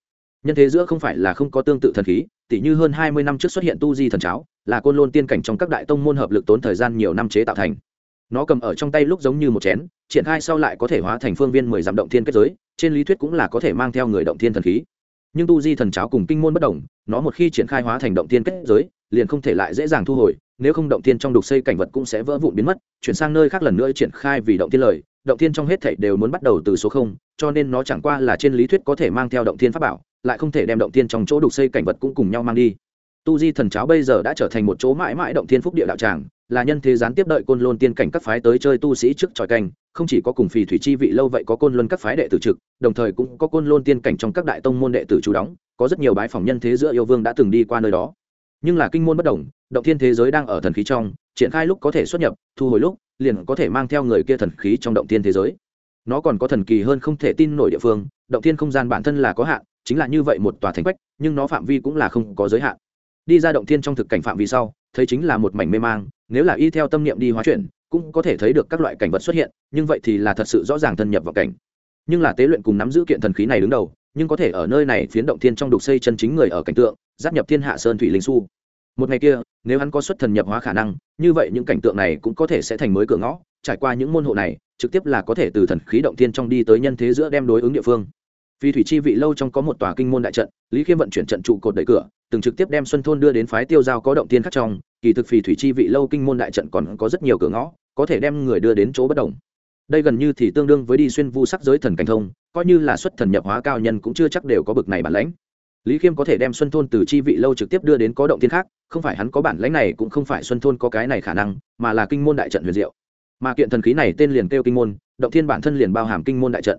nhân thế giữa không phải là không có tương tự thần khí tỷ như hơn hai mươi năm trước xuất hiện tu di thần cháo, là côn lôn tiên cảnh trong các đại tông môn hợp lực tốn thời gian nhiều năm chế tạo thành. Nó cầm ở trong tay lúc giống như một chén, triển khai sau lại có thể hóa thành phương viên mười dặm động thiên kết giới, trên lý thuyết cũng là có thể mang theo người động thiên thần khí. Nhưng tu di thần cháo cùng kinh môn bất đồng, nó một khi triển khai hóa thành động thiên kết giới liền không thể lại dễ dàng thu hồi, nếu không động thiên trong đục xây cảnh vật cũng sẽ vỡ vụn biến mất, chuyển sang nơi khác lần nữa triển khai vì động thiên lời, động thiên trong hết thảy đều muốn bắt đầu từ số không, cho nên nó chẳng qua là trên lý thuyết có thể mang theo động thiên pháp bảo, lại không thể đem động thiên trong chỗ đục xây cảnh vật cũng cùng nhau mang đi. Tu di thần cháo bây giờ đã trở thành một chỗ mãi mãi động thiên phúc địa đạo tràng, là nhân thế gián tiếp đợi côn lôn tiên cảnh các phái tới chơi tu sĩ trước tròi canh không chỉ có cùng phì thủy chi vị lâu vậy có côn luân các phái đệ tử trực, đồng thời cũng có côn lôn tiên cảnh trong các đại tông môn đệ tử chú đóng, có rất nhiều bái phỏng nhân thế giữa yêu vương đã từng đi qua nơi đó nhưng là kinh môn bất đồng, động thiên thế giới đang ở thần khí trong, triển khai lúc có thể xuất nhập, thu hồi lúc, liền có thể mang theo người kia thần khí trong động thiên thế giới. Nó còn có thần kỳ hơn không thể tin nổi địa phương, động thiên không gian bản thân là có hạn, chính là như vậy một tòa thành quách, nhưng nó phạm vi cũng là không có giới hạn. Đi ra động thiên trong thực cảnh phạm vi sau, thấy chính là một mảnh mê mang, nếu là y theo tâm niệm đi hóa chuyển, cũng có thể thấy được các loại cảnh vật xuất hiện, nhưng vậy thì là thật sự rõ ràng thân nhập vào cảnh. Nhưng là tế luyện cùng nắm giữ kiện thần khí này đứng đầu, nhưng có thể ở nơi này phiến động thiên trong đục xây chân chính người ở cảnh tượng giáp nhập thiên hạ sơn thủy linh su. Một ngày kia, nếu hắn có xuất thần nhập hóa khả năng, như vậy những cảnh tượng này cũng có thể sẽ thành mới cửa ngõ. Trải qua những môn hộ này, trực tiếp là có thể từ thần khí động thiên trong đi tới nhân thế giữa đem đối ứng địa phương. Vì thủy chi vị lâu trong có một tòa kinh môn đại trận, lý khiêm vận chuyển trận trụ cột đẩy cửa, từng trực tiếp đem xuân thôn đưa đến phái tiêu giao có động tiên khác trong. Kỳ thực phì thủy chi vị lâu kinh môn đại trận còn có rất nhiều cửa ngõ, có thể đem người đưa đến chỗ bất đồng. Đây gần như thì tương đương với đi xuyên vu sắc giới thần cảnh thông, coi như là xuất thần nhập hóa cao nhân cũng chưa chắc đều có bực này bản lãnh lý khiêm có thể đem xuân thôn từ chi vị lâu trực tiếp đưa đến có động tiên khác, không phải hắn có bản lãnh này cũng không phải xuân thôn có cái này khả năng, mà là kinh môn đại trận huyền diệu. Mà kiện thần khí này tên liền kêu kinh môn, động thiên bản thân liền bao hàm kinh môn đại trận.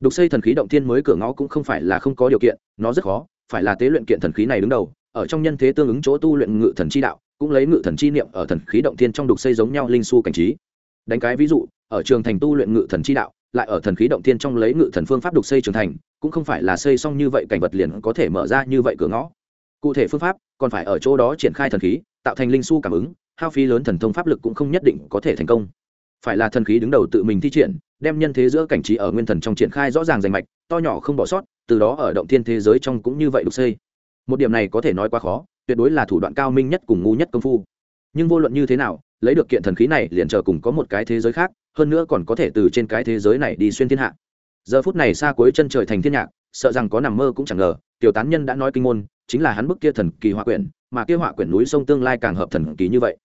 Đục xây thần khí động thiên mới cửa ngõ cũng không phải là không có điều kiện, nó rất khó, phải là tế luyện kiện thần khí này đứng đầu, ở trong nhân thế tương ứng chỗ tu luyện ngự thần chi đạo, cũng lấy ngự thần chi niệm ở thần khí động thiên trong đục xây giống nhau linh su cảnh trí. Đánh cái ví dụ, ở trường thành tu luyện ngự thần chi đạo lại ở thần khí động thiên trong lấy ngự thần phương pháp đục xây trường thành, cũng không phải là xây xong như vậy cảnh vật liền có thể mở ra như vậy cửa ngõ. Cụ thể phương pháp còn phải ở chỗ đó triển khai thần khí, tạo thành linh su cảm ứng, hao phí lớn thần thông pháp lực cũng không nhất định có thể thành công. Phải là thần khí đứng đầu tự mình thi triển, đem nhân thế giữa cảnh trí ở nguyên thần trong triển khai rõ ràng rành mạch, to nhỏ không bỏ sót, từ đó ở động thiên thế giới trong cũng như vậy đục xây. Một điểm này có thể nói quá khó, tuyệt đối là thủ đoạn cao minh nhất cùng ngu nhất công phu nhưng vô luận như thế nào, lấy được kiện thần khí này liền chờ cùng có một cái thế giới khác, hơn nữa còn có thể từ trên cái thế giới này đi xuyên thiên hạ. Giờ phút này xa cuối chân trời thành thiên nhạc, sợ rằng có nằm mơ cũng chẳng ngờ, tiểu tán nhân đã nói kinh môn, chính là hắn bức kia thần kỳ họa quyển, mà kia họa quyển núi sông tương lai càng hợp thần kỳ như vậy.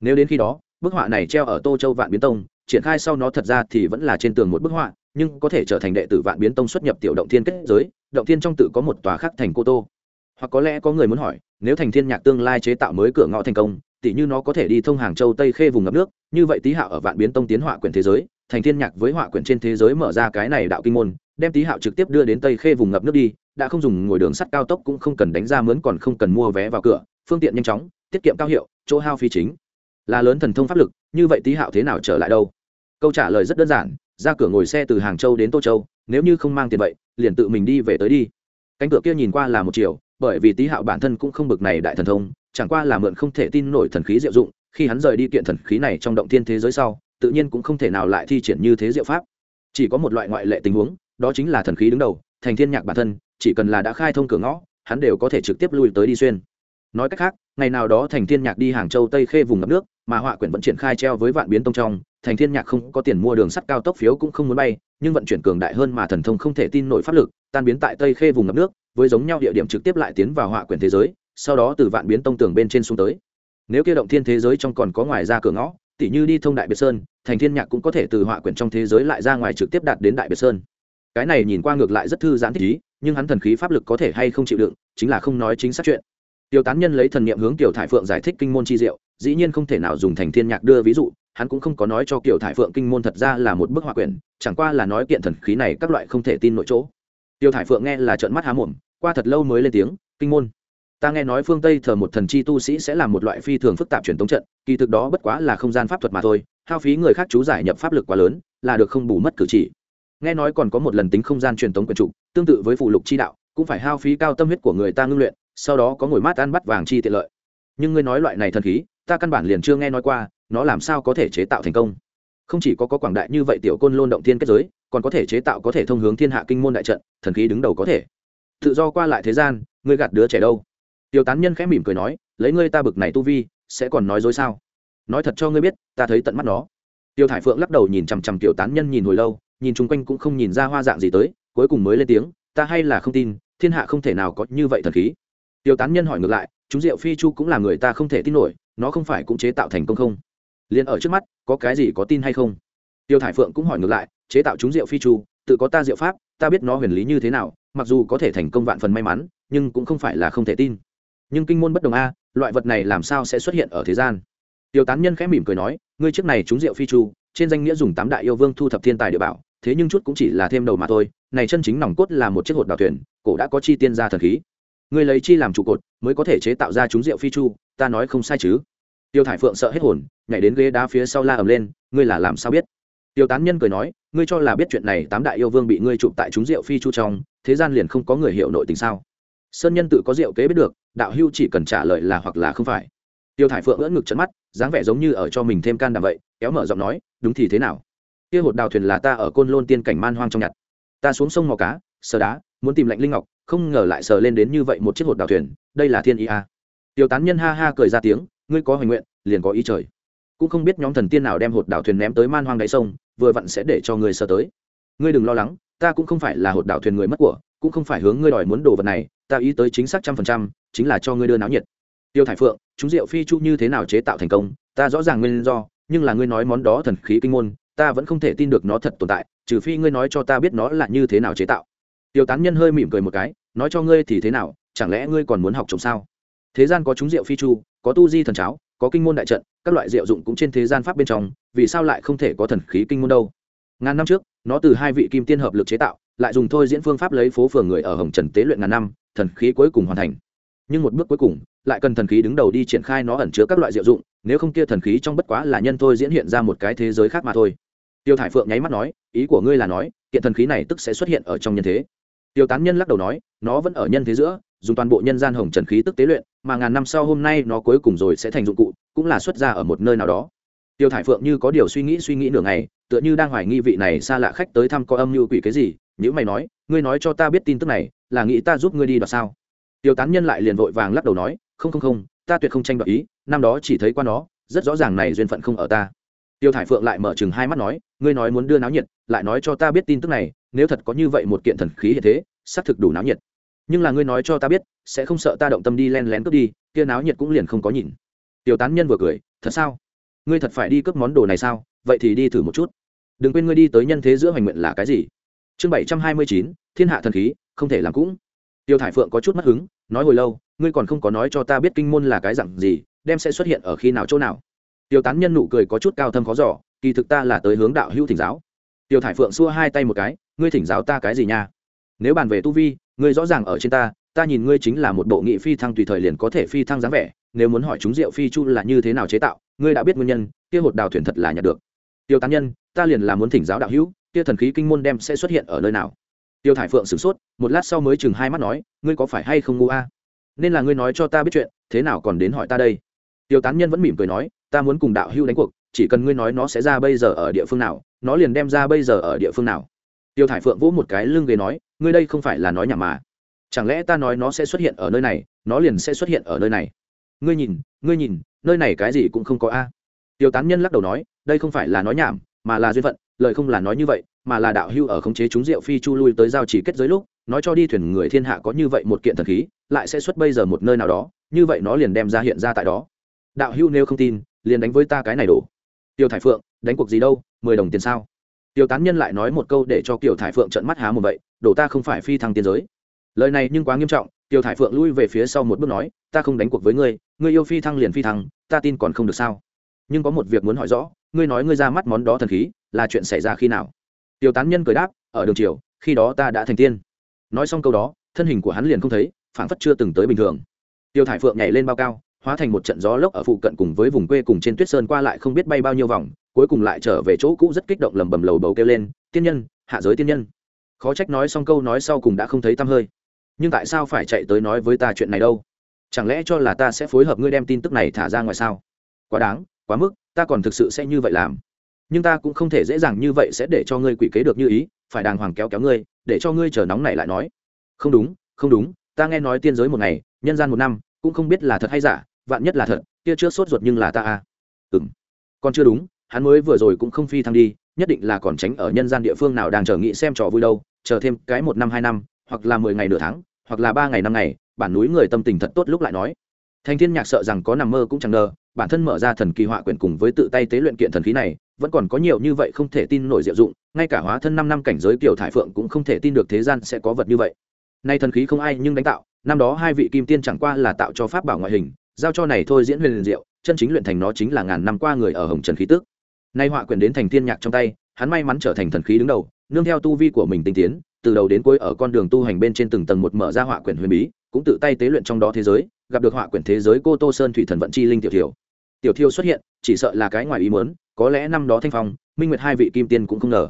Nếu đến khi đó, bức họa này treo ở tô châu vạn biến tông, triển khai sau nó thật ra thì vẫn là trên tường một bức họa, nhưng có thể trở thành đệ tử vạn biến tông xuất nhập tiểu động thiên kết giới, động thiên trong tự có một tòa khác thành cô tô. Hoặc có lẽ có người muốn hỏi, nếu thành thiên nhạc tương lai chế tạo mới cửa ngõ thành công tỉ như nó có thể đi thông hàng châu tây khê vùng ngập nước, như vậy tý hạo ở vạn biến tông tiến họa quyển thế giới, thành thiên nhạc với họa quyển trên thế giới mở ra cái này đạo kinh môn, đem tý hạo trực tiếp đưa đến tây khê vùng ngập nước đi, đã không dùng ngồi đường sắt cao tốc cũng không cần đánh ra mướn còn không cần mua vé vào cửa, phương tiện nhanh chóng, tiết kiệm cao hiệu, chỗ hao phi chính. Là lớn thần thông pháp lực, như vậy tý hạo thế nào trở lại đâu? Câu trả lời rất đơn giản, ra cửa ngồi xe từ hàng châu đến tô châu, nếu như không mang tiền vậy, liền tự mình đi về tới đi. Cánh cửa kia nhìn qua là một chiều bởi vì tý hạo bản thân cũng không bực này đại thần thông, chẳng qua là mượn không thể tin nổi thần khí diệu dụng, khi hắn rời đi kiện thần khí này trong động thiên thế giới sau, tự nhiên cũng không thể nào lại thi triển như thế diệu pháp. Chỉ có một loại ngoại lệ tình huống, đó chính là thần khí đứng đầu, thành thiên nhạc bản thân, chỉ cần là đã khai thông cửa ngõ, hắn đều có thể trực tiếp lui tới đi xuyên. Nói cách khác, ngày nào đó thành thiên nhạc đi hàng châu tây khê vùng ngập nước mà họa quyển vẫn triển khai treo với vạn biến tông trong, thành thiên nhạc không có tiền mua đường sắt cao tốc phiếu cũng không muốn bay, nhưng vận chuyển cường đại hơn mà thần thông không thể tin nổi pháp lực, tan biến tại tây khê vùng ngập nước, với giống nhau địa điểm trực tiếp lại tiến vào họa quyển thế giới, sau đó từ vạn biến tông tường bên trên xuống tới. Nếu kia động thiên thế giới trong còn có ngoài ra cửa ngõ, tỉ như đi thông đại biệt sơn, thành thiên nhạc cũng có thể từ họa quyển trong thế giới lại ra ngoài trực tiếp đạt đến đại biệt sơn. Cái này nhìn qua ngược lại rất thư giãn thích ý, nhưng hắn thần khí pháp lực có thể hay không chịu đựng, chính là không nói chính xác chuyện. Tiêu tán nhân lấy thần niệm hướng tiểu thải phượng giải thích kinh môn chi diệu dĩ nhiên không thể nào dùng thành thiên nhạc đưa ví dụ, hắn cũng không có nói cho kiểu thải phượng kinh môn thật ra là một bức họa quyển, chẳng qua là nói kiện thần khí này các loại không thể tin nội chỗ. Tiêu thải phượng nghe là trợn mắt há mồm, qua thật lâu mới lên tiếng, kinh môn, ta nghe nói phương tây thờ một thần chi tu sĩ sẽ là một loại phi thường phức tạp truyền thống trận, kỳ thực đó bất quá là không gian pháp thuật mà thôi, hao phí người khác chú giải nhập pháp lực quá lớn, là được không bù mất cử chỉ. Nghe nói còn có một lần tính không gian truyền thống quyền trục tương tự với phụ lục chi đạo, cũng phải hao phí cao tâm huyết của người ta ngưng luyện, sau đó có ngồi mát ăn bắt vàng chi tiện lợi. Nhưng ngươi nói loại này thần khí ta căn bản liền chưa nghe nói qua, nó làm sao có thể chế tạo thành công. Không chỉ có có quảng đại như vậy tiểu côn lôn động thiên kết giới, còn có thể chế tạo có thể thông hướng thiên hạ kinh môn đại trận, thần khí đứng đầu có thể. Tự do qua lại thế gian, ngươi gạt đứa trẻ đâu? Tiêu tán nhân khẽ mỉm cười nói, lấy ngươi ta bực này tu vi, sẽ còn nói dối sao? Nói thật cho ngươi biết, ta thấy tận mắt nó. Tiêu thải phượng lắc đầu nhìn chằm chằm tiểu tán nhân nhìn hồi lâu, nhìn chung quanh cũng không nhìn ra hoa dạng gì tới, cuối cùng mới lên tiếng, ta hay là không tin, thiên hạ không thể nào có như vậy thần khí. Tiêu tán nhân hỏi ngược lại, chúng diệu phi chu cũng là người ta không thể tin nổi nó không phải cũng chế tạo thành công không? Liền ở trước mắt, có cái gì có tin hay không? Tiêu thải phượng cũng hỏi ngược lại, chế tạo chúng rượu phi chu, tự có ta diệu pháp, ta biết nó huyền lý như thế nào, mặc dù có thể thành công vạn phần may mắn, nhưng cũng không phải là không thể tin. Nhưng kinh môn bất đồng a, loại vật này làm sao sẽ xuất hiện ở thế gian? Tiêu tán nhân khẽ mỉm cười nói, ngươi trước này chúng rượu phi chu, trên danh nghĩa dùng tám đại yêu vương thu thập thiên tài địa bảo, thế nhưng chút cũng chỉ là thêm đầu mà thôi, này chân chính nòng cốt là một chiếc hột đào thuyền, cổ đã có chi tiên gia thần khí ngươi lấy chi làm trụ cột, mới có thể chế tạo ra chúng rượu phi chu, ta nói không sai chứ. Tiêu thải phượng sợ hết hồn, nhảy đến ghế đá phía sau la ầm lên, ngươi là làm sao biết? Tiêu tán nhân cười nói, ngươi cho là biết chuyện này tám đại yêu vương bị ngươi chụp tại chúng rượu phi chu trong, thế gian liền không có người hiểu nội tình sao? Sơn nhân tự có rượu kế biết được, đạo hưu chỉ cần trả lời là hoặc là không phải. Tiêu thải phượng ưỡn ngực trận mắt, dáng vẻ giống như ở cho mình thêm can đảm vậy, kéo mở giọng nói, đúng thì thế nào? Kia hột đào thuyền là ta ở côn lôn tiên cảnh man hoang trong nhặt. Ta xuống sông mò cá, sờ đá muốn tìm lạnh linh ngọc, không ngờ lại sờ lên đến như vậy một chiếc hột đào thuyền, đây là thiên ý a. Tiêu tán nhân ha ha cười ra tiếng, ngươi có hoành nguyện, liền có ý trời. Cũng không biết nhóm thần tiên nào đem hột đào thuyền ném tới man hoang đáy sông, vừa vặn sẽ để cho ngươi sờ tới. Ngươi đừng lo lắng, ta cũng không phải là hột đào thuyền người mất của, cũng không phải hướng ngươi đòi muốn đồ vật này, ta ý tới chính xác trăm phần trăm, chính là cho ngươi đưa náo nhiệt. Tiêu thải phượng, chúng rượu phi chu như thế nào chế tạo thành công, ta rõ ràng nguyên do, nhưng là ngươi nói món đó thần khí kinh môn, ta vẫn không thể tin được nó thật tồn tại, trừ phi ngươi nói cho ta biết nó là như thế nào chế tạo tiêu tán nhân hơi mỉm cười một cái, nói cho ngươi thì thế nào, chẳng lẽ ngươi còn muốn học trồng sao? Thế gian có chúng rượu phi chu, có tu di thần cháo, có kinh môn đại trận, các loại rượu dụng cũng trên thế gian pháp bên trong, vì sao lại không thể có thần khí kinh môn đâu? Ngàn năm trước, nó từ hai vị kim tiên hợp lực chế tạo, lại dùng thôi diễn phương pháp lấy phố phường người ở hồng trần tế luyện ngàn năm, thần khí cuối cùng hoàn thành. Nhưng một bước cuối cùng, lại cần thần khí đứng đầu đi triển khai nó ẩn chứa các loại diệu dụng, nếu không kia thần khí trong bất quá là nhân thôi diễn hiện ra một cái thế giới khác mà thôi. Tiêu thải phượng nháy mắt nói, ý của ngươi là nói, kiện thần khí này tức sẽ xuất hiện ở trong nhân thế tiêu tán nhân lắc đầu nói, nó vẫn ở nhân thế giữa, dùng toàn bộ nhân gian hồng trần khí tức tế luyện, mà ngàn năm sau hôm nay nó cuối cùng rồi sẽ thành dụng cụ, cũng là xuất ra ở một nơi nào đó. Tiêu thải phượng như có điều suy nghĩ suy nghĩ nửa ngày, tựa như đang hoài nghi vị này xa lạ khách tới thăm có âm mưu quỷ cái gì nếu mày nói, ngươi nói cho ta biết tin tức này, là nghĩ ta giúp ngươi đi đoạt sao? Tiêu tán nhân lại liền vội vàng lắc đầu nói, không không không, ta tuyệt không tranh đoạt ý, năm đó chỉ thấy qua nó, rất rõ ràng này duyên phận không ở ta. Tiêu thải phượng lại mở chừng hai mắt nói, ngươi nói muốn đưa náo nhiệt, lại nói cho ta biết tin tức này nếu thật có như vậy một kiện thần khí hiện thế, xác thực đủ náo nhiệt. Nhưng là ngươi nói cho ta biết, sẽ không sợ ta động tâm đi len lén cướp đi, kia náo nhiệt cũng liền không có nhìn. Tiêu tán nhân vừa cười, thật sao? Ngươi thật phải đi cướp món đồ này sao? Vậy thì đi thử một chút. Đừng quên ngươi đi tới nhân thế giữa hoành nguyện là cái gì? Chương bảy trăm hai mươi chín, thiên hạ thần khí, không thể làm cũng. Tiêu thải phượng có chút mất hứng, nói hồi lâu, ngươi còn không có nói cho ta biết kinh môn là cái dặn gì, đem sẽ xuất hiện ở khi nào chỗ nào? Tiêu tán nhân nụ cười có chút cao thâm khó giỏ kỳ thực ta là tới hướng đạo hữu thỉnh giáo. Tiêu thải phượng xua hai tay một cái ngươi thỉnh giáo ta cái gì nha? Nếu bàn về tu vi, ngươi rõ ràng ở trên ta ta nhìn ngươi chính là một bộ nghị phi thăng tùy thời liền có thể phi thăng dáng vẻ, nếu muốn hỏi chúng rượu phi chu là như thế nào chế tạo, ngươi đã biết nguyên nhân, kia hột đào thuyền thật là nhặt được. Tiêu tán nhân, ta liền là muốn thỉnh giáo đạo hữu, kia thần khí kinh môn đem sẽ xuất hiện ở nơi nào? Tiêu thải phượng sửng sốt, một lát sau mới chừng hai mắt nói, ngươi có phải hay không ngu a? Nên là ngươi nói cho ta biết chuyện, thế nào còn đến hỏi ta đây? Tiêu tán nhân vẫn mỉm cười nói, ta muốn cùng đạo hữu đánh cuộc, chỉ cần ngươi nói nó sẽ ra bây giờ ở địa phương nào, nó liền đem ra bây giờ ở địa phương nào tiêu thải phượng vỗ một cái lưng ghế nói, ngươi đây không phải là nói nhảm mà. Chẳng lẽ ta nói nó sẽ xuất hiện ở nơi này, nó liền sẽ xuất hiện ở nơi này? Ngươi nhìn ngươi nhìn, nơi này cái gì cũng không có a. Tiêu tán nhân lắc đầu nói, đây không phải là nói nhảm, mà là duyên phận, lời không là nói như vậy, mà là đạo hưu ở khống chế chúng rượu phi chu lui tới giao chỉ kết giới lúc, nói cho đi thuyền người thiên hạ có như vậy một kiện thần khí, lại sẽ xuất bây giờ một nơi nào đó, như vậy nó liền đem ra hiện ra tại đó. Đạo hưu nếu không tin, liền đánh với ta cái này đổ. Tiêu thải phượng, đánh cuộc gì đâu, mười đồng tiền sao? Tiêu tán nhân lại nói một câu để cho kiều thải phượng trận mắt há một vậy đổ ta không phải phi thăng tiên giới. Lời này nhưng quá nghiêm trọng tiêu thải phượng lui về phía sau một bước nói, ta không đánh cuộc với ngươi ngươi yêu phi thăng liền phi thăng, ta tin còn không được sao? Nhưng có một việc muốn hỏi rõ, ngươi nói ngươi ra mắt món đó thần khí, là chuyện xảy ra khi nào? Tiêu tán nhân cười đáp, ở đường triều, khi đó ta đã thành tiên. Nói xong câu đó, thân hình của hắn liền không thấy phản phất chưa từng tới bình thường. Tiêu thải phượng nhảy lên bao cao, hóa thành một trận gió lốc ở phụ cận cùng với vùng quê cùng trên tuyết sơn qua lại không biết bay bao nhiêu vòng cuối cùng lại trở về chỗ cũ rất kích động lầm bầm lầu bầu kêu lên, tiên nhân, hạ giới tiên nhân. Khó trách nói xong câu nói sau cùng đã không thấy tăm hơi. Nhưng tại sao phải chạy tới nói với ta chuyện này đâu? Chẳng lẽ cho là ta sẽ phối hợp ngươi đem tin tức này thả ra ngoài sao? Quá đáng, quá mức, ta còn thực sự sẽ như vậy làm. Nhưng ta cũng không thể dễ dàng như vậy sẽ để cho ngươi quỷ kế được như ý, phải đàng hoàng kéo kéo ngươi, để cho ngươi chờ nóng này lại nói. Không đúng không đúng, ta nghe nói tiên giới một ngày, nhân gian một năm, cũng không biết là thật hay giả, vạn nhất là thật, kia chưa sốt ruột nhưng là ta à. Ừ m còn chưa đúng hắn mới vừa rồi cũng không phi thăng đi, nhất định là còn tránh ở nhân gian địa phương nào đang chờ nghĩ xem trò vui đâu, chờ thêm cái một năm hai năm, hoặc là mười ngày nửa tháng, hoặc là ba ngày năm ngày, bản núi người tâm tình thật tốt lúc lại nói. Thanh thiên nhạc sợ rằng có nằm mơ cũng chẳng ngờ, bản thân mở ra thần kỳ họa quyển cùng với tự tay tế luyện kiện thần khí này, vẫn còn có nhiều như vậy không thể tin nổi diệu dụng, ngay cả hóa thân năm năm cảnh giới kiểu thải phượng cũng không thể tin được thế gian sẽ có vật như vậy. Nay thần khí không ai nhưng đánh tạo, năm đó hai vị kim tiên chẳng qua là tạo cho pháp bảo ngoại hình, giao cho này thôi diễn huyền liền diệu, chân chính luyện thành nó chính là ngàn năm qua người ở hồng trần khí tức nay họa quyển đến thành thiên nhạc trong tay, hắn may mắn trở thành thần khí đứng đầu, nương theo tu vi của mình tinh tiến, từ đầu đến cuối ở con đường tu hành bên trên từng tầng một mở ra họa quyển huyền bí, cũng tự tay tế luyện trong đó thế giới, gặp được họa quyển thế giới cô tô sơn thủy thần vận chi linh tiểu thiểu. Tiểu thiêu xuất hiện, chỉ sợ là cái ngoài ý muốn, có lẽ năm đó thanh phong, minh nguyệt hai vị kim tiên cũng không ngờ.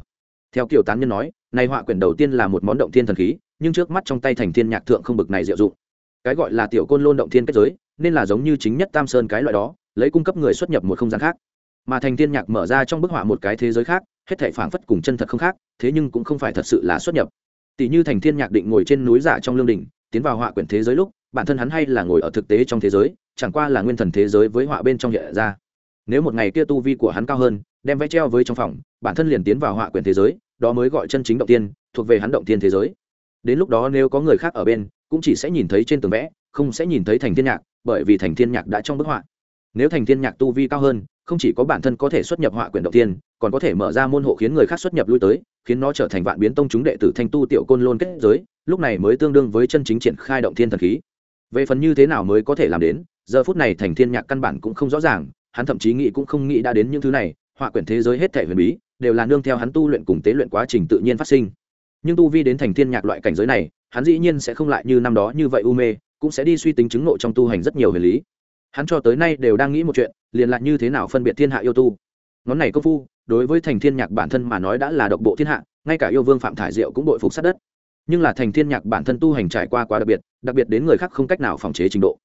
Theo kiểu tán nhân nói, nay họa quyển đầu tiên là một món động thiên thần khí, nhưng trước mắt trong tay thành thiên nhạc thượng không bực này diệu dụng. Cái gọi là tiểu côn lôn động thiên kết giới, nên là giống như chính nhất tam sơn cái loại đó, lấy cung cấp người xuất nhập một không gian khác mà thành thiên nhạc mở ra trong bức họa một cái thế giới khác, hết thảy phảng phất cùng chân thật không khác, thế nhưng cũng không phải thật sự là xuất nhập. Tỷ như thành thiên nhạc định ngồi trên núi giả trong lương đỉnh, tiến vào họa quyển thế giới lúc, bản thân hắn hay là ngồi ở thực tế trong thế giới, chẳng qua là nguyên thần thế giới với họa bên trong hiện ra. Nếu một ngày kia tu vi của hắn cao hơn, đem vẽ treo với trong phòng, bản thân liền tiến vào họa quyển thế giới, đó mới gọi chân chính động tiên, thuộc về hắn động tiên thế giới. Đến lúc đó nếu có người khác ở bên, cũng chỉ sẽ nhìn thấy trên tường vẽ, không sẽ nhìn thấy thành thiên nhạc, bởi vì thành thiên nhạc đã trong bức họa. Nếu thành thiên nhạc tu vi cao hơn không chỉ có bản thân có thể xuất nhập họa quyển động tiên, còn có thể mở ra môn hộ khiến người khác xuất nhập lui tới, khiến nó trở thành vạn biến tông chúng đệ tử thanh tu tiểu côn lôn kết giới, lúc này mới tương đương với chân chính triển khai động thiên thần khí. Về phần như thế nào mới có thể làm đến, giờ phút này thành thiên nhạc căn bản cũng không rõ ràng, hắn thậm chí nghĩ cũng không nghĩ đã đến những thứ này, họa quyển thế giới hết thể huyền bí, đều là nương theo hắn tu luyện cùng tế luyện quá trình tự nhiên phát sinh. Nhưng tu vi đến thành thiên nhạc loại cảnh giới này, hắn dĩ nhiên sẽ không lại như năm đó như vậy u mê, cũng sẽ đi suy tính chứng ngộ trong tu hành rất nhiều huyền lý hắn cho tới nay đều đang nghĩ một chuyện, liền lại như thế nào phân biệt thiên hạ yêu tu. Ngón này công phu, đối với thành thiên nhạc bản thân mà nói đã là độc bộ thiên hạ, ngay cả yêu vương phạm thải diệu cũng đội phục sát đất. Nhưng là thành thiên nhạc bản thân tu hành trải qua quá đặc biệt đặc biệt đến người khác không cách nào phòng chế trình độ.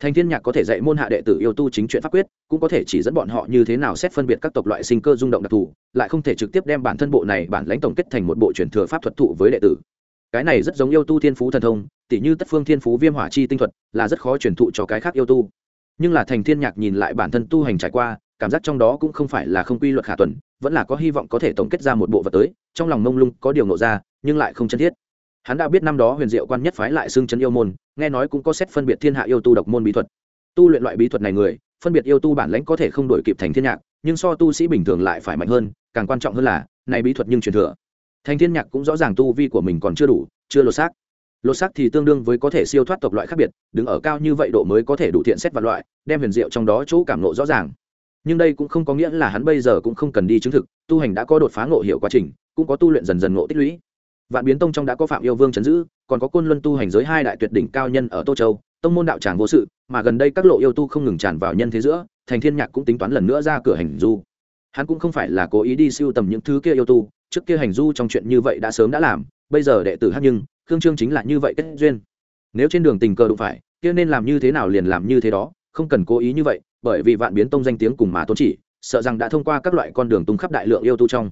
Thành thiên nhạc có thể dạy môn hạ đệ tử yêu tu chính chuyện pháp quyết, cũng có thể chỉ dẫn bọn họ như thế nào xét phân biệt các tộc loại sinh cơ rung động đặc thù, lại không thể trực tiếp đem bản thân bộ này bản lãnh tổng kết thành một bộ truyền thừa pháp thuật thụ với đệ tử. Cái này rất giống yêu tu thiên phú thần thông, tỉ như tất phương thiên phú viêm hỏa chi tinh thuật, là rất khó truyền thụ cho cái khác yêu tu nhưng là thành thiên nhạc nhìn lại bản thân tu hành trải qua, cảm giác trong đó cũng không phải là không quy luật khả tuần, vẫn là có hy vọng có thể tổng kết ra một bộ vật tới, trong lòng mông lung có điều nộ ra, nhưng lại không chân thiết. Hắn đã biết năm đó huyền diệu quan nhất phái lại xương chân yêu môn, nghe nói cũng có xét phân biệt thiên hạ yêu tu độc môn bí thuật. Tu luyện loại bí thuật này người, phân biệt yêu tu bản lãnh có thể không đổi kịp thành thiên nhạc, nhưng so tu sĩ bình thường lại phải mạnh hơn, càng quan trọng hơn là, này bí thuật nhưng truyền thừa. Thành thiên nhạc cũng rõ ràng tu vi của mình còn chưa đủ, chưa lột xác lột xác thì tương đương với có thể siêu thoát tộc loại khác biệt, đứng ở cao như vậy độ mới có thể đủ thiện xét và loại, đem huyền diệu trong đó chỗ cảm nộ rõ ràng. Nhưng đây cũng không có nghĩa là hắn bây giờ cũng không cần đi chứng thực, tu hành đã có đột phá ngộ hiệu quá trình, cũng có tu luyện dần dần ngộ tích lũy. Vạn biến tông trong đã có phạm yêu vương chấn giữ, còn có côn luân tu hành giới hai đại tuyệt đỉnh cao nhân ở tô châu, tông môn đạo tràng vô sự, mà gần đây các lộ yêu tu không ngừng tràn vào nhân thế giữa, thành thiên nhạc cũng tính toán lần nữa ra cửa hành du. Hắn cũng không phải là cố ý đi siêu tầm những thứ kia yêu tu, trước kia hành du trong chuyện như vậy đã sớm đã làm, bây giờ đệ tử hát nhưng khương trương chính là như vậy kết duyên. Nếu trên đường tình cờ đụng phải, kia nên làm như thế nào liền làm như thế đó, không cần cố ý như vậy, bởi vì vạn biến tông danh tiếng cùng mà tôn chỉ, sợ rằng đã thông qua các loại con đường tung khắp đại lượng yêu tu trong.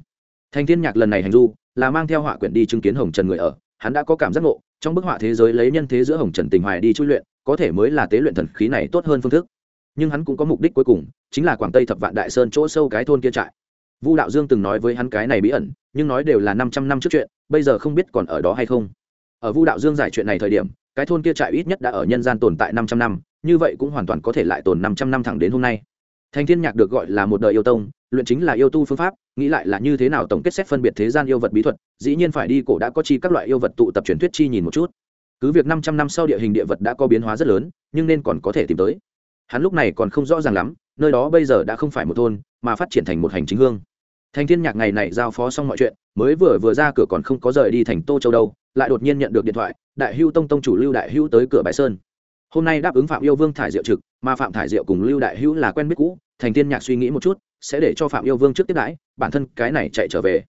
Thành thiên nhạc lần này hành du, là mang theo họa quyển đi chứng kiến hồng trần người ở, hắn đã có cảm giác ngộ, trong bức họa thế giới lấy nhân thế giữa hồng trần tình hoài đi chui luyện, có thể mới là tế luyện thần khí này tốt hơn phương thức. Nhưng hắn cũng có mục đích cuối cùng, chính là quảng tây thập vạn đại sơn chỗ sâu cái thôn kia trại. Vu đạo dương từng nói với hắn cái này bí ẩn, nhưng nói đều là năm trăm năm trước chuyện, bây giờ không biết còn ở đó hay không ở vu đạo dương giải chuyện này thời điểm, cái thôn kia trại ít nhất đã ở nhân gian tồn tại năm trăm năm, như vậy cũng hoàn toàn có thể lại tồn năm trăm năm thẳng đến hôm nay. Thành thiên nhạc được gọi là một đời yêu tông, luyện chính là yêu tu phương pháp, nghĩ lại là như thế nào tổng kết xét phân biệt thế gian yêu vật bí thuật, dĩ nhiên phải đi cổ đã có chi các loại yêu vật tụ tập truyền thuyết chi nhìn một chút. Cứ việc năm trăm năm sau địa hình địa vật đã có biến hóa rất lớn, nhưng nên còn có thể tìm tới. Hắn lúc này còn không rõ ràng lắm, nơi đó bây giờ đã không phải một thôn, mà phát triển thành một hành chính hương. Thành thiên nhạc ngày này giao phó xong mọi chuyện, mới vừa vừa ra cửa còn không có rời đi thành tô châu đâu lại đột nhiên nhận được điện thoại, đại hưu tông tông chủ lưu đại hưu tới cửa bãi sơn. Hôm nay đáp ứng phạm yêu vương thải diệu trực, mà phạm thải diệu cùng lưu đại hưu là quen biết cũ, thành thiên nhạc suy nghĩ một chút, sẽ để cho phạm yêu vương trước tiếp đãi, bản thân cái này chạy trở về.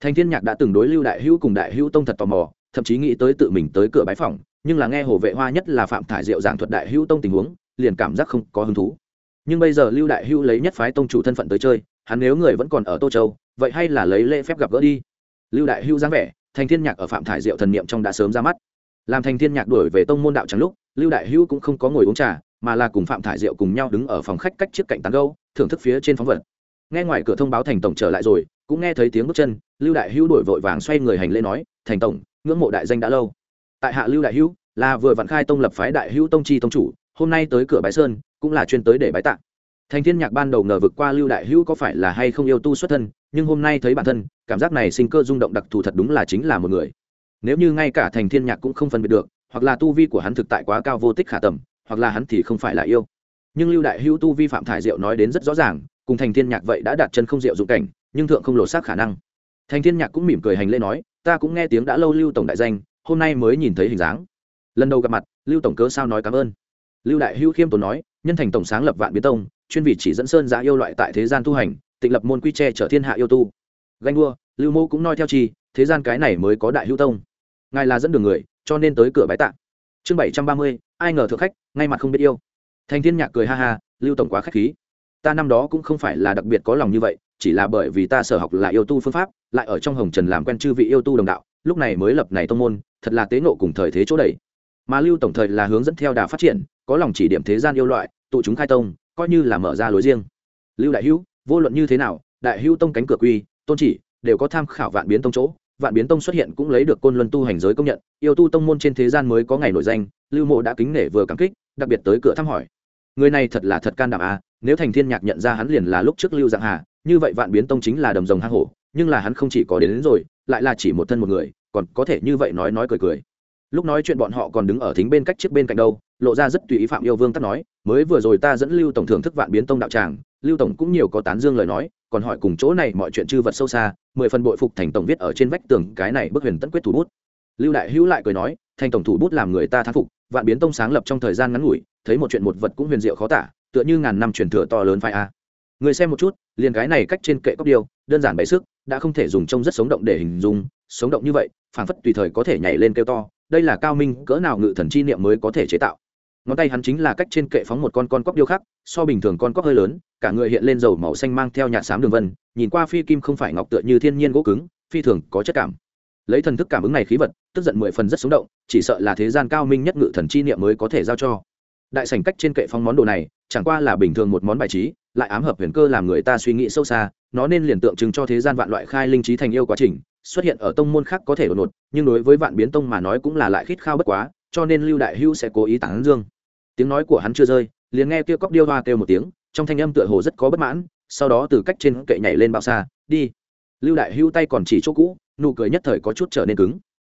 Thành thiên nhạc đã từng đối lưu đại hưu cùng đại hưu tông thật tò mò, thậm chí nghĩ tới tự mình tới cửa bái phòng nhưng là nghe hồ vệ hoa nhất là phạm thải diệu giảng thuật đại hưu tông tình huống, liền cảm giác không có hứng thú. Nhưng bây giờ lưu đại hưu lấy nhất phái tông chủ thân phận tới chơi, hắn nếu người vẫn còn ở tô châu, vậy hay là lấy lễ phép gặp gỡ đi. Lưu đại hưu dáng vẻ thành thiên nhạc ở phạm thải diệu thần niệm trong đã sớm ra mắt. Làm thành thiên nhạc đuổi về tông môn đạo trắng lúc, lưu đại hưu cũng không có ngồi uống trà, mà là cùng phạm thải diệu cùng nhau đứng ở phòng khách cách trước cạnh tán gâu thưởng thức phía trên phóng vật. Nghe ngoài cửa thông báo thành tổng trở lại rồi, cũng nghe thấy tiếng bước chân, lưu đại hưu đổi vội vàng xoay người hành lễ nói, thành tổng, ngưỡng mộ đại danh đã lâu. Tại hạ lưu đại hưu là vừa vặn khai tông lập phái đại hưu tông chi tông chủ, hôm nay tới cửa bái sơn, cũng là chuyên tới để bái tạ. Thành thiên nhạc ban đầu ngờ vực qua lưu đại hữu có phải là hay không yêu tu xuất thân nhưng hôm nay thấy bản thân, cảm giác này sinh cơ rung động đặc thù thật đúng là chính là một người. Nếu như ngay cả thành thiên nhạc cũng không phân biệt được, hoặc là tu vi của hắn thực tại quá cao vô tích khả tầm, hoặc là hắn thì không phải là yêu. Nhưng lưu đại hữu tu vi phạm thải diệu nói đến rất rõ ràng, cùng thành thiên nhạc vậy đã đặt chân không diệu dụng cảnh, nhưng thượng không lột xác khả năng. Thành thiên nhạc cũng mỉm cười hành lễ nói, ta cũng nghe tiếng đã lâu lưu tổng đại danh, hôm nay mới nhìn thấy hình dáng. Lần đầu gặp mặt, lưu tổng cớ sao nói cảm ơn. Lưu đại hữu khiêm tốn nói, nhân thành tổng sáng lập vạn biến tông, chuyên vị chỉ dẫn sơn giá yêu loại tại thế gian tu hành tịnh lập môn quy tre trở thiên hạ yêu tu. Ganh đua, lưu mô cũng noi theo chi, thế gian cái này mới có đại hữu tông. Ngài là dẫn đường người, cho nên tới cửa bái tạng chương bảy trăm ba mươi, ai ngờ thượng khách, ngay mặt không biết yêu. Thành thiên nhạc cười ha ha, lưu tổng quá khách khí. Ta năm đó cũng không phải là đặc biệt có lòng như vậy, chỉ là bởi vì ta sở học là yêu tu phương pháp, lại ở trong hồng trần làm quen chư vị yêu tu đồng đạo, lúc này mới lập này tông môn, thật là tế nộ cùng thời thế chỗ đầy. Mà lưu tổng thời là hướng dẫn theo đà phát triển, có lòng chỉ điểm thế gian yêu loại, tụ chúng khai tông, coi như là mở ra lối riêng. Lưu đại hữu vô luận như thế nào đại hữu tông cánh cửa quy tôn chỉ đều có tham khảo vạn biến tông chỗ vạn biến tông xuất hiện cũng lấy được côn luân tu hành giới công nhận yêu tu tông môn trên thế gian mới có ngày nổi danh lưu mộ đã kính nể vừa cảm kích đặc biệt tới cửa thăm hỏi. Người này thật là thật can đảm à nếu thành thiên nhạc nhận ra hắn liền là lúc trước lưu dạng hà như vậy vạn biến tông chính là đầm rồng hang hổ nhưng là hắn không chỉ có đến, đến rồi lại là chỉ một thân một người còn có thể như vậy nói nói cười cười. Lúc nói chuyện bọn họ còn đứng ở thính bên cách trước bên cạnh đâu lộ ra rất tùy ý phạm yêu vương tắt nói mới vừa rồi ta dẫn lưu tổng thưởng thức vạn biến tông đạo tràng lưu tổng cũng nhiều có tán dương lời nói, còn hỏi cùng chỗ này mọi chuyện chư vật sâu xa, mười phần bội phục thành tổng viết ở trên vách tường cái này bức huyền tấn quyết thủ bút. Lưu đại hữu lại cười nói, thành tổng thủ bút làm người ta thán phục, vạn biến tông sáng lập trong thời gian ngắn ngủi, thấy một chuyện một vật cũng huyền diệu khó tả, tựa như ngàn năm truyền thừa to lớn phai a. Người xem một chút, liền cái này cách trên kệ cốc điêu, đơn giản bày sức, đã không thể dùng trông rất sống động để hình dung, sống động như vậy, phảng phất tùy thời có thể nhảy lên kêu to, đây là cao minh, cỡ nào ngự thần chi niệm mới có thể chế tạo ngón tay hắn chính là cách trên kệ phóng một con con cóc điêu khắc, so bình thường con cóc hơi lớn, cả người hiện lên dầu màu xanh mang theo nhạt xám đường vân, nhìn qua phi kim không phải ngọc tựa như thiên nhiên gỗ cứng, phi thường có chất cảm. Lấy thần thức cảm ứng này khí vật, tức giận mười phần rất sống động, chỉ sợ là thế gian cao minh nhất ngự thần chi niệm mới có thể giao cho. Đại sảnh cách trên kệ phóng món đồ này, chẳng qua là bình thường một món bài trí, lại ám hợp huyền cơ làm người ta suy nghĩ sâu xa, nó nên liền tượng trưng cho thế gian vạn loại khai linh trí thành yêu quá trình, xuất hiện ở tông môn khác có thể đột ngột, nhưng đối với vạn biến tông mà nói cũng là lại khít khao bất quá, cho nên lưu đại hữu sẽ cố ý tản dương tiếng nói của hắn chưa rơi, liền nghe kia cóc điêu hoa kêu một tiếng, trong thanh âm tựa hồ rất có bất mãn, sau đó từ cách trên kệ nhảy lên bao xa, đi. Lưu đại Hưu tay còn chỉ chỗ cũ, nụ cười nhất thời có chút trở nên cứng.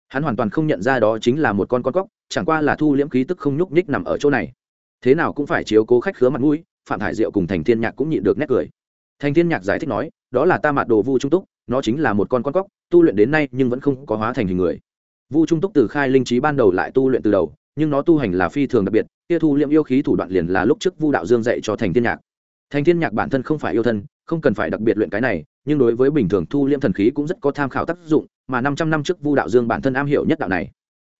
Hắn hoàn toàn không nhận ra đó chính là một con con cóc, chẳng qua là thu liễm khí tức không nhúc nhích nằm ở chỗ này. Thế nào cũng phải chiếu cố khách khứa mặt mũi, phạm hải diệu cùng thành thiên nhạc cũng nhịn được nét cười. Thành thiên nhạc giải thích nói, đó là ta mặt đồ vu trung túc, nó chính là một con con cóc, tu luyện đến nay nhưng vẫn không có hóa thành hình người. Vu trung túc từ khai linh trí ban đầu lại tu luyện từ đầu nhưng nó tu hành là phi thường đặc biệt, kia thu liệm yêu khí thủ đoạn liền là lúc trước vu đạo dương dạy cho thành thiên nhạc. Thành thiên nhạc bản thân không phải yêu thân, không cần phải đặc biệt luyện cái này, nhưng đối với bình thường thu liệm thần khí cũng rất có tham khảo tác dụng, mà 500 năm trước vu đạo dương bản thân am hiểu nhất đạo này.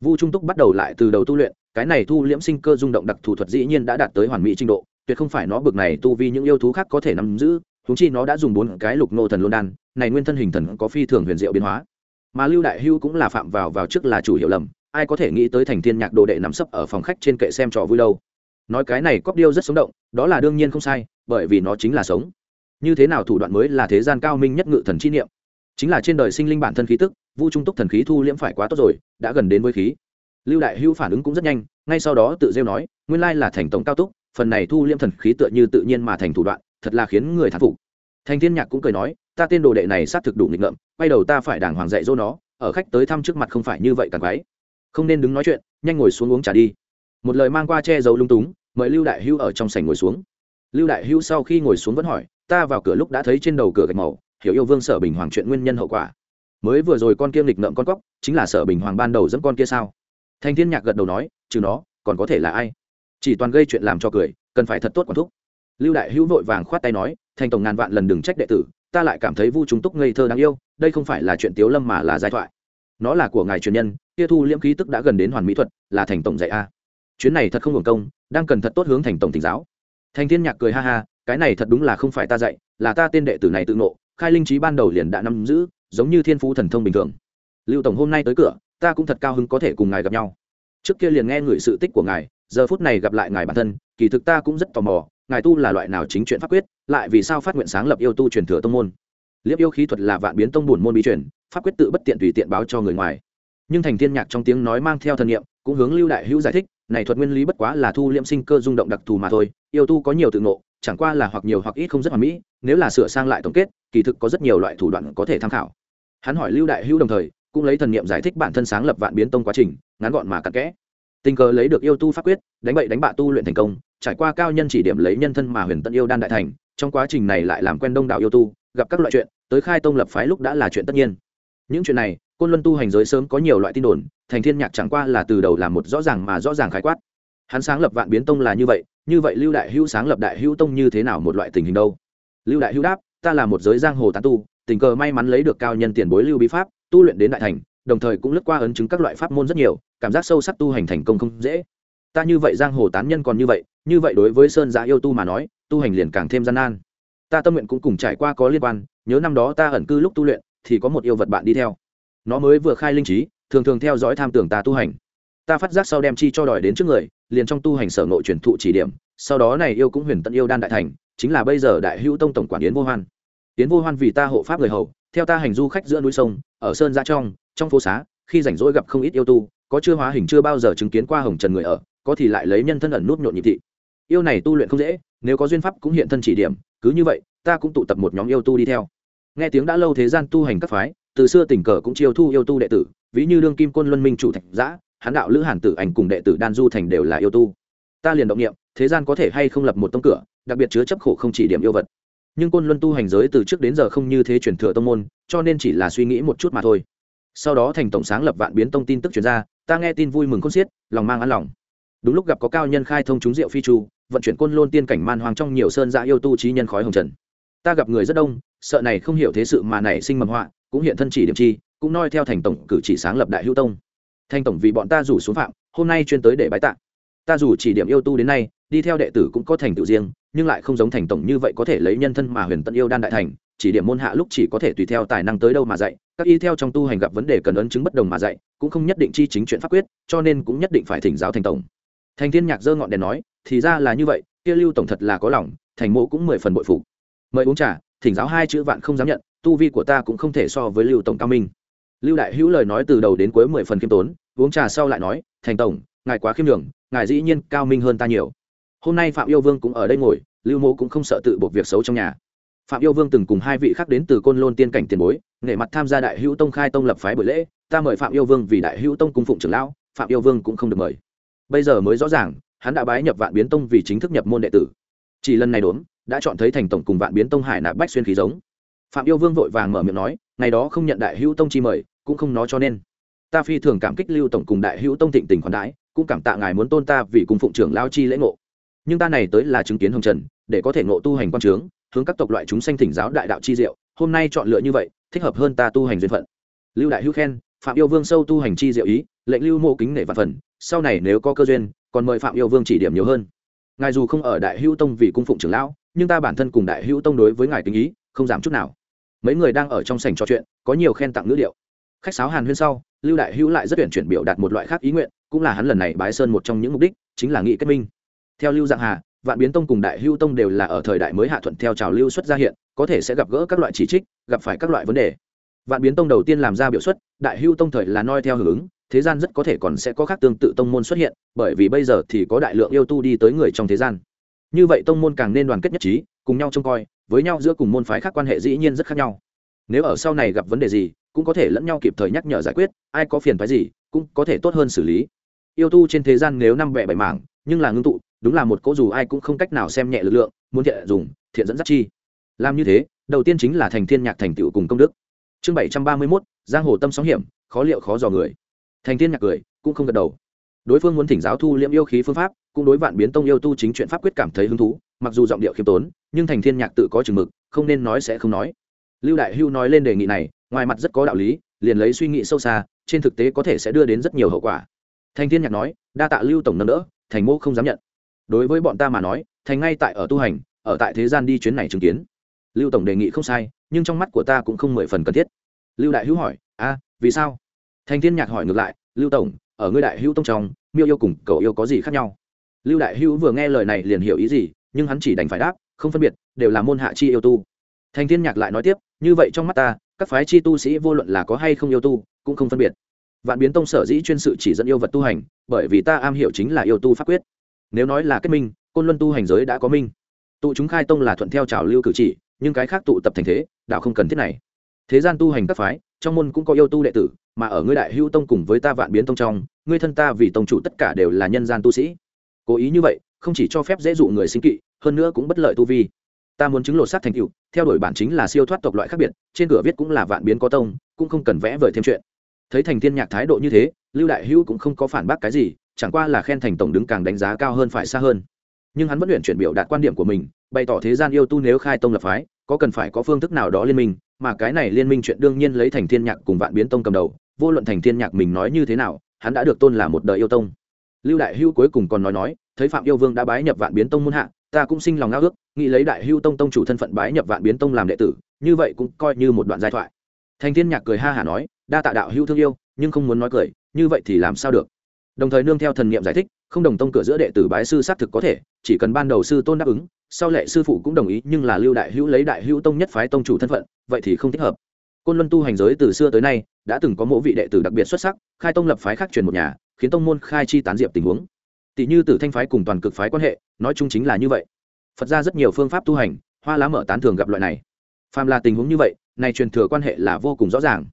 Vu trung túc bắt đầu lại từ đầu tu luyện, cái này thu liễm sinh cơ rung động đặc thủ thuật dĩ nhiên đã đạt tới hoàn mỹ trình độ, tuyệt không phải nó bực này tu vi những yêu thú khác có thể nắm giữ húng chi nó đã dùng bốn cái lục nô thần luân đan, này nguyên thân hình thần có phi thường huyền diệu biến hóa. Mà lưu đại hưu cũng là phạm vào vào trước là chủ hiểu lầm ai có thể nghĩ tới thành thiên nhạc đồ đệ nắm sấp ở phòng khách trên kệ xem trò vui đâu nói cái này cóc điêu rất sống động, đó là đương nhiên không sai, bởi vì nó chính là sống. Như thế nào thủ đoạn mới là thế gian cao minh nhất ngự thần chi niệm? Chính là trên đời sinh linh bản thân khí tức, vu trung túc thần khí thu liễm phải quá tốt rồi, đã gần đến với khí. Lưu đại hưu phản ứng cũng rất nhanh, ngay sau đó tự rêu nói, nguyên lai là thành tổng cao túc, phần này thu liễm thần khí tựa như tự nhiên mà thành thủ đoạn, thật là khiến người thán phục. Thành thiên nhạc cũng cười nói, ta tên đồ đệ này xác thực đủ nghịch ngợm, quay đầu ta phải đàng hoàng dạy dỗ nó, ở khách tới thăm trước mặt không phải như vậy càng quái không nên đứng nói chuyện, nhanh ngồi xuống uống trà đi. Một lời mang qua che giấu lung túng, mời lưu đại hưu ở trong sảnh ngồi xuống. Lưu đại hưu sau khi ngồi xuống vẫn hỏi, ta vào cửa lúc đã thấy trên đầu cửa gạch màu, hiểu yêu vương sở bình hoàng chuyện nguyên nhân hậu quả. Mới vừa rồi con kia nghịch ngợm con cóc, chính là sở bình hoàng ban đầu dẫn con kia sao? Thành thiên nhạc gật đầu nói, trừ nó, còn có thể là ai? Chỉ toàn gây chuyện làm cho cười, cần phải thật tốt quản thúc. Lưu đại hữu vội vàng khoát tay nói thành tổng ngàn vạn lần đừng trách đệ tử, ta lại cảm thấy vu chúng túc ngây thơ đáng yêu, đây không phải là chuyện tiếu lâm mà là giai thoại nó là của ngài truyền nhân, kia thu liễm khí tức đã gần đến hoàn mỹ thuật, là thành tổng dạy a. Chuyến này thật không hưởng công, đang cần thật tốt hướng thành tổng tỉnh giáo. Thành thiên nhạc cười ha ha, cái này thật đúng là không phải ta dạy, là ta tên đệ tử này tự ngộ, khai linh trí ban đầu liền đã nắm giữ, giống như thiên phú thần thông bình thường. Lưu tổng hôm nay tới cửa, ta cũng thật cao hứng có thể cùng ngài gặp nhau. Trước kia liền nghe người sự tích của ngài, giờ phút này gặp lại ngài bản thân, kỳ thực ta cũng rất tò mò, ngài tu là loại nào chính chuyện pháp quyết, lại vì sao phát nguyện sáng lập yêu tu truyền thừa tông môn. Liếp yêu khí thuật là vạn biến tông buồn môn bí truyền pháp quyết tự bất tiện tùy tiện báo cho người ngoài. Nhưng thành thiên nhạc trong tiếng nói mang theo thần niệm, cũng hướng lưu đại hữu giải thích, này thuật nguyên lý bất quá là thu liễm sinh cơ rung động đặc thù mà thôi, yêu tu có nhiều tự ngộ, chẳng qua là hoặc nhiều hoặc ít không rất hoàn mỹ, nếu là sửa sang lại tổng kết, kỳ thực có rất nhiều loại thủ đoạn có thể tham khảo. Hắn hỏi lưu đại hữu đồng thời, cũng lấy thần niệm giải thích bản thân sáng lập vạn biến tông quá trình, ngắn gọn mà cặn kẽ. Tình cờ lấy được yêu tu pháp quyết, đánh bậy đánh bạ tu luyện thành công, trải qua cao nhân chỉ điểm lấy nhân thân mà huyền tân yêu đan đại thành, trong quá trình này lại làm quen đông đảo yêu tu, gặp các loại chuyện, tới khai tông lập phái lúc đã là chuyện tất nhiên những chuyện này, côn luân tu hành giới sớm có nhiều loại tin đồn, thành thiên nhạc chẳng qua là từ đầu làm một rõ ràng mà rõ ràng khái quát. Hắn sáng lập vạn biến tông là như vậy như vậy lưu đại hữu sáng lập đại hữu tông như thế nào một loại tình hình đâu? Lưu đại hữu đáp, ta là một giới giang hồ tán tu, tình cờ may mắn lấy được cao nhân tiền bối lưu bí pháp, tu luyện đến đại thành, đồng thời cũng lướt qua ấn chứng các loại pháp môn rất nhiều, cảm giác sâu sắc tu hành thành công không dễ. Ta như vậy giang hồ tán nhân còn như vậy như vậy đối với sơn giã yêu tu mà nói, tu hành liền càng thêm gian nan. Ta tâm nguyện cũng cùng trải qua có liên quan, nhớ năm đó ta ẩn cư lúc tu luyện thì có một yêu vật bạn đi theo. Nó mới vừa khai linh trí, thường thường theo dõi tham tưởng ta tu hành. Ta phát giác sau đem chi cho đòi đến trước người, liền trong tu hành sở nội truyền thụ chỉ điểm, sau đó này yêu cũng huyền tận yêu đan đại thành, chính là bây giờ đại hữu tông tổng quản yến vô hoan. Yến vô hoan vì ta hộ pháp người hầu, theo ta hành du khách giữa núi sông, ở sơn gia trong trong phố xá, khi rảnh rỗi gặp không ít yêu tu, có chưa hóa hình chưa bao giờ chứng kiến qua hồng trần người ở, có thì lại lấy nhân thân ẩn nút nhộn nhịp thị. Yêu này tu luyện không dễ, nếu có duyên pháp cũng hiện thân chỉ điểm, cứ như vậy, ta cũng tụ tập một nhóm yêu tu đi theo nghe tiếng đã lâu thế gian tu hành các phái, từ xưa tình cờ cũng chiêu thu yêu tu đệ tử, ví như đương kim quân luân minh chủ thạch giã, hán đạo lữ hàn tử ảnh cùng đệ tử đan du thành đều là yêu tu. Ta liền động nghiệm thế gian có thể hay không lập một tông cửa, đặc biệt chứa chấp khổ không chỉ điểm yêu vật. Nhưng côn luân tu hành giới từ trước đến giờ không như thế truyền thừa tông môn, cho nên chỉ là suy nghĩ một chút mà thôi. Sau đó thành tổng sáng lập vạn biến tông tin tức chuyển ra, ta nghe tin vui mừng khôn xiết, lòng mang an lòng. Đúng lúc gặp có cao nhân khai thông chúng diệu phi chu vận chuyển côn lôn tiên cảnh man hoàng trong nhiều sơn dạ yêu tu trí nhân khói hồng trần ta gặp người rất đông, sợ này không hiểu thế sự mà nảy sinh mầm họa, cũng hiện thân chỉ điểm chi, cũng noi theo thành tổng cử chỉ sáng lập đại hữu tông. Thành tổng vì bọn ta rủ xuống phạm, hôm nay chuyên tới để bái tạ. Ta dù chỉ điểm yêu tu đến nay, đi theo đệ tử cũng có thành tựu riêng, nhưng lại không giống thành tổng như vậy có thể lấy nhân thân mà huyền tận yêu đan đại thành, chỉ điểm môn hạ lúc chỉ có thể tùy theo tài năng tới đâu mà dạy, các y theo trong tu hành gặp vấn đề cần ấn chứng bất đồng mà dạy, cũng không nhất định chi chính chuyện pháp quyết, cho nên cũng nhất định phải thỉnh giáo thành tổng. Thành thiên nhạc dơ ngọn đèn nói, thì ra là như vậy, kia lưu tổng thật là có lòng, thành mộ cũng mười phần bội phục mời uống trà, thỉnh giáo hai chữ vạn không dám nhận, tu vi của ta cũng không thể so với lưu tổng cao minh. Lưu đại hữu lời nói từ đầu đến cuối mười phần khiêm tốn, uống trà sau lại nói, thành tổng, ngài quá khiêm đường ngài dĩ nhiên cao minh hơn ta nhiều. Hôm nay phạm yêu vương cũng ở đây ngồi, lưu mô cũng không sợ tự buộc việc xấu trong nhà. Phạm yêu vương từng cùng hai vị khác đến từ côn lôn tiên cảnh tiền bối nghệ mặt tham gia đại hữu tông khai tông lập phái buổi lễ, ta mời phạm yêu vương vì đại hữu tông cung phụng trưởng lão, phạm yêu vương cũng không được mời. Bây giờ mới rõ ràng, hắn đã bái nhập vạn biến tông vì chính thức nhập môn đệ tử. Chỉ lần này đốn đã chọn thấy thành tổng cùng vạn biến tông hải nạp bách xuyên khí giống. Phạm yêu vương vội vàng mở miệng nói, ngày đó không nhận đại hữu tông chi mời, cũng không nói cho nên. Ta phi thường cảm kích lưu tổng cùng đại hữu tông thịnh tình khoản đãi, cũng cảm tạ ngài muốn tôn ta vì cùng phụng trưởng lao chi lễ ngộ. Nhưng ta này tới là chứng kiến hồng trần, để có thể ngộ tu hành quan trướng, hướng các tộc loại chúng sanh thỉnh giáo đại đạo chi diệu, hôm nay chọn lựa như vậy, thích hợp hơn ta tu hành duyên phận. Lưu đại hữu khen, phạm yêu vương sâu tu hành chi diệu ý, lệnh lưu mô kính nể vạn phần, sau này nếu có cơ duyên, còn mời phạm yêu vương chỉ điểm nhiều hơn. Ngài dù không ở đại hữu tông vì cung phụng trưởng lão nhưng ta bản thân cùng đại hữu tông đối với ngài tình ý, không giảm chút nào. Mấy người đang ở trong sảnh trò chuyện, có nhiều khen tặng ngữ điệu. Khách sáo hàn huyên sau, lưu đại hữu lại rất tuyển chuyển biểu đạt một loại khác ý nguyện, cũng là hắn lần này bái sơn một trong những mục đích, chính là nghị kết minh. Theo lưu dạng hà, vạn biến tông cùng đại hữu tông đều là ở thời đại mới hạ thuận theo trào lưu xuất ra hiện, có thể sẽ gặp gỡ các loại chỉ trích, gặp phải các loại vấn đề. Vạn biến tông đầu tiên làm ra biểu xuất, đại hữu tông thời là noi theo hưởng ứng, thế gian rất có thể còn sẽ có khác tương tự tông môn xuất hiện, bởi vì bây giờ thì có đại lượng yêu tu đi tới người trong thế gian như vậy tông môn càng nên đoàn kết nhất trí cùng nhau trông coi với nhau giữa cùng môn phái khác quan hệ dĩ nhiên rất khác nhau. Nếu ở sau này gặp vấn đề gì cũng có thể lẫn nhau kịp thời nhắc nhở giải quyết ai có phiền phái gì cũng có thể tốt hơn xử lý. Yêu tu trên thế gian nếu năm bẹ bảy mảng nhưng là ngưng tụ đúng là một cỗ dù ai cũng không cách nào xem nhẹ lực lượng muốn thiện dùng thiện dẫn dắt chi. Làm như thế đầu tiên chính là thành thiên nhạc thành tựu cùng công đức. Chương bảy trăm ba mươi 731, giang hồ tâm sóng hiểm khó liệu khó dò người. Thành thiên nhạc cười cũng không gật đầu. Đối phương muốn thỉnh giáo thu liễm yêu khí phương pháp cũng đối vạn biến tông yêu tu chính chuyện pháp quyết cảm thấy hứng thú, mặc dù giọng điệu khiêm tốn, nhưng thành thiên nhạc tự có chừng mực, không nên nói sẽ không nói. Lưu đại hưu nói lên đề nghị này, ngoài mặt rất có đạo lý, liền lấy suy nghĩ sâu xa, trên thực tế có thể sẽ đưa đến rất nhiều hậu quả. Thành thiên nhạc nói, đa tạ lưu tổng nâng đỡ, thành mô không dám nhận. Đối với bọn ta mà nói, thành ngay tại ở tu hành, ở tại thế gian đi chuyến này chứng kiến. Lưu tổng đề nghị không sai, nhưng trong mắt của ta cũng không mười phần cần thiết. Lưu đại hữu hỏi, a, vì sao? Thành thiên nhạc hỏi ngược lại, lưu tổng, ở ngươi đại hữu tông trong, miêu yêu cùng cậu yêu có gì khác nhau? Lưu đại hữu vừa nghe lời này liền hiểu ý gì, nhưng hắn chỉ đành phải đáp, không phân biệt, đều là môn hạ chi yêu tu. Thành thiên nhạc lại nói tiếp, như vậy trong mắt ta, các phái chi tu sĩ vô luận là có hay không yêu tu, cũng không phân biệt. Vạn biến tông sở dĩ chuyên sự chỉ dẫn yêu vật tu hành, bởi vì ta am hiểu chính là yêu tu pháp quyết. Nếu nói là kết minh, côn luân tu hành giới đã có minh. Tụ chúng khai tông là thuận theo trào lưu cử chỉ, nhưng cái khác tụ tập thành thế, đạo không cần thiết này. Thế gian tu hành các phái, trong môn cũng có yêu tu đệ tử, mà ở ngươi đại hữu tông cùng với ta vạn biến tông trong, ngươi thân ta vì tông chủ tất cả đều là nhân gian tu sĩ cố ý như vậy, không chỉ cho phép dễ dụ người sinh kỵ, hơn nữa cũng bất lợi tu vi. Ta muốn chứng lột xác thành cựu theo đuổi bản chính là siêu thoát tộc loại khác biệt, trên cửa viết cũng là vạn biến có tông, cũng không cần vẽ vời thêm chuyện. Thấy thành thiên nhạc thái độ như thế, lưu đại hữu cũng không có phản bác cái gì, chẳng qua là khen thành tổng đứng càng đánh giá cao hơn phải xa hơn. Nhưng hắn vẫn luyện chuyển biểu đạt quan điểm của mình, bày tỏ thế gian yêu tu nếu khai tông lập phái, có cần phải có phương thức nào đó liên minh, mà cái này liên minh chuyện đương nhiên lấy thành thiên nhạc cùng vạn biến tông cầm đầu, vô luận thành thiên nhạc mình nói như thế nào, hắn đã được tôn là một đời yêu tông lưu đại hưu cuối cùng còn nói nói, thấy phạm yêu vương đã bái nhập vạn biến tông muôn hạ, ta cũng sinh lòng ngao ước, nghĩ lấy đại hưu tông tông chủ thân phận bái nhập vạn biến tông làm đệ tử, như vậy cũng coi như một đoạn giai thoại. Thành thiên nhạc cười ha hả nói, đa tạ đạo Hưu thương yêu, nhưng không muốn nói cười, như vậy thì làm sao được? Đồng thời nương theo thần niệm giải thích, không đồng tông cửa giữa đệ tử bái sư xác thực có thể, chỉ cần ban đầu sư tôn đáp ứng, sau lệ sư phụ cũng đồng ý, nhưng là lưu đại hữu lấy đại hữu tông nhất phái tông chủ thân phận, vậy thì không thích hợp. Côn luân tu hành giới từ xưa tới nay, đã từng có mỗi vị đệ tử đặc biệt xuất sắc, khai tông lập phái khác truyền một nhà khiến tông môn khai chi tán diệp tình huống. Tỷ như tử thanh phái cùng toàn cực phái quan hệ, nói chung chính là như vậy. Phật ra rất nhiều phương pháp tu hành, hoa lá mở tán thường gặp loại này. Phàm là tình huống như vậy, này truyền thừa quan hệ là vô cùng rõ ràng.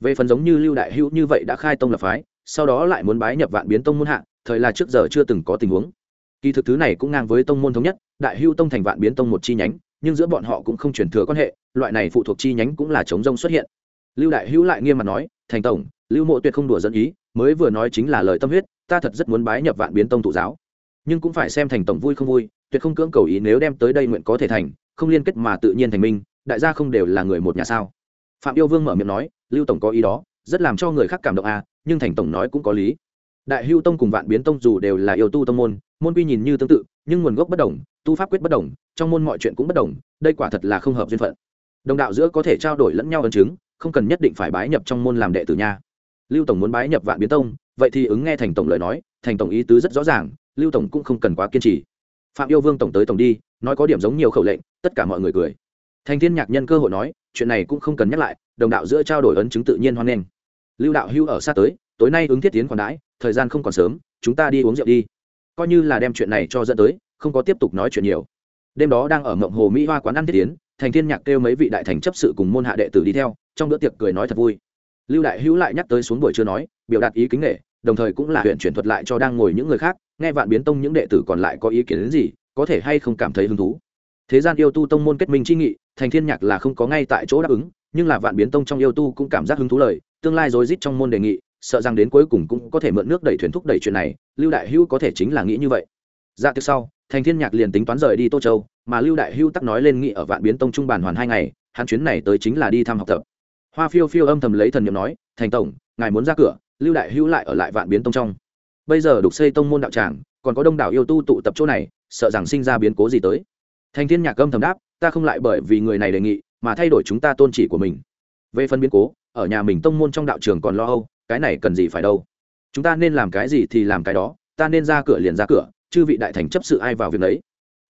Về phần giống như lưu đại hữu như vậy đã khai tông lập phái, sau đó lại muốn bái nhập vạn biến tông môn hạ, thời là trước giờ chưa từng có tình huống. Kỳ thực thứ này cũng ngang với tông môn thống nhất, đại hữu tông thành vạn biến tông một chi nhánh, nhưng giữa bọn họ cũng không truyền thừa quan hệ, loại này phụ thuộc chi nhánh cũng là chống rông xuất hiện. Lưu đại hữu lại nghiêm mặt nói, thành tổng, lưu mộ tuyệt không đùa dẫn ý mới vừa nói chính là lời tâm huyết, ta thật rất muốn bái nhập vạn biến tông tụ giáo. Nhưng cũng phải xem thành tổng vui không vui, tuyệt không cưỡng cầu ý nếu đem tới đây nguyện có thể thành, không liên kết mà tự nhiên thành minh, đại gia không đều là người một nhà sao? Phạm yêu vương mở miệng nói, lưu tổng có ý đó, rất làm cho người khác cảm động à nhưng thành tổng nói cũng có lý. Đại hưu tông cùng vạn biến tông dù đều là yêu tu tông môn môn quy nhìn như tương tự, nhưng nguồn gốc bất đồng, tu pháp quyết bất đồng, trong môn mọi chuyện cũng bất đồng, đây quả thật là không hợp duyên phận. Đồng đạo giữa có thể trao đổi lẫn nhau ấn chứng, không cần nhất định phải bái nhập trong môn làm đệ tử nha lưu tổng muốn bái nhập vạn biến tông, vậy thì ứng nghe thành tổng lời nói, thành tổng ý tứ rất rõ ràng, lưu tổng cũng không cần quá kiên trì. Phạm yêu vương tổng tới tổng đi, nói có điểm giống nhiều khẩu lệnh, tất cả mọi người cười. Thành thiên nhạc nhân cơ hội nói, chuyện này cũng không cần nhắc lại, đồng đạo giữa trao đổi ấn chứng tự nhiên hoan nghênh. Lưu đạo hưu ở xa tới, tối nay ứng thiết tiến còn đãi, thời gian không còn sớm, chúng ta đi uống rượu đi. Coi như là đem chuyện này cho dẫn tới, không có tiếp tục nói chuyện nhiều. Đêm đó đang ở mộng hồ mỹ hoa quán ăn thiết tiến, thành thiên nhạc kêu mấy vị đại thành chấp sự cùng môn hạ đệ tử đi theo, trong bữa tiệc cười nói thật vui lưu đại hữu lại nhắc tới xuống buổi chưa nói, biểu đạt ý kính nghệ đồng thời cũng là huyện chuyển thuật lại cho đang ngồi những người khác, nghe vạn biến tông những đệ tử còn lại có ý kiến đến gì, có thể hay không cảm thấy hứng thú. Thế gian yêu tu tông môn kết minh chi nghị, thành thiên nhạc là không có ngay tại chỗ đáp ứng, nhưng là vạn biến tông trong yêu tu cũng cảm giác hứng thú lời, tương lai rối rít trong môn đề nghị, sợ rằng đến cuối cùng cũng có thể mượn nước đẩy thuyền thúc đẩy chuyện này, lưu đại hữu có thể chính là nghĩ như vậy. Ra tiếp từ sau, thành thiên nhạc liền tính toán rời đi tô châu, mà lưu đại hữu tắc nói lên nghị ở vạn biến tông trung bàn hoàn hai ngày, hắn chuyến này tới chính là đi thăm học tập hoa phiêu phiêu âm thầm lấy thần nhiệm nói, thành tổng, ngài muốn ra cửa, lưu đại hữu lại ở lại vạn biến tông trong. Bây giờ đục xây tông môn đạo tràng, còn có đông đảo yêu tu tụ tập chỗ này, sợ rằng sinh ra biến cố gì tới. Thành thiên nhạc âm thầm đáp, ta không lại bởi vì người này đề nghị, mà thay đổi chúng ta tôn chỉ của mình. Về phần biến cố, ở nhà mình tông môn trong đạo trường còn lo âu, cái này cần gì phải đâu. Chúng ta nên làm cái gì thì làm cái đó, ta nên ra cửa liền ra cửa, chư vị đại thành chấp sự ai vào việc đấy.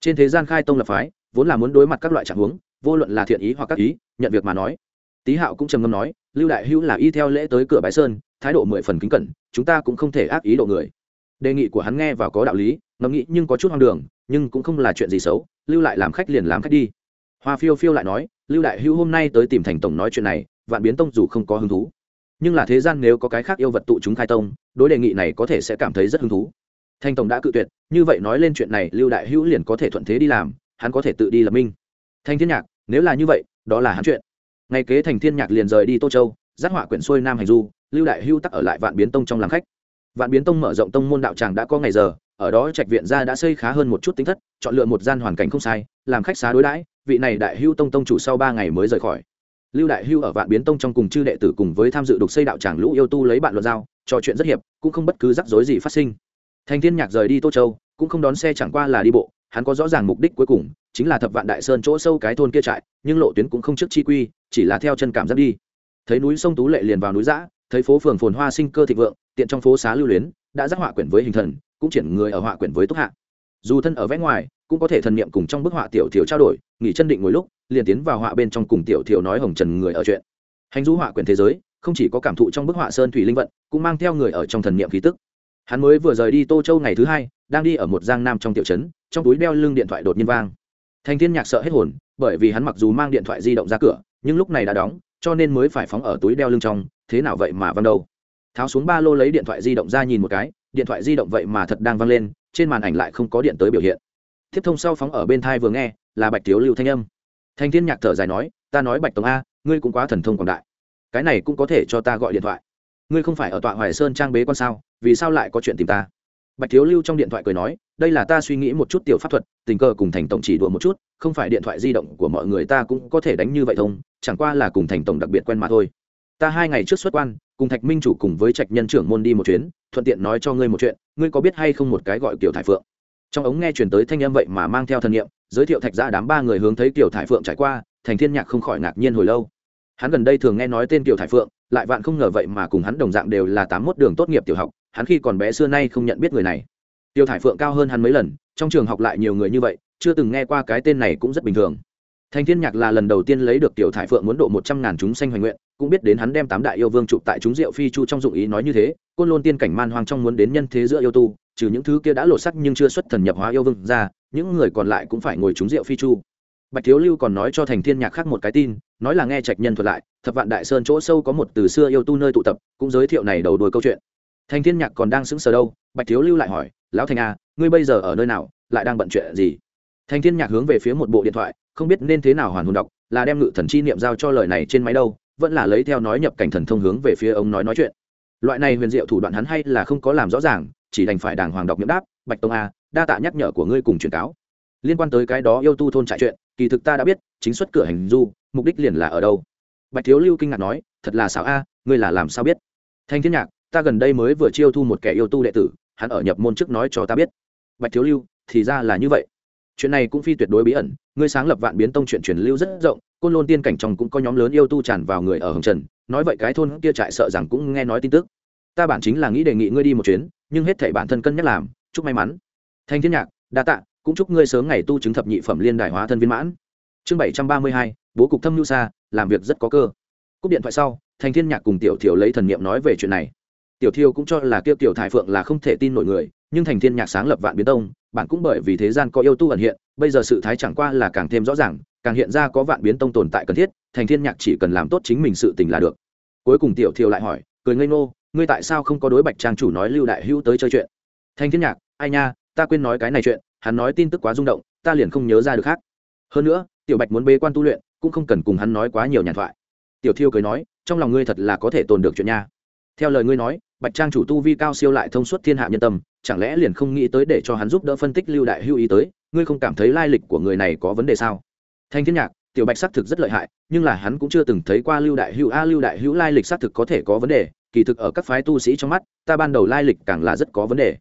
Trên thế gian khai tông lập phái, vốn là muốn đối mặt các loại trạng huống, vô luận là thiện ý hoặc các ý, nhận việc mà nói tý hạo cũng trầm ngâm nói, lưu đại hữu là y theo lễ tới cửa bái sơn, thái độ mười phần kính cẩn, chúng ta cũng không thể ác ý độ người. Đề nghị của hắn nghe và có đạo lý, ngẫm nghĩ nhưng có chút hoang đường, nhưng cũng không là chuyện gì xấu, lưu lại làm khách liền làm khách đi. Hoa phiêu phiêu lại nói, lưu đại hữu hôm nay tới tìm thành tổng nói chuyện này, vạn biến tông dù không có hứng thú. Nhưng là thế gian nếu có cái khác yêu vật tụ chúng khai tông, đối đề nghị này có thể sẽ cảm thấy rất hứng thú. Thanh tổng đã cự tuyệt, như vậy nói lên chuyện này, lưu đại hữu liền có thể thuận thế đi làm, hắn có thể tự đi lập minh. Thanh thiên nhạc, nếu là như vậy, đó là hắn chuyện ngày kế thành thiên nhạc liền rời đi tô châu giác họa quyển xuôi nam hành du, lưu đại hưu tắc ở lại vạn biến tông trong làm khách. Vạn biến tông mở rộng tông môn đạo tràng đã có ngày giờ, ở đó trạch viện gia đã xây khá hơn một chút tính thất, chọn lựa một gian hoàn cảnh không sai, làm khách xá đối đãi, vị này đại hưu tông tông chủ sau ba ngày mới rời khỏi. Lưu đại hưu ở vạn biến tông trong cùng chư đệ tử cùng với tham dự đục xây đạo tràng lũ yêu tu lấy bạn luận giao, trò chuyện rất hiệp, cũng không bất cứ rắc rối gì phát sinh. Thành thiên nhạc rời đi tô châu, cũng không đón xe chẳng qua là đi bộ hắn có rõ ràng mục đích cuối cùng, chính là thập vạn đại sơn chỗ sâu cái thôn kia trại, nhưng lộ tuyến cũng không trước chi quy, chỉ là theo chân cảm giác đi. Thấy núi sông tú lệ liền vào núi giã thấy phố phường phồn hoa sinh cơ thịnh vượng, tiện trong phố xá lưu luyến, đã giác họa quyển với hình thần, cũng triển người ở họa quyển với túc hạ. Dù thân ở vẽ ngoài, cũng có thể thần niệm cùng trong bức họa tiểu thiểu trao đổi, nghỉ chân định ngồi lúc, liền tiến vào họa bên trong cùng tiểu thiểu nói hồng trần người ở chuyện. Hành du họa quyển thế giới, không chỉ có cảm thụ trong bức họa sơn thủy linh vận, cũng mang theo người ở trong thần niệm khí tức. Hắn mới vừa rời đi tô châu ngày thứ hai đang đi ở một giang nam trong tiểu trấn, trong túi đeo lưng điện thoại đột nhiên vang. Thành thiên nhạc sợ hết hồn, bởi vì hắn mặc dù mang điện thoại di động ra cửa, nhưng lúc này đã đóng, cho nên mới phải phóng ở túi đeo lưng trong, thế nào vậy mà văng đâu? Tháo xuống ba lô lấy điện thoại di động ra nhìn một cái, điện thoại di động vậy mà thật đang văng lên, trên màn ảnh lại không có điện tới biểu hiện. Tiếp thông sau phóng ở bên thai vừa nghe, là bạch thiếu lưu thanh âm. Thanh thiên nhạc thở dài nói, ta nói bạch tổng a, ngươi cũng quá thần thông quảng đại. Cái này cũng có thể cho ta gọi điện thoại. Ngươi không phải ở tọa hoài sơn trang bế con sao, vì sao lại có chuyện tìm ta? Bạch thiếu lưu trong điện thoại cười nói, đây là ta suy nghĩ một chút tiểu pháp thuật, tình cờ cùng thành tổng chỉ đùa một chút, không phải điện thoại di động của mọi người ta cũng có thể đánh như vậy thông, chẳng qua là cùng thành tổng đặc biệt quen mà thôi. Ta hai ngày trước xuất quan, cùng thạch minh chủ cùng với trạch nhân trưởng môn đi một chuyến, thuận tiện nói cho ngươi một chuyện, ngươi có biết hay không một cái gọi kiểu thải phượng? Trong ống nghe chuyển tới thanh âm vậy mà mang theo thần nghiệm giới thiệu thạch ra đám ba người hướng thấy kiểu thải phượng trải qua, thành thiên nhạc không khỏi ngạc nhiên hồi lâu. Hắn gần đây thường nghe nói tên kiểu thải phượng, lại vạn không ngờ vậy mà cùng hắn đồng dạng đều là tám mốt đường tốt nghiệp tiểu học hắn khi còn bé xưa nay không nhận biết người này. Tiêu thải phượng cao hơn hắn mấy lần, trong trường học lại nhiều người như vậy, chưa từng nghe qua cái tên này cũng rất bình thường. Thành thiên nhạc là lần đầu tiên lấy được tiểu thải phượng muốn độ một trăm ngàn chúng sanh hoành nguyện, cũng biết đến hắn đem tám đại yêu vương chụp tại chúng diệu phi chu trong dụng ý nói như thế, côn lôn tiên cảnh man hoang trong muốn đến nhân thế giữa yêu tu, trừ những thứ kia đã lộ sắc nhưng chưa xuất thần nhập hóa yêu vương ra, những người còn lại cũng phải ngồi chúng diệu phi chu. Bạch thiếu lưu còn nói cho thành thiên nhạc khác một cái tin, nói là nghe trạch nhân thuật lại, thập vạn đại sơn chỗ sâu có một từ xưa yêu tu nơi tụ tập, cũng giới thiệu này đầu đuôi câu chuyện thành thiên nhạc còn đang sững sờ đâu bạch thiếu lưu lại hỏi lão thành a à, ngươi bây giờ ở nơi nào lại đang bận chuyện gì? Thành thiên nhạc hướng về phía một bộ điện thoại không biết nên thế nào hoàn hồn đọc là đem ngự thần chi niệm giao cho lời này trên máy đâu vẫn là lấy theo nói nhập cảnh thần thông hướng về phía ông nói nói chuyện. Loại này huyền diệu thủ đoạn hắn hay là không có làm rõ ràng chỉ đành phải đàng hoàng đọc nhậm đáp bạch tông a đa tạ nhắc nhở của ngươi cùng truyền cáo. Liên quan tới cái đó yêu tu thôn trại chuyện kỳ thực ta đã biết chính xuất cửa hành du mục đích liền là ở đâu. Bạch thiếu lưu kinh ngạc nói thật là xảo a ngươi là làm sao biết? Thanh thiên nhạc ta gần đây mới vừa chiêu thu một kẻ yêu tu đệ tử, hắn ở nhập môn trước nói cho ta biết. Bạch thiếu lưu, thì ra là như vậy. Chuyện này cũng phi tuyệt đối bí ẩn, ngươi sáng lập vạn biến tông chuyện truyền lưu rất rộng, côn lôn tiên cảnh trong cũng có nhóm lớn yêu tu tràn vào người ở hồng trần, nói vậy cái thôn kia trại sợ rằng cũng nghe nói tin tức. Ta bản chính là nghĩ đề nghị ngươi đi một chuyến, nhưng hết thảy bản thân cân nhắc làm, chúc may mắn. Thanh thiên nhạc, đa tạ, cũng chúc ngươi sớm ngày tu chứng thập nhị phẩm liên đại hóa thân viên mãn. Chương bảy trăm ba mươi hai, bố cục thâm nhu xa, làm việc rất có cơ. Cúp điện thoại sau thành thiên nhạc cùng tiểu thiểu lấy thần niệm nói về chuyện này tiểu thiêu cũng cho là kiếp tiểu thải phượng là không thể tin nổi người, nhưng thành thiên nhạc sáng lập vạn biến tông, bạn cũng bởi vì thế gian có yêu tu ẩn hiện, bây giờ sự thái chẳng qua là càng thêm rõ ràng, càng hiện ra có vạn biến tông tồn tại cần thiết, thành thiên nhạc chỉ cần làm tốt chính mình sự tình là được. Cuối cùng tiểu thiêu lại hỏi, cười ngây ngô, ngươi tại sao không có đối bạch trang chủ nói lưu đại hữu tới chơi chuyện? Thành thiên nhạc, ai nha, ta quên nói cái này chuyện, hắn nói tin tức quá rung động, ta liền không nhớ ra được khác. Hơn nữa, tiểu bạch muốn bế quan tu luyện, cũng không cần cùng hắn nói quá nhiều nhàn thoại. Tiểu thiêu cười nói, trong lòng ngươi thật là có thể tồn được chuyện nha theo lời ngươi nói, bạch trang chủ tu vi cao siêu lại thông suốt thiên hạ nhân tâm, chẳng lẽ liền không nghĩ tới để cho hắn giúp đỡ phân tích lưu đại hưu ý tới, ngươi không cảm thấy lai lịch của người này có vấn đề sao? Thanh thiên nhạc, tiểu bạch xác thực rất lợi hại, nhưng là hắn cũng chưa từng thấy qua lưu đại hưu a, lưu đại hữu lai lịch xác thực có thể có vấn đề, kỳ thực ở các phái tu sĩ trong mắt, ta ban đầu lai lịch càng là rất có vấn đề.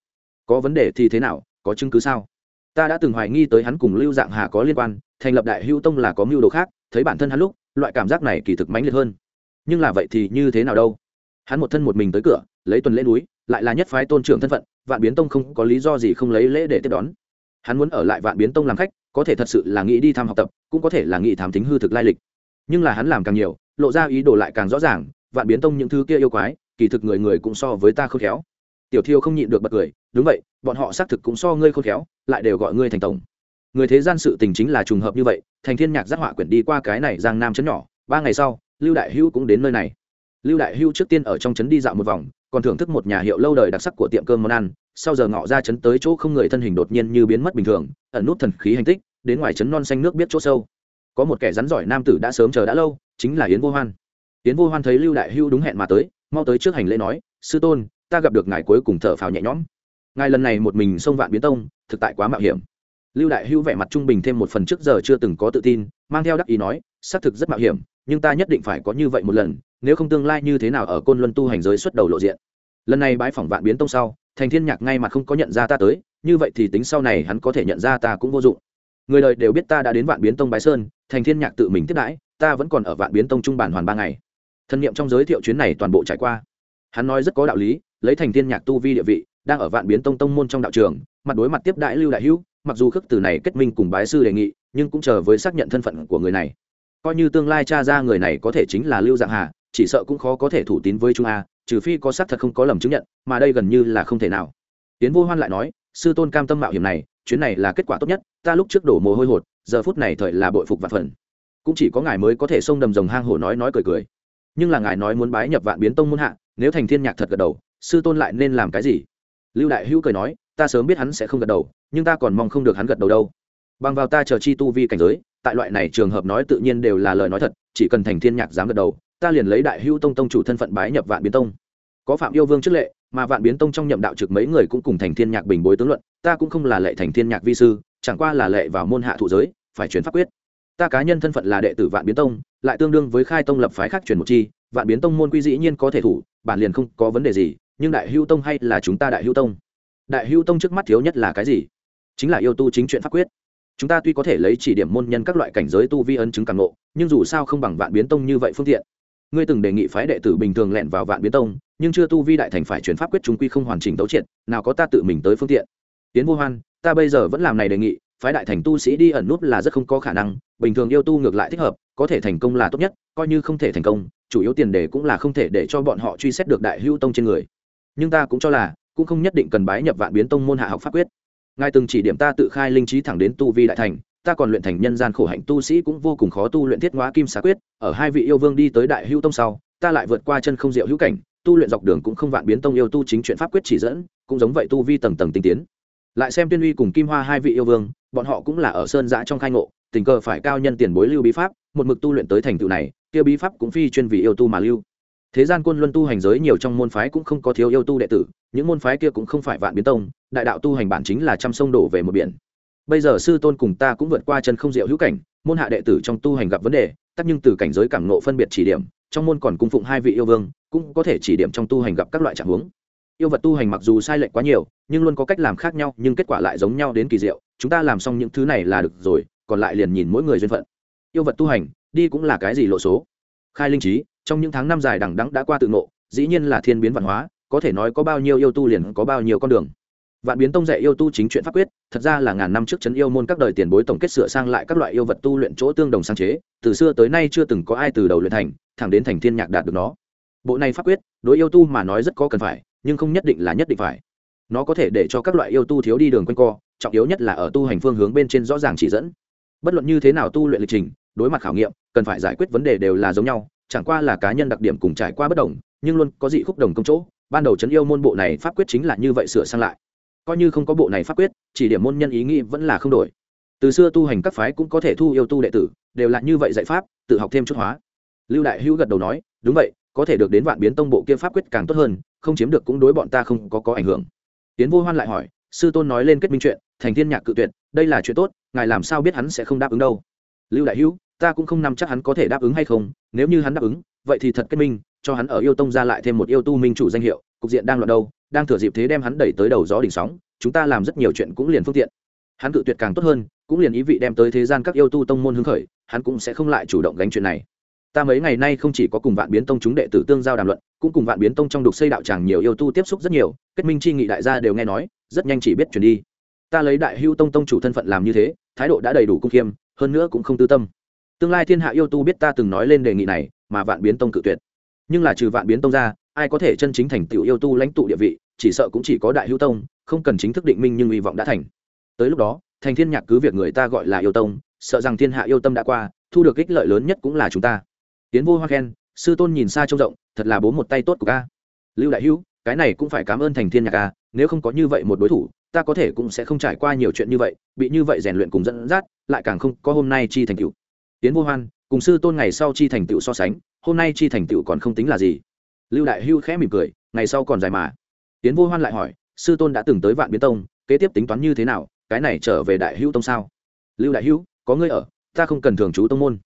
Có vấn đề thì thế nào, có chứng cứ sao? Ta đã từng hoài nghi tới hắn cùng lưu dạng hà có liên quan, thành lập đại hữu tông là có mưu đồ khác, thấy bản thân hắn lúc, loại cảm giác này kỳ thực mãnh liệt hơn. Nhưng là vậy thì như thế nào đâu? Hắn một thân một mình tới cửa, lấy tuần lễ núi, lại là nhất phái tôn trưởng thân phận, vạn biến tông không có lý do gì không lấy lễ để tiếp đón. Hắn muốn ở lại vạn biến tông làm khách, có thể thật sự là nghĩ đi thăm học tập, cũng có thể là nghĩ thám tính hư thực lai lịch. Nhưng là hắn làm càng nhiều, lộ ra ý đồ lại càng rõ ràng, vạn biến tông những thứ kia yêu quái, kỳ thực người người cũng so với ta khôn khéo. Tiểu thiêu không nhịn được bật cười, đúng vậy, bọn họ xác thực cũng so ngươi khôn khéo, lại đều gọi ngươi thành tổng. Người thế gian sự tình chính là trùng hợp như vậy, thành thiên nhạc giác họa quyển đi qua cái này giang nam chấn nhỏ, ba ngày sau, lưu đại hữu cũng đến nơi này lưu đại Hưu trước tiên ở trong trấn đi dạo một vòng, còn thưởng thức một nhà hiệu lâu đời đặc sắc của tiệm cơm món ăn. Sau giờ ngọ ra trấn tới chỗ không người thân hình đột nhiên như biến mất bình thường, ẩn nút thần khí hành tích, đến ngoài trấn non xanh nước biết chỗ sâu. Có một kẻ rắn giỏi nam tử đã sớm chờ đã lâu, chính là yến vô hoan. Yến vô hoan thấy lưu đại Hưu đúng hẹn mà tới, mau tới trước hành lễ nói, sư tôn, ta gặp được ngài cuối cùng thở phào nhẹ nhõm. Ngài lần này một mình xông vạn biến tông, thực tại quá mạo hiểm. Lưu đại Hưu vẻ mặt trung bình thêm một phần trước giờ chưa từng có tự tin, mang theo đắc ý nói, xác thực rất mạo hiểm, nhưng ta nhất định phải có như vậy một lần nếu không tương lai như thế nào ở côn luân tu hành giới xuất đầu lộ diện. Lần này bái phỏng vạn biến tông sau, thành thiên nhạc ngay mặt không có nhận ra ta tới, như vậy thì tính sau này hắn có thể nhận ra ta cũng vô dụng. Người đời đều biết ta đã đến vạn biến tông bái sơn, thành thiên nhạc tự mình tiếp đãi, ta vẫn còn ở vạn biến tông trung bản hoàn ba ngày. Thân nhiệm trong giới thiệu chuyến này toàn bộ trải qua. Hắn nói rất có đạo lý, lấy thành thiên nhạc tu vi địa vị, đang ở vạn biến tông tông môn trong đạo trường, mặt đối mặt tiếp đãi lưu đại hữu, mặc dù khước từ này kết minh cùng bái sư đề nghị, nhưng cũng chờ với xác nhận thân phận của người này. Coi như tương lai cha ra người này có thể chính là lưu dạng hà chỉ sợ cũng khó có thể thủ tín với chúng a, trừ phi có xác thật không có lầm chứng nhận, mà đây gần như là không thể nào. Tiến vô hoan lại nói, sư tôn cam tâm mạo hiểm này, chuyến này là kết quả tốt nhất, ta lúc trước đổ mồ hôi hột, giờ phút này thời là bội phục vạn phần. Cũng chỉ có ngài mới có thể xông đầm rồng hang hổ nói nói cười cười. Nhưng là ngài nói muốn bái nhập vạn biến tông muôn hạ, nếu thành thiên nhạc thật gật đầu, sư tôn lại nên làm cái gì? Lưu đại hữu cười nói, ta sớm biết hắn sẽ không gật đầu, nhưng ta còn mong không được hắn gật đầu đâu. Bằng vào ta chờ chi tu vi cảnh giới, tại loại này trường hợp nói tự nhiên đều là lời nói thật, chỉ cần thành thiên nhạc dám gật đầu ta liền lấy đại hữu tông tông chủ thân phận bái nhập vạn biến tông. Có phạm yêu vương trước lệ, mà vạn biến tông trong nhậm đạo trực mấy người cũng cùng thành thiên nhạc bình bối tướng luận, ta cũng không là lệ thành thiên nhạc vi sư, chẳng qua là lệ vào môn hạ thụ giới, phải chuyển pháp quyết. Ta cá nhân thân phận là đệ tử vạn biến tông, lại tương đương với khai tông lập phái khác chuyển một chi, vạn biến tông môn quy dĩ nhiên có thể thủ, bản liền không có vấn đề gì, nhưng đại hữu tông hay là chúng ta đại hữu tông? Đại hữu tông trước mắt thiếu nhất là cái gì? Chính là yêu tu chính chuyện pháp quyết. Chúng ta tuy có thể lấy chỉ điểm môn nhân các loại cảnh giới tu vi ấn chứng càng ngộ, nhưng dù sao không bằng vạn biến tông như vậy phương tiện ngươi từng đề nghị phái đệ tử bình thường lẹn vào vạn biến tông, nhưng chưa tu vi đại thành phải chuyển pháp quyết chúng quy không hoàn chỉnh tấu triệt, nào có ta tự mình tới phương tiện. Tiến vô hoan, ta bây giờ vẫn làm này đề nghị, phái đại thành tu sĩ đi ẩn núp là rất không có khả năng, bình thường yêu tu ngược lại thích hợp, có thể thành công là tốt nhất, coi như không thể thành công, chủ yếu tiền đề cũng là không thể để cho bọn họ truy xét được đại hữu tông trên người. Nhưng ta cũng cho là, cũng không nhất định cần bái nhập vạn biến tông môn hạ học pháp quyết. Ngài từng chỉ điểm ta tự khai linh trí thẳng đến tu vi đại thành ta còn luyện thành nhân gian khổ hạnh tu sĩ cũng vô cùng khó tu luyện thiết ngoá kim xá quyết, ở hai vị yêu vương đi tới đại hữu tông sau, ta lại vượt qua chân không diệu hữu cảnh, tu luyện dọc đường cũng không vạn biến tông yêu tu chính chuyện pháp quyết chỉ dẫn, cũng giống vậy tu vi tầng tầng tinh tiến. Lại xem tuyên uy cùng kim hoa hai vị yêu vương, bọn họ cũng là ở sơn giã trong khai ngộ, tình cờ phải cao nhân tiền bối lưu bí pháp, một mực tu luyện tới thành tựu này, kia bí pháp cũng phi chuyên vì yêu tu mà lưu. Thế gian quân luân tu hành giới nhiều trong môn phái cũng không có thiếu yêu tu đệ tử, những môn phái kia cũng không phải vạn biến tông, đại đạo tu hành bản chính là trăm sông đổ về một biển bây giờ sư tôn cùng ta cũng vượt qua chân không diệu hữu cảnh, môn hạ đệ tử trong tu hành gặp vấn đề, tất nhưng từ cảnh giới cảm nộ phân biệt chỉ điểm, trong môn còn cung phụng hai vị yêu vương, cũng có thể chỉ điểm trong tu hành gặp các loại trạng huống. Yêu vật tu hành mặc dù sai lệch quá nhiều, nhưng luôn có cách làm khác nhau, nhưng kết quả lại giống nhau đến kỳ diệu, chúng ta làm xong những thứ này là được rồi, còn lại liền nhìn mỗi người duyên phận. Yêu vật tu hành, đi cũng là cái gì lộ số? Khai linh trí, trong những tháng năm dài đằng đẵng đã qua tự ngộ, dĩ nhiên là thiên biến văn hóa, có thể nói có bao nhiêu yêu tu liền có bao nhiêu con đường vạn biến tông dạy yêu tu chính chuyện pháp quyết, thật ra là ngàn năm trước chấn yêu môn các đời tiền bối tổng kết sửa sang lại các loại yêu vật tu luyện chỗ tương đồng sáng chế, từ xưa tới nay chưa từng có ai từ đầu luyện thành, thẳng đến thành thiên nhạc đạt được nó. Bộ này pháp quyết, đối yêu tu mà nói rất có cần phải, nhưng không nhất định là nhất định phải. Nó có thể để cho các loại yêu tu thiếu đi đường quanh co, trọng yếu nhất là ở tu hành phương hướng bên trên rõ ràng chỉ dẫn. Bất luận như thế nào tu luyện lịch trình, đối mặt khảo nghiệm, cần phải giải quyết vấn đề đều là giống nhau, chẳng qua là cá nhân đặc điểm cùng trải qua bất đồng, nhưng luôn có dị khúc đồng công chỗ. Ban đầu chấn yêu môn bộ này pháp quyết chính là như vậy sửa sang lại coi như không có bộ này pháp quyết, chỉ điểm môn nhân ý nghĩ vẫn là không đổi. Từ xưa tu hành các phái cũng có thể thu yêu tu đệ tử, đều là như vậy dạy pháp, tự học thêm chút hóa. Lưu đại hữu gật đầu nói, đúng vậy, có thể được đến vạn biến tông bộ kia pháp quyết càng tốt hơn, không chiếm được cũng đối bọn ta không có có ảnh hưởng. Tiến vô hoan lại hỏi, sư tôn nói lên kết minh chuyện, thành thiên nhạc cự tuyệt, đây là chuyện tốt, ngài làm sao biết hắn sẽ không đáp ứng đâu? Lưu đại hữu, ta cũng không nắm chắc hắn có thể đáp ứng hay không, nếu như hắn đáp ứng, vậy thì thật kết minh cho hắn ở yêu tông ra lại thêm một yêu tu minh chủ danh hiệu, cục diện đang loạn đâu, đang thừa dịp thế đem hắn đẩy tới đầu gió đỉnh sóng, chúng ta làm rất nhiều chuyện cũng liền phương tiện. Hắn cự tuyệt càng tốt hơn, cũng liền ý vị đem tới thế gian các yêu tu tông môn hứng khởi, hắn cũng sẽ không lại chủ động gánh chuyện này. Ta mấy ngày nay không chỉ có cùng vạn biến tông chúng đệ tử tương giao đàm luận, cũng cùng vạn biến tông trong đục xây đạo tràng nhiều yêu tu tiếp xúc rất nhiều, kết minh chi nghị đại gia đều nghe nói, rất nhanh chỉ biết chuyển đi. Ta lấy đại hưu tông tông chủ thân phận làm như thế, thái độ đã đầy đủ cung khiêm, hơn nữa cũng không tư tâm. Tương lai thiên hạ yêu tu biết ta từng nói lên đề nghị này, mà vạn biến tông cự tuyệt nhưng là trừ vạn biến tông ra, ai có thể chân chính thành tựu yêu tu lãnh tụ địa vị, chỉ sợ cũng chỉ có đại hữu tông, không cần chính thức định minh nhưng hy vọng đã thành. Tới lúc đó, thành thiên nhạc cứ việc người ta gọi là yêu tông, sợ rằng thiên hạ yêu tâm đã qua, thu được ích lợi lớn nhất cũng là chúng ta. Tiến vô hoa khen, sư tôn nhìn xa trông rộng, thật là bố một tay tốt của ca. Lưu đại hữu, cái này cũng phải cảm ơn thành thiên nhạc ca nếu không có như vậy một đối thủ, ta có thể cũng sẽ không trải qua nhiều chuyện như vậy, bị như vậy rèn luyện cùng dẫn dắt, lại càng không có hôm nay chi thành tựu. Tiến vô hoan, cùng sư tôn ngày sau chi thành tựu so sánh hôm nay chi thành tựu còn không tính là gì. Lưu đại hưu khẽ mỉm cười ngày sau còn dài mà. Tiến vô hoan lại hỏi sư tôn đã từng tới vạn biến tông kế tiếp tính toán như thế nào cái này trở về đại Hưu tông sao? Lưu đại Hưu, có ngươi ở ta không cần thường trú tông môn.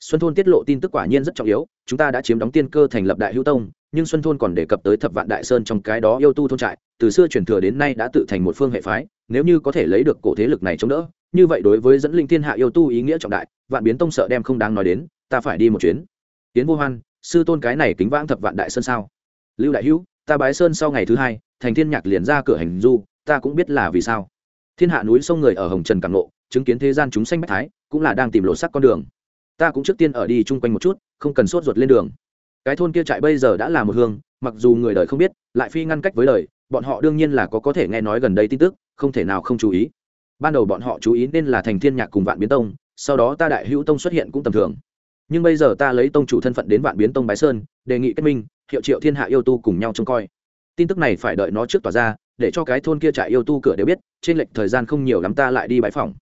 Xuân thôn tiết lộ tin tức quả nhiên rất trọng yếu chúng ta đã chiếm đóng tiên cơ thành lập đại hữu tông nhưng xuân thôn còn đề cập tới thập vạn đại sơn trong cái đó yêu tu thôn trại từ xưa truyền thừa đến nay đã tự thành một phương hệ phái nếu như có thể lấy được cổ thế lực này chống đỡ như vậy đối với dẫn linh thiên hạ yêu tu ý nghĩa trọng đại vạn biến tông sợ đem không đáng nói đến ta phải đi một chuyến tiến vô hoan, sư tôn cái này kính vãng thập vạn đại sơn sao? Lưu đại hữu, ta bái sơn sau ngày thứ hai, thành thiên nhạc liền ra cửa hành du, ta cũng biết là vì sao. Thiên hạ núi sông người ở hồng trần càng lộ chứng kiến thế gian chúng sanh bách thái, cũng là đang tìm lộ sắc con đường. Ta cũng trước tiên ở đi chung quanh một chút, không cần sốt ruột lên đường. Cái thôn kia trại bây giờ đã là một hương, mặc dù người đời không biết, lại phi ngăn cách với đời, bọn họ đương nhiên là có có thể nghe nói gần đây tin tức, không thể nào không chú ý. Ban đầu bọn họ chú ý nên là thành thiên nhạc cùng vạn biến tông, sau đó ta đại hữu tông xuất hiện cũng tầm thường nhưng bây giờ ta lấy tông chủ thân phận đến vạn biến tông bái sơn, đề nghị kết minh, hiệu triệu thiên hạ yêu tu cùng nhau trông coi. Tin tức này phải đợi nó trước tỏa ra, để cho cái thôn kia trại yêu tu cửa đều biết, trên lệch thời gian không nhiều lắm ta lại đi bãi phòng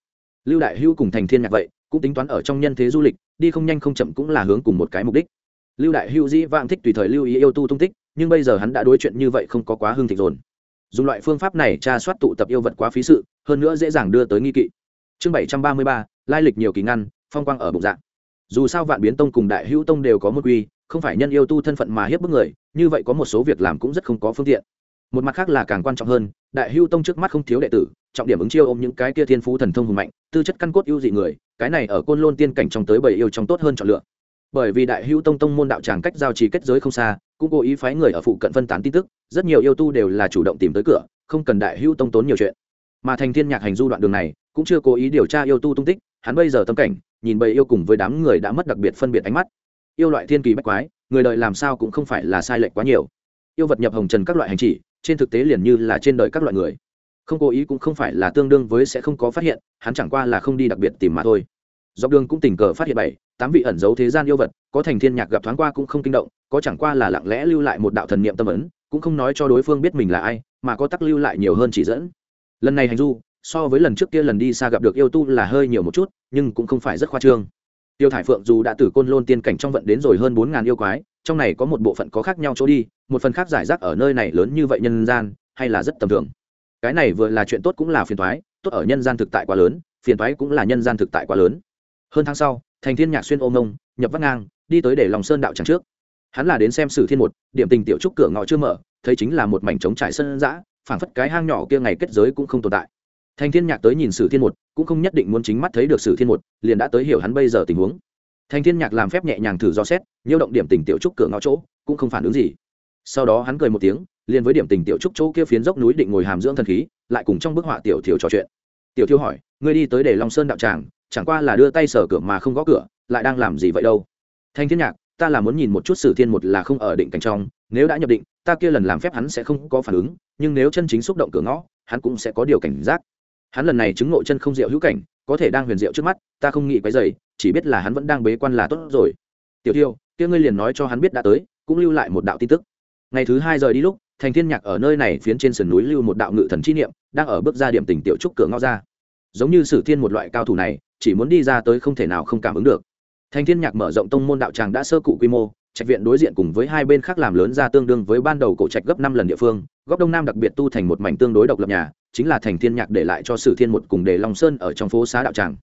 lưu đại hữu cùng thành thiên nhạc vậy, cũng tính toán ở trong nhân thế du lịch, đi không nhanh không chậm cũng là hướng cùng một cái mục đích. Lưu đại hữu dĩ vãng thích tùy thời lưu ý yêu tu tung tích, nhưng bây giờ hắn đã đối chuyện như vậy không có quá hương thịnh rồn dùng loại phương pháp này tra soát tụ tập yêu vật quá phí sự, hơn nữa dễ dàng đưa tới nghi kỵ. Chương bảy trăm ba mươi ba, lai lịch nhiều kỳ ngăn, phong quang ở bụng dạng dù sao vạn biến tông cùng đại hữu tông đều có một quy, không phải nhân yêu tu thân phận mà hiếp bức người, như vậy có một số việc làm cũng rất không có phương tiện. Một mặt khác là càng quan trọng hơn, đại hữu tông trước mắt không thiếu đệ tử, trọng điểm ứng chiêu ôm những cái kia thiên phú thần thông hùng mạnh, tư chất căn cốt ưu dị người, cái này ở côn lôn tiên cảnh trong tới bảy yêu trong tốt hơn chọn lựa. Bởi vì đại hữu tông tông môn đạo tràng cách giao trì kết giới không xa, cũng cố ý phái người ở phụ cận phân tán tin tức, rất nhiều yêu tu đều là chủ động tìm tới cửa, không cần đại hữu tông tốn nhiều chuyện. Mà thành thiên nhạc hành du đoạn đường này, cũng chưa cố ý điều tra yêu tu tung tích, hắn bây giờ tâm cảnh nhìn bầy yêu cùng với đám người đã mất đặc biệt phân biệt ánh mắt. Yêu loại thiên kỳ bách quái, người đời làm sao cũng không phải là sai lệch quá nhiều. Yêu vật nhập hồng trần các loại hành chỉ, trên thực tế liền như là trên đời các loại người. Không cố ý cũng không phải là tương đương với sẽ không có phát hiện, hắn chẳng qua là không đi đặc biệt tìm mà thôi. Dọc đường cũng tình cờ phát hiện bảy, tám vị ẩn giấu thế gian yêu vật, có thành thiên nhạc gặp thoáng qua cũng không kinh động, có chẳng qua là lặng lẽ lưu lại một đạo thần niệm tâm ấn, cũng không nói cho đối phương biết mình là ai, mà có tắc lưu lại nhiều hơn chỉ dẫn. Lần này hành du so với lần trước kia lần đi xa gặp được yêu tu là hơi nhiều một chút, nhưng cũng không phải rất khoa trương. Tiêu thải phượng dù đã từ côn lôn tiên cảnh trong vận đến rồi hơn bốn ngàn yêu quái, trong này có một bộ phận có khác nhau chỗ đi, một phần khác giải rác ở nơi này lớn như vậy nhân gian, hay là rất tầm thường. Cái này vừa là chuyện tốt cũng là phiền toái, tốt ở nhân gian thực tại quá lớn, phiền toái cũng là nhân gian thực tại quá lớn. Hơn tháng sau, thành thiên nhạc xuyên ôm ông nhập vắt ngang, đi tới để lòng sơn đạo tràng trước. Hắn là đến xem sử thiên một, điểm tình tiểu trúc cửa ngõ chưa mở, thấy chính là một mảnh trống trải sân dã, phảng phất cái hang nhỏ kia ngày kết giới cũng không tồn tại thành thiên nhạc tới nhìn sử thiên một, cũng không nhất định muốn chính mắt thấy được sử thiên một, liền đã tới hiểu hắn bây giờ tình huống. Thành thiên nhạc làm phép nhẹ nhàng thử do xét, nhiêu động điểm tình tiểu trúc cửa ngõ chỗ, cũng không phản ứng gì. Sau đó hắn cười một tiếng, liền với điểm tình tiểu trúc chỗ kia phiến dốc núi định ngồi hàm dưỡng thần khí, lại cùng trong bức họa tiểu thiểu trò chuyện. Tiểu thiểu hỏi, ngươi đi tới để long sơn đạo tràng, chẳng qua là đưa tay sở cửa mà không gõ cửa, lại đang làm gì vậy đâu? Thanh thiên nhạc, ta là muốn nhìn một chút sử thiên một là không ở định cảnh trong, nếu đã nhập định, ta kia lần làm phép hắn sẽ không có phản ứng, nhưng nếu chân chính xúc động cửa ngõ, hắn cũng sẽ có điều cảnh giác hắn lần này chứng ngộ chân không diệu hữu cảnh, có thể đang huyền diệu trước mắt, ta không nghĩ quấy dày chỉ biết là hắn vẫn đang bế quan là tốt rồi. Tiểu tiêu kia ngươi liền nói cho hắn biết đã tới, cũng lưu lại một đạo tin tức. Ngày thứ hai rời đi lúc, thành thiên nhạc ở nơi này phiến trên sườn núi lưu một đạo ngự thần chi niệm, đang ở bước ra điểm tỉnh tiểu trúc cửa ngõ ra. Giống như sử thiên một loại cao thủ này, chỉ muốn đi ra tới không thể nào không cảm ứng được. Thành thiên nhạc mở rộng tông môn đạo tràng đã sơ cụ quy mô trạch viện đối diện cùng với hai bên khác làm lớn ra tương đương với ban đầu cổ trạch gấp năm lần địa phương, góc đông nam đặc biệt tu thành một mảnh tương đối độc lập nhà, chính là thành thiên nhạc để lại cho sử thiên một cùng đề long sơn ở trong phố xá đạo tràng.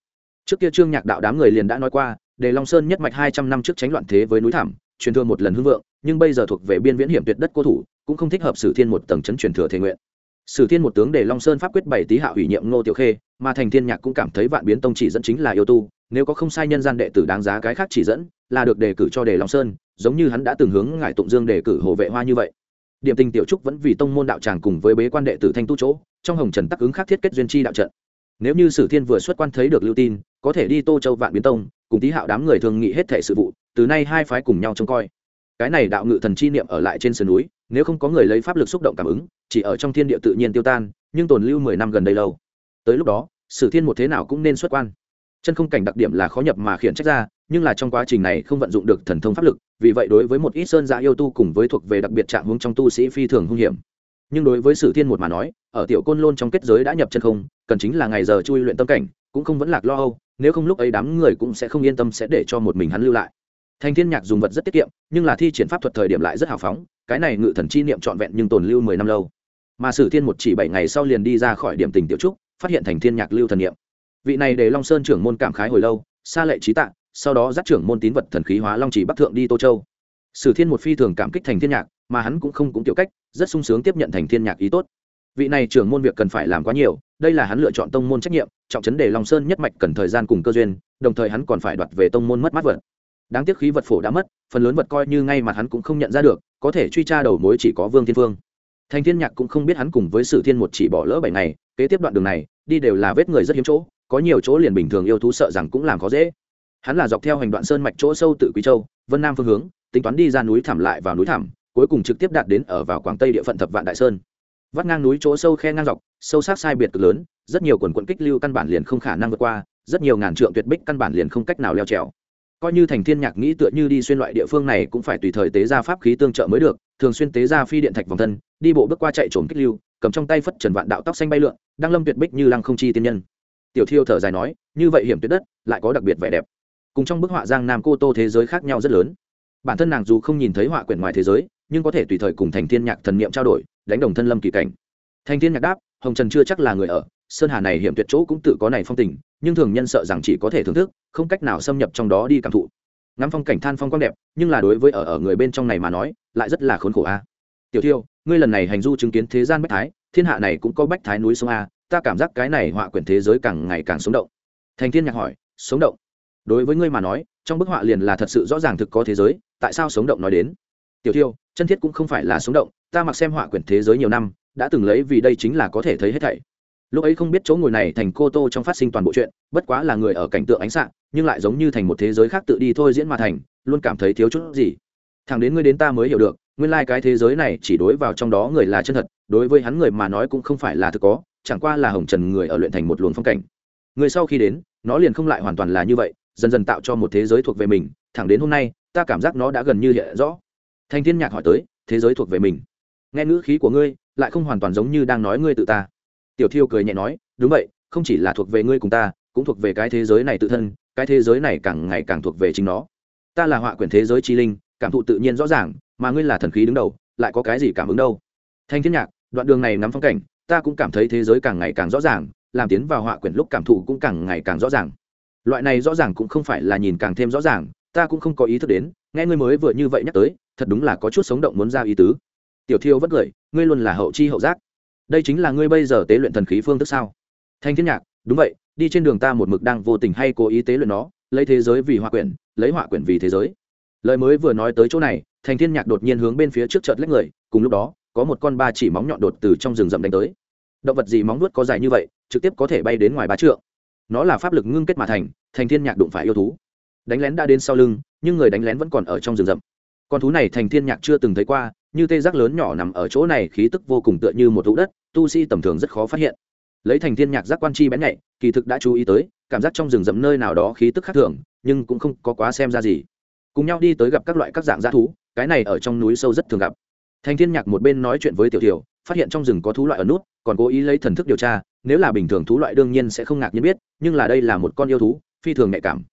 Trước kia trương nhạc đạo đám người liền đã nói qua, đề long sơn nhất mạch hai trăm năm trước tránh loạn thế với núi thảm truyền thừa một lần hưng vượng, nhưng bây giờ thuộc về biên viễn hiểm tuyệt đất cô thủ, cũng không thích hợp sử thiên một tầng chấn truyền thừa thể nguyện. Sử thiên một tướng đề long sơn pháp quyết bảy tý hạ ủy nhiệm ngô tiểu khê, mà thành thiên nhạc cũng cảm thấy vạn biến tông chỉ dẫn chính là yêu tu, nếu có không sai nhân gian đệ tử đáng giá cái khác chỉ dẫn, là được đề cử cho đề long sơn giống như hắn đã từng hướng ngải tụng dương đề cử hồ vệ hoa như vậy. Điểm tình tiểu trúc vẫn vì tông môn đạo tràng cùng với bế quan đệ tử thanh tu chỗ, trong hồng trần tắc ứng khác thiết kết duyên chi đạo trận. Nếu như sử thiên vừa xuất quan thấy được lưu tin, có thể đi tô châu vạn biến tông, cùng tý hạo đám người thường nghị hết thể sự vụ, từ nay hai phái cùng nhau trông coi. Cái này đạo ngự thần chi niệm ở lại trên sườn núi, nếu không có người lấy pháp lực xúc động cảm ứng, chỉ ở trong thiên địa tự nhiên tiêu tan, nhưng tồn lưu mười năm gần đây lâu. Tới lúc đó, sử thiên một thế nào cũng nên xuất quan. Chân không cảnh đặc điểm là khó nhập mà khiển trách ra, nhưng là trong quá trình này không vận dụng được thần thông pháp lực vì vậy đối với một ít sơn giả yêu tu cùng với thuộc về đặc biệt trạng hướng trong tu sĩ phi thường hung hiểm. Nhưng đối với sử thiên một mà nói, ở tiểu côn lôn trong kết giới đã nhập chân không, cần chính là ngày giờ chui luyện tâm cảnh, cũng không vẫn lạc lo âu, nếu không lúc ấy đám người cũng sẽ không yên tâm sẽ để cho một mình hắn lưu lại. Thành thiên nhạc dùng vật rất tiết kiệm, nhưng là thi triển pháp thuật thời điểm lại rất hào phóng, cái này ngự thần chi niệm trọn vẹn nhưng tồn lưu mười năm lâu. Mà sử thiên một chỉ bảy ngày sau liền đi ra khỏi điểm tình tiểu trúc, phát hiện thành thiên nhạc lưu thần niệm. Vị này để long sơn trưởng môn cảm khái hồi lâu, xa lệ trí tạng sau đó dắt trưởng môn tín vật thần khí hóa long chỉ bắc thượng đi tô châu. Sử thiên một phi thường cảm kích thành thiên nhạc, mà hắn cũng không cũng tiểu cách, rất sung sướng tiếp nhận thành thiên nhạc ý tốt. Vị này trưởng môn việc cần phải làm quá nhiều, đây là hắn lựa chọn tông môn trách nhiệm, trọng chấn để long sơn nhất mạch cần thời gian cùng cơ duyên, đồng thời hắn còn phải đoạt về tông môn mất mát vật. Đáng tiếc khí vật phổ đã mất, phần lớn vật coi như ngay mặt hắn cũng không nhận ra được, có thể truy tra đầu mối chỉ có vương thiên phương. Thành thiên nhạc cũng không biết hắn cùng với sử thiên một chỉ bỏ lỡ bảy ngày, kế tiếp đoạn đường này, đi đều là vết người rất hiếm chỗ, có nhiều chỗ liền bình thường yêu thú sợ rằng cũng làm khó dễ hắn là dọc theo hành đoạn sơn mạch chỗ sâu tự quý châu, vân nam phương hướng, tính toán đi ra núi thảm lại vào núi thảm cuối cùng trực tiếp đạt đến ở vào quảng tây địa phận thập vạn đại sơn. Vắt ngang núi chỗ sâu khe ngang dọc, sâu sát sai biệt cực lớn, rất nhiều quần quận kích lưu căn bản liền không khả năng vượt qua, rất nhiều ngàn trượng tuyệt bích căn bản liền không cách nào leo trèo. Coi như thành thiên nhạc nghĩ tựa như đi xuyên loại địa phương này cũng phải tùy thời tế ra pháp khí tương trợ mới được, thường xuyên tế ra phi điện thạch vòng thân, đi bộ bước qua chạy trốn kích lưu, cầm trong tay phất trần vạn đạo tóc xanh bay lượn đang lâm tuyệt bích như lăng không chi tiên nhân. Tiểu thiêu thở dài nói, như vậy hiểm tuyệt đất, lại có đặc biệt vẻ đẹp cùng trong bức họa giang nam cô tô thế giới khác nhau rất lớn. Bản thân nàng dù không nhìn thấy họa quyển ngoài thế giới, nhưng có thể tùy thời cùng thành thiên nhạc thần niệm trao đổi, đánh đồng thân lâm kỳ cảnh. Thành thiên nhạc đáp, hồng trần chưa chắc là người ở, sơn hà này hiểm tuyệt chỗ cũng tự có này phong tình, nhưng thường nhân sợ rằng chỉ có thể thưởng thức, không cách nào xâm nhập trong đó đi cảm thụ. Ngắm phong cảnh than phong quang đẹp, nhưng là đối với ở ở người bên trong này mà nói, lại rất là khốn khổ a. Tiểu thiêu, ngươi lần này hành du chứng kiến thế gian bách thái, thiên hạ này cũng có bách thái núi sông a, ta cảm giác cái này họa quyển thế giới càng ngày càng sống động. Thành thiên nhạc hỏi, sống động? Đối với ngươi mà nói trong bức họa liền là thật sự rõ ràng thực có thế giới tại sao sống động nói đến? Tiểu thiêu chân thiết cũng không phải là sống động ta mặc xem họa quyển thế giới nhiều năm đã từng lấy vì đây chính là có thể thấy hết thảy. Lúc ấy không biết chỗ ngồi này thành cô tô trong phát sinh toàn bộ chuyện bất quá là người ở cảnh tượng ánh sáng, nhưng lại giống như thành một thế giới khác tự đi thôi diễn mà thành luôn cảm thấy thiếu chút gì. Thằng đến ngươi đến ta mới hiểu được nguyên lai、like、cái thế giới này chỉ đối vào trong đó người là chân thật đối với hắn người mà nói cũng không phải là thực có chẳng qua là hồng trần người ở luyện thành một luồng phong cảnh. Người sau khi đến nó liền không lại hoàn toàn là như vậy dần dần tạo cho một thế giới thuộc về mình, thẳng đến hôm nay, ta cảm giác nó đã gần như hiện rõ. Thanh thiên nhạc hỏi tới, thế giới thuộc về mình. Nghe ngữ khí của ngươi, lại không hoàn toàn giống như đang nói ngươi tự ta. Tiểu thiêu cười nhẹ nói, đúng vậy, không chỉ là thuộc về ngươi cùng ta, cũng thuộc về cái thế giới này tự thân, cái thế giới này càng ngày càng thuộc về chính nó. Ta là họa quyển thế giới chi linh, cảm thụ tự nhiên rõ ràng, mà ngươi là thần khí đứng đầu, lại có cái gì cảm ứng đâu? Thanh thiên nhạc, đoạn đường này nắm phong cảnh, ta cũng cảm thấy thế giới càng ngày càng rõ ràng, làm tiến vào họa quyển lúc cảm thụ cũng càng ngày càng rõ ràng loại này rõ ràng cũng không phải là nhìn càng thêm rõ ràng, ta cũng không có ý thức đến, nghe ngươi mới vừa như vậy nhắc tới, thật đúng là có chút sống động muốn ra ý tứ. Tiểu thiêu vất cười, ngươi luôn là hậu chi hậu giác. Đây chính là ngươi bây giờ tế luyện thần khí phương thức sao? Thanh thiên nhạc, đúng vậy, đi trên đường ta một mực đang vô tình hay cố ý tế luyện nó, lấy thế giới vì họa quyển, lấy họa quyển vì thế giới. Lời mới vừa nói tới chỗ này thành thiên nhạc đột nhiên hướng bên phía trước chợt lách người, cùng lúc đó, có một con ba chỉ móng nhọn đột từ trong rừng rậm đánh tới. Động vật gì móng nuốt có dài như vậy, trực tiếp có thể bay đến ngoài ba trượng nó là pháp lực ngưng kết mà thành thành thiên nhạc đụng phải yêu thú. Đánh lén đã đến sau lưng, nhưng người đánh lén vẫn còn ở trong rừng rậm. Con thú này thành thiên nhạc chưa từng thấy qua, như tê giác lớn nhỏ nằm ở chỗ này, khí tức vô cùng tựa như một thú đất, tu sĩ tầm thường rất khó phát hiện. Lấy thành thiên nhạc giác quan chi bén nhạy, kỳ thực đã chú ý tới, cảm giác trong rừng rậm nơi nào đó khí tức khác thường, nhưng cũng không có quá xem ra gì. Cùng nhau đi tới gặp các loại các dạng g thú, cái này ở trong núi sâu rất thường gặp. Thành thiên nhạc một bên nói chuyện với tiểu tiểu, phát hiện trong rừng có thú loại ở nút, còn cố ý lấy thần thức điều tra nếu là bình thường thú loại đương nhiên sẽ không ngạc nhiên biết, nhưng là đây là một con yêu thú, phi thường nhạy cảm.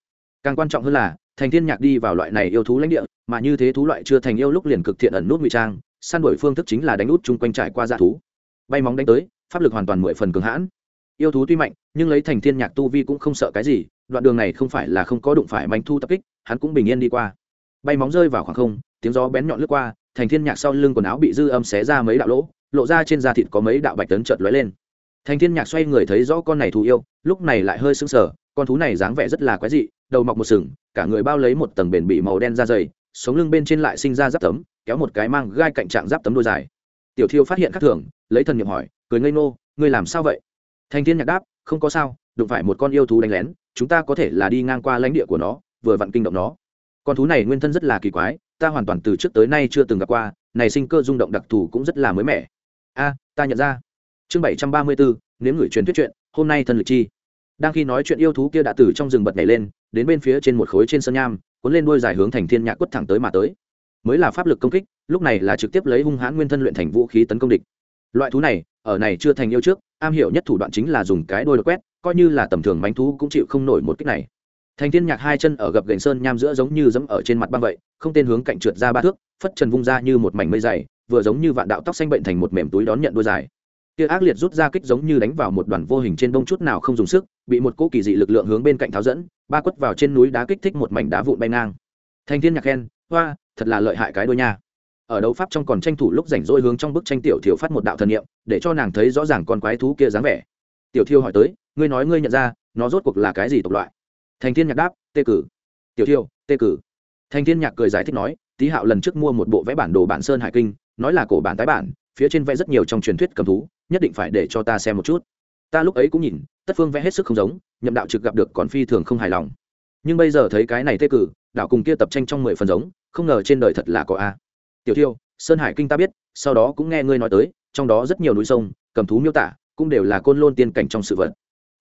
Càng quan trọng hơn là, thành thiên nhạc đi vào loại này yêu thú lãnh địa, mà như thế thú loại chưa thành yêu lúc liền cực thiện ẩn nút ngụy trang, săn đuổi phương thức chính là đánh út chung quanh trải qua dạ thú. Bay móng đánh tới, pháp lực hoàn toàn mười phần cường hãn. Yêu thú tuy mạnh, nhưng lấy thành thiên nhạc tu vi cũng không sợ cái gì, đoạn đường này không phải là không có đụng phải manh thu tập kích, hắn cũng bình yên đi qua. Bay móng rơi vào khoảng không, tiếng gió bén nhọn lướt qua, thành thiên nhạc sau lưng quần áo bị dư âm xé ra mấy đạo lỗ, lộ ra trên da thịt có mấy đạo bạch tấn chợt lóe lên thành thiên nhạc xoay người thấy rõ con này thú yêu, lúc này lại hơi sững sờ, con thú này dáng vẻ rất là quái dị, đầu mọc một sừng, cả người bao lấy một tầng bền bị màu đen da dày, sống lưng bên trên lại sinh ra giáp tấm, kéo một cái mang gai cạnh trạng giáp tấm đôi dài. Tiểu thiêu phát hiện khắc thường, lấy thần nghiệm hỏi, cười ngây ngô, ngươi làm sao vậy? Thành thiên nhạc đáp, không có sao, đụng phải một con yêu thú đánh lén, chúng ta có thể là đi ngang qua lãnh địa của nó, vừa vặn kinh động nó. Con thú này nguyên thân rất là kỳ quái, ta hoàn toàn từ trước tới nay chưa từng gặp qua, này sinh cơ rung động đặc thù cũng rất là mới mẻ. A, ta nhận ra chương bảy trăm ba mươi bốn nếm người truyền thuyết chuyện, hôm nay thân lực chi. Đang khi nói chuyện yêu thú kia đã từ trong rừng bật nhảy lên, đến bên phía trên một khối trên sân nham, cuốn lên đuôi dài hướng thành thiên nhạc quất thẳng tới mà tới. Mới là pháp lực công kích, lúc này là trực tiếp lấy hung hãn nguyên thân luyện thành vũ khí tấn công địch. Loại thú này, ở này chưa thành yêu trước, am hiểu nhất thủ đoạn chính là dùng cái đôi quét, coi như là tầm thường manh thú cũng chịu không nổi một kích này. Thành thiên nhạc hai chân ở gập gành sơn nham giữa giống như dẫm ở trên mặt băng vậy, không tên hướng cạnh trượt ra ba thước, phất trần vung ra như một mảnh mây dày, vừa giống như vạn đạo tóc xanh bệnh thành một mềm túi đón nhận đôi dài kia ác liệt rút ra kích giống như đánh vào một đoàn vô hình trên đông chút nào không dùng sức, bị một cỗ kỳ dị lực lượng hướng bên cạnh tháo dẫn, ba quất vào trên núi đá kích thích một mảnh đá vụn bay ngang. Thanh thiên nhạc khen, hoa, thật là lợi hại cái đôi nha. Ở đấu pháp trong còn tranh thủ lúc rảnh rỗi hướng trong bức tranh tiểu thiểu phát một đạo thần niệm, để cho nàng thấy rõ ràng con quái thú kia dáng vẻ. Tiểu thiêu hỏi tới, ngươi nói ngươi nhận ra, nó rốt cuộc là cái gì tộc loại? Thành thiên nhạc đáp, tê cử. Tiểu thiêu tê cử. Thành thiên nhạc cười giải thích nói, tý hạo lần trước mua một bộ vẽ bản đồ bản sơn hải kinh, nói là cổ bản tái bản phía trên vẽ rất nhiều trong truyền thuyết cầm thú, nhất định phải để cho ta xem một chút. Ta lúc ấy cũng nhìn, tất phương vẽ hết sức không giống, nhậm đạo trực gặp được còn phi thường không hài lòng. Nhưng bây giờ thấy cái này tê cử, đạo cùng kia tập tranh trong mười phần giống, không ngờ trên đời thật là có a. Tiểu thiêu, sơn hải kinh ta biết, sau đó cũng nghe ngươi nói tới, trong đó rất nhiều núi sông, cầm thú miêu tả, cũng đều là côn lôn tiên cảnh trong sự vật.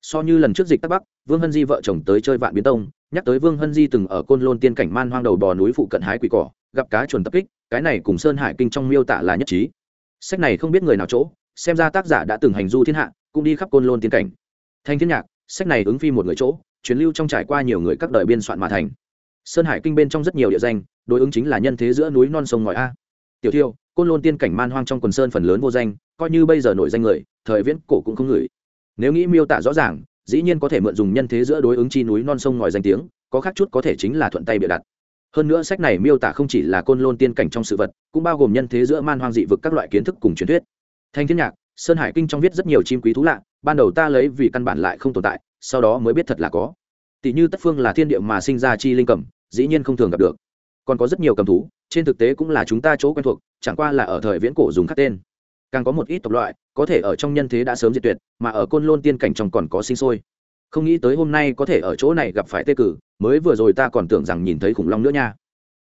So như lần trước dịch tắc bắc, vương hân di vợ chồng tới chơi vạn biến tông, nhắc tới vương hân di từng ở côn lôn tiên cảnh man hoang đầu bò núi phụ cận hái quỷ cỏ, gặp cá chuồn tập kích, cái này cùng sơn hải kinh trong miêu tả là nhất trí sách này không biết người nào chỗ, xem ra tác giả đã từng hành du thiên hạ, cũng đi khắp côn lôn tiên cảnh. Thanh thiên nhạc, sách này ứng phi một người chỗ, truyền lưu trong trải qua nhiều người các đời biên soạn mà thành. Sơn hải kinh bên trong rất nhiều địa danh, đối ứng chính là nhân thế giữa núi non sông ngòi a. Tiểu thiêu, côn lôn tiên cảnh man hoang trong quần sơn phần lớn vô danh, coi như bây giờ nổi danh người, thời viễn cổ cũng không ngửi. Nếu nghĩ miêu tả rõ ràng, dĩ nhiên có thể mượn dùng nhân thế giữa đối ứng chi núi non sông ngòi danh tiếng, có khác chút có thể chính là thuận tay bịa đặt hơn nữa sách này miêu tả không chỉ là côn lôn tiên cảnh trong sự vật, cũng bao gồm nhân thế giữa man hoang dị vực các loại kiến thức cùng truyền thuyết. Thanh thiên nhạc, sơn hải kinh trong viết rất nhiều chim quý thú lạ, ban đầu ta lấy vì căn bản lại không tồn tại, sau đó mới biết thật là có. Tỷ như tất phương là thiên địa mà sinh ra chi linh cầm, dĩ nhiên không thường gặp được. Còn có rất nhiều cầm thú, trên thực tế cũng là chúng ta chỗ quen thuộc, chẳng qua là ở thời viễn cổ dùng khắc tên. Càng có một ít tộc loại, có thể ở trong nhân thế đã sớm diệt tuyệt, mà ở côn lôn tiên cảnh trong còn có sinh sôi không nghĩ tới hôm nay có thể ở chỗ này gặp phải tê cử, mới vừa rồi ta còn tưởng rằng nhìn thấy khủng long nữa nha.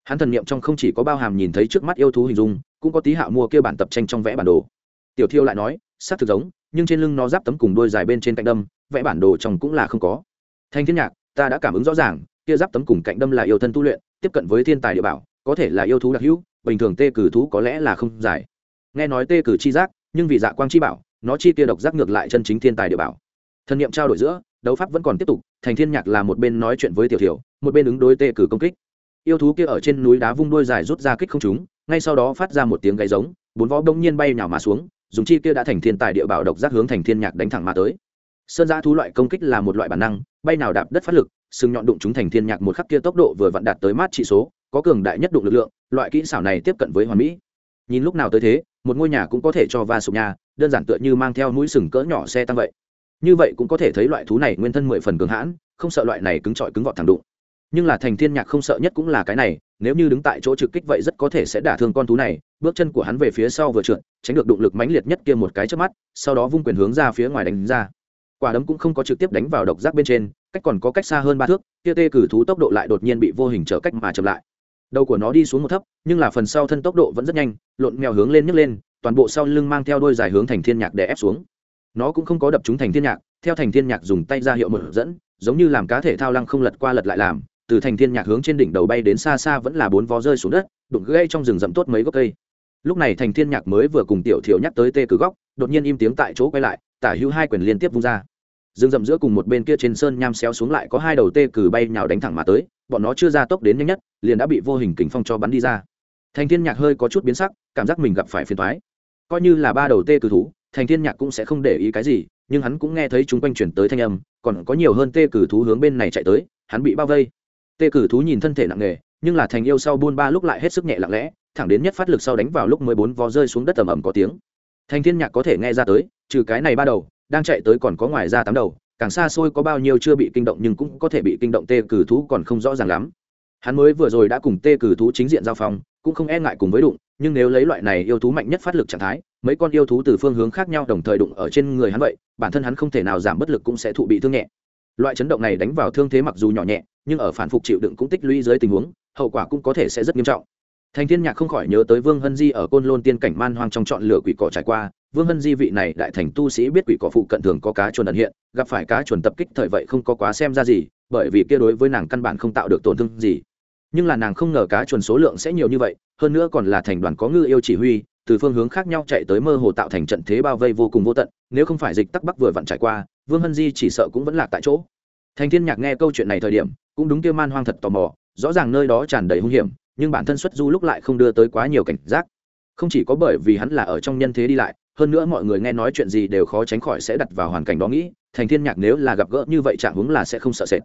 Hắn thần niệm trong không chỉ có bao hàm nhìn thấy trước mắt yêu thú hình dung, cũng có tí hạo mua kia bản tập tranh trong vẽ bản đồ. Tiểu thiêu lại nói, xác thực giống, nhưng trên lưng nó giáp tấm cùng đôi dài bên trên cạnh đâm, vẽ bản đồ trong cũng là không có. Thanh thiên nhạc, ta đã cảm ứng rõ ràng, kia giáp tấm cùng cạnh đâm là yêu thân tu luyện, tiếp cận với thiên tài địa bảo, có thể là yêu thú đặc hữu, bình thường tê cử thú có lẽ là không giải nghe nói tê cử chi giác, nhưng vì dạ quang chi bảo, nó chi kia độc giác ngược lại chân chính thiên tài địa bảo. Thần niệm trao đổi giữa đấu pháp vẫn còn tiếp tục, thành thiên nhạc là một bên nói chuyện với tiểu thiểu, một bên ứng đối tê cử công kích. Yêu thú kia ở trên núi đá vung đôi dài rút ra kích không chúng ngay sau đó phát ra một tiếng gáy giống, bốn vó đông nhiên bay nhào mà xuống, dùng chi kia đã thành thiên tài địa bảo độc giác hướng thành thiên nhạc đánh thẳng mà tới. Sơn giã thú loại công kích là một loại bản năng, bay nào đạp đất phát lực, sừng nhọn đụng chúng thành thiên nhạc một khắc kia tốc độ vừa vặn đạt tới mát trị số, có cường đại nhất đụng lực lượng, loại kỹ xảo này tiếp cận với hoàn mỹ. Nhìn lúc nào tới thế, một ngôi nhà cũng có thể cho va sụp nhà, đơn giản tựa như mang theo mũi sừng cỡ nhỏ xe tăng vậy như vậy cũng có thể thấy loại thú này nguyên thân mười phần cường hãn, không sợ loại này cứng trọi cứng vọt thẳng đụng. Nhưng là thành thiên nhạc không sợ nhất cũng là cái này, nếu như đứng tại chỗ trực kích vậy rất có thể sẽ đả thương con thú này, bước chân của hắn về phía sau vừa trượt, tránh được động lực mãnh liệt nhất kia một cái trước mắt, sau đó vung quyền hướng ra phía ngoài đánh ra. Quả đấm cũng không có trực tiếp đánh vào độc giác bên trên, cách còn có cách xa hơn ba thước, kia tê cử thú tốc độ lại đột nhiên bị vô hình trở cách mà chậm lại. Đầu của nó đi xuống một thấp, nhưng là phần sau thân tốc độ vẫn rất nhanh, lộn mèo hướng lên nhấc lên, toàn bộ sau lưng mang theo đôi dài hướng thành thiên nhạc để ép xuống nó cũng không có đập chúng thành thiên nhạc, theo thành thiên nhạc dùng tay ra hiệu một dẫn, giống như làm cá thể thao lăng không lật qua lật lại làm, từ thành thiên nhạc hướng trên đỉnh đầu bay đến xa xa vẫn là bốn vó rơi xuống đất, đụng gãy trong rừng rậm tốt mấy gốc cây. Lúc này thành thiên nhạc mới vừa cùng tiểu thiểu nhắc tới tê cử góc, đột nhiên im tiếng tại chỗ quay lại, tả hữu hai quyền liên tiếp vung ra. Rừng rậm giữa cùng một bên kia trên sơn nham xéo xuống lại có hai đầu tê cử bay nhào đánh thẳng mà tới, bọn nó chưa ra tốc đến nhanh nhất, liền đã bị vô hình kình phong cho bắn đi ra. Thành thiên nhạc hơi có chút biến sắc, cảm giác mình gặp phải phiền toái. Coi như là ba đầu tê cử thú thành thiên nhạc cũng sẽ không để ý cái gì, nhưng hắn cũng nghe thấy chúng quanh chuyển tới thanh âm, còn có nhiều hơn tê cử thú hướng bên này chạy tới, hắn bị bao vây. Tê cử thú nhìn thân thể nặng nề, nhưng là thành yêu sau buôn ba lúc lại hết sức nhẹ lặng lẽ, thẳng đến nhất phát lực sau đánh vào lúc mười bốn vó rơi xuống đất ầm ầm có tiếng. Thành thiên nhạc có thể nghe ra tới, trừ cái này ba đầu, đang chạy tới còn có ngoài ra tám đầu, càng xa xôi có bao nhiêu chưa bị kinh động nhưng cũng có thể bị kinh động tê cử thú còn không rõ ràng lắm. Hắn mới vừa rồi đã cùng tê cử thú chính diện giao phong, cũng không e ngại cùng với đụng nhưng nếu lấy loại này yêu thú mạnh nhất phát lực trạng thái, mấy con yêu thú từ phương hướng khác nhau đồng thời đụng ở trên người hắn vậy, bản thân hắn không thể nào giảm bất lực cũng sẽ thụ bị thương nhẹ. Loại chấn động này đánh vào thương thế mặc dù nhỏ nhẹ, nhưng ở phản phục chịu đựng cũng tích lũy dưới tình huống, hậu quả cũng có thể sẽ rất nghiêm trọng. Thành thiên nhạc không khỏi nhớ tới vương hân di ở côn lôn tiên cảnh man hoang trong chọn lựa quỷ cỏ trải qua. Vương hân di vị này đại thành tu sĩ biết quỷ cỏ phụ cận thường có cá chuồn ẩn hiện, gặp phải cá chuồn tập kích thời vậy không có quá xem ra gì, bởi vì kia đối với nàng căn bản không tạo được tổn thương gì nhưng là nàng không ngờ cá chuồn số lượng sẽ nhiều như vậy, hơn nữa còn là thành đoàn có ngư yêu chỉ huy, từ phương hướng khác nhau chạy tới mơ hồ tạo thành trận thế bao vây vô cùng vô tận, nếu không phải dịch tắc bắc vừa vặn trải qua, vương hân di chỉ sợ cũng vẫn lạc tại chỗ. Thành thiên nhạc nghe câu chuyện này thời điểm, cũng đúng kia man hoang thật tò mò, rõ ràng nơi đó tràn đầy hung hiểm, nhưng bản thân xuất du lúc lại không đưa tới quá nhiều cảnh giác. Không chỉ có bởi vì hắn là ở trong nhân thế đi lại, hơn nữa mọi người nghe nói chuyện gì đều khó tránh khỏi sẽ đặt vào hoàn cảnh đó nghĩ, thành thiên nhạc nếu là gặp gỡ như vậy trạng hướng là sẽ không sợ sệt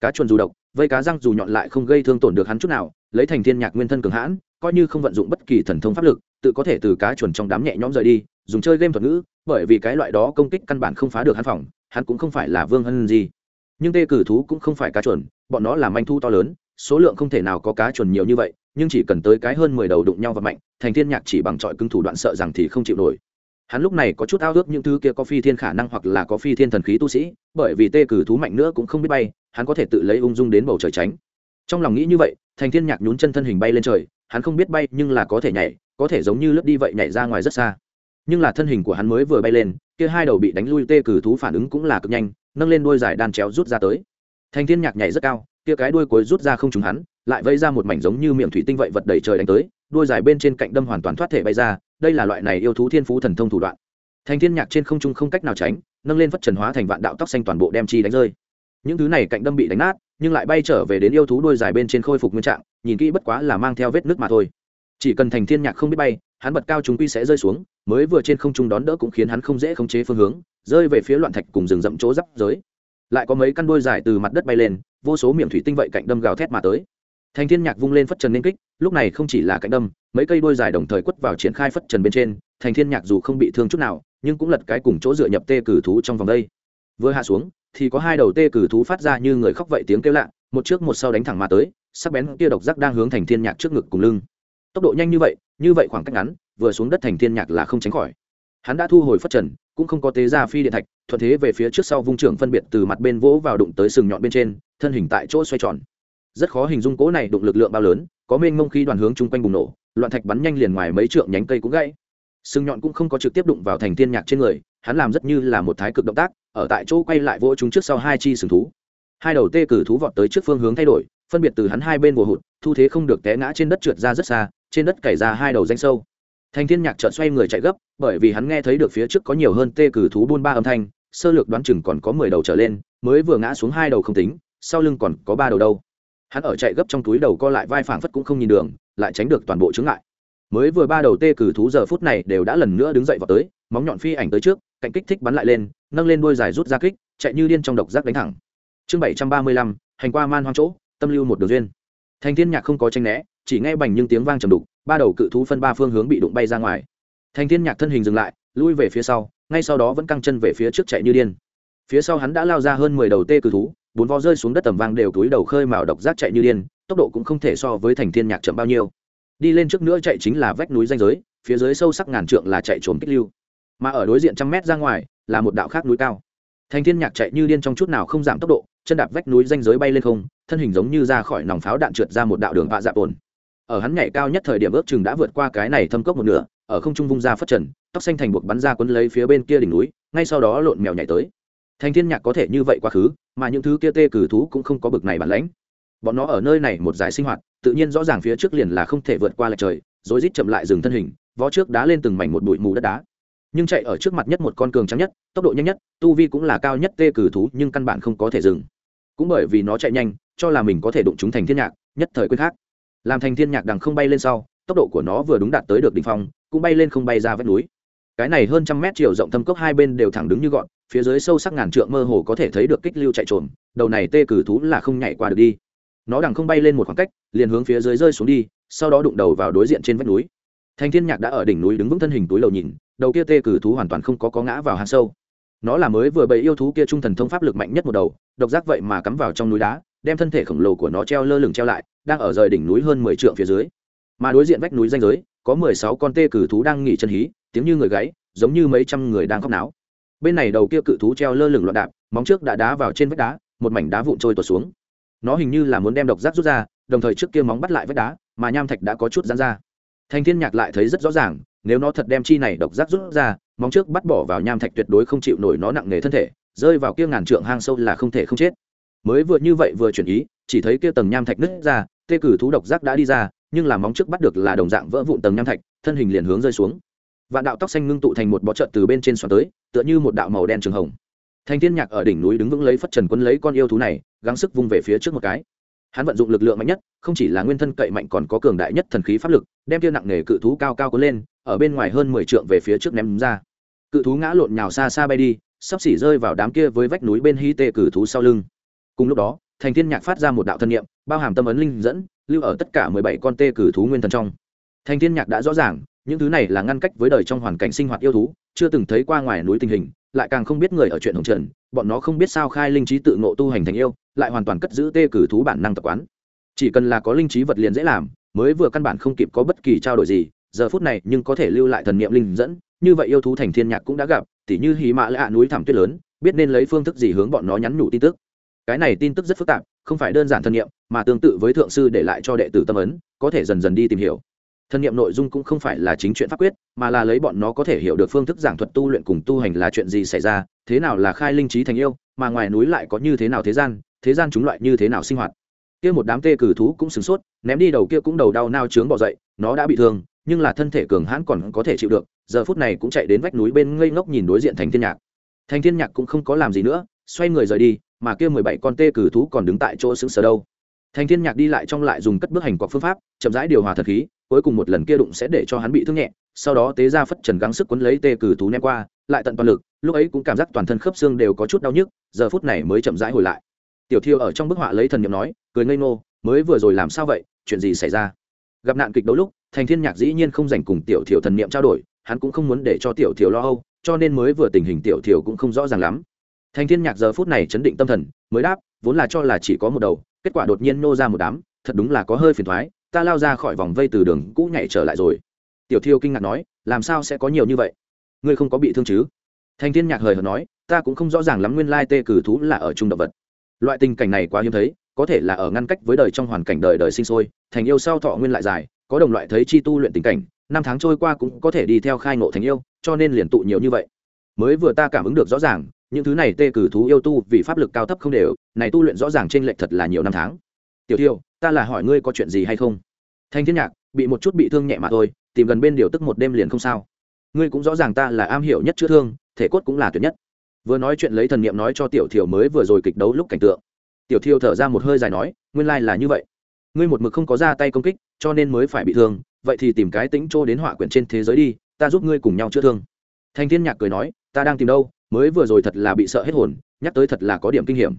cá chuồn dù độc, vây cá răng dù nhọn lại không gây thương tổn được hắn chút nào, lấy thành thiên nhạc nguyên thân cường hãn, coi như không vận dụng bất kỳ thần thông pháp lực, tự có thể từ cá chuồn trong đám nhẹ nhõm rời đi, dùng chơi game thuật ngữ, bởi vì cái loại đó công kích căn bản không phá được hắn phòng, hắn cũng không phải là vương hân gì. Nhưng tê cử thú cũng không phải cá chuồn, bọn nó là manh thu to lớn, số lượng không thể nào có cá chuồn nhiều như vậy, nhưng chỉ cần tới cái hơn mười đầu đụng nhau và mạnh, thành thiên nhạc chỉ bằng trọi cứng thủ đoạn sợ rằng thì không chịu nổi hắn lúc này có chút ao ước những thứ kia có phi thiên khả năng hoặc là có phi thiên thần khí tu sĩ, bởi vì tê cử thú mạnh nữa cũng không biết bay, hắn có thể tự lấy ung dung đến bầu trời tránh. Trong lòng nghĩ như vậy, thành thiên nhạc nhún chân thân hình bay lên trời, hắn không biết bay nhưng là có thể nhảy, có thể giống như lướt đi vậy nhảy ra ngoài rất xa. Nhưng là thân hình của hắn mới vừa bay lên, kia hai đầu bị đánh lui tê cử thú phản ứng cũng là cực nhanh, nâng lên đuôi dài đan chéo rút ra tới. Thành thiên nhạc nhảy rất cao, kia cái đuôi cuối rút ra không trúng hắn, lại vây ra một mảnh giống như miệng thủy tinh vậy vật đầy trời đánh tới, đuôi dài bên trên cạnh đâm hoàn toàn thoát thể bay ra đây là loại này yêu thú thiên phú thần thông thủ đoạn. Thành thiên nhạc trên không trung không cách nào tránh, nâng lên phất trần hóa thành vạn đạo tóc xanh toàn bộ đem chi đánh rơi. Những thứ này cạnh đâm bị đánh nát, nhưng lại bay trở về đến yêu thú đuôi dài bên trên khôi phục nguyên trạng, nhìn kỹ bất quá là mang theo vết nước mà thôi. Chỉ cần thành thiên nhạc không biết bay, hắn bật cao chúng quy sẽ rơi xuống, mới vừa trên không trung đón đỡ cũng khiến hắn không dễ khống chế phương hướng, rơi về phía loạn thạch cùng rừng rậm chỗ giáp giới. Lại có mấy căn đuôi dài từ mặt đất bay lên, vô số miệng thủy tinh vậy cạnh đâm gào thét mà tới. Thành thiên nhạc vung lên phất trần nên kích, lúc này không chỉ là cạnh đâm mấy cây đuôi dài đồng thời quất vào triển khai phất trần bên trên, thành thiên nhạc dù không bị thương chút nào, nhưng cũng lật cái cùng chỗ dựa nhập tê cử thú trong vòng đây. Vừa hạ xuống, thì có hai đầu tê cử thú phát ra như người khóc vậy tiếng kêu lạ, một trước một sau đánh thẳng mà tới, sắc bén kia độc giác đang hướng thành thiên nhạc trước ngực cùng lưng. Tốc độ nhanh như vậy như vậy khoảng cách ngắn, vừa xuống đất thành thiên nhạc là không tránh khỏi. Hắn đã thu hồi phất trần, cũng không có tế ra phi điện thạch, thuận thế về phía trước sau vung trưởng phân biệt từ mặt bên vỗ vào đụng tới sừng nhọn bên trên, thân hình tại chỗ xoay tròn. Rất khó hình dung cố này đụng lực lượng bao lớn có mênh mông khí đoàn hướng chung quanh bùng nổ, loạn thạch bắn nhanh liền ngoài mấy trượng nhánh cây cũng gãy. Sừng nhọn cũng không có trực tiếp đụng vào thành thiên nhạc trên người, hắn làm rất như là một thái cực động tác, ở tại chỗ quay lại vỗ chúng trước sau hai chi sừng thú. Hai đầu tê cử thú vọt tới trước phương hướng thay đổi, phân biệt từ hắn hai bên vồ hụt, thu thế không được té ngã trên đất trượt ra rất xa, trên đất cày ra hai đầu danh sâu. Thành thiên nhạc chợt xoay người chạy gấp, bởi vì hắn nghe thấy được phía trước có nhiều hơn tê cử thú buôn ba âm thanh, sơ lược đoán chừng còn có mười đầu trở lên, mới vừa ngã xuống hai đầu không tính, sau lưng còn có ba đầu đâu hắn ở chạy gấp trong túi đầu co lại vai phảng phất cũng không nhìn đường, lại tránh được toàn bộ chướng ngại. Mới vừa ba đầu tê cử thú giờ phút này đều đã lần nữa đứng dậy vào tới, móng nhọn phi ảnh tới trước, cạnh kích thích bắn lại lên, nâng lên đuôi dài rút ra kích, chạy như điên trong độc giác đánh thẳng. Chương bảy trăm ba mươi lăm, hành qua man hoang chỗ, tâm lưu một đường duyên. Thành thiên nhạc không có tranh né, chỉ nghe bành nhưng tiếng vang trầm đục, ba đầu cự thú phân ba phương hướng bị đụng bay ra ngoài. Thành thiên nhạc thân hình dừng lại, lui về phía sau, ngay sau đó vẫn căng chân về phía trước chạy như điên. Phía sau hắn đã lao ra hơn mười đầu tê cử thú bốn vó rơi xuống đất tầm vang đều túi đầu khơi mào độc giác chạy như điên, tốc độ cũng không thể so với thành thiên nhạc chậm bao nhiêu. Đi lên trước nữa chạy chính là vách núi danh giới, phía dưới sâu sắc ngàn trượng là chạy trốn kích lưu. Mà ở đối diện trăm mét ra ngoài, là một đạo khác núi cao. Thành thiên nhạc chạy như điên trong chút nào không giảm tốc độ, chân đạp vách núi danh giới bay lên không, thân hình giống như ra khỏi nòng pháo đạn trượt ra một đạo đường vạ dạp ổn. Ở hắn nhảy cao nhất thời điểm ước chừng đã vượt qua cái này thâm cốc một nửa, ở không trung vung ra phất trần, tóc xanh thành buộc bắn ra quấn lấy phía bên kia đỉnh núi, ngay sau đó lộn mèo nhảy tới. Thành thiên nhạc có thể như vậy quá khứ mà những thứ kia tê cử thú cũng không có bực này bản lãnh. Bọn nó ở nơi này một giải sinh hoạt, tự nhiên rõ ràng phía trước liền là không thể vượt qua lệch trời, rồi rít chậm lại dừng thân hình, vó trước đá lên từng mảnh một bụi mù đất đá. Nhưng chạy ở trước mặt nhất một con cường trắng nhất, tốc độ nhanh nhất, tu vi cũng là cao nhất tê cử thú nhưng căn bản không có thể dừng. Cũng bởi vì nó chạy nhanh, cho là mình có thể đụng chúng thành thiên nhạc, nhất thời quên khác. Làm thành thiên nhạc đằng không bay lên sau, tốc độ của nó vừa đúng đạt tới được đỉnh phong, cũng bay lên không bay ra vách núi. Cái này hơn trăm mét chiều rộng thâm cốc hai bên đều thẳng đứng như gọn phía dưới sâu sắc ngàn trượng mơ hồ có thể thấy được kích lưu chạy trồm, đầu này tê cử thú là không nhảy qua được đi. Nó đằng không bay lên một khoảng cách, liền hướng phía dưới rơi xuống đi, sau đó đụng đầu vào đối diện trên vách núi. Thành thiên nhạc đã ở đỉnh núi đứng vững thân hình túi lầu nhìn, đầu kia tê cử thú hoàn toàn không có có ngã vào hang sâu. Nó là mới vừa bày yêu thú kia trung thần thông pháp lực mạnh nhất một đầu, độc giác vậy mà cắm vào trong núi đá, đem thân thể khổng lồ của nó treo lơ lửng treo lại, đang ở rời đỉnh núi hơn mười trượng phía dưới. Mà đối diện vách núi danh giới, có mười sáu con tê cử thú đang nghỉ chân hí, tiếng như người gáy, giống như mấy trăm người đang khóc náo bên này đầu kia cự thú treo lơ lửng loạn đạp, móng trước đã đá vào trên vách đá, một mảnh đá vụn trôi tuột xuống. Nó hình như là muốn đem độc giác rút ra, đồng thời trước kia móng bắt lại vách đá, mà nham thạch đã có chút dán ra. Thanh thiên nhạc lại thấy rất rõ ràng, nếu nó thật đem chi này độc giác rút ra, móng trước bắt bỏ vào nham thạch tuyệt đối không chịu nổi nó nặng nề thân thể, rơi vào kia ngàn trượng hang sâu là không thể không chết. Mới vừa như vậy vừa chuyển ý, chỉ thấy kia tầng nham thạch nứt ra, tê cử thú độc giác đã đi ra, nhưng là móng trước bắt được là đồng dạng vỡ vụn tầng nham thạch, thân hình liền hướng rơi xuống vạn đạo tóc xanh ngưng tụ thành một bó trận từ bên trên xoắn tới tựa như một đạo màu đen trường hồng. Thanh thiên nhạc ở đỉnh núi đứng vững lấy phất trần quân lấy con yêu thú này gắng sức vung về phía trước một cái. Hắn vận dụng lực lượng mạnh nhất không chỉ là nguyên thân cậy mạnh còn có cường đại nhất thần khí pháp lực đem tiêu nặng nghề cự thú cao cao cuốn lên ở bên ngoài hơn mười trượng về phía trước ném ra. Cự thú ngã lộn nhào xa xa bay đi sắp xỉ rơi vào đám kia với vách núi bên hy tê cử thú sau lưng. Cùng lúc đó thành thiên nhạc phát ra một đạo thân niệm, bao hàm tâm ấn linh dẫn lưu ở tất cả mười bảy con tê cử thú nguyên thần trong. Thành thiên nhạc đã rõ ràng những thứ này là ngăn cách với đời trong hoàn cảnh sinh hoạt yêu thú, chưa từng thấy qua ngoài núi tình hình, lại càng không biết người ở chuyện hồng trần, bọn nó không biết sao khai linh trí tự ngộ tu hành thành yêu, lại hoàn toàn cất giữ tê cử thú bản năng tập quán. Chỉ cần là có linh trí vật liền dễ làm, mới vừa căn bản không kịp có bất kỳ trao đổi gì, giờ phút này nhưng có thể lưu lại thần niệm linh dẫn, như vậy yêu thú thành thiên nhạc cũng đã gặp, tỉ như hí mã lạ núi thảm tuyết lớn, biết nên lấy phương thức gì hướng bọn nó nhắn nhủ tin tức. Cái này tin tức rất phức tạp, không phải đơn giản thân niệm, mà tương tự với thượng sư để lại cho đệ tử tâm ấn, có thể dần dần đi tìm hiểu thân niệm nội dung cũng không phải là chính chuyện pháp quyết, mà là lấy bọn nó có thể hiểu được phương thức giảng thuật tu luyện cùng tu hành là chuyện gì xảy ra, thế nào là khai linh trí thành yêu, mà ngoài núi lại có như thế nào thế gian thế gian chúng loại như thế nào sinh hoạt. Kia một đám tê cử thú cũng sửng sốt, ném đi đầu kia cũng đầu đau nao trướng bỏ dậy, nó đã bị thương, nhưng là thân thể cường hãn còn có thể chịu được, giờ phút này cũng chạy đến vách núi bên ngây ngốc nhìn đối diện thành thiên nhạc. Thành thiên nhạc cũng không có làm gì nữa, xoay người rời đi, mà kia mười bảy con tê cử thú còn đứng tại chỗ sững sờ đâu. Thành thiên nhạc đi lại trong lại dùng cất bước hành quạt phương pháp, chậm rãi điều hòa thật khí cuối cùng một lần kia đụng sẽ để cho hắn bị thương nhẹ, sau đó tế ra phất trần gắng sức quấn lấy tê cử thú ném qua, lại tận toàn lực, lúc ấy cũng cảm giác toàn thân khớp xương đều có chút đau nhức, giờ phút này mới chậm rãi hồi lại. Tiểu thiêu ở trong bức họa lấy thần niệm nói, cười ngây ngô, mới vừa rồi làm sao vậy? Chuyện gì xảy ra? Gặp nạn kịch đấu lúc, thành thiên nhạc dĩ nhiên không dành cùng tiểu thiểu thần niệm trao đổi, hắn cũng không muốn để cho tiểu thiểu lo âu, cho nên mới vừa tình hình tiểu thiểu cũng không rõ ràng lắm. Thành thiên nhạc giờ phút này chấn định tâm thần, mới đáp, vốn là cho là chỉ có một đầu, kết quả đột nhiên nô ra một đám, thật đúng là có hơi phiền thoái ta lao ra khỏi vòng vây từ đường cũ nhảy trở lại rồi. Tiểu thiêu kinh ngạc nói, làm sao sẽ có nhiều như vậy? Ngươi không có bị thương chứ? Thành thiên nhạc hời hợt nói, ta cũng không rõ ràng lắm nguyên lai tê cử thú là ở trung động vật. Loại tình cảnh này quá hiếm thấy, có thể là ở ngăn cách với đời trong hoàn cảnh đời đời sinh sôi, thành yêu sau thọ nguyên lại dài, có đồng loại thấy chi tu luyện tình cảnh, năm tháng trôi qua cũng có thể đi theo khai ngộ thành yêu, cho nên liền tụ nhiều như vậy. Mới vừa ta cảm ứng được rõ ràng, những thứ này tê cử thú yêu tu vì pháp lực cao thấp không đều, này tu luyện rõ ràng trên lệch thật là nhiều năm tháng. Tiểu tiêu ta là hỏi ngươi có chuyện gì hay không? Thanh thiên nhạc, bị một chút bị thương nhẹ mà thôi, tìm gần bên điều tức một đêm liền không sao. Ngươi cũng rõ ràng ta là am hiểu nhất chữa thương, thể cốt cũng là tuyệt nhất. Vừa nói chuyện lấy thần niệm nói cho tiểu thiều mới vừa rồi kịch đấu lúc cảnh tượng. Tiểu thiêu thở ra một hơi dài nói, nguyên lai là như vậy. Ngươi một mực không có ra tay công kích, cho nên mới phải bị thương, vậy thì tìm cái tính trô đến họa quyển trên thế giới đi, ta giúp ngươi cùng nhau chữa thương. Thanh thiên nhạc cười nói, ta đang tìm đâu, mới vừa rồi thật là bị sợ hết hồn, nhắc tới thật là có điểm kinh hiểm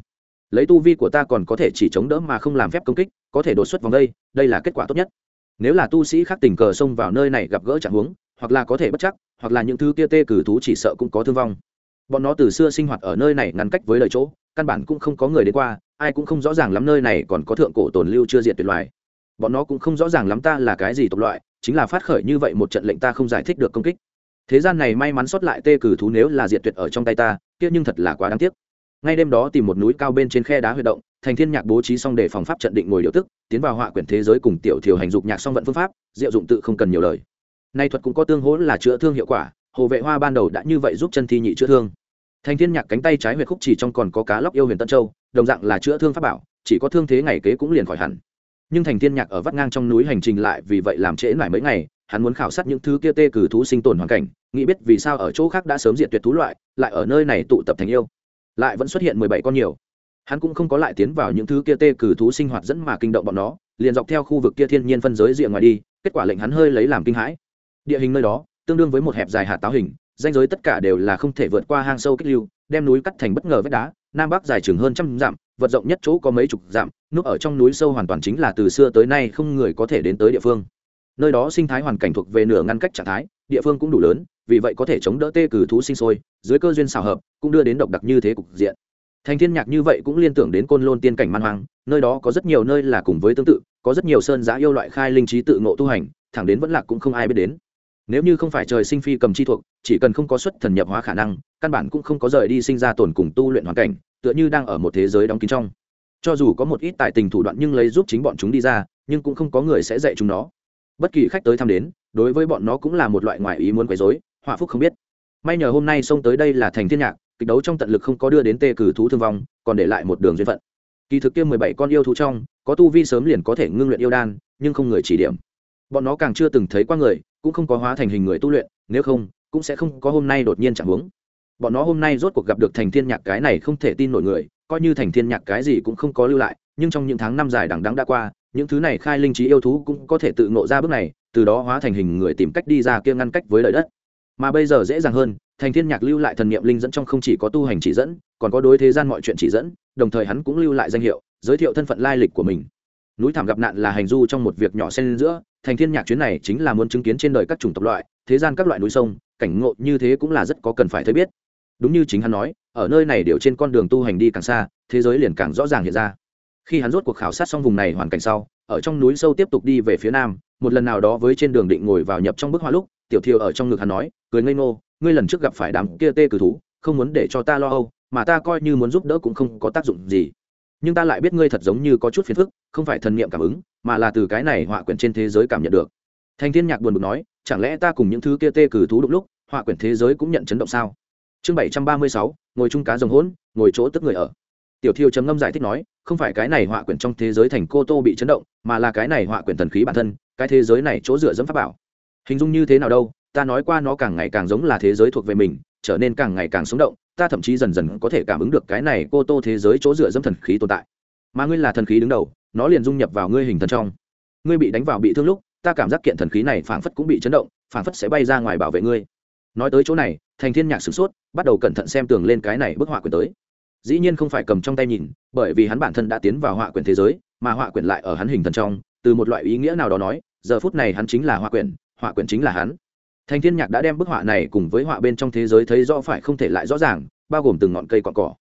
lấy tu vi của ta còn có thể chỉ chống đỡ mà không làm phép công kích, có thể đột xuất vòng đây đây là kết quả tốt nhất. Nếu là tu sĩ khác tình cờ xông vào nơi này gặp gỡ trạng huống, hoặc là có thể bất chắc, hoặc là những thứ kia tê cử thú chỉ sợ cũng có thương vong. Bọn nó từ xưa sinh hoạt ở nơi này ngăn cách với lời chỗ, căn bản cũng không có người đến qua, ai cũng không rõ ràng lắm nơi này còn có thượng cổ tồn lưu chưa diệt tuyệt loài. Bọn nó cũng không rõ ràng lắm ta là cái gì tộc loại, chính là phát khởi như vậy một trận lệnh ta không giải thích được công kích. Thế gian này may mắn sót lại tê cử thú nếu là diệt tuyệt ở trong tay ta, kia nhưng thật là quá đáng tiếc ngay đêm đó tìm một núi cao bên trên khe đá huy động, thành thiên nhạc bố trí xong để phòng pháp trận định ngồi điều tức, tiến vào họa quyển thế giới cùng tiểu thiểu hành dục nhạc song vận phương pháp, diệu dụng tự không cần nhiều lời. Nay thuật cũng có tương hỗ là chữa thương hiệu quả, hồ vệ hoa ban đầu đã như vậy giúp chân thi nhị chữa thương. Thành thiên nhạc cánh tay trái huyệt khúc chỉ trong còn có cá lóc yêu huyền tân châu, đồng dạng là chữa thương pháp bảo, chỉ có thương thế ngày kế cũng liền khỏi hẳn. Nhưng thành thiên nhạc ở vắt ngang trong núi hành trình lại vì vậy làm trễ lại mấy ngày, hắn muốn khảo sát những thứ kia tê cử thú sinh tồn hoàn cảnh, nghĩ biết vì sao ở chỗ khác đã sớm diệt tuyệt thú loại, lại ở nơi này tụ tập thành yêu lại vẫn xuất hiện mười bảy con nhiều. Hắn cũng không có lại tiến vào những thứ kia tê cử thú sinh hoạt dẫn mà kinh động bọn nó, liền dọc theo khu vực kia thiên nhiên phân giới rìa ngoài đi, kết quả lệnh hắn hơi lấy làm kinh hãi. Địa hình nơi đó, tương đương với một hẹp dài hạt táo hình, danh giới tất cả đều là không thể vượt qua hang sâu kích lưu, đem núi cắt thành bất ngờ vách đá, nam bắc dài chừng hơn trăm dặm, vật rộng nhất chỗ có mấy chục dặm, núp ở trong núi sâu hoàn toàn chính là từ xưa tới nay không người có thể đến tới địa phương. Nơi đó sinh thái hoàn cảnh thuộc về nửa ngăn cách trạng thái, địa phương cũng đủ lớn vì vậy có thể chống đỡ tê cử thú sinh sôi, dưới cơ duyên xào hợp, cũng đưa đến độc đặc như thế cục diện. Thành thiên nhạc như vậy cũng liên tưởng đến côn lôn tiên cảnh man hoang, nơi đó có rất nhiều nơi là cùng với tương tự, có rất nhiều sơn giã yêu loại khai linh trí tự ngộ tu hành, thẳng đến vẫn lạc cũng không ai biết đến. Nếu như không phải trời sinh phi cầm chi thuộc, chỉ cần không có xuất thần nhập hóa khả năng, căn bản cũng không có rời đi sinh ra tồn cùng tu luyện hoàn cảnh, tựa như đang ở một thế giới đóng kín trong. Cho dù có một ít tài tình thủ đoạn nhưng lấy giúp chính bọn chúng đi ra, nhưng cũng không có người sẽ dạy chúng nó. Bất kỳ khách tới thăm đến, đối với bọn nó cũng là một loại ngoại ý muốn quấy rối họa phúc không biết. May nhờ hôm nay xông tới đây là thành thiên nhạc, kịch đấu trong tận lực không có đưa đến tê cử thú thương vong, còn để lại một đường duyên phận. Kỳ thực kia mười bảy con yêu thú trong, có tu vi sớm liền có thể ngưng luyện yêu đan, nhưng không người chỉ điểm. Bọn nó càng chưa từng thấy qua người, cũng không có hóa thành hình người tu luyện, nếu không, cũng sẽ không có hôm nay đột nhiên chẳng huống. Bọn nó hôm nay rốt cuộc gặp được thành thiên nhạc cái này không thể tin nổi người, coi như thành thiên nhạc cái gì cũng không có lưu lại, nhưng trong những tháng năm dài đằng đẵng đã qua, những thứ này khai linh trí yêu thú cũng có thể tự ngộ ra bước này, từ đó hóa thành hình người tìm cách đi ra kia ngăn cách với lợi đất mà bây giờ dễ dàng hơn, thành thiên nhạc lưu lại thần niệm linh dẫn trong không chỉ có tu hành chỉ dẫn, còn có đối thế gian mọi chuyện chỉ dẫn, đồng thời hắn cũng lưu lại danh hiệu, giới thiệu thân phận lai lịch của mình. Núi thảm gặp nạn là hành du trong một việc nhỏ xen giữa, thành thiên nhạc chuyến này chính là muốn chứng kiến trên đời các chủng tộc loại, thế gian các loại núi sông, cảnh ngộ như thế cũng là rất có cần phải thấy biết. Đúng như chính hắn nói, ở nơi này đều trên con đường tu hành đi càng xa, thế giới liền càng rõ ràng hiện ra. Khi hắn rốt cuộc khảo sát xong vùng này hoàn cảnh sau, ở trong núi sâu tiếp tục đi về phía nam, một lần nào đó với trên đường định ngồi vào nhập trong bức hoa lúc tiểu thiều ở trong ngực hắn nói, cười ngây ngô, ngươi lần trước gặp phải đám kia tê cử thú, không muốn để cho ta lo âu, mà ta coi như muốn giúp đỡ cũng không có tác dụng gì. Nhưng ta lại biết ngươi thật giống như có chút phiền phức, không phải thần niệm cảm ứng, mà là từ cái này họa quyển trên thế giới cảm nhận được. Thanh thiên nhạc buồn bực nói, chẳng lẽ ta cùng những thứ kia tê cử thú đụng lúc, họa quyển thế giới cũng nhận chấn động sao? Chương bảy trăm ba mươi sáu, ngồi chung cá rồng hỗn, ngồi chỗ tức người ở. Tiểu thiêu chấm ngâm giải thích nói, không phải cái này họa quyển trong thế giới thành cô tô bị chấn động, mà là cái này họa quyển thần khí bản thân, cái thế giới này chỗ dựa dẫm pháp bảo hình dung như thế nào đâu, ta nói qua nó càng ngày càng giống là thế giới thuộc về mình, trở nên càng ngày càng sống động, ta thậm chí dần dần có thể cảm ứng được cái này cô tô thế giới chỗ dựa dẫm thần khí tồn tại. Mà ngươi là thần khí đứng đầu, nó liền dung nhập vào ngươi hình thần trong. Ngươi bị đánh vào bị thương lúc, ta cảm giác kiện thần khí này phảng phất cũng bị chấn động, phảng phất sẽ bay ra ngoài bảo vệ ngươi. Nói tới chỗ này, thành thiên nhạc sửng sốt, bắt đầu cẩn thận xem tường lên cái này bức họa quyển tới. Dĩ nhiên không phải cầm trong tay nhìn, bởi vì hắn bản thân đã tiến vào họa quyển thế giới, mà họa quyển lại ở hắn hình thần trong, từ một loại ý nghĩa nào đó nói, giờ phút này hắn chính là họa quyển họa quyển chính là hắn. Thành thiên nhạc đã đem bức họa này cùng với họa bên trong thế giới thấy rõ phải không thể lại rõ ràng, bao gồm từng ngọn cây cọn cỏ.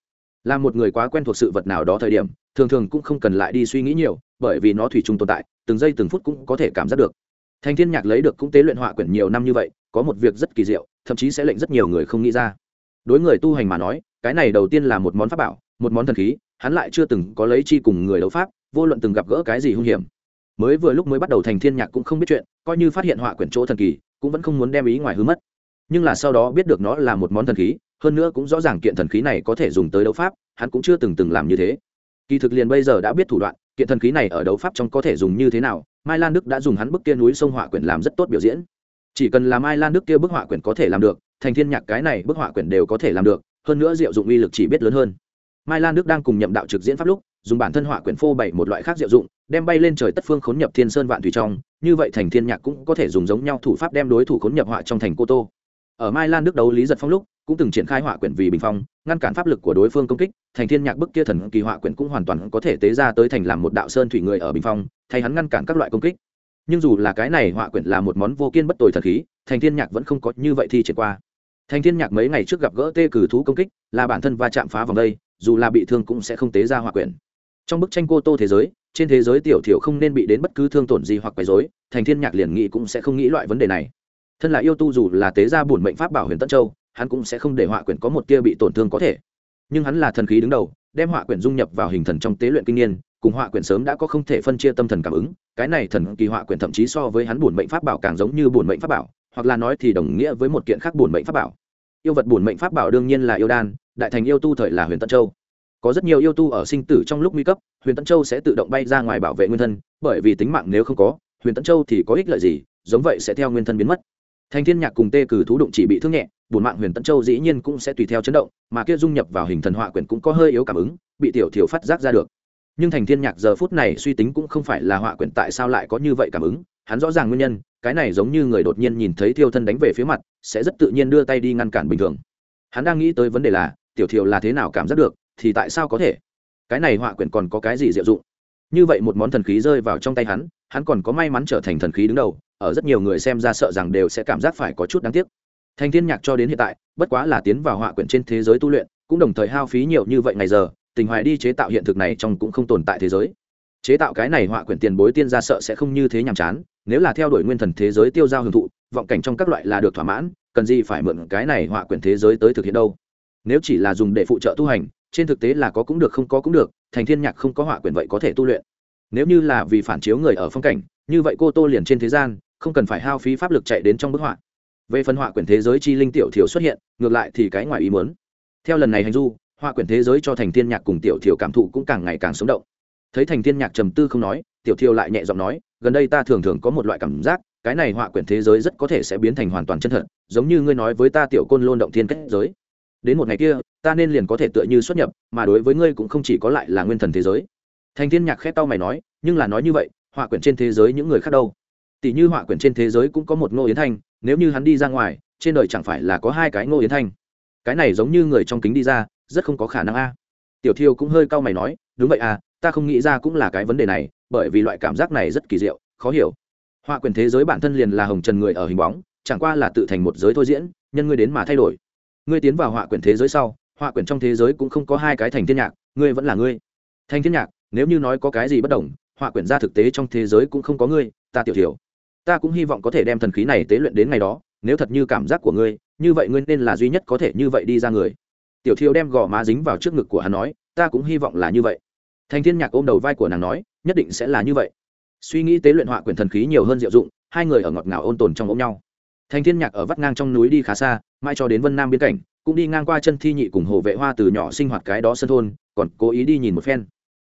Là một người quá quen thuộc sự vật nào đó thời điểm, thường thường cũng không cần lại đi suy nghĩ nhiều, bởi vì nó thủy chung tồn tại, từng giây từng phút cũng có thể cảm giác được. Thành thiên nhạc lấy được cũng tế luyện họa quyển nhiều năm như vậy, có một việc rất kỳ diệu, thậm chí sẽ lệnh rất nhiều người không nghĩ ra. Đối người tu hành mà nói, cái này đầu tiên là một món pháp bảo, một món thần khí, hắn lại chưa từng có lấy chi cùng người đấu pháp, vô luận từng gặp gỡ cái gì hung hiểm mới vừa lúc mới bắt đầu thành thiên nhạc cũng không biết chuyện, coi như phát hiện họa quyển chỗ thần kỳ, cũng vẫn không muốn đem ý ngoài hứa mất. Nhưng là sau đó biết được nó là một món thần khí, hơn nữa cũng rõ ràng kiện thần khí này có thể dùng tới đấu pháp, hắn cũng chưa từng từng làm như thế. Kỳ thực liền bây giờ đã biết thủ đoạn, kiện thần khí này ở đấu pháp trong có thể dùng như thế nào, mai lan đức đã dùng hắn bức kia núi sông họa quyển làm rất tốt biểu diễn. Chỉ cần là mai lan đức kia bức họa quyển có thể làm được, thành thiên nhạc cái này bức họa quyển đều có thể làm được, hơn nữa diệu dụng uy lực chỉ biết lớn hơn. Mai lan đức đang cùng nhậm đạo trực diễn pháp lúc, dùng bản thân họa quyển phô bày một loại khác diệu dụng đem bay lên trời tất phương khốn nhập thiên sơn vạn thủy trong, như vậy thành thiên nhạc cũng có thể dùng giống nhau thủ pháp đem đối thủ khốn nhập họa trong thành cô tô. Ở mai lan đức đấu lý giật phong lúc, cũng từng triển khai họa quyển vì bình phong, ngăn cản pháp lực của đối phương công kích, thành thiên nhạc bức kia thần kỳ họa quyển cũng hoàn toàn có thể tế ra tới thành làm một đạo sơn thủy người ở bình phong, thay hắn ngăn cản các loại công kích. Nhưng dù là cái này họa quyển là một món vô kiên bất tồi thần khí, thành thiên nhạc vẫn không có như vậy thi triển qua. Thành thiên nhạc mấy ngày trước gặp gỡ tê cử thú công kích, là bản thân va chạm phá vòng đây, dù là bị thương cũng sẽ không tế ra họa quyển. Trong bức tranh cô tô thế giới trên thế giới tiểu thiểu không nên bị đến bất cứ thương tổn gì hoặc quấy rối, thành thiên nhạc liền nghĩ cũng sẽ không nghĩ loại vấn đề này. Thân là yêu tu dù là tế gia bổn mệnh pháp bảo huyền tân châu, hắn cũng sẽ không để họa quyển có một tia bị tổn thương có thể. Nhưng hắn là thần khí đứng đầu, đem họa quyển dung nhập vào hình thần trong tế luyện kinh niên, cùng họa quyển sớm đã có không thể phân chia tâm thần cảm ứng, cái này thần kỳ họa quyển thậm chí so với hắn bổn mệnh pháp bảo càng giống như bổn mệnh pháp bảo, hoặc là nói thì đồng nghĩa với một kiện khác bổn mệnh pháp bảo. Yêu vật bổn mệnh pháp bảo đương nhiên là yêu đan, đại thành yêu tu thời là huyền tân châu có rất nhiều yêu tu ở sinh tử trong lúc nguy cấp, huyền tân châu sẽ tự động bay ra ngoài bảo vệ nguyên thân, bởi vì tính mạng nếu không có, huyền tân châu thì có ích lợi gì, giống vậy sẽ theo nguyên thân biến mất. Thành thiên nhạc cùng tê cử thú đụng chỉ bị thương nhẹ, bổn mạng huyền tân châu dĩ nhiên cũng sẽ tùy theo chấn động, mà kia dung nhập vào hình thần họa quyển cũng có hơi yếu cảm ứng, bị tiểu thiểu phát giác ra được. Nhưng thành thiên nhạc giờ phút này suy tính cũng không phải là họa quyển tại sao lại có như vậy cảm ứng, hắn rõ ràng nguyên nhân, cái này giống như người đột nhiên nhìn thấy thiêu thân đánh về phía mặt, sẽ rất tự nhiên đưa tay đi ngăn cản bình thường. Hắn đang nghĩ tới vấn đề là, tiểu thiểu là thế nào cảm giác được thì tại sao có thể? Cái này họa quyển còn có cái gì diệu dụng? Như vậy một món thần khí rơi vào trong tay hắn hắn còn có may mắn trở thành thần khí đứng đầu, ở rất nhiều người xem ra sợ rằng đều sẽ cảm giác phải có chút đáng tiếc. Thành thiên nhạc cho đến hiện tại, bất quá là tiến vào họa quyển trên thế giới tu luyện, cũng đồng thời hao phí nhiều như vậy ngày giờ, tình hoài đi chế tạo hiện thực này trong cũng không tồn tại thế giới. Chế tạo cái này họa quyển tiền bối tiên ra sợ sẽ không như thế nhàm chán, nếu là theo đuổi nguyên thần thế giới tiêu giao hưởng thụ, vọng cảnh trong các loại là được thỏa mãn, cần gì phải mượn cái này họa quyển thế giới tới thực hiện đâu? Nếu chỉ là dùng để phụ trợ tu hành trên thực tế là có cũng được không có cũng được, thành thiên nhạc không có họa quyền vậy có thể tu luyện. Nếu như là vì phản chiếu người ở phong cảnh, như vậy cô tô liền trên thế gian, không cần phải hao phí pháp lực chạy đến trong bức họa. Về phần họa quyển thế giới chi linh tiểu thiểu xuất hiện, ngược lại thì cái ngoài ý muốn. Theo lần này hành du, họa quyển thế giới cho thành thiên nhạc cùng tiểu thiểu cảm thụ cũng càng ngày càng sống động. Thấy thành thiên nhạc trầm tư không nói, tiểu thiểu lại nhẹ giọng nói, gần đây ta thường thường có một loại cảm giác, cái này họa quyển thế giới rất có thể sẽ biến thành hoàn toàn chân thật, giống như ngươi nói với ta tiểu côn lôn động thiên kết giới. Đến một ngày kia ta nên liền có thể tựa như xuất nhập, mà đối với ngươi cũng không chỉ có lại là nguyên thần thế giới. Thành thiên nhạc khét tao mày nói, nhưng là nói như vậy, họa quyển trên thế giới những người khác đâu? Tỷ như họa quyển trên thế giới cũng có một ngô yến thanh, nếu như hắn đi ra ngoài, trên đời chẳng phải là có hai cái ngô yến thanh? Cái này giống như người trong kính đi ra, rất không có khả năng a. Tiểu thiêu cũng hơi cau mày nói, đúng vậy à ta không nghĩ ra cũng là cái vấn đề này, bởi vì loại cảm giác này rất kỳ diệu, khó hiểu. Họa quyển thế giới bản thân liền là hồng trần người ở hình bóng, chẳng qua là tự thành một giới thôi diễn, nhân ngươi đến mà thay đổi. Ngươi tiến vào họa quyển thế giới sau họa quyển trong thế giới cũng không có hai cái thành thiên nhạc, ngươi vẫn là ngươi. Thành thiên nhạc, nếu như nói có cái gì bất đồng, họa quyển ra thực tế trong thế giới cũng không có ngươi, ta tiểu thiểu ta cũng hy vọng có thể đem thần khí này tế luyện đến ngày đó, nếu thật như cảm giác của ngươi, như vậy ngươi nên là duy nhất có thể như vậy đi ra người. Tiểu thiểu đem gò má dính vào trước ngực của hắn nói, ta cũng hy vọng là như vậy. Thành thiên nhạc ôm đầu vai của nàng nói, nhất định sẽ là như vậy. Suy nghĩ tế luyện họa quyển thần khí nhiều hơn diệu dụng, hai người ở ngọt ngào ôn tồn trong ôm nhau. Thành thiên nhạc ở vắt ngang trong núi đi khá xa mai cho đến vân nam biên cảnh cũng đi ngang qua chân thi nhị cùng hồ vệ hoa từ nhỏ sinh hoạt cái đó sân thôn còn cố ý đi nhìn một phen.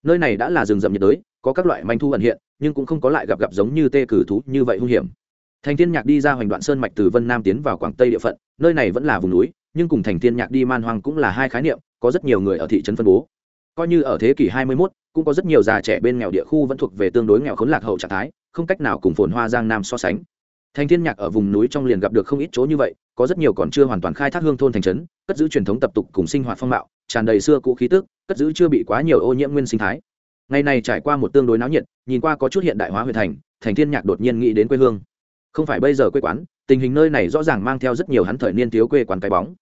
Nơi này đã là rừng rậm nhiệt đới có các loại manh thu ẩn hiện nhưng cũng không có lại gặp gặp giống như tê cử thú như vậy hung hiểm. Thành thiên nhạc đi ra hoành đoạn sơn mạch từ vân nam tiến vào quảng tây địa phận nơi này vẫn là vùng núi nhưng cùng thành thiên nhạc đi man hoang cũng là hai khái niệm có rất nhiều người ở thị trấn phân bố. Coi như ở thế kỷ 21, cũng có rất nhiều già trẻ bên nghèo địa khu vẫn thuộc về tương đối nghèo khốn lạc hậu trạng thái không cách nào cùng phồn hoa giang nam so sánh. Thành thiên nhạc ở vùng núi trong liền gặp được không ít chỗ như vậy có rất nhiều còn chưa hoàn toàn khai thác hương thôn thành trấn, cất giữ truyền thống tập tục cùng sinh hoạt phong mạo, tràn đầy xưa cũ khí tức, cất giữ chưa bị quá nhiều ô nhiễm nguyên sinh thái. Ngày này trải qua một tương đối náo nhiệt, nhìn qua có chút hiện đại hóa huyện thành thành thiên nhạc đột nhiên nghĩ đến quê hương. Không phải bây giờ quê quán, tình hình nơi này rõ ràng mang theo rất nhiều hắn thời niên thiếu quê quán cái bóng.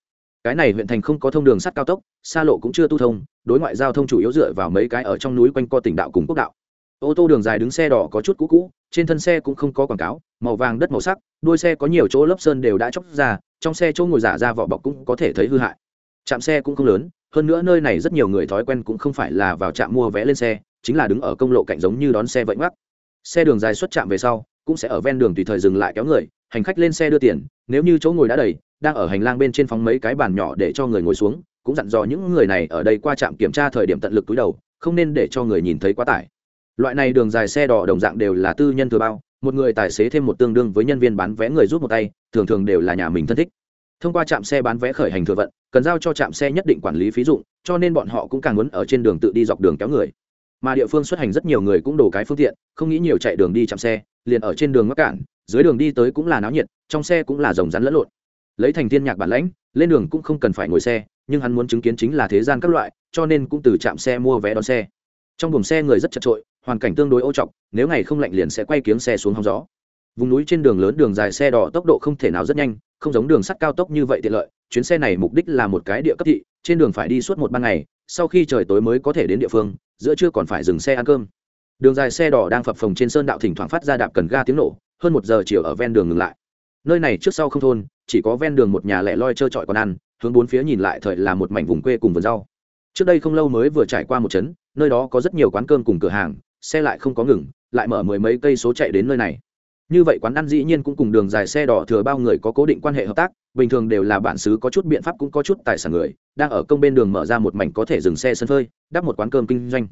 Cái này huyện thành không có thông đường sắt cao tốc, xa lộ cũng chưa tu thông, đối ngoại giao thông chủ yếu dựa vào mấy cái ở trong núi quanh co tỉnh đạo cùng quốc đạo ô tô đường dài đứng xe đỏ có chút cũ cũ, trên thân xe cũng không có quảng cáo, màu vàng đất màu sắc đuôi xe có nhiều chỗ lớp sơn đều đã chóc ra, trong xe chỗ ngồi giả ra vỏ bọc cũng có thể thấy hư hại. Trạm xe cũng không lớn, hơn nữa nơi này rất nhiều người thói quen cũng không phải là vào trạm mua vé lên xe, chính là đứng ở công lộ cạnh giống như đón xe vẫy mắc xe đường dài xuất trạm về sau, cũng sẽ ở ven đường tùy thời dừng lại kéo người, hành khách lên xe đưa tiền, nếu như chỗ ngồi đã đầy, đang ở hành lang bên trên phóng mấy cái bàn nhỏ để cho người ngồi xuống, cũng dặn dò những người này ở đây qua trạm kiểm tra thời điểm tận lực túi đầu, không nên để cho người nhìn thấy quá tải loại này đường dài xe đỏ đồng dạng đều là tư nhân thừa bao, một người tài xế thêm một tương đương với nhân viên bán vé người rút một tay, thường thường đều là nhà mình thân thích. Thông qua trạm xe bán vé khởi hành thừa vận, cần giao cho trạm xe nhất định quản lý phí dụng, cho nên bọn họ cũng càng muốn ở trên đường tự đi dọc đường kéo người. Mà địa phương xuất hành rất nhiều người cũng đổ cái phương tiện, không nghĩ nhiều chạy đường đi chạm xe, liền ở trên đường mắc cản, dưới đường đi tới cũng là náo nhiệt, trong xe cũng là rồng rắn lẫn lộn. Lấy thành thiên nhạc bản lãnh, lên đường cũng không cần phải ngồi xe, nhưng hắn muốn chứng kiến chính là thế gian các loại, cho nên cũng từ trạm xe mua vé đón xe. Trong buồng xe người rất chật trội hoàn cảnh tương đối ô trọc, nếu ngày không lạnh liền sẽ quay kiếng xe xuống hóng gió. Vùng núi trên đường lớn đường dài xe đỏ tốc độ không thể nào rất nhanh, không giống đường sắt cao tốc như vậy tiện lợi, chuyến xe này mục đích là một cái địa cấp thị, trên đường phải đi suốt một ban ngày, sau khi trời tối mới có thể đến địa phương, giữa trưa còn phải dừng xe ăn cơm. Đường dài xe đỏ đang phập phồng trên sơn đạo thỉnh thoảng phát ra đạp cần ga tiếng nổ, hơn một giờ chiều ở ven đường ngừng lại. Nơi này trước sau không thôn, chỉ có ven đường một nhà lẻ loi trơ trọi còn ăn, hướng bốn phía nhìn lại thời là một mảnh vùng quê cùng vườn rau. Trước đây không lâu mới vừa trải qua một trấn, nơi đó có rất nhiều quán cơm cùng cửa hàng xe lại không có ngừng, lại mở mười mấy cây số chạy đến nơi này. Như vậy quán ăn dĩ nhiên cũng cùng đường dài xe đỏ thừa bao người có cố định quan hệ hợp tác, bình thường đều là bản xứ có chút biện pháp cũng có chút tài sản người, đang ở công bên đường mở ra một mảnh có thể dừng xe sân phơi, đắp một quán cơm kinh doanh.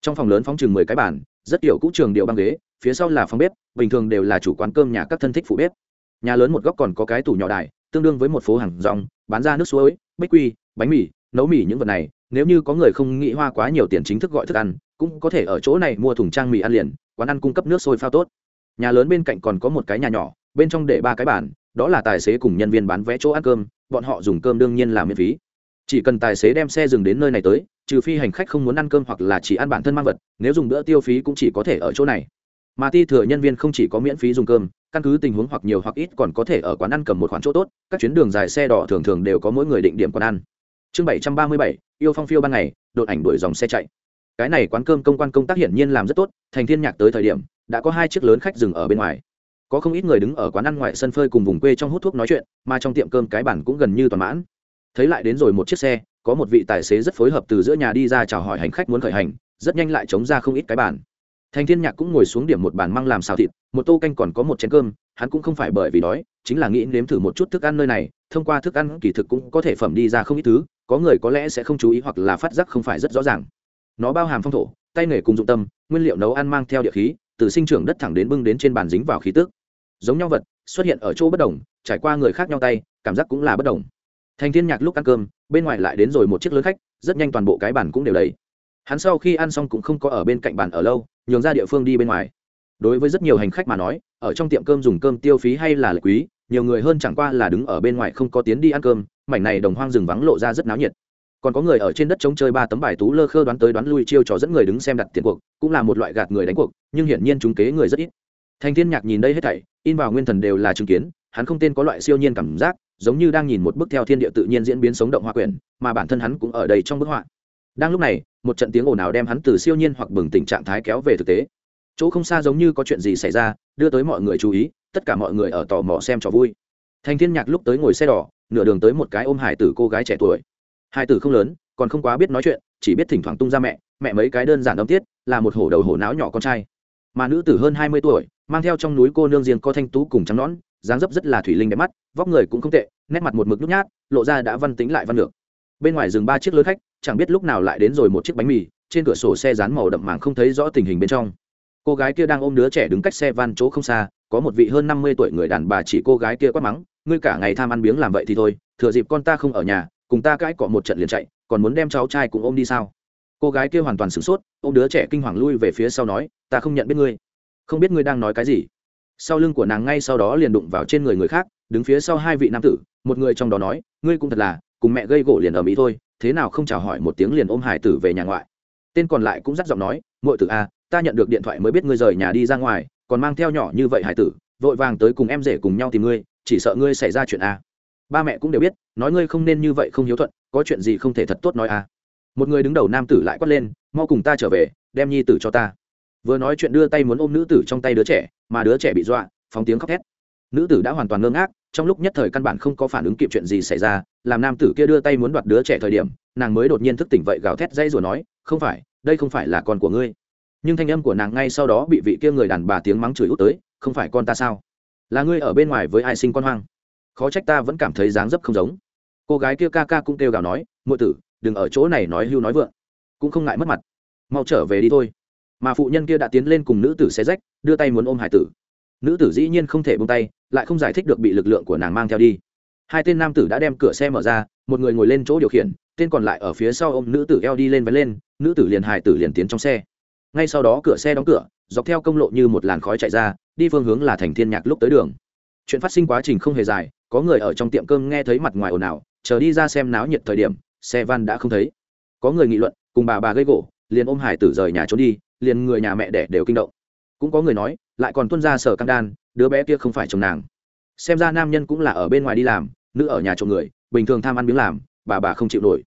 Trong phòng lớn phóng chừng mười cái bàn, rất kiểu cũ trường điệu băng ghế, phía sau là phòng bếp, bình thường đều là chủ quán cơm nhà các thân thích phụ bếp. Nhà lớn một góc còn có cái tủ nhỏ đài, tương đương với một phố hàng rong, bán ra nước suối, bích quy, bánh mì, nấu mì những vật này nếu như có người không nghĩ hoa quá nhiều tiền chính thức gọi thức ăn, cũng có thể ở chỗ này mua thùng trang mì ăn liền, quán ăn cung cấp nước sôi phao tốt. Nhà lớn bên cạnh còn có một cái nhà nhỏ, bên trong để ba cái bàn, đó là tài xế cùng nhân viên bán vé chỗ ăn cơm, bọn họ dùng cơm đương nhiên là miễn phí. Chỉ cần tài xế đem xe dừng đến nơi này tới, trừ phi hành khách không muốn ăn cơm hoặc là chỉ ăn bản thân mang vật, nếu dùng bữa tiêu phí cũng chỉ có thể ở chỗ này. Mà ti thừa nhân viên không chỉ có miễn phí dùng cơm, căn cứ tình huống hoặc nhiều hoặc ít còn có thể ở quán ăn cầm một khoản chỗ tốt, các chuyến đường dài xe đỏ thường thường đều có mỗi người định điểm quán ăn chương bảy trăm ba mươi bảy, yêu phong phiêu ban ngày, đột ảnh đuổi dòng xe chạy. Cái này quán cơm công quan công tác hiển nhiên làm rất tốt, thành thiên nhạc tới thời điểm, đã có hai chiếc lớn khách dừng ở bên ngoài. Có không ít người đứng ở quán ăn ngoài sân phơi cùng vùng quê trong hút thuốc nói chuyện, mà trong tiệm cơm cái bản cũng gần như toàn mãn. Thấy lại đến rồi một chiếc xe, có một vị tài xế rất phối hợp từ giữa nhà đi ra chào hỏi hành khách muốn khởi hành, rất nhanh lại chống ra không ít cái bản thành thiên nhạc cũng ngồi xuống điểm một bàn măng làm xào thịt, một tô canh còn có một chén cơm, hắn cũng không phải bởi vì đói, chính là nghĩ nếm thử một chút thức ăn nơi này, thông qua thức ăn kỳ thực cũng có thể phẩm đi ra không ít thứ có người có lẽ sẽ không chú ý hoặc là phát giác không phải rất rõ ràng. Nó bao hàm phong thổ, tay nghề cùng dụng tâm, nguyên liệu nấu ăn mang theo địa khí, từ sinh trưởng đất thẳng đến bưng đến trên bàn dính vào khí tức. Giống nhau vật, xuất hiện ở chỗ bất đồng, trải qua người khác nhau tay, cảm giác cũng là bất đồng. Thành thiên nhạc lúc ăn cơm, bên ngoài lại đến rồi một chiếc lớn khách, rất nhanh toàn bộ cái bàn cũng đều đầy. Hắn sau khi ăn xong cũng không có ở bên cạnh bàn ở lâu, nhường ra địa phương đi bên ngoài. Đối với rất nhiều hành khách mà nói, ở trong tiệm cơm dùng cơm tiêu phí hay là lợi quý, nhiều người hơn chẳng qua là đứng ở bên ngoài không có tiến đi ăn cơm mảnh này đồng hoang rừng vắng lộ ra rất náo nhiệt. Còn có người ở trên đất chống chơi ba tấm bài tú lơ khơ đoán tới đoán lui chiêu trò dẫn người đứng xem đặt tiền cuộc, cũng là một loại gạt người đánh cuộc, nhưng hiển nhiên chúng kế người rất ít. Thành thiên nhạc nhìn đây hết thảy, in vào nguyên thần đều là chứng kiến, hắn không tên có loại siêu nhiên cảm giác, giống như đang nhìn một bức theo thiên địa tự nhiên diễn biến sống động hoa quyển, mà bản thân hắn cũng ở đây trong bức họa. Đang lúc này, một trận tiếng ồn ào đem hắn từ siêu nhiên hoặc bừng tỉnh trạng thái kéo về thực tế. Chỗ không xa giống như có chuyện gì xảy ra, đưa tới mọi người chú ý, tất cả mọi người ở tò mò xem trò vui. Thành thiên nhạc lúc tới ngồi xe đỏ nửa đường tới một cái ôm hải tử cô gái trẻ tuổi. Hải tử không lớn, còn không quá biết nói chuyện, chỉ biết thỉnh thoảng tung ra mẹ mẹ mấy cái đơn giản âm tiết, là một hổ đầu hổ não nhỏ con trai. Mà nữ tử hơn hai mươi tuổi, mang theo trong núi cô nương riêng có thanh tú cùng trắng nõn, dáng dấp rất là thủy linh đẹp mắt, vóc người cũng không tệ, nét mặt một mực nhút nhát, lộ ra đã văn tính lại văn được bên ngoài dừng ba chiếc lớn khách, chẳng biết lúc nào lại đến rồi một chiếc bánh mì, trên cửa sổ xe dán màu đậm màng không thấy rõ tình hình bên trong. Cô gái kia đang ôm đứa trẻ đứng cách xe van chỗ không xa có một vị hơn năm mươi tuổi người đàn bà chỉ cô gái kia quát mắng ngươi cả ngày tham ăn biếng làm vậy thì thôi thừa dịp con ta không ở nhà cùng ta cãi cọ một trận liền chạy còn muốn đem cháu trai cùng ôm đi sao? Cô gái kia hoàn toàn sửng sốt ôm đứa trẻ kinh hoàng lui về phía sau nói ta không nhận biết ngươi. Không biết ngươi đang nói cái gì. Sau lưng của nàng ngay sau đó liền đụng vào trên người người khác đứng phía sau hai vị nam tử một người trong đó nói ngươi cũng thật là cùng mẹ gây gỗ liền ở mỹ thôi thế nào không chào hỏi một tiếng liền ôm hải tử về nhà ngoại? Tên còn lại cũng dắt giọng nói muội tử a à, ta nhận được điện thoại mới biết ngươi rời nhà đi ra ngoài còn mang theo nhỏ như vậy hải tử, vội vàng tới cùng em rể cùng nhau tìm ngươi, chỉ sợ ngươi xảy ra chuyện a ba mẹ cũng đều biết, nói ngươi không nên như vậy không hiếu thuận, có chuyện gì không thể thật tốt nói à. Một người đứng đầu nam tử lại quát lên, mau cùng ta trở về, đem nhi tử cho ta. Vừa nói chuyện đưa tay muốn ôm nữ tử trong tay đứa trẻ, mà đứa trẻ bị dọa, phóng tiếng khóc thét. Nữ tử đã hoàn toàn ngơ ngác, trong lúc nhất thời căn bản không có phản ứng kịp chuyện gì xảy ra, làm nam tử kia đưa tay muốn đoạt đứa trẻ thời điểm, nàng mới đột nhiên thức tỉnh vậy gào thét dây rồi nói, không phải, đây không phải là con của ngươi nhưng thanh âm của nàng ngay sau đó bị vị kia người đàn bà tiếng mắng chửi út tới, không phải con ta sao? Là ngươi ở bên ngoài với ai sinh con hoang? Khó trách ta vẫn cảm thấy dáng dấp không giống. Cô gái kia ca ca cũng kêu gào nói ngụ tử, đừng ở chỗ này nói hưu nói vượng, cũng không ngại mất mặt. Mau trở về đi thôi. Mà phụ nhân kia đã tiến lên cùng nữ tử xe rách, đưa tay muốn ôm hải tử. Nữ tử dĩ nhiên không thể bông tay, lại không giải thích được bị lực lượng của nàng mang theo đi. Hai tên nam tử đã đem cửa xe mở ra, một người ngồi lên chỗ điều khiển, tên còn lại ở phía sau ôm nữ tử eo đi lên vén lên, nữ tử liền hải tử liền tiến trong xe ngay sau đó cửa xe đóng cửa, dọc theo công lộ như một làn khói chạy ra, đi phương hướng là thành thiên nhạc lúc tới đường. Chuyện phát sinh quá trình không hề dài, có người ở trong tiệm cơm nghe thấy mặt ngoài ồn ào, chờ đi ra xem náo nhiệt thời điểm, xe van đã không thấy. Có người nghị luận, cùng bà bà gây gỗ, liền ôm hải tử rời nhà trốn đi, liền người nhà mẹ đẻ đều kinh động. Cũng có người nói, lại còn tuân ra sở căng đan, đứa bé kia không phải chồng nàng. Xem ra nam nhân cũng là ở bên ngoài đi làm, nữ ở nhà chồng người, bình thường tham ăn miếng làm, bà bà không chịu nổi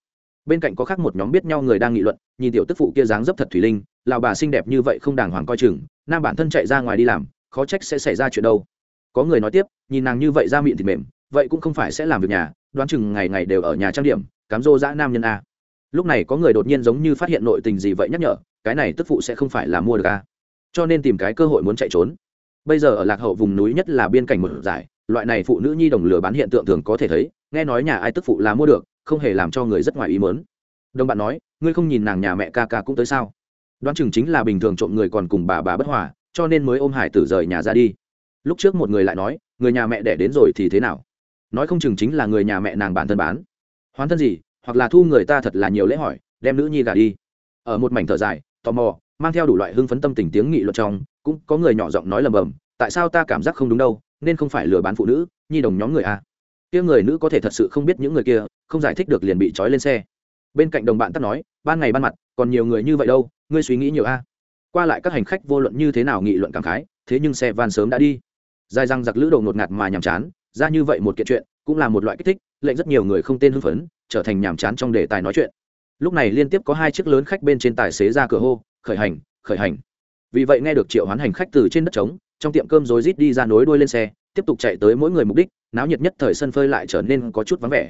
bên cạnh có khác một nhóm biết nhau người đang nghị luận, nhìn tiểu tức phụ kia dáng dấp thật thủy linh lào bà xinh đẹp như vậy không đàng hoàng coi chừng, nam bản thân chạy ra ngoài đi làm, khó trách sẽ xảy ra chuyện đâu. Có người nói tiếp, nhìn nàng như vậy ra miệng thì mềm, vậy cũng không phải sẽ làm việc nhà, đoán chừng ngày ngày đều ở nhà trang điểm, cám dô dã nam nhân a. Lúc này có người đột nhiên giống như phát hiện nội tình gì vậy nhắc nhở, cái này tức phụ sẽ không phải là mua được a. Cho nên tìm cái cơ hội muốn chạy trốn. Bây giờ ở lạc hậu vùng núi nhất là biên cảnh một giải, loại này phụ nữ nhi đồng lừa bán hiện tượng thường có thể thấy, nghe nói nhà ai tức phụ là mua được không hề làm cho người rất ngoài ý mớn đồng bạn nói, ngươi không nhìn nàng nhà mẹ ca ca cũng tới sao? Đoán chừng chính là bình thường trộm người còn cùng bà bà bất hòa, cho nên mới ôm hải tử rời nhà ra đi. Lúc trước một người lại nói, người nhà mẹ đẻ đến rồi thì thế nào? Nói không chừng chính là người nhà mẹ nàng bản thân bán. Hoán thân gì? Hoặc là thu người ta thật là nhiều lễ hỏi, đem nữ nhi gà đi. Ở một mảnh thở dài, tò mò, mang theo đủ loại hưng phấn tâm tình tiếng nghị luận trong, cũng có người nhỏ giọng nói lầm bầm, tại sao ta cảm giác không đúng đâu, nên không phải lừa bán phụ nữ, nhi đồng nhóm người a kia người nữ có thể thật sự không biết những người kia không giải thích được liền bị trói lên xe. Bên cạnh đồng bạn tắt nói, ban ngày ban mặt, còn nhiều người như vậy đâu, ngươi suy nghĩ nhiều a. Qua lại các hành khách vô luận như thế nào nghị luận cảm khái, thế nhưng xe van sớm đã đi. Dài răng giặc lữ đầu ngột ngạt mà nhàm chán, ra như vậy một kiện chuyện, cũng là một loại kích thích, lệnh rất nhiều người không tên hưng phấn, trở thành nhàm chán trong đề tài nói chuyện. Lúc này liên tiếp có hai chiếc lớn khách bên trên tài xế ra cửa hô, khởi hành khởi hành. Vì vậy nghe được triệu hoán hành khách từ trên đất trống, trong tiệm cơm rối rít đi ra nối đuôi lên xe, tiếp tục chạy tới mỗi người mục đích, náo nhiệt nhất thời sân phơi lại trở nên có chút vắng vẻ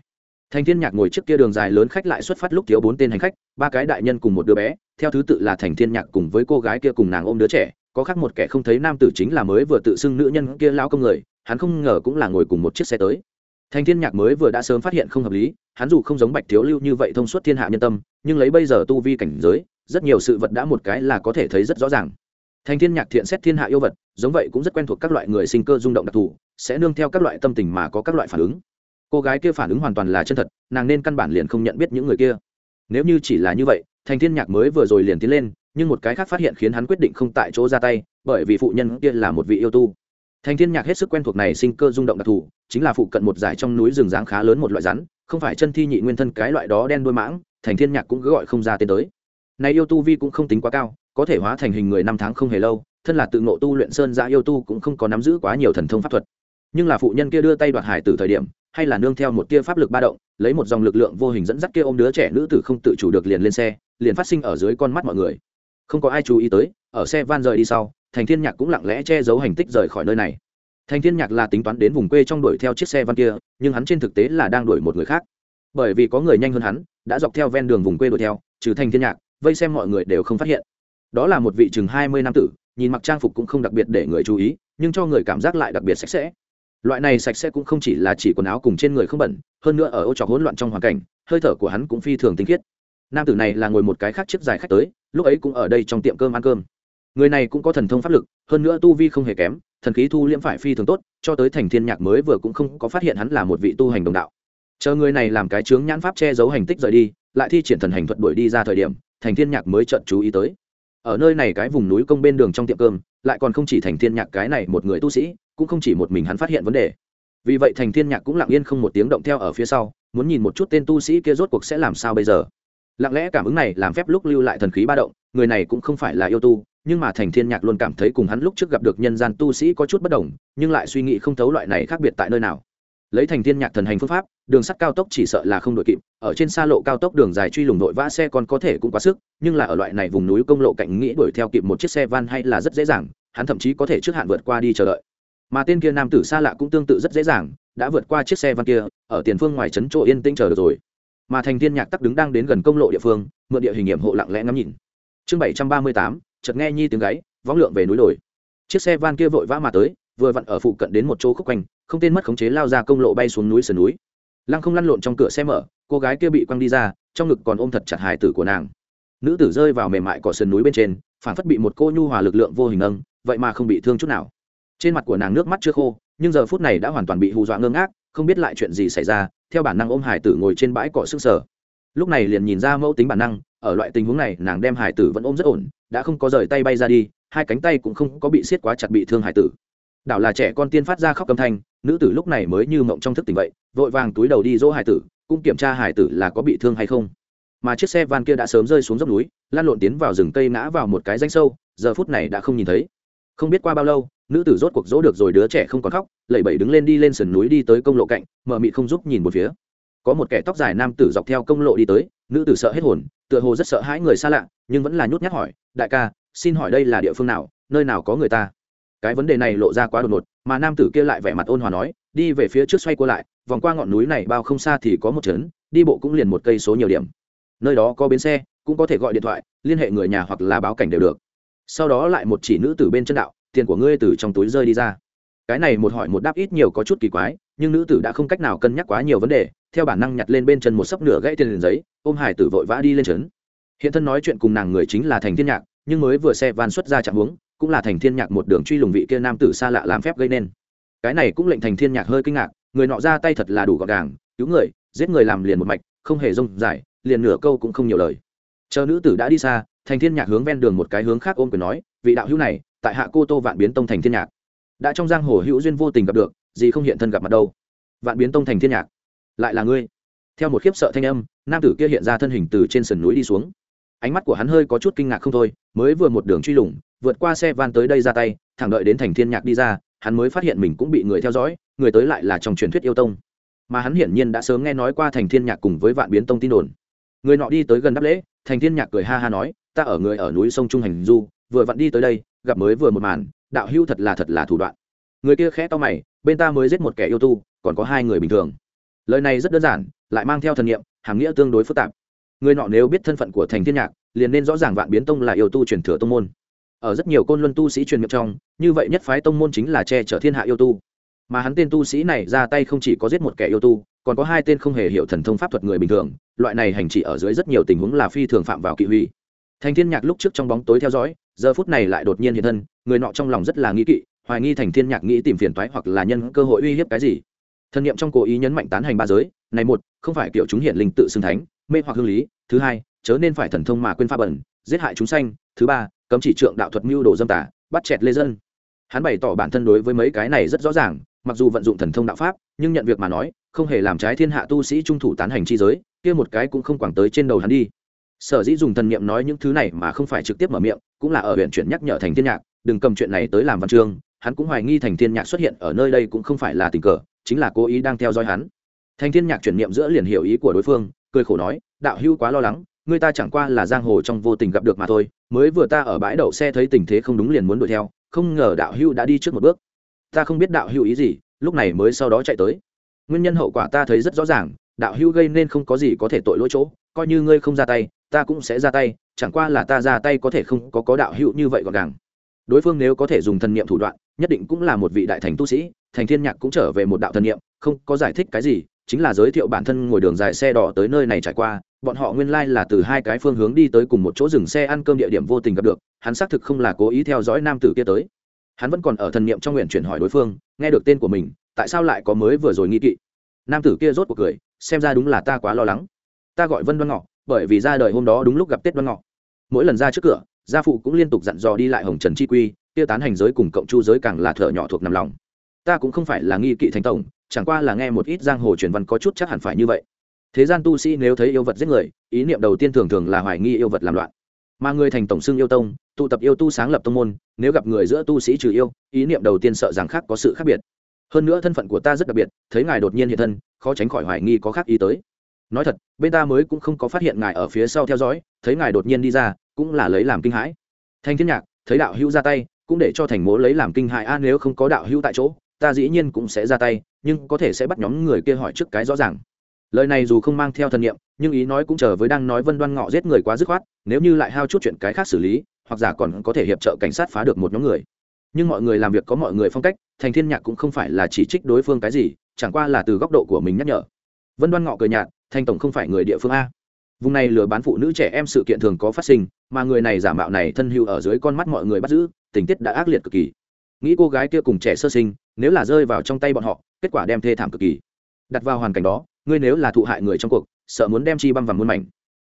thành thiên nhạc ngồi trước kia đường dài lớn khách lại xuất phát lúc thiếu bốn tên hành khách, ba cái đại nhân cùng một đứa bé, theo thứ tự là thành thiên nhạc cùng với cô gái kia cùng nàng ôm đứa trẻ, có khác một kẻ không thấy nam tử chính là mới vừa tự xưng nữ nhân kia lao công người, hắn không ngờ cũng là ngồi cùng một chiếc xe tới. Thành thiên nhạc mới vừa đã sớm phát hiện không hợp lý, hắn dù không giống bạch thiếu lưu như vậy thông suốt thiên hạ nhân tâm, nhưng lấy bây giờ tu vi cảnh giới, rất nhiều sự vật đã một cái là có thể thấy rất rõ ràng. Thành thiên nhạc thiện xét thiên hạ yêu vật, giống vậy cũng rất quen thuộc các loại người sinh cơ rung động đặc thù, sẽ nương theo các loại tâm tình mà có các loại phản ứng cô gái kia phản ứng hoàn toàn là chân thật, nàng nên căn bản liền không nhận biết những người kia. Nếu như chỉ là như vậy, thành thiên nhạc mới vừa rồi liền tiến lên, nhưng một cái khác phát hiện khiến hắn quyết định không tại chỗ ra tay, bởi vì phụ nhân kia là một vị yêu tu. Thành thiên nhạc hết sức quen thuộc này sinh cơ rung động đặc thù, chính là phụ cận một dải trong núi rừng dáng khá lớn một loại rắn, không phải chân thi nhị nguyên thân cái loại đó đen đuôi mãng, thành thiên nhạc cũng cứ gọi không ra tên tới. Này yêu tu vi cũng không tính quá cao, có thể hóa thành hình người năm tháng không hề lâu, thân là tự ngộ tu luyện sơn ra yêu tu cũng không có nắm giữ quá nhiều thần thông pháp thuật nhưng là phụ nhân kia đưa tay đoạt hải tử thời điểm, hay là nương theo một tia pháp lực ba động, lấy một dòng lực lượng vô hình dẫn dắt kia ôm đứa trẻ nữ tử không tự chủ được liền lên xe, liền phát sinh ở dưới con mắt mọi người. Không có ai chú ý tới, ở xe van rời đi sau, thành thiên nhạc cũng lặng lẽ che giấu hành tích rời khỏi nơi này. Thành thiên nhạc là tính toán đến vùng quê trong đuổi theo chiếc xe van kia, nhưng hắn trên thực tế là đang đuổi một người khác. Bởi vì có người nhanh hơn hắn, đã dọc theo ven đường vùng quê đuổi theo, trừ thành thiên nhạc, vây xem mọi người đều không phát hiện. Đó là một vị chừng hai mươi năm tử, nhìn mặc trang phục cũng không đặc biệt để người chú ý, nhưng cho người cảm giác lại đặc biệt sạch sẽ loại này sạch sẽ cũng không chỉ là chỉ quần áo cùng trên người không bẩn, hơn nữa ở ô trọc hỗn loạn trong hoàn cảnh, hơi thở của hắn cũng phi thường tinh khiết. Nam tử này là ngồi một cái khác chiếc dài khách tới, lúc ấy cũng ở đây trong tiệm cơm ăn cơm. Người này cũng có thần thông pháp lực, hơn nữa tu vi không hề kém, thần khí thu liễm phải phi thường tốt, cho tới thành thiên nhạc mới vừa cũng không có phát hiện hắn là một vị tu hành đồng đạo. Chờ người này làm cái chướng nhãn pháp che giấu hành tích rời đi, lại thi triển thần hành thuật đuổi đi ra thời điểm, thành thiên nhạc mới trận chú ý tới. Ở nơi này cái vùng núi công bên đường trong tiệm cơm, lại còn không chỉ thành thiên nhạc cái này một người tu sĩ cũng không chỉ một mình hắn phát hiện vấn đề. Vì vậy thành thiên nhạc cũng lặng yên không một tiếng động theo ở phía sau, muốn nhìn một chút tên tu sĩ kia rốt cuộc sẽ làm sao bây giờ. Lặng lẽ cảm ứng này làm phép lúc lưu lại thần khí ba động, người này cũng không phải là yêu tu, nhưng mà thành thiên nhạc luôn cảm thấy cùng hắn lúc trước gặp được nhân gian tu sĩ có chút bất đồng, nhưng lại suy nghĩ không thấu loại này khác biệt tại nơi nào. Lấy thành thiên nhạc thần hành phương pháp, đường sắt cao tốc chỉ sợ là không đội kịp, ở trên xa lộ cao tốc đường dài truy lùng đội vã xe còn có thể cũng quá sức, nhưng là ở loại này vùng núi công lộ cạnh nghĩ đuổi theo kịp một chiếc xe van hay là rất dễ dàng, hắn thậm chí có thể trước hạn vượt qua đi chờ đợi mà tên kia nam tử xa lạ cũng tương tự rất dễ dàng, đã vượt qua chiếc xe van kia, ở tiền phương ngoài trấn chỗ yên tĩnh chờ được rồi. Mà thành thiên nhạc tắc đứng đang đến gần công lộ địa phương, mượn địa hình nghiệm hộ lặng lẽ ngắm nhìn. Chương bảy trăm ba mươi tám, chợt nghe nhi tiếng gáy, võng lượng về núi đồi. Chiếc xe van kia vội vã mà tới, vừa vặn ở phụ cận đến một chỗ khúc quanh, không tên mất khống chế lao ra công lộ bay xuống núi sườn núi. Lăng không lăn lộn trong cửa xe mở, cô gái kia bị quăng đi ra, trong ngực còn ôm thật chặt hài tử của nàng. Nữ tử rơi vào mềm mại cỏ sườn núi bên trên phản phất bị một cô nhu hòa lực lượng vô hình nâng, vậy mà không bị thương chút nào trên mặt của nàng nước mắt chưa khô, nhưng giờ phút này đã hoàn toàn bị hù dọa ngơ ngác, không biết lại chuyện gì xảy ra, theo bản năng ôm hải tử ngồi trên bãi cỏ sức sở lúc này liền nhìn ra mẫu tính bản năng, ở loại tình huống này, nàng đem hải tử vẫn ôm rất ổn, đã không có rời tay bay ra đi, hai cánh tay cũng không có bị siết quá chặt bị thương hải tử. Đảo là trẻ con tiên phát ra khóc cầm thanh, nữ tử lúc này mới như mộng trong thức tỉnh vậy, vội vàng túi đầu đi dỗ hải tử, cũng kiểm tra hải tử là có bị thương hay không. Mà chiếc xe van kia đã sớm rơi xuống dốc núi lan lộn tiến vào rừng cây ngã vào một cái danh sâu, giờ phút này đã không nhìn thấy. Không biết qua bao lâu nữ tử rốt cuộc dỗ được rồi, đứa trẻ không còn khóc, lẩy bẩy đứng lên đi lên sườn núi đi tới công lộ cạnh mờ mị không giúp nhìn một phía. Có một kẻ tóc dài nam tử dọc theo công lộ đi tới, nữ tử sợ hết hồn, tựa hồ rất sợ hãi người xa lạ, nhưng vẫn là nhút nhát hỏi, đại ca, xin hỏi đây là địa phương nào, nơi nào có người ta? Cái vấn đề này lộ ra quá đột ngột, mà nam tử kia lại vẻ mặt ôn hòa nói, đi về phía trước xoay qua lại, vòng qua ngọn núi này bao không xa thì có một trấn, đi bộ cũng liền một cây số nhiều điểm. Nơi đó có bến xe, cũng có thể gọi điện thoại, liên hệ người nhà hoặc là báo cảnh đều được. Sau đó lại một chỉ nữ tử bên chân đạo tiền của ngươi từ trong túi rơi đi ra. Cái này một hỏi một đáp ít nhiều có chút kỳ quái, nhưng nữ tử đã không cách nào cân nhắc quá nhiều vấn đề, theo bản năng nhặt lên bên chân một sấp nửa gãy tiền giấy, ôm hải tử vội vã đi lên trấn. Hiện thân nói chuyện cùng nàng người chính là thành thiên nhạc, nhưng mới vừa xe van xuất ra chạm hướng cũng là thành thiên nhạc một đường truy lùng vị kia nam tử xa lạ làm phép gây nên. Cái này cũng lệnh thành thiên nhạc hơi kinh ngạc, người nọ ra tay thật là đủ gọn gàng, cứu người, giết người làm liền một mạch, không hề rông dài, liền nửa câu cũng không nhiều lời. Chờ nữ tử đã đi xa, thành thiên nhạc hướng ven đường một cái hướng khác ôm quyền nói, vị đạo hữu này tại hạ cô tô vạn biến tông thành thiên nhạc. Đã trong giang hồ hữu duyên vô tình gặp được, gì không hiện thân gặp mặt đâu. Vạn biến tông thành thiên nhạc. Lại là ngươi. Theo một khiếp sợ thanh âm, nam tử kia hiện ra thân hình từ trên sườn núi đi xuống. Ánh mắt của hắn hơi có chút kinh ngạc không thôi, mới vừa một đường truy lùng, vượt qua xe van tới đây ra tay, thẳng đợi đến thành thiên nhạc đi ra, hắn mới phát hiện mình cũng bị người theo dõi, người tới lại là trong truyền thuyết yêu tông. Mà hắn hiển nhiên đã sớm nghe nói qua thành thiên nhạc cùng với vạn biến tông tin đồn. Người nọ đi tới gần đáp lễ, thành thiên nhạc cười ha ha nói, ta ở người ở núi sông trung hành du, vừa vặn đi tới đây gặp mới vừa một màn, đạo hưu thật là thật là thủ đoạn. Người kia khẽ to mày, bên ta mới giết một kẻ yêu tu, còn có hai người bình thường. Lời này rất đơn giản, lại mang theo thần nghiệm hàm nghĩa tương đối phức tạp. Người nọ nếu biết thân phận của thành thiên nhạc, liền nên rõ ràng vạn biến tông là yêu tu truyền thừa tông môn. Ở rất nhiều côn luân tu sĩ truyền miệng trong, như vậy nhất phái tông môn chính là che chở thiên hạ yêu tu. Mà hắn tên tu sĩ này ra tay không chỉ có giết một kẻ yêu tu, còn có hai tên không hề hiểu thần thông pháp thuật người bình thường, loại này hành trị ở dưới rất nhiều tình huống là phi thường phạm vào kỵ huy. Thành thiên nhạc lúc trước trong bóng tối theo dõi giờ phút này lại đột nhiên hiện thân, người nọ trong lòng rất là nghi kỵ, hoài nghi thành thiên nhạc nghĩ tìm phiền toái hoặc là nhân cơ hội uy hiếp cái gì. Thân nhiệm trong cố ý nhấn mạnh tán hành ba giới, này một, không phải kiểu chúng hiện linh tự xưng thánh, mê hoặc hương lý, thứ hai, chớ nên phải thần thông mà quên pha bẩn, giết hại chúng sanh, thứ ba, cấm chỉ trượng đạo thuật mưu đồ dâm tả bắt chẹt lê dân. Hắn bày tỏ bản thân đối với mấy cái này rất rõ ràng, mặc dù vận dụng thần thông đạo pháp, nhưng nhận việc mà nói, không hề làm trái thiên hạ tu sĩ trung thủ tán hành chi giới, kia một cái cũng không quẳng tới trên đầu hắn đi sở dĩ dùng thần niệm nói những thứ này mà không phải trực tiếp mở miệng, cũng là ở huyện chuyển nhắc nhở thành thiên nhạc, đừng cầm chuyện này tới làm văn chương, hắn cũng hoài nghi thành thiên nhạc xuất hiện ở nơi đây cũng không phải là tình cờ, chính là cố ý đang theo dõi hắn. Thành thiên nhạc chuyển niệm giữa liền hiểu ý của đối phương, cười khổ nói, đạo hưu quá lo lắng, người ta chẳng qua là giang hồ trong vô tình gặp được mà thôi, mới vừa ta ở bãi đậu xe thấy tình thế không đúng liền muốn đuổi theo, không ngờ đạo hưu đã đi trước một bước. Ta không biết đạo hưu ý gì, lúc này mới sau đó chạy tới. Nguyên nhân hậu quả ta thấy rất rõ ràng, đạo hưu gây nên không có gì có thể tội lỗi chỗ, coi như ngươi không ra tay ta cũng sẽ ra tay, chẳng qua là ta ra tay có thể không có có đạo hữu như vậy gọn gàng. Đối phương nếu có thể dùng thần niệm thủ đoạn, nhất định cũng là một vị đại thành tu sĩ, thành thiên nhạc cũng trở về một đạo thần niệm, không có giải thích cái gì, chính là giới thiệu bản thân ngồi đường dài xe đỏ tới nơi này trải qua, bọn họ nguyên lai là từ hai cái phương hướng đi tới cùng một chỗ dừng xe ăn cơm địa điểm vô tình gặp được, hắn xác thực không là cố ý theo dõi nam tử kia tới. Hắn vẫn còn ở thần niệm trong nguyện chuyển hỏi đối phương, nghe được tên của mình, tại sao lại có mới vừa rồi nghi kỵ? Nam tử kia rốt cuộc cười, xem ra đúng là ta quá lo lắng. Ta gọi vân đoan ngọ bởi vì ra đời hôm đó đúng lúc gặp tết đoan ngọ. Mỗi lần ra trước cửa, gia phụ cũng liên tục dặn dò đi lại hồng trần chi quy tiêu tán hành giới cùng cộng chu giới càng là thợ nhỏ thuộc nằm lòng. Ta cũng không phải là nghi kỵ thành tổng, chẳng qua là nghe một ít giang hồ truyền văn có chút chắc hẳn phải như vậy. Thế gian tu sĩ nếu thấy yêu vật giết người, ý niệm đầu tiên thường thường là hoài nghi yêu vật làm loạn. Mà người thành tổng xưng yêu tông, tụ tập yêu tu sáng lập tông môn, nếu gặp người giữa tu sĩ trừ yêu, ý niệm đầu tiên sợ rằng khác có sự khác biệt. Hơn nữa thân phận của ta rất đặc biệt, thấy ngài đột nhiên hiện thân, khó tránh khỏi hoài nghi có khác ý tới nói thật, bên ta mới cũng không có phát hiện ngài ở phía sau theo dõi, thấy ngài đột nhiên đi ra, cũng là lấy làm kinh hãi. Thanh thiên nhạc, thấy đạo hữu ra tay, cũng để cho thành mố lấy làm kinh hại a, nếu không có đạo hữu tại chỗ, ta dĩ nhiên cũng sẽ ra tay, nhưng có thể sẽ bắt nhóm người kia hỏi trước cái rõ ràng. Lời này dù không mang theo thân nhiệm nhưng ý nói cũng chờ với đang nói vân đoan ngọ giết người quá dứt khoát, nếu như lại hao chút chuyện cái khác xử lý, hoặc giả còn có thể hiệp trợ cảnh sát phá được một nhóm người. Nhưng mọi người làm việc có mọi người phong cách, thành thiên nhạc cũng không phải là chỉ trích đối phương cái gì, chẳng qua là từ góc độ của mình nhắc nhở. Vân đoan ngọ cười nhạt thanh tổng không phải người địa phương a. Vùng này lừa bán phụ nữ trẻ em sự kiện thường có phát sinh, mà người này giả mạo này thân hữu ở dưới con mắt mọi người bắt giữ, tình tiết đã ác liệt cực kỳ. Nghĩ cô gái kia cùng trẻ sơ sinh, nếu là rơi vào trong tay bọn họ, kết quả đem thê thảm cực kỳ. Đặt vào hoàn cảnh đó, ngươi nếu là thụ hại người trong cuộc, sợ muốn đem chi băm vào muôn mảnh.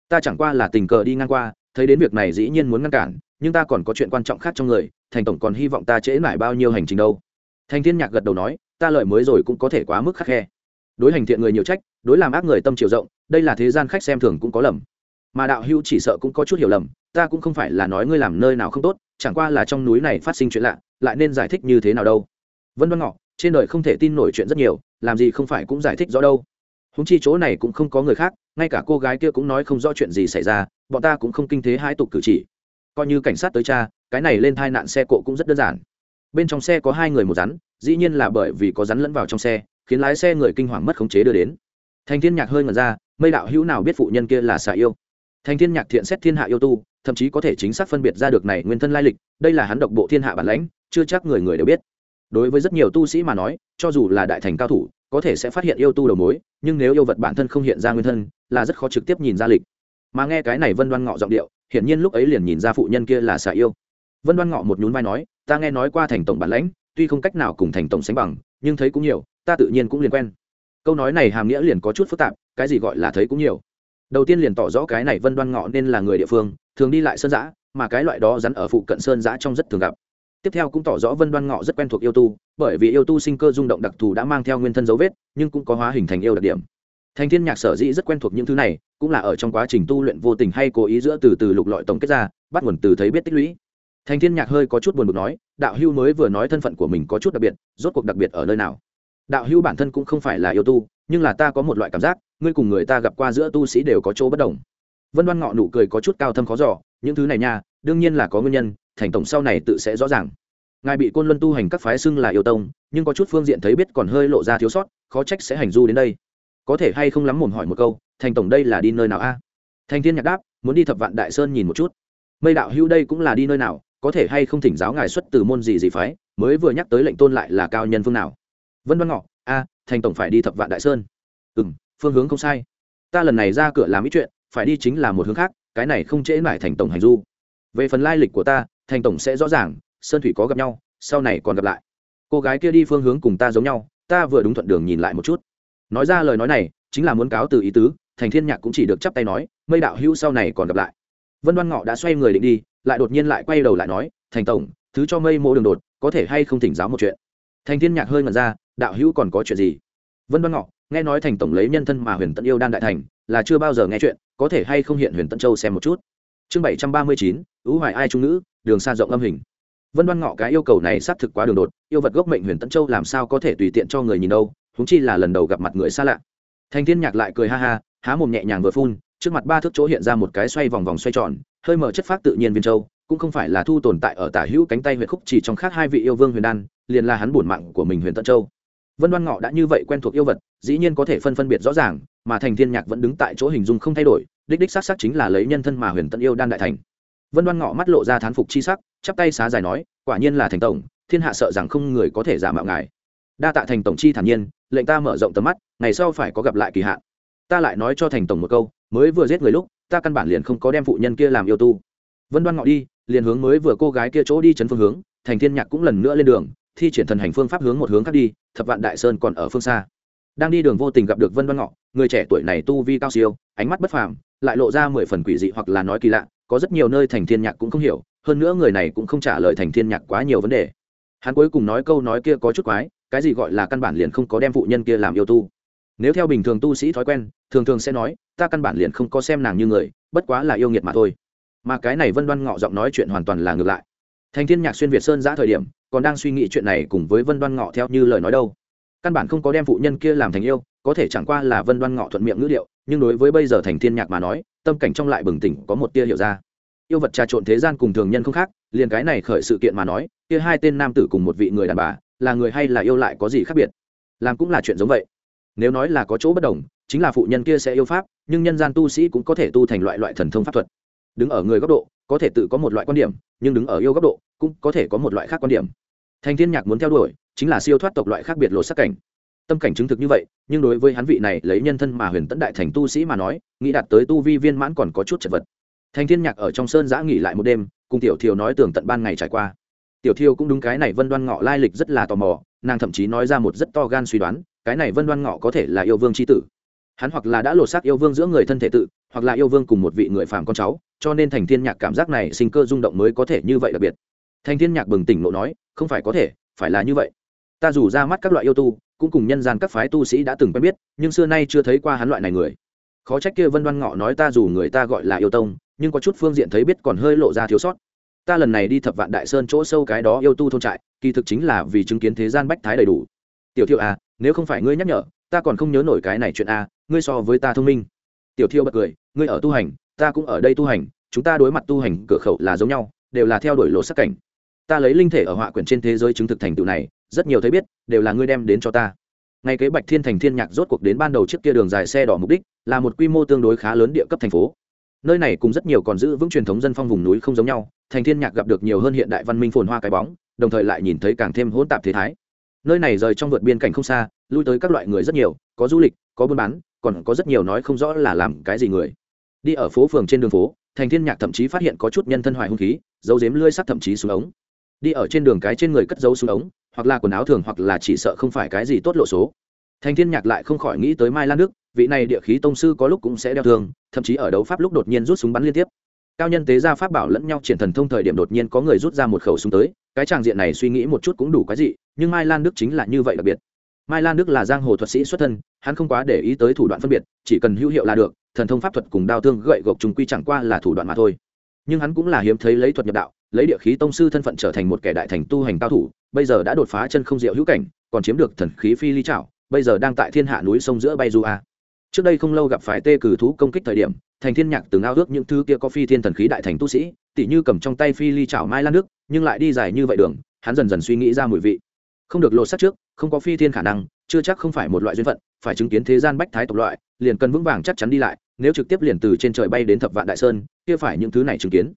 Ta chẳng qua là tình cờ đi ngang qua, thấy đến việc này dĩ nhiên muốn ngăn cản, nhưng ta còn có chuyện quan trọng khác trong người, thành tổng còn hy vọng ta trễ mãi bao nhiêu hành trình đâu. Thành thiên nhạc gật đầu nói, ta lợi mới rồi cũng có thể quá mức khắc khe. Đối hành thiện người nhiều trách đối làm ác người tâm chiều rộng, đây là thế gian khách xem thường cũng có lầm. Mà đạo hữu chỉ sợ cũng có chút hiểu lầm, ta cũng không phải là nói ngươi làm nơi nào không tốt, chẳng qua là trong núi này phát sinh chuyện lạ, lại nên giải thích như thế nào đâu. Vân văn ngọ, trên đời không thể tin nổi chuyện rất nhiều, làm gì không phải cũng giải thích rõ đâu. Húng chi chỗ này cũng không có người khác, ngay cả cô gái kia cũng nói không rõ chuyện gì xảy ra, bọn ta cũng không kinh thế hai tục cử chỉ. Coi như cảnh sát tới cha, cái này lên thai nạn xe cộ cũng rất đơn giản. Bên trong xe có hai người một rắn, dĩ nhiên là bởi vì có rắn lẫn vào trong xe, khiến lái xe người kinh hoàng mất khống chế đưa đến thành thiên nhạc hơi ngẩn ra, mây đạo hữu nào biết phụ nhân kia là xà yêu? Thành thiên nhạc thiện xét thiên hạ yêu tu, thậm chí có thể chính xác phân biệt ra được này nguyên thân lai lịch, đây là hắn độc bộ thiên hạ bản lãnh, chưa chắc người người đều biết. Đối với rất nhiều tu sĩ mà nói, cho dù là đại thành cao thủ, có thể sẽ phát hiện yêu tu đầu mối, nhưng nếu yêu vật bản thân không hiện ra nguyên thân, là rất khó trực tiếp nhìn ra lịch. Mà nghe cái này vân đoan ngọ giọng điệu, hiển nhiên lúc ấy liền nhìn ra phụ nhân kia là xà yêu. Vân đoan ngọ một nhún vai nói, ta nghe nói qua thành tổng bản lãnh, tuy không cách nào cùng thành tổng sánh bằng, nhưng thấy cũng nhiều, ta tự nhiên cũng liền quen câu nói này hàm nghĩa liền có chút phức tạp, cái gì gọi là thấy cũng nhiều. Đầu tiên liền tỏ rõ cái này vân đoan ngọ nên là người địa phương, thường đi lại sơn giã, mà cái loại đó rắn ở phụ cận sơn giã trong rất thường gặp. Tiếp theo cũng tỏ rõ vân đoan ngọ rất quen thuộc yêu tu, bởi vì yêu tu sinh cơ rung động đặc thù đã mang theo nguyên thân dấu vết, nhưng cũng có hóa hình thành yêu đặc điểm. Thành thiên nhạc sở dĩ rất quen thuộc những thứ này, cũng là ở trong quá trình tu luyện vô tình hay cố ý giữa từ từ lục lọi tổng kết ra, bắt nguồn từ thấy biết tích lũy. Thành thiên nhạc hơi có chút buồn bực nói, đạo hưu mới vừa nói thân phận của mình có chút đặc biệt, rốt cuộc đặc biệt ở nơi nào? Đạo hữu bản thân cũng không phải là yêu tu, nhưng là ta có một loại cảm giác, ngươi cùng người ta gặp qua giữa tu sĩ đều có chỗ bất đồng. Vân đoan ngọ nụ cười có chút cao thâm khó giỏ những thứ này nha, đương nhiên là có nguyên nhân, thành tổng sau này tự sẽ rõ ràng. Ngài bị côn luân tu hành các phái xưng là yêu tông, nhưng có chút phương diện thấy biết còn hơi lộ ra thiếu sót, khó trách sẽ hành du đến đây. Có thể hay không lắm mồm hỏi một câu, thành tổng đây là đi nơi nào a? Thành thiên nhạc đáp, muốn đi thập vạn đại sơn nhìn một chút. Mây đạo hữu đây cũng là đi nơi nào, có thể hay không thỉnh giáo ngài xuất từ môn gì gì phái, mới vừa nhắc tới lệnh tôn lại là cao nhân phương nào? Vân văn ngọ, a, thành tổng phải đi thập vạn đại sơn. Ừ m phương hướng không sai. Ta lần này ra cửa làm ít chuyện, phải đi chính là một hướng khác, cái này không trễ mãi thành tổng hành du. Về phần lai lịch của ta, thành tổng sẽ rõ ràng, sơn thủy có gặp nhau, sau này còn gặp lại. Cô gái kia đi phương hướng cùng ta giống nhau, ta vừa đúng thuận đường nhìn lại một chút. Nói ra lời nói này, chính là muốn cáo từ ý tứ, thành thiên nhạc cũng chỉ được chắp tay nói, mây đạo hữu sau này còn gặp lại. Vân đoan ngọ đã xoay người định đi, lại đột nhiên lại quay đầu lại nói, thành tổng, thứ cho mây mô đường đột, có thể hay không thỉnh giáo một chuyện? Thành thiên nhạc hơi ngẩn ra đạo hữu còn có chuyện gì? Vân đoan ngọ nghe nói thành tổng lấy nhân thân mà huyền tận yêu đan đại thành là chưa bao giờ nghe chuyện có thể hay không hiện huyền tận châu xem một chút? Chương bảy trăm ba mươi chín ứ hoài ai trung nữ, đường xa rộng âm hình. Vân đoan ngọ cái yêu cầu này xác thực quá đường đột yêu vật gốc mệnh huyền tận châu làm sao có thể tùy tiện cho người nhìn đâu húng chi là lần đầu gặp mặt người xa lạ. Thành thiên nhạc lại cười ha ha há mồm nhẹ nhàng vừa phun trước mặt ba thước chỗ hiện ra một cái xoay vòng vòng xoay tròn hơi mở chất phát tự nhiên viên châu cũng không phải là thu tồn tại ở tả hữu cánh tay huyện khúc chỉ trong khác hai vị yêu vương huyền đan liền là hắn bổn mạng của mình huyền tân châu vân đoan ngọ đã như vậy quen thuộc yêu vật, dĩ nhiên có thể phân phân biệt rõ ràng, mà thành thiên nhạc vẫn đứng tại chỗ hình dung không thay đổi, đích đích xác xác chính là lấy nhân thân mà huyền tân yêu đan đại thành. Vân đoan ngọ mắt lộ ra thán phục chi sắc, chắp tay xá dài nói, quả nhiên là thành tổng, thiên hạ sợ rằng không người có thể giả mạo ngài. Đa tạ thành tổng chi thản nhiên, lệnh ta mở rộng tầm mắt, ngày sau phải có gặp lại kỳ hạn. Ta lại nói cho thành tổng một câu, mới vừa giết người lúc, ta căn bản liền không có đem phụ nhân kia làm yêu tu. Vân đoan ngọ đi, liền hướng mới vừa cô gái kia chỗ đi chấn phương hướng, thành thiên nhạc cũng lần nữa lên đường, thi triển thần hành phương pháp hướng một hướng khác đi thập vạn đại sơn còn ở phương xa. Đang đi đường vô tình gặp được vân đoan ngọ, người trẻ tuổi này tu vi cao siêu, ánh mắt bất phàm, lại lộ ra mười phần quỷ dị hoặc là nói kỳ lạ, có rất nhiều nơi thành thiên nhạc cũng không hiểu, hơn nữa người này cũng không trả lời thành thiên nhạc quá nhiều vấn đề. Hắn cuối cùng nói câu nói kia có chút quái, cái gì gọi là căn bản liền không có đem phụ nhân kia làm yêu tu. Nếu theo bình thường tu sĩ thói quen, thường thường sẽ nói, ta căn bản liền không có xem nàng như người, bất quá là yêu nghiệt mà thôi. Mà cái này vân đoan ngọ giọng nói chuyện hoàn toàn là ngược lại thành thiên nhạc xuyên việt sơn giã thời điểm, còn đang suy nghĩ chuyện này cùng với vân đoan ngọ theo như lời nói đâu. Căn bản không có đem phụ nhân kia làm thành yêu, có thể chẳng qua là vân đoan ngọ thuận miệng ngữ liệu nhưng đối với bây giờ thành thiên nhạc mà nói, tâm cảnh trong lại bừng tỉnh, có một tia hiểu ra. Yêu vật trà trộn thế gian cùng thường nhân không khác, liền cái này khởi sự kiện mà nói, kia hai tên nam tử cùng một vị người đàn bà, là người hay là yêu lại có gì khác biệt? Làm cũng là chuyện giống vậy. Nếu nói là có chỗ bất đồng, chính là phụ nhân kia sẽ yêu pháp, nhưng nhân gian tu sĩ cũng có thể tu thành loại loại thần thông pháp thuật. Đứng ở người góc độ có thể tự có một loại quan điểm, nhưng đứng ở yêu góc độ, cũng có thể có một loại khác quan điểm. Thành thiên nhạc muốn theo đuổi, chính là siêu thoát tộc loại khác biệt lột sắc cảnh. Tâm cảnh chứng thực như vậy, nhưng đối với hắn vị này lấy nhân thân mà huyền tấn đại thành tu sĩ mà nói, nghĩ đạt tới tu vi viên mãn còn có chút chật vật. Thành thiên nhạc ở trong sơn giã nghỉ lại một đêm, cùng tiểu thiều nói tường tận ban ngày trải qua. Tiểu thiều cũng đúng cái này vân đoan ngọ lai lịch rất là tò mò, nàng thậm chí nói ra một rất to gan suy đoán, cái này vân đoan ngọ có thể là yêu vương tri tử. Hắn hoặc là đã lột xác yêu vương giữa người thân thể tự, hoặc là yêu vương cùng một vị người phàm con cháu cho nên thành thiên nhạc cảm giác này sinh cơ rung động mới có thể như vậy đặc biệt. Thành thiên nhạc bừng tỉnh lộ nói không phải có thể phải là như vậy. Ta dù ra mắt các loại yêu tu cũng cùng nhân gian các phái tu sĩ đã từng quen biết nhưng xưa nay chưa thấy qua hắn loại này người. Khó trách kia vân đoan ngọ nói ta dù người ta gọi là yêu tông nhưng có chút phương diện thấy biết còn hơi lộ ra thiếu sót. Ta lần này đi thập vạn đại sơn chỗ sâu cái đó yêu tu thôn trại kỳ thực chính là vì chứng kiến thế gian bách thái đầy đủ. Tiểu thiệu à nếu không phải ngươi nhắc nhở ta còn không nhớ nổi cái này chuyện a à, ngươi so với ta thông minh. Tiểu thiệu bật cười ngươi ở tu hành ta cũng ở đây tu hành, chúng ta đối mặt tu hành cửa khẩu là giống nhau, đều là theo đuổi lộ sắc cảnh. Ta lấy linh thể ở họa quyển trên thế giới chứng thực thành tựu này, rất nhiều thấy biết, đều là ngươi đem đến cho ta. Ngay kế bạch thiên thành thiên nhạc rốt cuộc đến ban đầu trước kia đường dài xe đỏ mục đích, là một quy mô tương đối khá lớn địa cấp thành phố. Nơi này cùng rất nhiều còn giữ vững truyền thống dân phong vùng núi không giống nhau, thành thiên nhạc gặp được nhiều hơn hiện đại văn minh phồn hoa cái bóng, đồng thời lại nhìn thấy càng thêm hỗn tạp thế thái. Nơi này rời trong vượt biên cảnh không xa, lui tới các loại người rất nhiều, có du lịch, có buôn bán, còn có rất nhiều nói không rõ là làm cái gì người đi ở phố phường trên đường phố, thành thiên nhạc thậm chí phát hiện có chút nhân thân hoài hung khí dấu dếm lươi sắt thậm chí xuống ống. Đi ở trên đường cái trên người cất dấu xuống ống, hoặc là quần áo thường hoặc là chỉ sợ không phải cái gì tốt lộ số. Thành thiên nhạc lại không khỏi nghĩ tới mai lan đức, vị này địa khí tông sư có lúc cũng sẽ đeo thương, thậm chí ở đấu pháp lúc đột nhiên rút súng bắn liên tiếp. Cao nhân tế ra pháp bảo lẫn nhau triển thần thông thời điểm đột nhiên có người rút ra một khẩu súng tới, cái tràng diện này suy nghĩ một chút cũng đủ cái gì nhưng mai lan đức chính là như vậy đặc biệt mai lan đức là giang hồ thuật sĩ xuất thân, hắn không quá để ý tới thủ đoạn phân biệt, chỉ cần hữu hiệu là được, thần thông pháp thuật cùng đao thương gậy gộc trùng quy chẳng qua là thủ đoạn mà thôi. Nhưng hắn cũng là hiếm thấy lấy thuật nhập đạo, lấy địa khí tông sư thân phận trở thành một kẻ đại thành tu hành cao thủ, bây giờ đã đột phá chân không diệu hữu cảnh, còn chiếm được thần khí phi ly trảo, bây giờ đang tại thiên hạ núi sông giữa bay du a. Trước đây không lâu gặp phải tê cử thú công kích thời điểm, thành thiên nhạc từng ao ước những thứ kia có phi thiên thần khí đại thành tu sĩ, tỉ như cầm trong tay phi ly chảo mai lan nước nhưng lại đi dài như vậy đường, hắn dần dần suy nghĩ ra mùi vị không được lột sắc trước, không có phi thiên khả năng, chưa chắc không phải một loại duyên phận, phải chứng kiến thế gian bách thái tộc loại, liền cần vững vàng chắc chắn đi lại, nếu trực tiếp liền từ trên trời bay đến thập vạn đại sơn, kia phải những thứ này chứng kiến.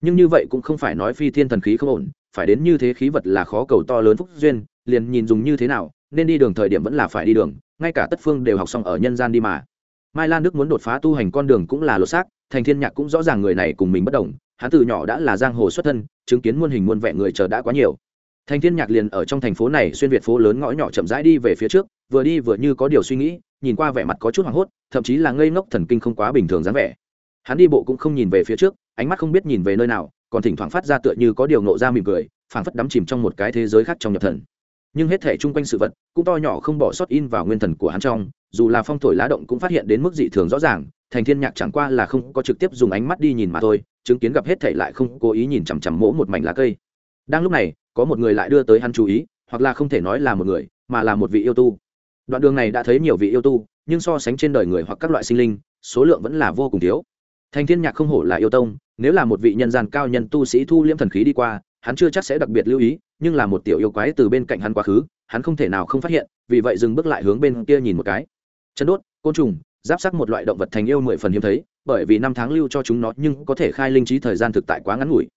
Nhưng như vậy cũng không phải nói phi thiên thần khí không ổn, phải đến như thế khí vật là khó cầu to lớn phúc duyên, liền nhìn dùng như thế nào, nên đi đường thời điểm vẫn là phải đi đường, ngay cả tất phương đều học xong ở nhân gian đi mà. Mai lan đức muốn đột phá tu hành con đường cũng là lột xác, thành thiên nhạc cũng rõ ràng người này cùng mình bất đồng, hắn từ nhỏ đã là giang hồ xuất thân, chứng kiến muôn hình muôn vẻ người chờ đã quá nhiều thành thiên nhạc liền ở trong thành phố này xuyên việt phố lớn ngõ nhỏ chậm rãi đi về phía trước, vừa đi vừa như có điều suy nghĩ, nhìn qua vẻ mặt có chút hoảng hốt, thậm chí là ngây ngốc thần kinh không quá bình thường dáng vẻ. Hắn đi bộ cũng không nhìn về phía trước, ánh mắt không biết nhìn về nơi nào, còn thỉnh thoảng phát ra tựa như có điều nộ ra mỉm cười, phảng phất đắm chìm trong một cái thế giới khác trong nhập thần. Nhưng hết thể chung quanh sự vật, cũng to nhỏ không bỏ sót in vào nguyên thần của hắn trong, dù là phong thổi lá động cũng phát hiện đến mức dị thường rõ ràng, thành thiên nhạc chẳng qua là không có trực tiếp dùng ánh mắt đi nhìn mà thôi, chứng kiến gặp hết thể lại không cố ý nhìn chằm chằm mỗ một mảnh lá cây đang lúc này, có một người lại đưa tới hắn chú ý, hoặc là không thể nói là một người, mà là một vị yêu tu. Đoạn đường này đã thấy nhiều vị yêu tu, nhưng so sánh trên đời người hoặc các loại sinh linh, số lượng vẫn là vô cùng thiếu. Thành thiên nhạc không hổ là yêu tông, nếu là một vị nhân gian cao nhân tu sĩ thu liễm thần khí đi qua, hắn chưa chắc sẽ đặc biệt lưu ý, nhưng là một tiểu yêu quái từ bên cạnh hắn quá khứ, hắn không thể nào không phát hiện, vì vậy dừng bước lại hướng bên kia nhìn một cái. Chân đốt, côn trùng, giáp sắc một loại động vật thành yêu mười phần hiếm thấy, bởi vì năm tháng lưu cho chúng nó nhưng có thể khai linh trí thời gian thực tại quá ngắn ngủi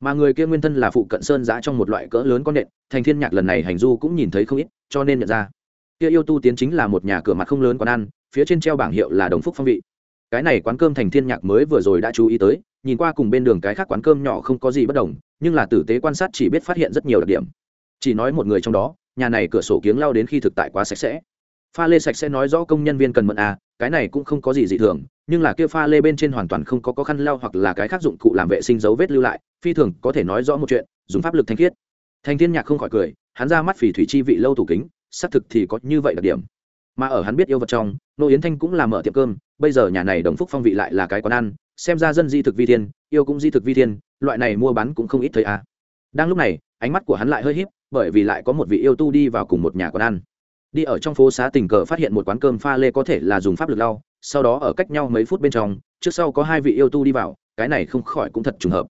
mà người kia nguyên thân là phụ cận sơn giã trong một loại cỡ lớn con nện, thành thiên nhạc lần này hành du cũng nhìn thấy không ít, cho nên nhận ra. Kia yêu tu tiến chính là một nhà cửa mặt không lớn quán ăn, phía trên treo bảng hiệu là đồng phúc phong vị. Cái này quán cơm thành thiên nhạc mới vừa rồi đã chú ý tới, nhìn qua cùng bên đường cái khác quán cơm nhỏ không có gì bất đồng, nhưng là tử tế quan sát chỉ biết phát hiện rất nhiều đặc điểm. Chỉ nói một người trong đó, nhà này cửa sổ kiếng lao đến khi thực tại quá sạch sẽ pha lê sạch sẽ nói rõ công nhân viên cần mận à cái này cũng không có gì dị thường nhưng là kia pha lê bên trên hoàn toàn không có, có khăn lau hoặc là cái khác dụng cụ làm vệ sinh dấu vết lưu lại phi thường có thể nói rõ một chuyện dùng pháp lực thanh khiết. Thanh thiên nhạc không khỏi cười hắn ra mắt phỉ thủy chi vị lâu tủ kính xác thực thì có như vậy đặc điểm. Mà ở hắn biết yêu vật trong nô yến thanh cũng làm mở tiệm cơm bây giờ nhà này đồng phúc phong vị lại là cái quán ăn xem ra dân di thực vi thiên yêu cũng di thực vi thiên loại này mua bán cũng không ít thấy à. Đang lúc này ánh mắt của hắn lại hơi híp bởi vì lại có một vị yêu tu đi vào cùng một nhà quán ăn đi ở trong phố xá tình cờ phát hiện một quán cơm pha lê có thể là dùng pháp lực lau, sau đó ở cách nhau mấy phút bên trong, trước sau có hai vị yêu tu đi vào, cái này không khỏi cũng thật trùng hợp.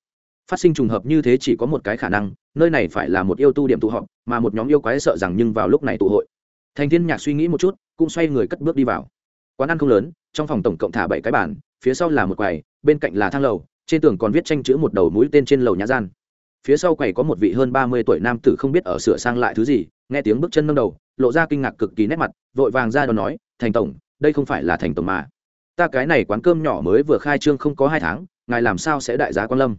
Phát sinh trùng hợp như thế chỉ có một cái khả năng, nơi này phải là một yêu tu điểm tụ họp, mà một nhóm yêu quái sợ rằng nhưng vào lúc này tụ hội. Thành thiên nhạc suy nghĩ một chút, cũng xoay người cất bước đi vào. Quán ăn không lớn, trong phòng tổng cộng thả bảy cái bàn, phía sau là một quầy, bên cạnh là thang lầu, trên tường còn viết tranh chữ một đầu mũi tên trên lầu nhã gian phía sau quầy có một vị hơn ba mươi tuổi nam tử không biết ở sửa sang lại thứ gì, nghe tiếng bước chân nâng đầu, lộ ra kinh ngạc cực kỳ nét mặt, vội vàng ra đón nói, thành tổng, đây không phải là thành tổng mà. Ta cái này quán cơm nhỏ mới vừa khai trương không có hai tháng, ngài làm sao sẽ đại giá quan lâm?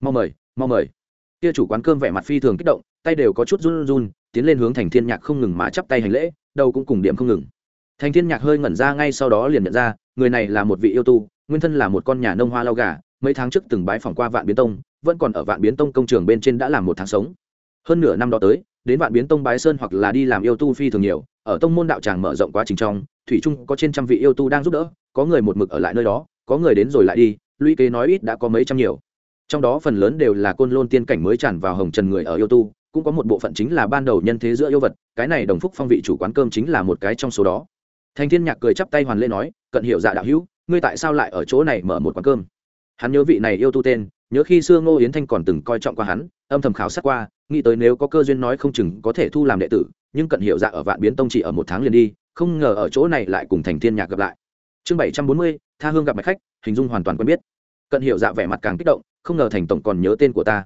Mau mời mau mời. Kia chủ quán cơm vẻ mặt phi thường kích động, tay đều có chút run run, tiến lên hướng thành thiên nhạc không ngừng mà chắp tay hành lễ, đầu cũng cùng điểm không ngừng. Thành thiên nhạc hơi ngẩn ra ngay sau đó liền nhận ra, người này là một vị yêu tu, nguyên thân là một con nhà nông hoa lau gà, mấy tháng trước từng bái phỏng qua vạn biến tông vẫn còn ở vạn biến tông công trường bên trên đã làm một tháng sống. Hơn nửa năm đó tới, đến vạn biến tông bái sơn hoặc là đi làm yêu tu phi thường nhiều, ở tông môn đạo tràng mở rộng quá trình trong, thủy trung có trên trăm vị yêu tu đang giúp đỡ, có người một mực ở lại nơi đó, có người đến rồi lại đi, lũy kế nói ít đã có mấy trăm nhiều. Trong đó phần lớn đều là côn lôn tiên cảnh mới tràn vào hồng trần người ở yêu tu, cũng có một bộ phận chính là ban đầu nhân thế giữa yêu vật, cái này đồng phúc phong vị chủ quán cơm chính là một cái trong số đó. Thành thiên nhạc cười chắp tay hoàn lê nói, cận hiểu dạ đạo hữu, ngươi tại sao lại ở chỗ này mở một quán cơm? Hắn nhớ vị này yêu tu tên nhớ khi xưa ngô yến thanh còn từng coi trọng qua hắn, âm thầm khảo sát qua, nghĩ tới nếu có cơ duyên nói không chừng có thể thu làm đệ tử, nhưng cận hiệu dạ ở vạn biến tông chỉ ở một tháng liền đi, không ngờ ở chỗ này lại cùng thành thiên nhạc gặp lại. Chương bảy trăm bốn mươi, tha hương gặp mạch khách, hình dung hoàn toàn quen biết. Cận hiệu dạ vẻ mặt càng kích động, không ngờ thành tổng còn nhớ tên của ta.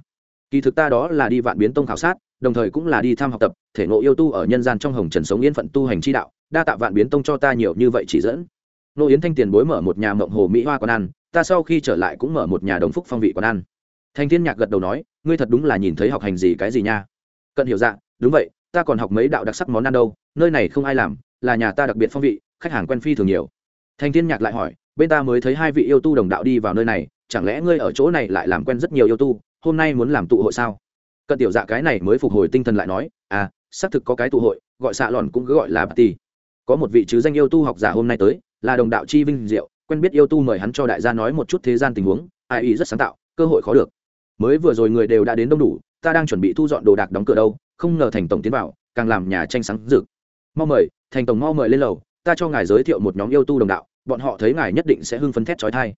Kỳ thực ta đó là đi vạn biến tông khảo sát, đồng thời cũng là đi tham học tập, thể ngộ yêu tu ở nhân gian trong hồng trần sống yên phận tu hành chi đạo, đa tạ vạn biến tông cho ta nhiều như vậy chỉ dẫn nô yến thanh tiền bối mở một nhà mộng hồ mỹ hoa quán ăn, ta sau khi trở lại cũng mở một nhà đồng phúc phong vị quán ăn. Thanh thiên nhạc gật đầu nói, ngươi thật đúng là nhìn thấy học hành gì cái gì nha. Cận hiểu dạ đúng vậy, ta còn học mấy đạo đặc sắc món ăn đâu, nơi này không ai làm, là nhà ta đặc biệt phong vị, khách hàng quen phi thường nhiều. Thanh thiên nhạc lại hỏi, bên ta mới thấy hai vị yêu tu đồng đạo đi vào nơi này, chẳng lẽ ngươi ở chỗ này lại làm quen rất nhiều yêu tu, hôm nay muốn làm tụ hội sao? Cận tiểu dạ cái này mới phục hồi tinh thần lại nói à xác thực có cái tụ hội, gọi xạ lòn cũng cứ gọi là bà ti có một vị chứ danh yêu tu học giả hôm nay tới là đồng đạo chi vinh diệu, quen biết yêu tu mời hắn cho đại gia nói một chút thế gian tình huống, ai ý rất sáng tạo, cơ hội khó được. Mới vừa rồi người đều đã đến đông đủ, ta đang chuẩn bị thu dọn đồ đạc đóng cửa đâu, không ngờ thành tổng tiến vào, càng làm nhà tranh sáng rực. Mau mời, thành tổng mau mời lên lầu, ta cho ngài giới thiệu một nhóm yêu tu đồng đạo, bọn họ thấy ngài nhất định sẽ hưng phấn thét trói thai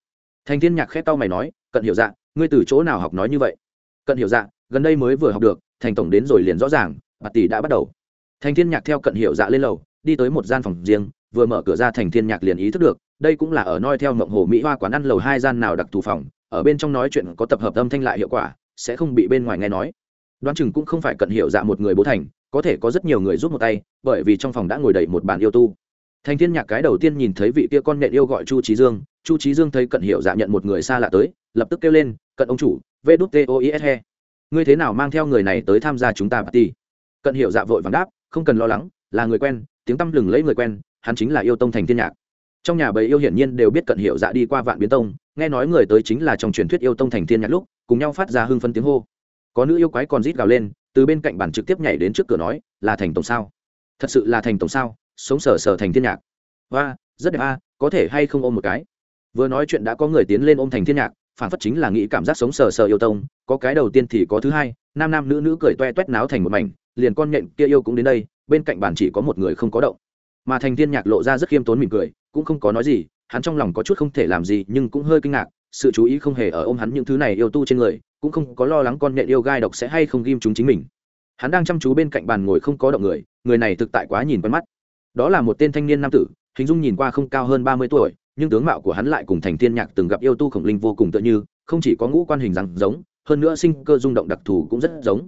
thành thiên nhạc khét tao mày nói, cận hiểu dạ ngươi từ chỗ nào học nói như vậy? Cận hiểu dạ gần đây mới vừa học được, thành tổng đến rồi liền rõ ràng, bà tỷ đã bắt đầu. Thành thiên nhạc theo cận hiểu dạ lên lầu, đi tới một gian phòng riêng vừa mở cửa ra thành thiên nhạc liền ý thức được, đây cũng là ở noi theo mộng hồ mỹ hoa quán ăn lầu hai gian nào đặc thù phòng, ở bên trong nói chuyện có tập hợp âm thanh lại hiệu quả, sẽ không bị bên ngoài nghe nói. Đoán chừng cũng không phải cận hiểu dạ một người bố thành, có thể có rất nhiều người giúp một tay, bởi vì trong phòng đã ngồi đầy một bàn yêu tu. Thành thiên nhạc cái đầu tiên nhìn thấy vị kia con nện yêu gọi chu trí dương, chu trí dương thấy cận hiểu dạ nhận một người xa lạ tới, lập tức kêu lên, cận ông chủ, vê đút tois he. Ngươi thế nào mang theo người này tới tham gia chúng ta party? Cận hiểu dạ vội vàng đáp, không cần lo lắng, là người quen, tiếng tăm lừng lấy người quen hắn chính là yêu tông thành thiên nhạc. Trong nhà bầy yêu hiển nhiên đều biết cận hiệu dạ đi qua vạn biến tông, nghe nói người tới chính là trong truyền thuyết yêu tông thành thiên nhạc lúc, cùng nhau phát ra hưng phân tiếng hô. Có nữ yêu quái còn rít gào lên, từ bên cạnh bàn trực tiếp nhảy đến trước cửa nói, là thành tổng sao? Thật sự là thành tổng sao? Sống sờ sờ thành thiên nhạc. Và rất đẹp a, có thể hay không ôm một cái? Vừa nói chuyện đã có người tiến lên ôm thành thiên nhạc, phản phất chính là nghĩ cảm giác sống sờ sờ yêu tông, có cái đầu tiên thì có thứ hai, nam nam nữ nữ cười toe toét náo thành một mảnh, liền con nhện kia yêu cũng đến đây, bên cạnh bàn chỉ có một người không có động mà thành thiên nhạc lộ ra rất khiêm tốn mỉm cười, cũng không có nói gì, hắn trong lòng có chút không thể làm gì, nhưng cũng hơi kinh ngạc, sự chú ý không hề ở ôm hắn những thứ này yêu tu trên người, cũng không có lo lắng con nhện yêu gai độc sẽ hay không ghim chúng chính mình. Hắn đang chăm chú bên cạnh bàn ngồi không có động người người này thực tại quá nhìn quen mắt. Đó là một tên thanh niên nam tử, hình dung nhìn qua không cao hơn ba mươi tuổi, nhưng tướng mạo của hắn lại cùng thành thiên nhạc từng gặp yêu tu khổng linh vô cùng tựa như, không chỉ có ngũ quan hình rằng giống, hơn nữa sinh cơ rung động đặc thù cũng rất giống.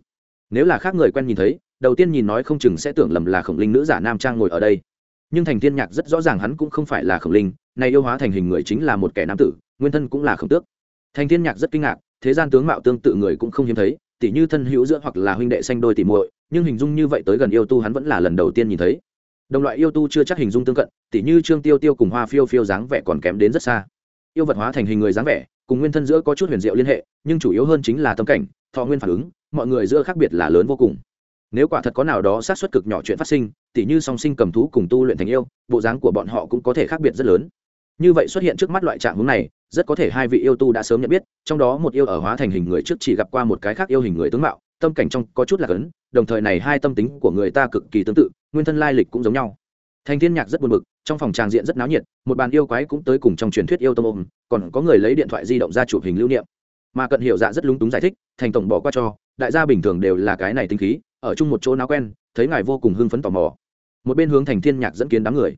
Nếu là khác người quen nhìn thấy, đầu tiên nhìn nói không chừng sẽ tưởng lầm là khổng linh nữ giả nam trang ngồi ở đây nhưng thành thiên nhạc rất rõ ràng hắn cũng không phải là khổng linh này yêu hóa thành hình người chính là một kẻ nam tử, nguyên thân cũng là khổng tước. Thành thiên nhạc rất kinh ngạc, thế gian tướng mạo tương tự người cũng không hiếm thấy, tỉ như thân hữu giữa hoặc là huynh đệ xanh đôi tỉ muội, nhưng hình dung như vậy tới gần yêu tu hắn vẫn là lần đầu tiên nhìn thấy. Đồng loại yêu tu chưa chắc hình dung tương cận, tỉ như trương tiêu tiêu cùng hoa phiêu phiêu dáng vẻ còn kém đến rất xa. Yêu vật hóa thành hình người dáng vẻ, cùng nguyên thân giữa có chút huyền diệu liên hệ, nhưng chủ yếu hơn chính là tâm cảnh, thọ nguyên phản ứng, mọi người giữa khác biệt là lớn vô cùng nếu quả thật có nào đó sát xuất cực nhỏ chuyện phát sinh, tỉ như song sinh cầm thú cùng tu luyện thành yêu, bộ dáng của bọn họ cũng có thể khác biệt rất lớn. Như vậy xuất hiện trước mắt loại trạng hướng này, rất có thể hai vị yêu tu đã sớm nhận biết, trong đó một yêu ở hóa thành hình người trước chỉ gặp qua một cái khác yêu hình người tướng mạo, tâm cảnh trong có chút là cấn, đồng thời này hai tâm tính của người ta cực kỳ tương tự, nguyên thân lai lịch cũng giống nhau. Thành thiên nhạc rất buồn bực, trong phòng tràng diện rất náo nhiệt, một bàn yêu quái cũng tới cùng trong truyền thuyết yêu tâm ôm, còn có người lấy điện thoại di động ra chụp hình lưu niệm. Mà cận hiểu dạ rất lúng túng giải thích, thành tổng bỏ qua cho đại gia bình thường đều là cái này tinh khí, ở chung một chỗ náo quen, thấy ngài vô cùng hưng phấn tò mò. Một bên hướng thành thiên nhạc dẫn kiến đám người.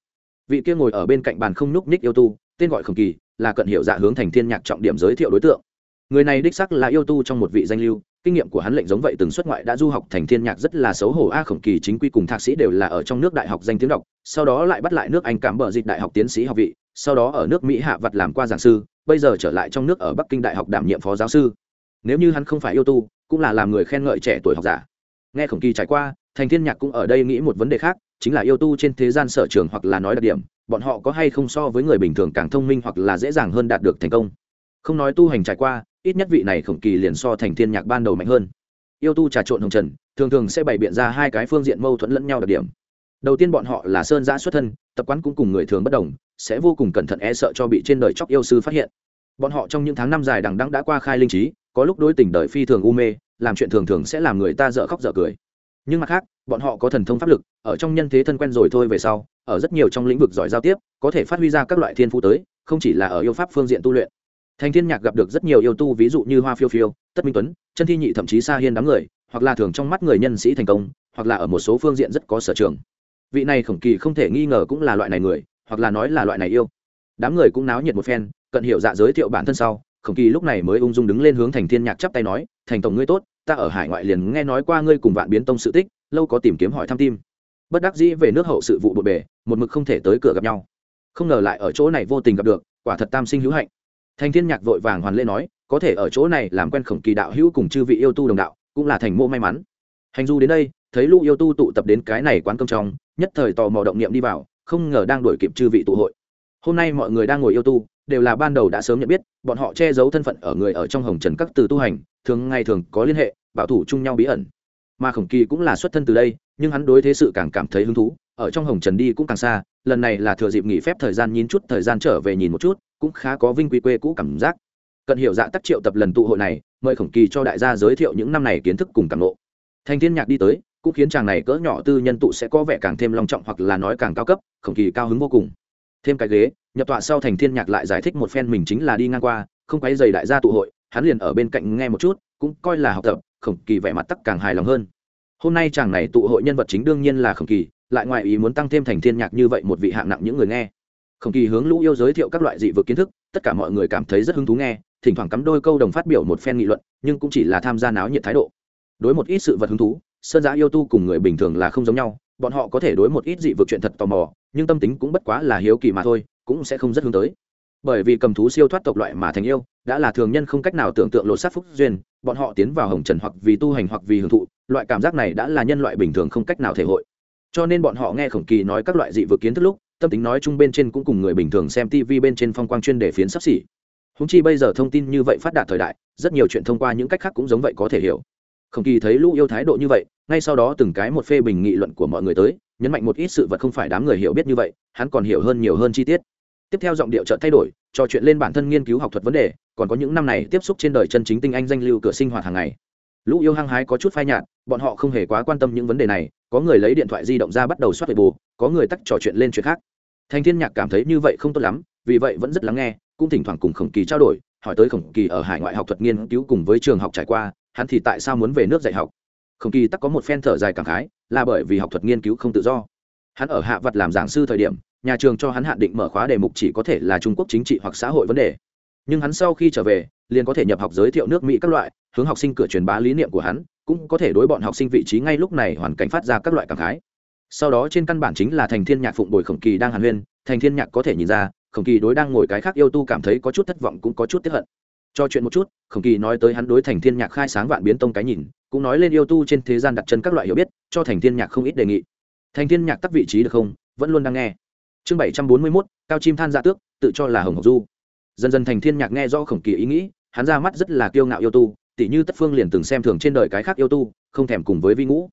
Vị kia ngồi ở bên cạnh bàn không núc ních yêu tu, tên gọi khổng kỳ, là cận hiệu dạ hướng thành thiên nhạc trọng điểm giới thiệu đối tượng. Người này đích sắc là yêu tu trong một vị danh lưu, kinh nghiệm của hắn lệnh giống vậy từng xuất ngoại đã du học thành thiên nhạc rất là xấu hổ. A à, khổng kỳ chính quy cùng thạc sĩ đều là ở trong nước đại học danh tiếng đọc, sau đó lại bắt lại nước anh cảm bờ dịch đại học tiến sĩ học vị, sau đó ở nước mỹ hạ vật làm qua giảng sư, bây giờ trở lại trong nước ở bắc kinh đại học đảm nhiệm phó giáo sư. Nếu như hắn không phải yêu tu cũng là làm người khen ngợi trẻ tuổi học giả. Nghe khổng kỳ trải qua, thành thiên nhạc cũng ở đây nghĩ một vấn đề khác, chính là yêu tu trên thế gian sở trường hoặc là nói đặc điểm, bọn họ có hay không so với người bình thường càng thông minh hoặc là dễ dàng hơn đạt được thành công. Không nói tu hành trải qua, ít nhất vị này khổng kỳ liền so thành thiên nhạc ban đầu mạnh hơn. Yêu tu trà trộn hồng trần, thường thường sẽ bày biện ra hai cái phương diện mâu thuẫn lẫn nhau đặc điểm. Đầu tiên bọn họ là sơn giã xuất thân, tập quán cũng cùng người thường bất đồng, sẽ vô cùng cẩn thận e sợ cho bị trên đời chóc yêu sư phát hiện. Bọn họ trong những tháng năm dài đằng đẵng đã qua khai linh trí có lúc đối tình đời phi thường u mê, làm chuyện thường thường sẽ làm người ta dở khóc dở cười. Nhưng mặt khác, bọn họ có thần thông pháp lực, ở trong nhân thế thân quen rồi thôi về sau, ở rất nhiều trong lĩnh vực giỏi giao tiếp, có thể phát huy ra các loại thiên phú tới, không chỉ là ở yêu pháp phương diện tu luyện. Thành thiên nhạc gặp được rất nhiều yêu tu, ví dụ như hoa phiêu phiêu, tất minh tuấn, chân thi nhị thậm chí xa hiên đám người, hoặc là thường trong mắt người nhân sĩ thành công, hoặc là ở một số phương diện rất có sở trường. Vị này khổng kỳ không thể nghi ngờ cũng là loại này người, hoặc là nói là loại này yêu. Đám người cũng náo nhiệt một phen, cận hiểu dạ giới thiệu bản thân sau khổng kỳ lúc này mới ung dung đứng lên hướng thành thiên nhạc chắp tay nói, thành tổng ngươi tốt, ta ở hải ngoại liền nghe nói qua ngươi cùng vạn biến tông sự tích, lâu có tìm kiếm hỏi thăm tim. Bất đắc dĩ về nước hậu sự vụ bộn bề, một mực không thể tới cửa gặp nhau. Không ngờ lại ở chỗ này vô tình gặp được, quả thật tam sinh hữu hạnh. Thành thiên nhạc vội vàng hoàn lễ nói, có thể ở chỗ này làm quen khổng kỳ đạo hữu cùng chư vị yêu tu đồng đạo, cũng là thành mô may mắn. Hành du đến đây, thấy lũ yêu tu tụ tập đến cái này quán công trong, nhất thời tò mò động niệm đi vào, không ngờ đang đuổi kịp chư vị tụ hội. Hôm nay mọi người đang ngồi yêu tu đều là ban đầu đã sớm nhận biết, bọn họ che giấu thân phận ở người ở trong hồng trần các từ tu hành, thường ngày thường có liên hệ, bảo thủ chung nhau bí ẩn. Mà khổng kỳ cũng là xuất thân từ đây, nhưng hắn đối thế sự càng cảm thấy hứng thú, ở trong hồng trần đi cũng càng xa, lần này là thừa dịp nghỉ phép thời gian nhìn chút, thời gian trở về nhìn một chút, cũng khá có vinh quy quê cũ cảm giác. Cần hiểu dạ tắc triệu tập lần tụ hội này, mời khổng kỳ cho đại gia giới thiệu những năm này kiến thức cùng cảm lộ thành thiên nhạc đi tới, cũng khiến chàng này cỡ nhỏ tư nhân tụ sẽ có vẻ càng thêm long trọng hoặc là nói càng cao cấp, khổng kỳ cao hứng vô cùng. Thêm cái ghế nhập tọa sau thành thiên nhạc lại giải thích một phen mình chính là đi ngang qua, không quấy dày đại gia tụ hội, hắn liền ở bên cạnh nghe một chút, cũng coi là học tập, khổng kỳ vẻ mặt tắc càng hài lòng hơn. Hôm nay chàng này tụ hội nhân vật chính đương nhiên là khổng kỳ, lại ngoài ý muốn tăng thêm thành thiên nhạc như vậy một vị hạng nặng những người nghe. Khổng kỳ hướng lũ yêu giới thiệu các loại dị vực kiến thức, tất cả mọi người cảm thấy rất hứng thú nghe, thỉnh thoảng cắm đôi câu đồng phát biểu một phen nghị luận, nhưng cũng chỉ là tham gia náo nhiệt thái độ. Đối một ít sự vật hứng thú, sơn giã yêu tu cùng người bình thường là không giống nhau, bọn họ có thể đối một ít dị vực chuyện thật tò mò, nhưng tâm tính cũng bất quá là hiếu kỳ mà thôi cũng sẽ không rất hướng tới. Bởi vì cầm thú siêu thoát tộc loại mà thành yêu, đã là thường nhân không cách nào tưởng tượng lột sát phúc duyên, bọn họ tiến vào hồng trần hoặc vì tu hành hoặc vì hưởng thụ, loại cảm giác này đã là nhân loại bình thường không cách nào thể hội. Cho nên bọn họ nghe khổng kỳ nói các loại dị vực kiến thức lúc, tâm tính nói chung bên trên cũng cùng người bình thường xem tv bên trên phong quang chuyên đề phiến sắp xỉ. Húng chi bây giờ thông tin như vậy phát đạt thời đại, rất nhiều chuyện thông qua những cách khác cũng giống vậy có thể hiểu. Khổng kỳ thấy lũ yêu thái độ như vậy, ngay sau đó từng cái một phê bình nghị luận của mọi người tới, nhấn mạnh một ít sự vật không phải đám người hiểu biết như vậy, hắn còn hiểu hơn nhiều hơn chi tiết tiếp theo giọng điệu trợ thay đổi, trò chuyện lên bản thân nghiên cứu học thuật vấn đề, còn có những năm này tiếp xúc trên đời chân chính tinh anh danh lưu cửa sinh hoạt hàng ngày. Lũ yêu hăng hái có chút phai nhạt, bọn họ không hề quá quan tâm những vấn đề này, có người lấy điện thoại di động ra bắt đầu soát về bù có người tắt trò chuyện lên chuyện khác. Thành thiên nhạc cảm thấy như vậy không tốt lắm, vì vậy vẫn rất lắng nghe, cũng thỉnh thoảng cùng khổng kỳ trao đổi, hỏi tới khổng kỳ ở hải ngoại học thuật nghiên cứu cùng với trường học trải qua, hắn thì tại sao muốn về nước dạy học? Khổng kỳ tắc có một phen thở dài cảm khái, là bởi vì học thuật nghiên cứu không tự do. Hắn ở hạ vật làm giảng sư thời điểm nhà trường cho hắn hạn định mở khóa đề mục chỉ có thể là trung quốc chính trị hoặc xã hội vấn đề. Nhưng hắn sau khi trở về, liền có thể nhập học giới thiệu nước mỹ các loại, hướng học sinh cửa truyền bá lý niệm của hắn, cũng có thể đối bọn học sinh vị trí ngay lúc này hoàn cảnh phát ra các loại cảm khái. Sau đó trên căn bản chính là thành thiên nhạc phụng bồi khổng kỳ đang hàn huyên, thành thiên nhạc có thể nhìn ra, khổng kỳ đối đang ngồi cái khác yêu tu cảm thấy có chút thất vọng cũng có chút tiếp hận. Cho chuyện một chút, khổng kỳ nói tới hắn đối thành thiên nhạc khai sáng vạn biến tông cái nhìn, cũng nói lên yêu tu trên thế gian đặt chân các loại hiểu biết, cho thành thiên nhạc không ít đề nghị. Thành thiên nhạc tắt vị trí được không, vẫn luôn đang nghe chương bảy trăm bốn mươi 741, cao chim than dạ tước tự cho là hồng ngọc du. Dần dần thành thiên nhạc nghe do khổng kỳ ý nghĩ hắn ra mắt rất là kiêu ngạo yêu tu tỉ như tất phương liền từng xem thường trên đời cái khác yêu tu không thèm cùng với vi ngũ.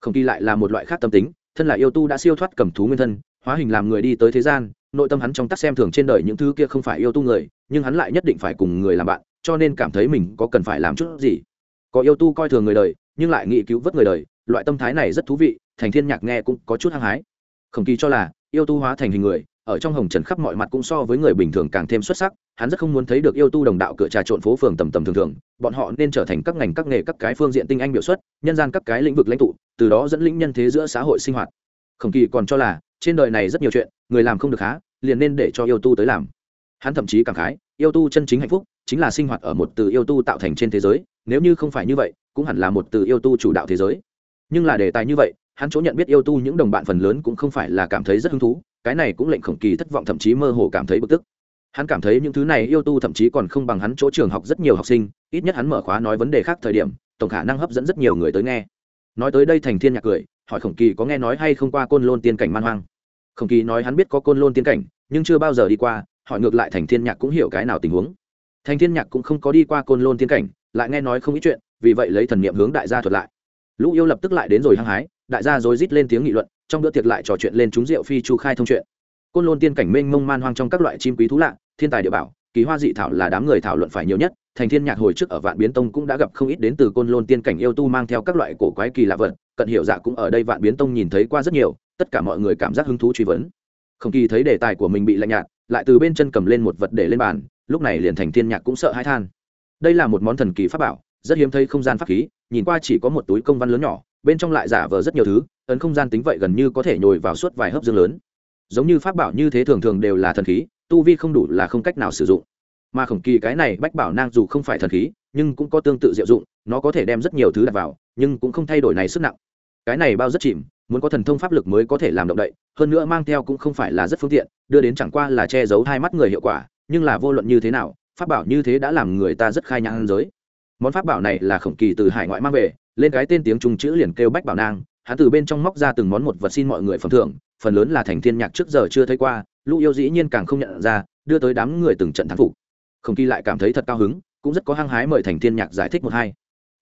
Khổng kỳ lại là một loại khác tâm tính thân là yêu tu đã siêu thoát cầm thú nguyên thân hóa hình làm người đi tới thế gian nội tâm hắn trong tắc xem thường trên đời những thứ kia không phải yêu tu người nhưng hắn lại nhất định phải cùng người làm bạn cho nên cảm thấy mình có cần phải làm chút gì. Có yêu tu coi thường người đời nhưng lại nghĩ cứu vớt người đời loại tâm thái này rất thú vị thành thiên nhạc nghe cũng có chút hăng hái. Khổng kỳ cho là yêu tu hóa thành hình người, ở trong hồng trần khắp mọi mặt cũng so với người bình thường càng thêm xuất sắc, hắn rất không muốn thấy được yêu tu đồng đạo cửa trà trộn phố phường tầm tầm thường thường, bọn họ nên trở thành các ngành các nghề các cái phương diện tinh anh biểu xuất, nhân gian các cái lĩnh vực lãnh tụ, từ đó dẫn lĩnh nhân thế giữa xã hội sinh hoạt. Khổng kỳ còn cho là, trên đời này rất nhiều chuyện, người làm không được há, liền nên để cho yêu tu tới làm. Hắn thậm chí cảm khái, yêu tu chân chính hạnh phúc, chính là sinh hoạt ở một từ yêu tu tạo thành trên thế giới, nếu như không phải như vậy, cũng hẳn là một từ yêu tu chủ đạo thế giới. Nhưng là đề tài như vậy hắn chỗ nhận biết yêu tu những đồng bạn phần lớn cũng không phải là cảm thấy rất hứng thú, cái này cũng lệnh khổng kỳ thất vọng thậm chí mơ hồ cảm thấy bực tức. Hắn cảm thấy những thứ này yêu tu thậm chí còn không bằng hắn chỗ trường học rất nhiều học sinh, ít nhất hắn mở khóa nói vấn đề khác thời điểm, tổng khả năng hấp dẫn rất nhiều người tới nghe. Nói tới đây thành thiên nhạc cười, hỏi khổng kỳ có nghe nói hay không qua côn lôn tiên cảnh man hoang? Khổng kỳ nói hắn biết có côn lôn tiên cảnh, nhưng chưa bao giờ đi qua, hỏi ngược lại thành thiên nhạc cũng hiểu cái nào tình huống. Thành thiên nhạc cũng không có đi qua côn lôn tiên cảnh, lại nghe nói không ít chuyện, vì vậy lấy thần niệm hướng đại gia thuật lại. Lũ yêu lập tức lại đến rồi hăng hái đại gia rồi rít lên tiếng nghị luận, trong bữa tiệc lại trò chuyện lên chúng rượu phi chu khai thông chuyện. Côn lôn tiên cảnh mênh mông man hoang trong các loại chim quý thú lạ, thiên tài địa bảo, kỳ hoa dị thảo là đám người thảo luận phải nhiều nhất, thành thiên nhạc hồi trước ở vạn biến tông cũng đã gặp không ít đến từ côn lôn tiên cảnh yêu tu mang theo các loại cổ quái kỳ lạ vật, cận hiểu dạ cũng ở đây vạn biến tông nhìn thấy qua rất nhiều, tất cả mọi người cảm giác hứng thú truy vấn. Không kỳ thấy đề tài của mình bị lạnh nhạt, lại từ bên chân cầm lên một vật để lên bàn, lúc này liền thành thiên nhạc cũng sợ hãi than. Đây là một món thần kỳ pháp bảo rất hiếm thấy không gian pháp khí, nhìn qua chỉ có một túi công văn lớn nhỏ, bên trong lại giả vờ rất nhiều thứ, ấn không gian tính vậy gần như có thể nhồi vào suốt vài hớp dương lớn. Giống như pháp bảo như thế thường thường đều là thần khí, tu vi không đủ là không cách nào sử dụng. Mà khổng kỳ cái này bách bảo nang dù không phải thần khí, nhưng cũng có tương tự diệu dụng, nó có thể đem rất nhiều thứ đặt vào, nhưng cũng không thay đổi này sức nặng. Cái này bao rất chìm, muốn có thần thông pháp lực mới có thể làm động đậy, hơn nữa mang theo cũng không phải là rất phương tiện, đưa đến chẳng qua là che giấu hai mắt người hiệu quả, nhưng là vô luận như thế nào, pháp bảo như thế đã làm người ta rất khai nhang giới món pháp bảo này là khổng kỳ từ hải ngoại mang về, lên cái tên tiếng trung chữ liền kêu bách bảo nang, hắn từ bên trong móc ra từng món một vật xin mọi người phần thưởng, phần lớn là thành thiên nhạc trước giờ chưa thấy qua, lũ yêu dĩ nhiên càng không nhận ra, đưa tới đám người từng trận thắng phục. Không kỳ lại cảm thấy thật cao hứng, cũng rất có hăng hái mời thành thiên nhạc giải thích một hai.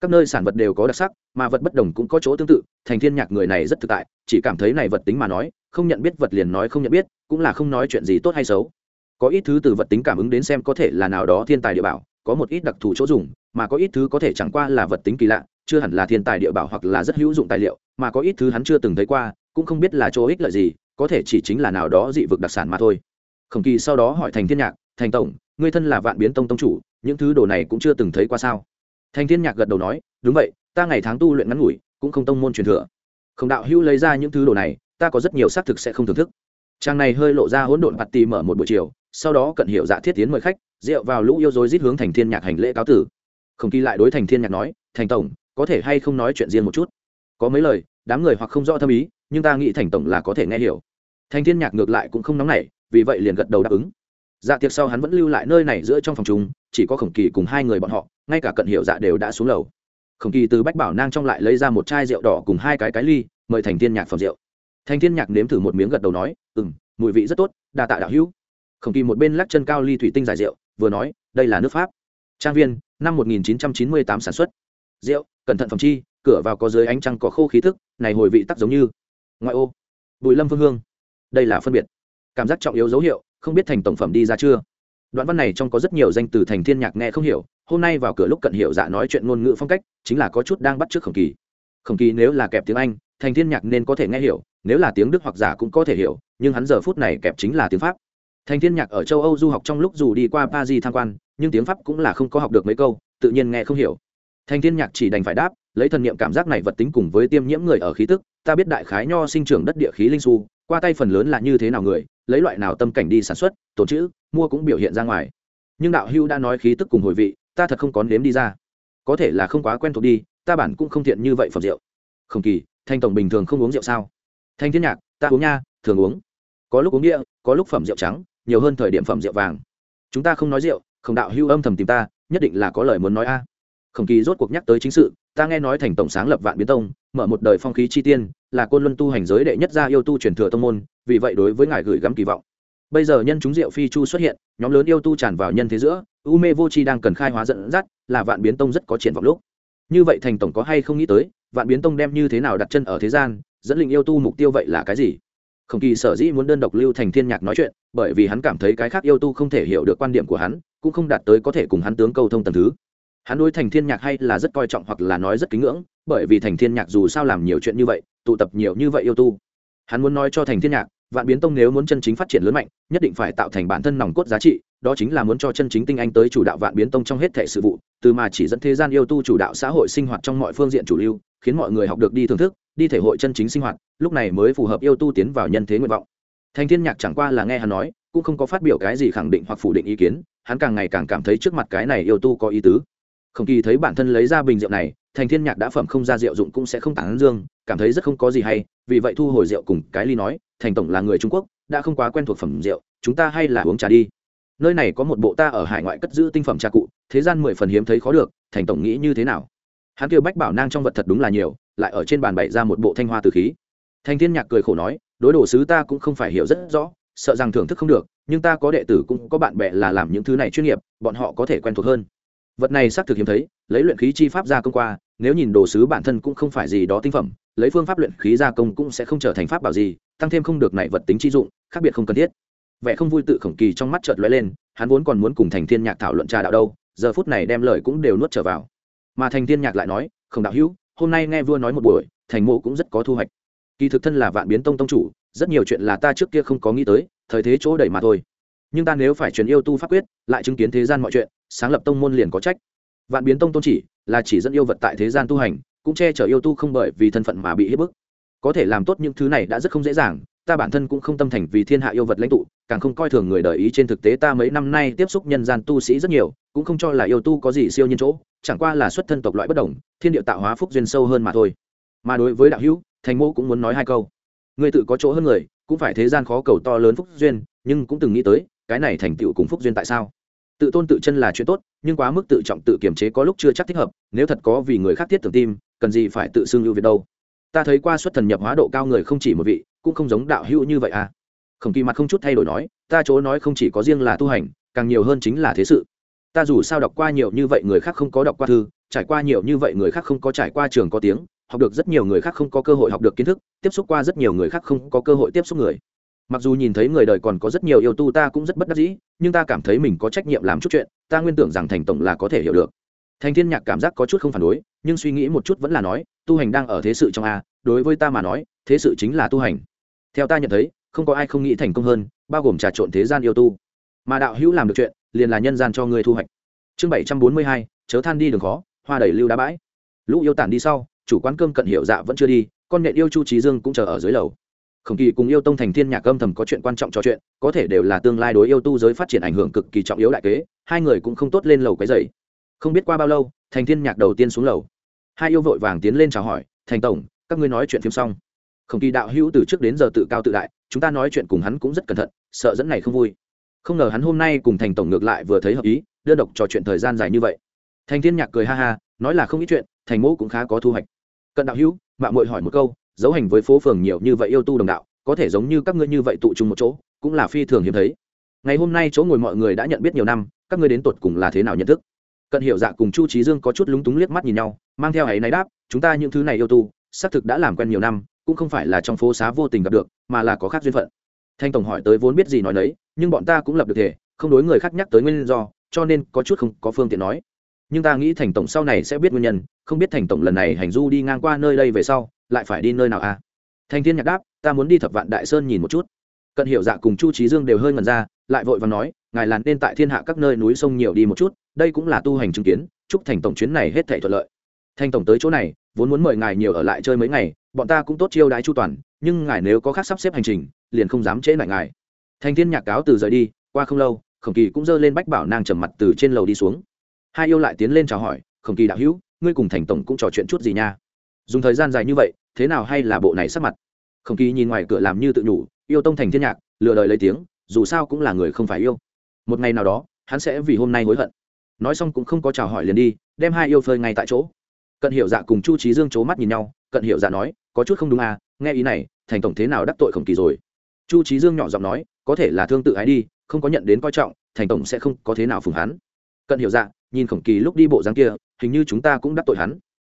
Các nơi sản vật đều có đặc sắc, mà vật bất đồng cũng có chỗ tương tự, thành thiên nhạc người này rất thực tại, chỉ cảm thấy này vật tính mà nói, không nhận biết vật liền nói không nhận biết, cũng là không nói chuyện gì tốt hay xấu. Có ít thứ từ vật tính cảm ứng đến xem có thể là nào đó thiên tài địa bảo có một ít đặc thù chỗ dùng, mà có ít thứ có thể chẳng qua là vật tính kỳ lạ, chưa hẳn là thiên tài địa bảo hoặc là rất hữu dụng tài liệu, mà có ít thứ hắn chưa từng thấy qua, cũng không biết là chỗ ích lợi gì, có thể chỉ chính là nào đó dị vực đặc sản mà thôi. Khổng kỳ sau đó hỏi thành thiên nhạc, thành tổng, ngươi thân là vạn biến tông tông chủ, những thứ đồ này cũng chưa từng thấy qua sao? Thành thiên nhạc gật đầu nói, đúng vậy, ta ngày tháng tu luyện ngắn ngủi, cũng không tông môn truyền thừa. Khổng đạo hữu lấy ra những thứ đồ này, ta có rất nhiều xác thực sẽ không thưởng thức. Trang này hơi lộ ra hỗn độn bạt tì mở một buổi chiều, sau đó cận hiểu dạ thiết tiến mời khách rượu vào lũ yêu dối rít hướng thành thiên nhạc hành lễ cáo tử. Không kỳ lại đối thành thiên nhạc nói, thành tổng, có thể hay không nói chuyện riêng một chút? Có mấy lời, đám người hoặc không rõ thâm ý, nhưng ta nghĩ thành tổng là có thể nghe hiểu. Thành thiên nhạc ngược lại cũng không nóng nảy, vì vậy liền gật đầu đáp ứng. Dạ tiệc sau hắn vẫn lưu lại nơi này giữa trong phòng chúng chỉ có khổng kỳ cùng hai người bọn họ, ngay cả cận hiệu dạ đều đã xuống lầu. Khổng kỳ từ bách bảo nang trong lại lấy ra một chai rượu đỏ cùng hai cái cái ly, mời thành thiên nhạc phẩm rượu. Thành thiên nhạc nếm thử một miếng gật đầu nói ừ m mùi vị rất tốt, đa tạ đạo hữu. Khổng kỳ một bên lắc chân cao ly thủy tinh giải rượu vừa nói, đây là nước pháp. Trang viên, năm 1998 sản xuất. Rượu, cẩn thận phẩm chi, cửa vào có dưới ánh trăng có khô khí thức, này hồi vị tắc giống như. Ngoại ô, bùi lâm phương hương. Đây là phân biệt. Cảm giác trọng yếu dấu hiệu, không biết thành tổng phẩm đi ra chưa. Đoạn văn này trong có rất nhiều danh từ thành thiên nhạc nghe không hiểu, hôm nay vào cửa lúc cận hiểu dạ nói chuyện ngôn ngữ phong cách, chính là có chút đang bắt trước khổng kỳ. Khổng kỳ nếu là kẹp tiếng anh, thành thiên nhạc nên có thể nghe hiểu, nếu là tiếng đức hoặc giả cũng có thể hiểu, nhưng hắn giờ phút này kẹp chính là tiếng pháp thành thiên nhạc ở châu âu du học trong lúc dù đi qua paris tham quan, nhưng tiếng pháp cũng là không có học được mấy câu, tự nhiên nghe không hiểu. Thành thiên nhạc chỉ đành phải đáp, lấy thần niệm cảm giác này vật tính cùng với tiêm nhiễm người ở khí tức, ta biết đại khái nho sinh trưởng đất địa khí linh su, qua tay phần lớn là như thế nào người, lấy loại nào tâm cảnh đi sản xuất, tổ chữ, mua cũng biểu hiện ra ngoài. Nhưng đạo hưu đã nói khí tức cùng hồi vị, ta thật không có nếm đi ra. Có thể là không quá quen thuộc đi, ta bản cũng không thiện như vậy phẩm rượu. Không kỳ, thanh tổng bình thường không uống rượu sao? Thanh thiên nhạc, ta uống nha, thường uống có lúc uống địa, có lúc phẩm rượu trắng, nhiều hơn thời điểm phẩm rượu vàng. Chúng ta không nói rượu, không đạo hưu âm thầm tìm ta, nhất định là có lời muốn nói a. Khổng kỳ rốt cuộc nhắc tới chính sự, ta nghe nói thành tổng sáng lập vạn biến tông, mở một đời phong khí chi tiên, là côn luân tu hành giới đệ nhất gia yêu tu truyền thừa tông môn, vì vậy đối với ngài gửi gắm kỳ vọng. Bây giờ nhân chúng rượu phi chu xuất hiện, nhóm lớn yêu tu tràn vào nhân thế giữa, u mê vô chi đang cần khai hóa dẫn dắt, là vạn biến tông rất có triển vọng lúc. Như vậy thành tổng có hay không nghĩ tới, vạn biến tông đem như thế nào đặt chân ở thế gian, dẫn linh yêu tu mục tiêu vậy là cái gì? Không kỳ sở dĩ muốn đơn độc lưu thành thiên nhạc nói chuyện, bởi vì hắn cảm thấy cái khác yêu tu không thể hiểu được quan điểm của hắn, cũng không đạt tới có thể cùng hắn tướng câu thông tầm thứ. Hắn đối thành thiên nhạc hay là rất coi trọng hoặc là nói rất kính ngưỡng, bởi vì thành thiên nhạc dù sao làm nhiều chuyện như vậy, tụ tập nhiều như vậy yêu tu. Hắn muốn nói cho thành thiên nhạc, vạn biến tông nếu muốn chân chính phát triển lớn mạnh, nhất định phải tạo thành bản thân nòng cốt giá trị, đó chính là muốn cho chân chính tinh anh tới chủ đạo vạn biến tông trong hết thể sự vụ, từ mà chỉ dẫn thế gian yêu tu chủ đạo xã hội sinh hoạt trong mọi phương diện chủ lưu, khiến mọi người học được đi thưởng thức đi thể hội chân chính sinh hoạt, lúc này mới phù hợp yêu tu tiến vào nhân thế nguyện vọng. Thành thiên nhạc chẳng qua là nghe hắn nói, cũng không có phát biểu cái gì khẳng định hoặc phủ định ý kiến, hắn càng ngày càng cảm thấy trước mặt cái này yêu tu có ý tứ. Không kỳ thấy bản thân lấy ra bình rượu này, thành thiên nhạc đã phẩm không ra rượu dụng cũng sẽ không tán dương, cảm thấy rất không có gì hay, vì vậy thu hồi rượu cùng cái ly nói, thành tổng là người trung quốc, đã không quá quen thuộc phẩm rượu, chúng ta hay là uống trà đi. Nơi này có một bộ ta ở hải ngoại cất giữ tinh phẩm trà cụ, thế gian mười phần hiếm thấy khó được, thành tổng nghĩ như thế nào? Hắn kêu bách bảo nang trong vật thật đúng là nhiều lại ở trên bàn bày ra một bộ thanh hoa từ khí. Thành thiên nhạc cười khổ nói, đối đồ sứ ta cũng không phải hiểu rất rõ, sợ rằng thưởng thức không được, nhưng ta có đệ tử cũng có bạn bè là làm những thứ này chuyên nghiệp, bọn họ có thể quen thuộc hơn. Vật này xác thực hiếm thấy, lấy luyện khí chi pháp gia công qua, nếu nhìn đồ sứ bản thân cũng không phải gì đó tinh phẩm, lấy phương pháp luyện khí gia công cũng sẽ không trở thành pháp bảo gì, tăng thêm không được này vật tính chi dụng, khác biệt không cần thiết. Vẻ không vui tự khổng kỳ trong mắt chợt lóe lên, hắn vốn còn muốn cùng thành thiên nhạc thảo luận trà đạo đâu, giờ phút này đem lời cũng đều nuốt trở vào. Mà thành thiên nhạc lại nói không đạo hữu hôm nay nghe vua nói một buổi, thành mộ cũng rất có thu hoạch. Kỳ thực thân là vạn biến tông tông chủ, rất nhiều chuyện là ta trước kia không có nghĩ tới, thời thế chỗ đẩy mà thôi. Nhưng ta nếu phải truyền yêu tu pháp quyết, lại chứng kiến thế gian mọi chuyện, sáng lập tông môn liền có trách. Vạn biến tông tôn chỉ, là chỉ dẫn yêu vật tại thế gian tu hành, cũng che chở yêu tu không bởi vì thân phận mà bị hiếp bức. Có thể làm tốt những thứ này đã rất không dễ dàng, ta bản thân cũng không tâm thành vì thiên hạ yêu vật lãnh tụ, càng không coi thường người đời ý trên thực tế ta mấy năm nay tiếp xúc nhân gian tu sĩ rất nhiều, cũng không cho là yêu tu có gì siêu nhiên chỗ chẳng qua là xuất thân tộc loại bất đồng, thiên địa tạo hóa phúc duyên sâu hơn mà thôi. Mà đối với đạo hữu, thành mô cũng muốn nói hai câu. Người tự có chỗ hơn người, cũng phải thế gian khó cầu to lớn phúc duyên, nhưng cũng từng nghĩ tới, cái này thành tựu cùng phúc duyên tại sao? Tự tôn tự chân là chuyện tốt, nhưng quá mức tự trọng tự kiềm chế có lúc chưa chắc thích hợp, nếu thật có vì người khác thiết tưởng tim, cần gì phải tự xưng ưu việt đâu? Ta thấy qua xuất thần nhập hóa độ cao người không chỉ một vị, cũng không giống đạo hữu như vậy à? Khổng kỳ mặt không chút thay đổi nói, ta chỗ nói không chỉ có riêng là tu hành, càng nhiều hơn chính là thế sự ta dù sao đọc qua nhiều như vậy người khác không có đọc qua thư, trải qua nhiều như vậy người khác không có trải qua trường có tiếng, học được rất nhiều người khác không có cơ hội học được kiến thức, tiếp xúc qua rất nhiều người khác không có cơ hội tiếp xúc người. Mặc dù nhìn thấy người đời còn có rất nhiều yêu tu ta cũng rất bất đắc dĩ, nhưng ta cảm thấy mình có trách nhiệm làm chút chuyện, ta nguyên tưởng rằng thành tổng là có thể hiểu được. Thành thiên nhạc cảm giác có chút không phản đối, nhưng suy nghĩ một chút vẫn là nói, tu hành đang ở thế sự trong a, đối với ta mà nói, thế sự chính là tu hành. Theo ta nhận thấy, không có ai không nghĩ thành công hơn, bao gồm trà trộn thế gian yêu tu. Mà đạo hữu làm được chuyện liền là nhân gian cho ngươi thu hoạch. Chương bảy trăm bốn mươi hai, chớ than đi đường khó, hoa đầy lưu đá bãi. Lũ yêu tản đi sau, chủ quán cơm cận hiệu dạ vẫn chưa đi, con nện yêu chu trí dương cũng chờ ở dưới lầu. Khổng kỳ cùng yêu tông thành thiên nhạc âm thầm có chuyện quan trọng trò chuyện, có thể đều là tương lai đối yêu tu giới phát triển ảnh hưởng cực kỳ trọng yếu đại kế, hai người cũng không tốt lên lầu cái dày không biết qua bao lâu, thành thiên nhạc đầu tiên xuống lầu. Hai yêu vội vàng tiến lên chào hỏi, thành tổng, các ngươi nói chuyện phim xong. Khổng kỳ đạo hữu từ trước đến giờ tự cao tự đại, chúng ta nói chuyện cùng hắn cũng rất cẩn thận, sợ dẫn này không vui không ngờ hắn hôm nay cùng thành tổng ngược lại vừa thấy hợp ý, đơn độc trò chuyện thời gian dài như vậy. Thành thiên nhạc cười ha ha, nói là không ít chuyện, thành mẫu cũng khá có thu hoạch. Cận đạo hữu mạng mội hỏi một câu, dấu hành với phố phường nhiều như vậy yêu tu đồng đạo, có thể giống như các ngươi như vậy tụ chung một chỗ, cũng là phi thường hiếm thấy. Ngày hôm nay chỗ ngồi mọi người đã nhận biết nhiều năm, các ngươi đến tột cùng là thế nào nhận thức? Cận hiểu dạ cùng chu trí dương có chút lúng túng liếc mắt nhìn nhau, mang theo ấy náy đáp, chúng ta những thứ này yêu tu, xác thực đã làm quen nhiều năm, cũng không phải là trong phố xá vô tình gặp được, mà là có khác duyên phận thanh tổng hỏi tới vốn biết gì nói đấy nhưng bọn ta cũng lập được thể, không đối người khác nhắc tới nguyên do, cho nên có chút không có phương tiện nói. Nhưng ta nghĩ thành tổng sau này sẽ biết nguyên nhân, không biết thành tổng lần này hành du đi ngang qua nơi đây về sau, lại phải đi nơi nào à? Thành thiên nhạc đáp, ta muốn đi thập vạn đại sơn nhìn một chút. Cận hiểu dạ cùng chu trí dương đều hơi ngần ra, lại vội và nói, ngài làn nên tại thiên hạ các nơi núi sông nhiều đi một chút, đây cũng là tu hành chứng kiến, chúc thành tổng chuyến này hết thể thuận lợi. Thành tổng tới chỗ này, vốn muốn mời ngài nhiều ở lại chơi mấy ngày, bọn ta cũng tốt chiêu đái chu toàn nhưng ngài nếu có khác sắp xếp hành trình, liền không dám trễ lại ngài. Thành thiên nhạc cáo từ rời đi, qua không lâu, khổng kỳ cũng giơ lên bách bảo nàng trầm mặt từ trên lầu đi xuống. Hai yêu lại tiến lên chào hỏi, khổng kỳ đạo hữu, ngươi cùng thành tổng cũng trò chuyện chút gì nha? Dùng thời gian dài như vậy, thế nào hay là bộ này sắc mặt? Khổng kỳ nhìn ngoài cửa làm như tự nhủ, yêu tông thành thiên nhạc, lừa đời lấy tiếng, dù sao cũng là người không phải yêu. Một ngày nào đó, hắn sẽ vì hôm nay hối hận. Nói xong cũng không có chào hỏi liền đi, đem hai yêu phơi ngay tại chỗ. Cận hiểu dạ cùng chu trí dương c mắt nhìn nhau, cận hiểu dạ nói có chút không đúng à nghe ý này, thành tổng thế nào đắc tội khổng kỳ rồi? Chu trí dương nhỏ giọng nói, có thể là thương tự ái đi, không có nhận đến coi trọng, thành tổng sẽ không có thế nào phùng hắn. Cận hiểu dạ nhìn khổng kỳ lúc đi bộ dáng kia, hình như chúng ta cũng đắc tội hắn.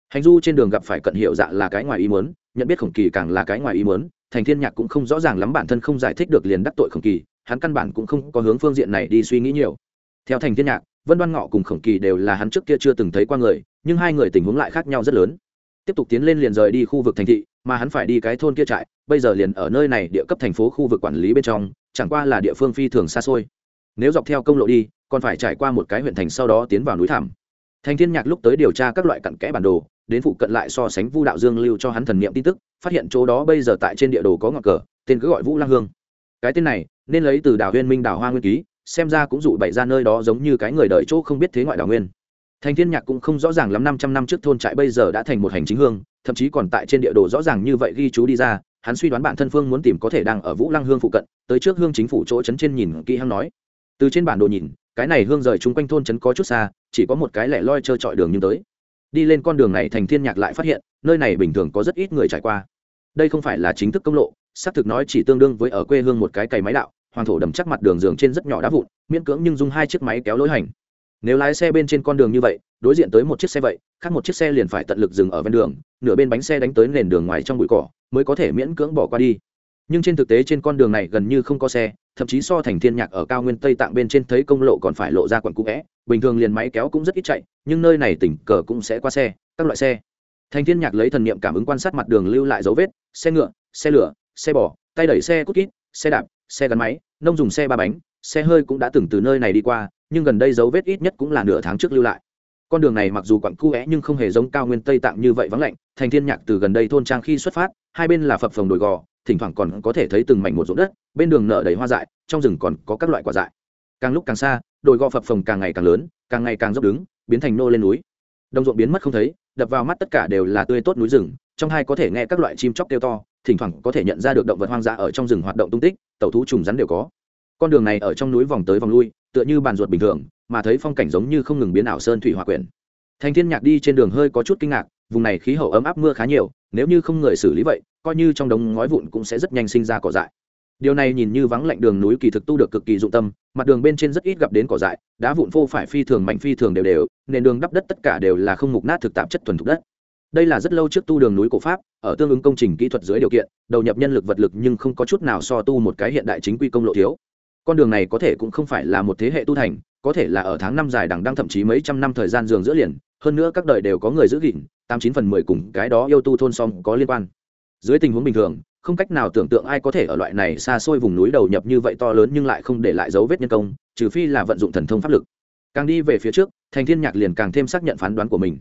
Hành du trên đường gặp phải cận hiểu dạ là cái ngoài ý muốn, nhận biết khổng kỳ càng là cái ngoài ý muốn, thành thiên nhạc cũng không rõ ràng lắm bản thân không giải thích được liền đắc tội khổng kỳ, hắn căn bản cũng không có hướng phương diện này đi suy nghĩ nhiều. Theo thành thiên nhạc, vân đoan ngọ cùng khổng kỳ đều là hắn trước kia chưa từng thấy qua người, nhưng hai người tình huống lại khác nhau rất lớn tiếp tục tiến lên liền rời đi khu vực thành thị, mà hắn phải đi cái thôn kia trại, bây giờ liền ở nơi này địa cấp thành phố khu vực quản lý bên trong, chẳng qua là địa phương phi thường xa xôi. Nếu dọc theo công lộ đi, còn phải trải qua một cái huyện thành sau đó tiến vào núi thảm thành thiên nhạc lúc tới điều tra các loại cặn kẽ bản đồ, đến phụ cận lại so sánh vu đạo dương lưu cho hắn thần niệm tin tức, phát hiện chỗ đó bây giờ tại trên địa đồ có ngọn cờ, tên cứ gọi vũ lang hương. Cái tên này, nên lấy từ đảo huyên minh đảo hoa nguyên ký, xem ra cũng dụ bày ra nơi đó giống như cái người đợi chỗ không biết thế ngoại đảo nguyên thành thiên nhạc cũng không rõ ràng lắm năm trăm năm trước thôn trại bây giờ đã thành một hành chính hương, thậm chí còn tại trên địa đồ rõ ràng như vậy ghi chú đi ra, hắn suy đoán bản thân phương muốn tìm có thể đang ở vũ lăng hương phụ cận, tới trước hương chính phủ chỗ trấn trên nhìn kỹ hăng nói. Từ trên bản đồ nhìn, cái này hương rời chúng quanh thôn trấn có chút xa, chỉ có một cái lẻ loi trơ trọi đường nhưng tới. Đi lên con đường này thành thiên nhạc lại phát hiện, nơi này bình thường có rất ít người trải qua. Đây không phải là chính thức công lộ, xác thực nói chỉ tương đương với ở quê hương một cái cày máy đạo, hoàng thổ đầm chắc mặt đường giường trên rất nhỏ đá vụn, miễn cưỡng nhưng dùng hai chiếc máy kéo lối hành nếu lái xe bên trên con đường như vậy, đối diện tới một chiếc xe vậy, khác một chiếc xe liền phải tận lực dừng ở ven đường, nửa bên bánh xe đánh tới nền đường ngoài trong bụi cỏ, mới có thể miễn cưỡng bỏ qua đi. Nhưng trên thực tế trên con đường này gần như không có xe, thậm chí so thành thiên nhạc ở cao nguyên tây tạng bên trên thấy công lộ còn phải lộ ra quận cũ vẽ, bình thường liền máy kéo cũng rất ít chạy, nhưng nơi này tỉnh cờ cũng sẽ qua xe, các loại xe. Thành thiên nhạc lấy thần niệm cảm ứng quan sát mặt đường lưu lại dấu vết, xe ngựa, xe lửa, xe bò, tay đẩy xe cút kít, xe đạp, xe gắn máy, nông dùng xe ba bánh, xe hơi cũng đã từng từ nơi này đi qua nhưng gần đây dấu vết ít nhất cũng là nửa tháng trước lưu lại. Con đường này mặc dù quặng cu é nhưng không hề giống cao nguyên tây tạng như vậy vắng lạnh, thành thiên nhạc từ gần đây thôn trang khi xuất phát, hai bên là phập phồng đồi gò, thỉnh thoảng còn có thể thấy từng mảnh một ruộng đất, bên đường nở đầy hoa dại, trong rừng còn có các loại quả dại. Càng lúc càng xa, đồi gò phập phồng càng ngày càng lớn, càng ngày càng dốc đứng, biến thành nô lên núi. Đồng ruộng biến mất không thấy, đập vào mắt tất cả đều là tươi tốt núi rừng, trong hai có thể nghe các loại chim chóc kêu to, thỉnh thoảng có thể nhận ra được động vật hoang dã ở trong rừng hoạt động tung tích tẩu thú trùng rắn đều có con đường này ở trong núi vòng tới vòng lui, tựa như bàn ruột bình thường, mà thấy phong cảnh giống như không ngừng biến ảo sơn thủy hòa quyển. Thành thiên nhạc đi trên đường hơi có chút kinh ngạc, vùng này khí hậu ấm áp mưa khá nhiều, nếu như không người xử lý vậy, coi như trong đống ngói vụn cũng sẽ rất nhanh sinh ra cỏ dại. Điều này nhìn như vắng lạnh đường núi kỳ thực tu được cực kỳ dụng tâm, mặt đường bên trên rất ít gặp đến cỏ dại, đá vụn phô phải phi thường mạnh phi thường đều đều, nền đường đắp đất tất cả đều là không mục nát thực tạp chất thuần thục đất. Đây là rất lâu trước tu đường núi cổ pháp, ở tương ứng công trình kỹ thuật dưới điều kiện, đầu nhập nhân lực vật lực nhưng không có chút nào so tu một cái hiện đại chính quy công lộ thiếu con đường này có thể cũng không phải là một thế hệ tu thành, có thể là ở tháng năm dài đằng đang thậm chí mấy trăm năm thời gian giường giữa liền, hơn nữa các đời đều có người giữ gìn, tám chín phần mười cùng cái đó yêu tu thôn xong có liên quan. Dưới tình huống bình thường, không cách nào tưởng tượng ai có thể ở loại này xa xôi vùng núi đầu nhập như vậy to lớn nhưng lại không để lại dấu vết nhân công, trừ phi là vận dụng thần thông pháp lực. Càng đi về phía trước, thành thiên nhạc liền càng thêm xác nhận phán đoán của mình.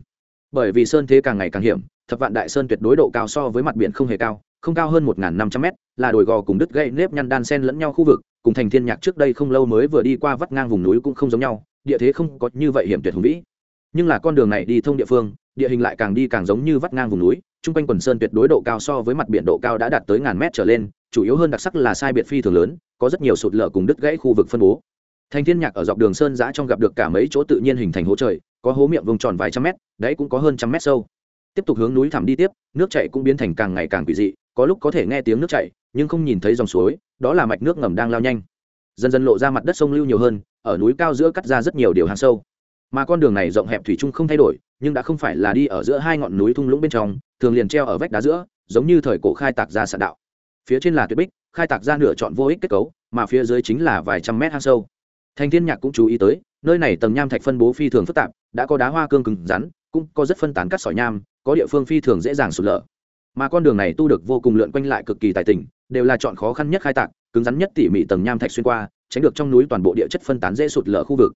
Bởi vì sơn thế càng ngày càng hiểm, thập vạn đại sơn tuyệt đối độ cao so với mặt biển không hề cao không cao hơn một năm trăm mét, là đồi gò cùng đứt gãy nếp nhăn đan sen lẫn nhau khu vực, cùng thành thiên nhạc trước đây không lâu mới vừa đi qua vắt ngang vùng núi cũng không giống nhau, địa thế không có như vậy hiểm tuyệt hùng vĩ. Nhưng là con đường này đi thông địa phương, địa hình lại càng đi càng giống như vắt ngang vùng núi trung quanh quần sơn tuyệt đối độ cao so với mặt biển độ cao đã đạt tới ngàn mét trở lên, chủ yếu hơn đặc sắc là sai biệt phi thường lớn, có rất nhiều sụt lở cùng đứt gãy khu vực phân bố. Thành thiên nhạc ở dọc đường sơn giã trong gặp được cả mấy chỗ tự nhiên hình thành hố trời, có hố miệng vùng tròn vài trăm mét đấy cũng có hơn trăm mét sâu. Tiếp tục hướng núi thẳm đi tiếp, nước chảy cũng biến thành càng ngày càng quỷ dị có lúc có thể nghe tiếng nước chảy, nhưng không nhìn thấy dòng suối, đó là mạch nước ngầm đang lao nhanh. Dần dần lộ ra mặt đất sông lưu nhiều hơn, ở núi cao giữa cắt ra rất nhiều điều hàng sâu. Mà con đường này rộng hẹp thủy chung không thay đổi, nhưng đã không phải là đi ở giữa hai ngọn núi thung lũng bên trong, thường liền treo ở vách đá giữa, giống như thời cổ khai tạc ra sạn đạo. Phía trên là tuyết bích, khai tạc ra nửa trọn vô ích kết cấu, mà phía dưới chính là vài trăm mét hang sâu. Thành thiên nhạc cũng chú ý tới, nơi này tầng nham thạch phân bố phi thường phức tạp, đã có đá hoa cương cứng rắn, cũng có rất phân tán cắt sỏi nham, có địa phương phi thường dễ dàng sụt lở mà con đường này tu được vô cùng lượn quanh lại cực kỳ tài tình, đều là chọn khó khăn nhất khai tạc, cứng rắn nhất tỉ mỉ tầng nham thạch xuyên qua, tránh được trong núi toàn bộ địa chất phân tán dễ sụt lở khu vực.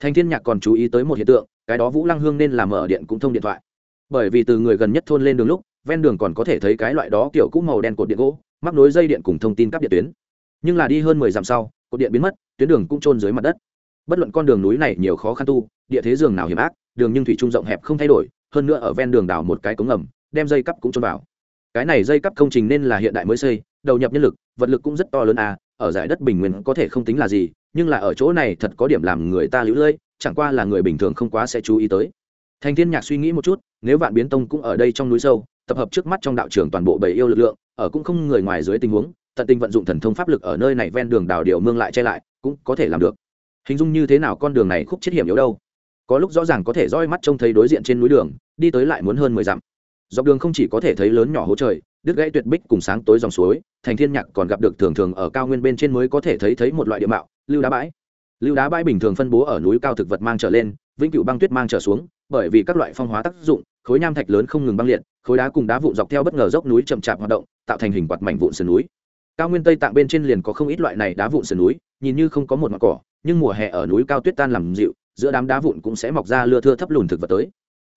Thành thiên nhạc còn chú ý tới một hiện tượng, cái đó vũ lăng hương nên làm mở điện cũng thông điện thoại. Bởi vì từ người gần nhất thôn lên đường lúc, ven đường còn có thể thấy cái loại đó kiểu cũ màu đen cột điện gỗ, mắc nối dây điện cùng thông tin cắp điện tuyến. Nhưng là đi hơn mười dặm sau, cột điện biến mất, tuyến đường cũng trôn dưới mặt đất. Bất luận con đường núi này nhiều khó khăn tu, địa thế giường nào hiểm ác, đường nhưng thủy trung rộng hẹp không thay đổi, hơn nữa ở ven đường đào một cái cống ngầm, đem dây cắp cũng trôn vào cái này dây cắp công trình nên là hiện đại mới xây, đầu nhập nhân lực, vật lực cũng rất to lớn à ở giải đất bình nguyên có thể không tính là gì, nhưng là ở chỗ này thật có điểm làm người ta lũ lưỡi, chẳng qua là người bình thường không quá sẽ chú ý tới. Thành thiên nhạc suy nghĩ một chút, nếu vạn biến tông cũng ở đây trong núi sâu, tập hợp trước mắt trong đạo trường toàn bộ bảy yêu lực lượng, ở cũng không người ngoài dưới tình huống, tận tình vận dụng thần thông pháp lực ở nơi này ven đường đào điệu mương lại che lại, cũng có thể làm được. Hình dung như thế nào con đường này khúc chết hiểm yếu đâu? Có lúc rõ ràng có thể roi mắt trông thấy đối diện trên núi đường, đi tới lại muốn hơn mười dặm dọc đường không chỉ có thể thấy lớn nhỏ hố trời, đứt gãy tuyệt bích cùng sáng tối dòng suối, thành thiên nhạc còn gặp được thường thường ở cao nguyên bên trên mới có thể thấy thấy một loại địa mạo, lưu đá bãi. Lưu đá bãi bình thường phân bố ở núi cao thực vật mang trở lên, vĩnh cửu băng tuyết mang trở xuống, bởi vì các loại phong hóa tác dụng, khối nham thạch lớn không ngừng băng liệt, khối đá cùng đá vụn dọc theo bất ngờ dốc núi chậm chạp hoạt động, tạo thành hình quạt mảnh vụn sườn núi. Cao nguyên tây tạng bên trên liền có không ít loại này đá vụn sườn núi, nhìn như không có một mặt cỏ, nhưng mùa hè ở núi cao tuyết tan làm dịu, giữa đám đá vụn cũng sẽ mọc ra lưa thưa thấp lùn thực vật tới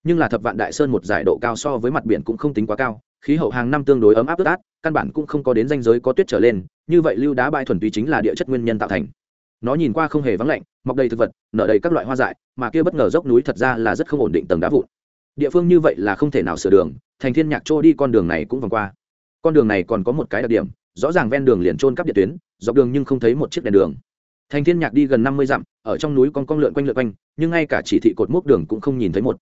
nhưng là thập vạn đại sơn một giải độ cao so với mặt biển cũng không tính quá cao, khí hậu hàng năm tương đối ấm áp ướt át, căn bản cũng không có đến danh giới có tuyết trở lên, như vậy lưu đá bãi thuần túy chính là địa chất nguyên nhân tạo thành. Nó nhìn qua không hề vắng lạnh, mọc đầy thực vật, nở đầy các loại hoa dại, mà kia bất ngờ dốc núi thật ra là rất không ổn định tầng đá vụn. Địa phương như vậy là không thể nào sửa đường, thành thiên nhạc trôi đi con đường này cũng vòng qua. Con đường này còn có một cái đặc điểm, rõ ràng ven đường liền trôn cắp điện tuyến, dọc đường nhưng không thấy một chiếc đèn đường. Thành thiên nhạc đi gần năm mươi dặm, ở trong núi con con lượn quanh lượn quanh, nhưng ngay cả chỉ thị cột mốc đường cũng không nhìn thấy một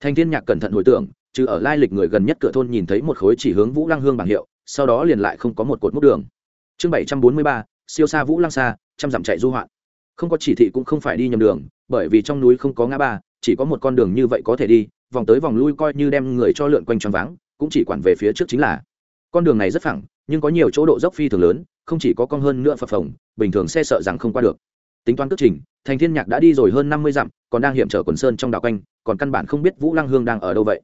thành thiên nhạc cẩn thận hồi tưởng, trừ ở lai lịch người gần nhất cửa thôn nhìn thấy một khối chỉ hướng vũ lăng hương bảng hiệu, sau đó liền lại không có một cột mốc đường. Chương bảy trăm bốn mươi ba, siêu xa vũ lăng xa trăm dặm chạy du hoạn. Không có chỉ thị cũng không phải đi nhầm đường, bởi vì trong núi không có ngã ba, chỉ có một con đường như vậy có thể đi, vòng tới vòng lui coi như đem người cho lượn quanh tròn váng, cũng chỉ quản về phía trước chính là. Con đường này rất phẳng, nhưng có nhiều chỗ độ dốc phi thường lớn, không chỉ có con hơn nữa phập phồng, bình thường xe sợ rằng không qua được tính toán cước trình, thành thiên nhạc đã đi rồi hơn năm mươi dặm, còn đang hiểm trở quần sơn trong đảo quanh, còn căn bản không biết vũ lăng hương đang ở đâu vậy.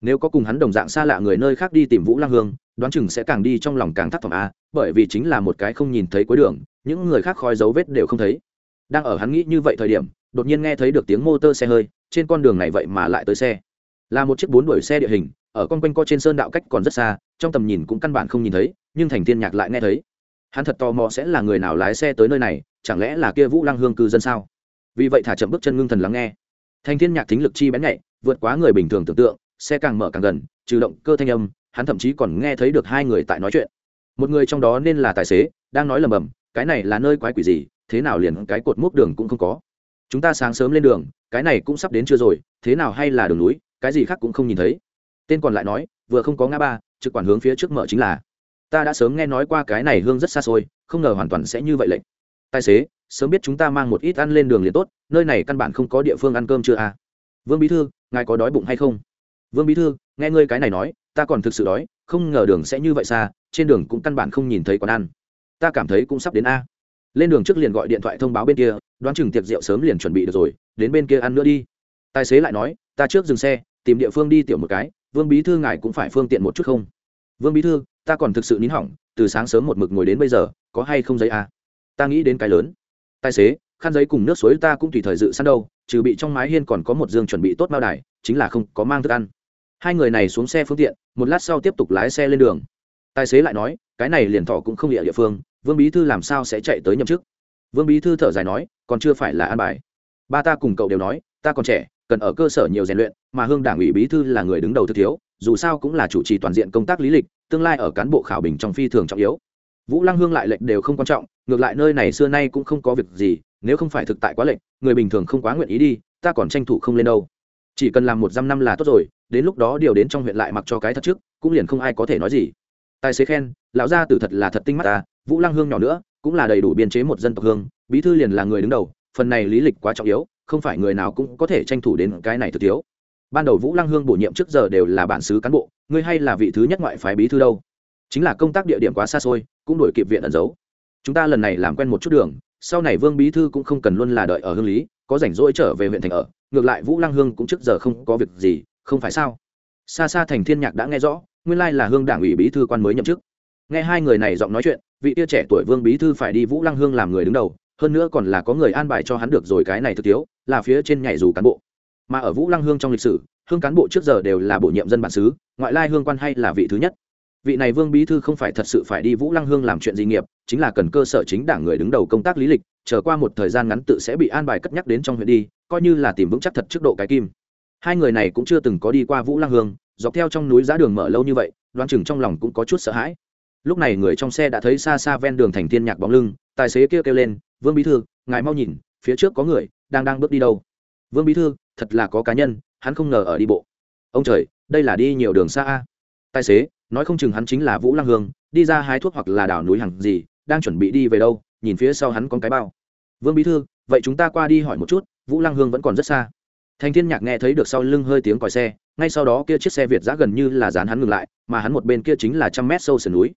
Nếu có cùng hắn đồng dạng xa lạ người nơi khác đi tìm vũ lăng hương, đoán chừng sẽ càng đi trong lòng càng thắt thỏm a, bởi vì chính là một cái không nhìn thấy cuối đường, những người khác khói dấu vết đều không thấy. Đang ở hắn nghĩ như vậy thời điểm, đột nhiên nghe thấy được tiếng motor xe hơi, trên con đường này vậy mà lại tới xe. Là một chiếc bốn đuổi xe địa hình, ở con quanh co trên sơn đạo cách còn rất xa, trong tầm nhìn cũng căn bản không nhìn thấy, nhưng thành thiên nhạc lại nghe thấy. Hắn thật tò mò sẽ là người nào lái xe tới nơi này chẳng lẽ là kia vũ lăng hương cư dân sao? Vì vậy thả chậm bước chân ngưng thần lắng nghe. Thanh thiên nhạc thính lực chi bén nhạy, vượt quá người bình thường tưởng tượng, xe càng mở càng gần, trừ động cơ thanh âm, hắn thậm chí còn nghe thấy được hai người tại nói chuyện. Một người trong đó nên là tài xế, đang nói lầm bầm, cái này là nơi quái quỷ gì, thế nào liền cái cột mốc đường cũng không có. Chúng ta sáng sớm lên đường, cái này cũng sắp đến chưa rồi, thế nào hay là đường núi, cái gì khác cũng không nhìn thấy. Tên còn lại nói, vừa không có ngã ba, trực quản hướng phía trước mở chính là. Ta đã sớm nghe nói qua cái này hương rất xa xôi, không ngờ hoàn toàn sẽ như vậy lệnh tài xế, sớm biết chúng ta mang một ít ăn lên đường liền tốt, nơi này căn bản không có địa phương ăn cơm chưa à? Vương bí thư, ngài có đói bụng hay không? Vương bí thư, nghe ngươi cái này nói, ta còn thực sự đói, không ngờ đường sẽ như vậy xa, trên đường cũng căn bản không nhìn thấy quán ăn. Ta cảm thấy cũng sắp đến a. Lên đường trước liền gọi điện thoại thông báo bên kia, đoán chừng tiệc rượu sớm liền chuẩn bị được rồi, đến bên kia ăn nữa đi. Tài xế lại nói, ta trước dừng xe, tìm địa phương đi tiểu một cái, vương bí thư ngài cũng phải phương tiện một chút không? Vương bí thư, ta còn thực sự nín hỏng, từ sáng sớm một mực ngồi đến bây giờ, có hay không giấy à? Ta nghĩ đến cái lớn. Tài xế, khăn giấy cùng nước suối ta cũng tùy thời dự sẵn đâu, trừ bị trong mái hiên còn có một giường chuẩn bị tốt bao đài, chính là không có mang thức ăn. Hai người này xuống xe phương tiện, một lát sau tiếp tục lái xe lên đường. Tài xế lại nói, cái này liền thọ cũng không địa địa phương, vương bí thư làm sao sẽ chạy tới nhậm chức? Vương bí thư thở dài nói, còn chưa phải là an bài. Ba ta cùng cậu đều nói, ta còn trẻ, cần ở cơ sở nhiều rèn luyện, mà hương đảng ủy bí thư là người đứng đầu thực thiếu, dù sao cũng là chủ trì toàn diện công tác lý lịch, tương lai ở cán bộ khảo bình trong phi thường trọng yếu vũ lăng hương lại lệnh đều không quan trọng, ngược lại nơi này xưa nay cũng không có việc gì, nếu không phải thực tại quá lệnh người bình thường không quá nguyện ý đi, ta còn tranh thủ không lên đâu. Chỉ cần làm một dăm năm là tốt rồi, đến lúc đó điều đến trong huyện lại mặc cho cái thật trước, cũng liền không ai có thể nói gì. Tài xế khen, lão gia tử thật là thật tinh mắt ta, vũ lăng hương nhỏ nữa, cũng là đầy đủ biên chế một dân tộc hương, bí thư liền là người đứng đầu, phần này lý lịch quá trọng yếu, không phải người nào cũng có thể tranh thủ đến cái này thực thiếu ban đầu vũ lăng hương bổ nhiệm trước giờ đều là bản xứ cán bộ ngươi hay là vị thứ nhất ngoại phái bí thư đâu? Chính là công tác địa điểm quá xa xôi, cũng đổi kịp viện ẩn giấu. Chúng ta lần này làm quen một chút đường, sau này vương bí thư cũng không cần luôn là đợi ở hương lý, có rảnh rỗi trở về huyện thành ở, ngược lại vũ lăng hương cũng trước giờ không có việc gì, không phải sao? Xa xa thành thiên nhạc đã nghe rõ, nguyên lai là hương đảng ủy bí thư quan mới nhậm chức. Nghe hai người này giọng nói chuyện, vị tia trẻ tuổi vương bí thư phải đi vũ lăng hương làm người đứng đầu, hơn nữa còn là có người an bài cho hắn được rồi cái này thực tiếu, là phía trên nhảy dù cán bộ. Mà ở vũ lăng hương trong lịch sử, hương cán bộ trước giờ đều là bổ nhiệm dân bản xứ, ngoại lai hương quan hay là vị thứ nhất vị này vương bí thư không phải thật sự phải đi vũ lăng hương làm chuyện gì nghiệp chính là cần cơ sở chính đảng người đứng đầu công tác lý lịch trở qua một thời gian ngắn tự sẽ bị an bài cất nhắc đến trong huyện đi coi như là tìm vững chắc thật trước độ cái kim. Hai người này cũng chưa từng có đi qua vũ lăng hương dọc theo trong núi giá đường mở lâu như vậy đoan chừng trong lòng cũng có chút sợ hãi. Lúc này người trong xe đã thấy xa xa ven đường thành thiên nhạc bóng lưng tài xế kia kêu, kêu lên vương bí thư ngài mau nhìn phía trước có người đang đang bước đi đâu? Vương bí thư thật là có cá nhân hắn không ngờ ở đi bộ. Ông trời đây là đi nhiều đường xa a. Tài xế nói không chừng hắn chính là vũ lăng hương, đi ra hái thuốc hoặc là đảo núi hằng gì, đang chuẩn bị đi về đâu, nhìn phía sau hắn con cái bao. Vương bí thư, vậy chúng ta qua đi hỏi một chút, vũ lăng hương vẫn còn rất xa. Thành thiên nhạc nghe thấy được sau lưng hơi tiếng còi xe, ngay sau đó kia chiếc xe việt giã gần như là dán hắn ngừng lại, mà hắn một bên kia chính là trăm mét sâu sườn núi.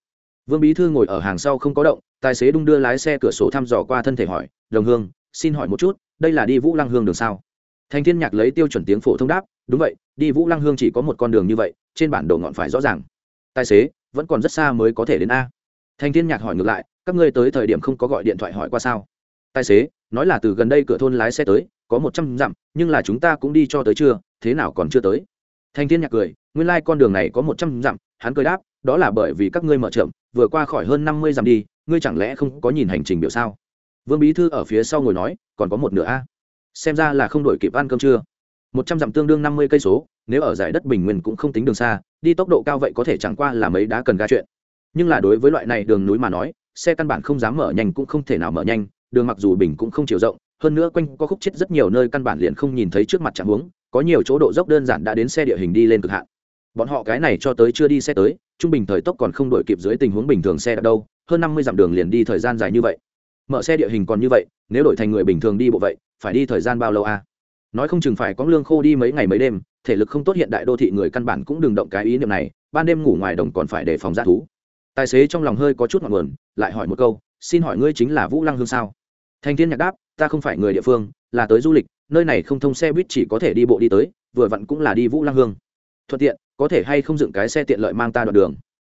Vương bí thư ngồi ở hàng sau không có động, tài xế đung đưa lái xe cửa sổ thăm dò qua thân thể hỏi, đồng hương, xin hỏi một chút, đây là đi vũ lăng hương đường sao? Thành thiên nhạc lấy tiêu chuẩn tiếng phổ thông đáp, đúng vậy, đi vũ lăng hương chỉ có một con đường như vậy, trên bản đồ ngọn phải rõ ràng tài xế vẫn còn rất xa mới có thể đến a. Thành thiên nhạc hỏi ngược lại, các ngươi tới thời điểm không có gọi điện thoại hỏi qua sao? Tài xế, nói là từ gần đây cửa thôn lái xe tới, có một trăm dặm, nhưng là chúng ta cũng đi cho tới chưa thế nào còn chưa tới? Thành thiên nhạc cười, nguyên lai con đường này có một trăm dặm, hắn cười đáp, đó là bởi vì các ngươi mở chậm, vừa qua khỏi hơn năm mươi dặm đi, ngươi chẳng lẽ không có nhìn hành trình biểu sao? Vương bí thư ở phía sau ngồi nói, còn có một nửa a. Xem ra là không đổi kịp ăn cơm chưa một trăm dặm tương đương năm mươi cây số, nếu ở giải đất bình nguyên cũng không tính đường xa, đi tốc độ cao vậy có thể chẳng qua là mấy đá cần ga chuyện nhưng là đối với loại này đường núi mà nói, xe căn bản không dám mở nhanh cũng không thể nào mở nhanh, đường mặc dù bình cũng không chiều rộng, hơn nữa quanh có khúc chết rất nhiều nơi căn bản liền không nhìn thấy trước mặt trạng hướng. có nhiều chỗ độ dốc đơn giản đã đến xe địa hình đi lên cực hạn bọn họ cái này cho tới chưa đi xe tới, trung bình thời tốc còn không đổi kịp dưới tình huống bình thường xe đạp đâu, hơn năm mươi dặm đường liền đi thời gian dài như vậy mở xe địa hình còn như vậy, nếu đổi thành người bình thường đi bộ vậy, phải đi thời gian bao lâu à? Nói không chừng phải có lương khô đi mấy ngày mấy đêm, thể lực không tốt hiện đại đô thị người căn bản cũng đừng động cái ý niệm này, ban đêm ngủ ngoài đồng còn phải đề phòng g thú. Tài xế trong lòng hơi có chút ngọn nguồn, lại hỏi một câu, xin hỏi ngươi chính là vũ lăng hương sao? Thành thiên nhạc đáp, ta không phải người địa phương, là tới du lịch, nơi này không thông xe buýt chỉ có thể đi bộ đi tới, vừa vặn cũng là đi vũ lăng hương. Thuận tiện, có thể hay không dựng cái xe tiện lợi mang ta đoạn đường.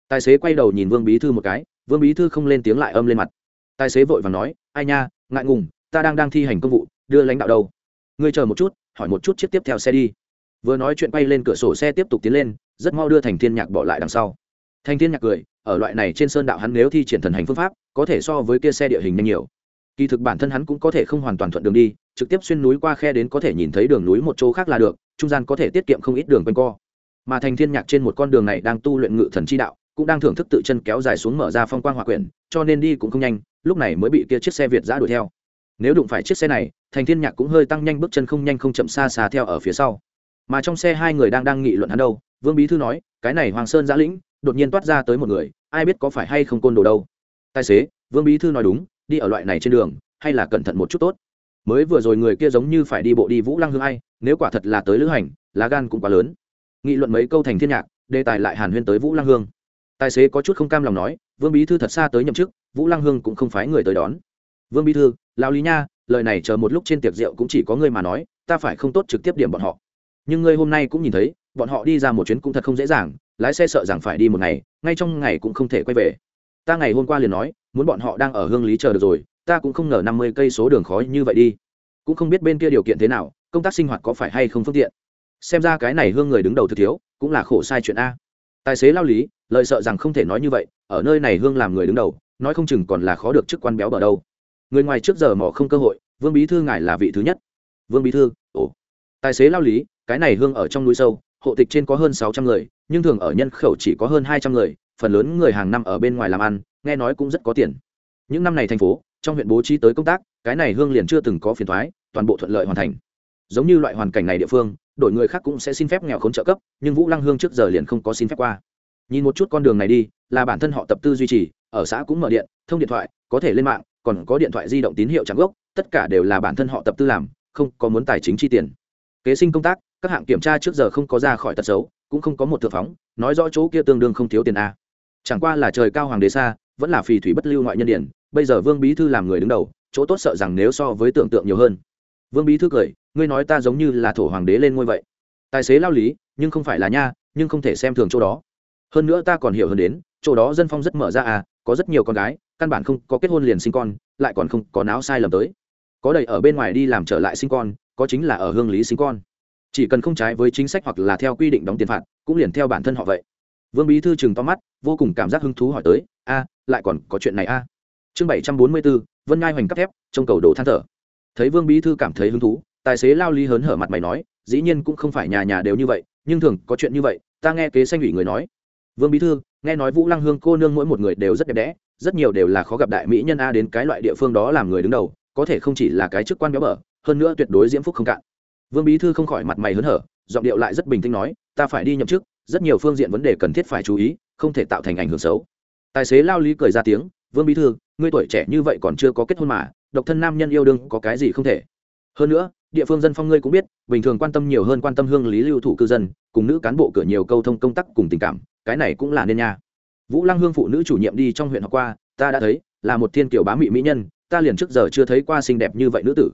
Tài xế quay đầu nhìn vương bí thư một cái, vương bí thư không lên tiếng lại âm lên mặt. Tài xế vội và nói, ai nha, ngại ngùng, ta đang đang thi hành công vụ, đưa lãnh đạo đâu? Ngươi chờ một chút, hỏi một chút chiếc tiếp theo xe đi. Vừa nói chuyện bay lên cửa sổ xe tiếp tục tiến lên, rất mau đưa thành thiên nhạc bỏ lại đằng sau. Thành thiên nhạc cười, ở loại này trên sơn đạo hắn nếu thi triển thần hành phương pháp, có thể so với kia xe địa hình nhanh nhiều. Kỳ thực bản thân hắn cũng có thể không hoàn toàn thuận đường đi, trực tiếp xuyên núi qua khe đến có thể nhìn thấy đường núi một chỗ khác là được, trung gian có thể tiết kiệm không ít đường quanh co. Mà thành thiên nhạc trên một con đường này đang tu luyện ngự thần chi đạo, cũng đang thưởng thức tự chân kéo dài xuống mở ra phong quang hòa quyển, cho nên đi cũng không nhanh, lúc này mới bị kia chiếc xe việt giã đuổi theo. Nếu đụng phải chiếc xe này thành thiên nhạc cũng hơi tăng nhanh bước chân không nhanh không chậm xa xa theo ở phía sau. Mà trong xe hai người đang đang nghị luận hắn đâu, vương bí thư nói, cái này hoàng sơn giã lĩnh, đột nhiên toát ra tới một người, ai biết có phải hay không côn đồ đâu. Tài xế, vương bí thư nói, đúng, đi ở loại này trên đường, hay là cẩn thận một chút tốt. Mới vừa rồi người kia giống như phải đi bộ đi vũ lăng hương ai, nếu quả thật là tới lữ hành, lá gan cũng quá lớn. Nghị luận mấy câu thành thiên nhạc, đề tài lại hàn huyên tới vũ lăng hương. Tài xế có chút không cam lòng nói, vương bí thư thật xa tới nhậm chức, vũ lăng hương cũng không phái người tới đón. Vương bí thư lao lý nha lời này chờ một lúc trên tiệc rượu cũng chỉ có ngươi mà nói, ta phải không tốt trực tiếp điểm bọn họ. Nhưng ngươi hôm nay cũng nhìn thấy, bọn họ đi ra một chuyến cũng thật không dễ dàng, lái xe sợ rằng phải đi một ngày, ngay trong ngày cũng không thể quay về. Ta ngày hôm qua liền nói, muốn bọn họ đang ở hương lý chờ được rồi, ta cũng không ngờ năm mươi cây số đường khó như vậy đi. Cũng không biết bên kia điều kiện thế nào, công tác sinh hoạt có phải hay không phương tiện. Xem ra cái này hương người đứng đầu thực thiếu, cũng là khổ sai chuyện a. Tài xế lao lý lợi sợ rằng không thể nói như vậy, ở nơi này hương làm người đứng đầu, nói không chừng còn là khó được chức quan béo bở đâu người ngoài trước giờ mỏ không cơ hội, vương bí thư ngài là vị thứ nhất. Vương bí thư, ồ. Tài xế lao lý, cái này hương ở trong núi sâu, hộ tịch trên có hơn sáu trăm người, nhưng thường ở nhân khẩu chỉ có hơn hai trăm người, phần lớn người hàng năm ở bên ngoài làm ăn, nghe nói cũng rất có tiền. Những năm này thành phố, trong huyện bố trí tới công tác, cái này hương liền chưa từng có phiền thoái, toàn bộ thuận lợi hoàn thành. Giống như loại hoàn cảnh này địa phương, đổi người khác cũng sẽ xin phép nghèo khốn trợ cấp, nhưng vũ lăng hương trước giờ liền không có xin phép qua. Nhìn một chút con đường này đi, là bản thân họ tập tư duy trì, ở xã cũng mở điện, thông điện thoại, có thể lên mạng còn có điện thoại di động tín hiệu trắng gốc, tất cả đều là bản thân họ tập tư làm, không có muốn tài chính chi tiền. Kế sinh công tác, các hạng kiểm tra trước giờ không có ra khỏi tật xấu, cũng không có một thượng phóng, nói rõ chỗ kia tương đương không thiếu tiền a. Chẳng qua là trời cao hoàng đế xa, vẫn là phì thủy bất lưu ngoại nhân điển bây giờ vương bí thư làm người đứng đầu, chỗ tốt sợ rằng nếu so với tưởng tượng nhiều hơn. Vương bí thư cười, ngươi nói ta giống như là thổ hoàng đế lên ngôi vậy. Tài xế lao lý, nhưng không phải là nha, nhưng không thể xem thường chỗ đó. Hơn nữa ta còn hiểu hơn đến chỗ đó dân phong rất mở ra à có rất nhiều con gái, căn bản không có kết hôn liền sinh con, lại còn không có náo sai lầm tới. Có đầy ở bên ngoài đi làm trở lại sinh con, có chính là ở hương lý sinh con. Chỉ cần không trái với chính sách hoặc là theo quy định đóng tiền phạt, cũng liền theo bản thân họ vậy. Vương bí thư chừng to mắt, vô cùng cảm giác hứng thú hỏi tới, a, lại còn có chuyện này a? Chương bảy trăm bốn mươi bốn vân ngai hoành cắp thép, trông cầu đồ than thở. Thấy vương bí thư cảm thấy hứng thú, tài xế lao ly hớn hở mặt mày nói, dĩ nhiên cũng không phải nhà nhà đều như vậy, nhưng thường có chuyện như vậy, ta nghe kế sanh ủy người nói vương bí thư, nghe nói vũ lăng hương cô nương mỗi một người đều rất đẹp đẽ, rất nhiều đều là khó gặp đại mỹ nhân a đến cái loại địa phương đó làm người đứng đầu, có thể không chỉ là cái chức quan béo bở, hơn nữa tuyệt đối diễm phúc không cạn. Vương bí thư không khỏi mặt mày hớn hở, giọng điệu lại rất bình tĩnh nói, ta phải đi nhậm chức, rất nhiều phương diện vấn đề cần thiết phải chú ý, không thể tạo thành ảnh hưởng xấu. Tài xế lao lý cười ra tiếng, vương bí thư, ngươi tuổi trẻ như vậy còn chưa có kết hôn mà, độc thân nam nhân yêu đương có cái gì không thể? Hơn nữa địa phương dân phong ngươi cũng biết, bình thường quan tâm nhiều hơn quan tâm hương lý lưu thủ cư dân, cùng nữ cán bộ cửa nhiều câu thông công tác cùng tình cảm, cái này cũng là nên nha. Vũ lăng hương phụ nữ chủ nhiệm đi trong huyện học qua, ta đã thấy, là một thiên kiểu bá mị mỹ nhân, ta liền trước giờ chưa thấy qua xinh đẹp như vậy nữ tử.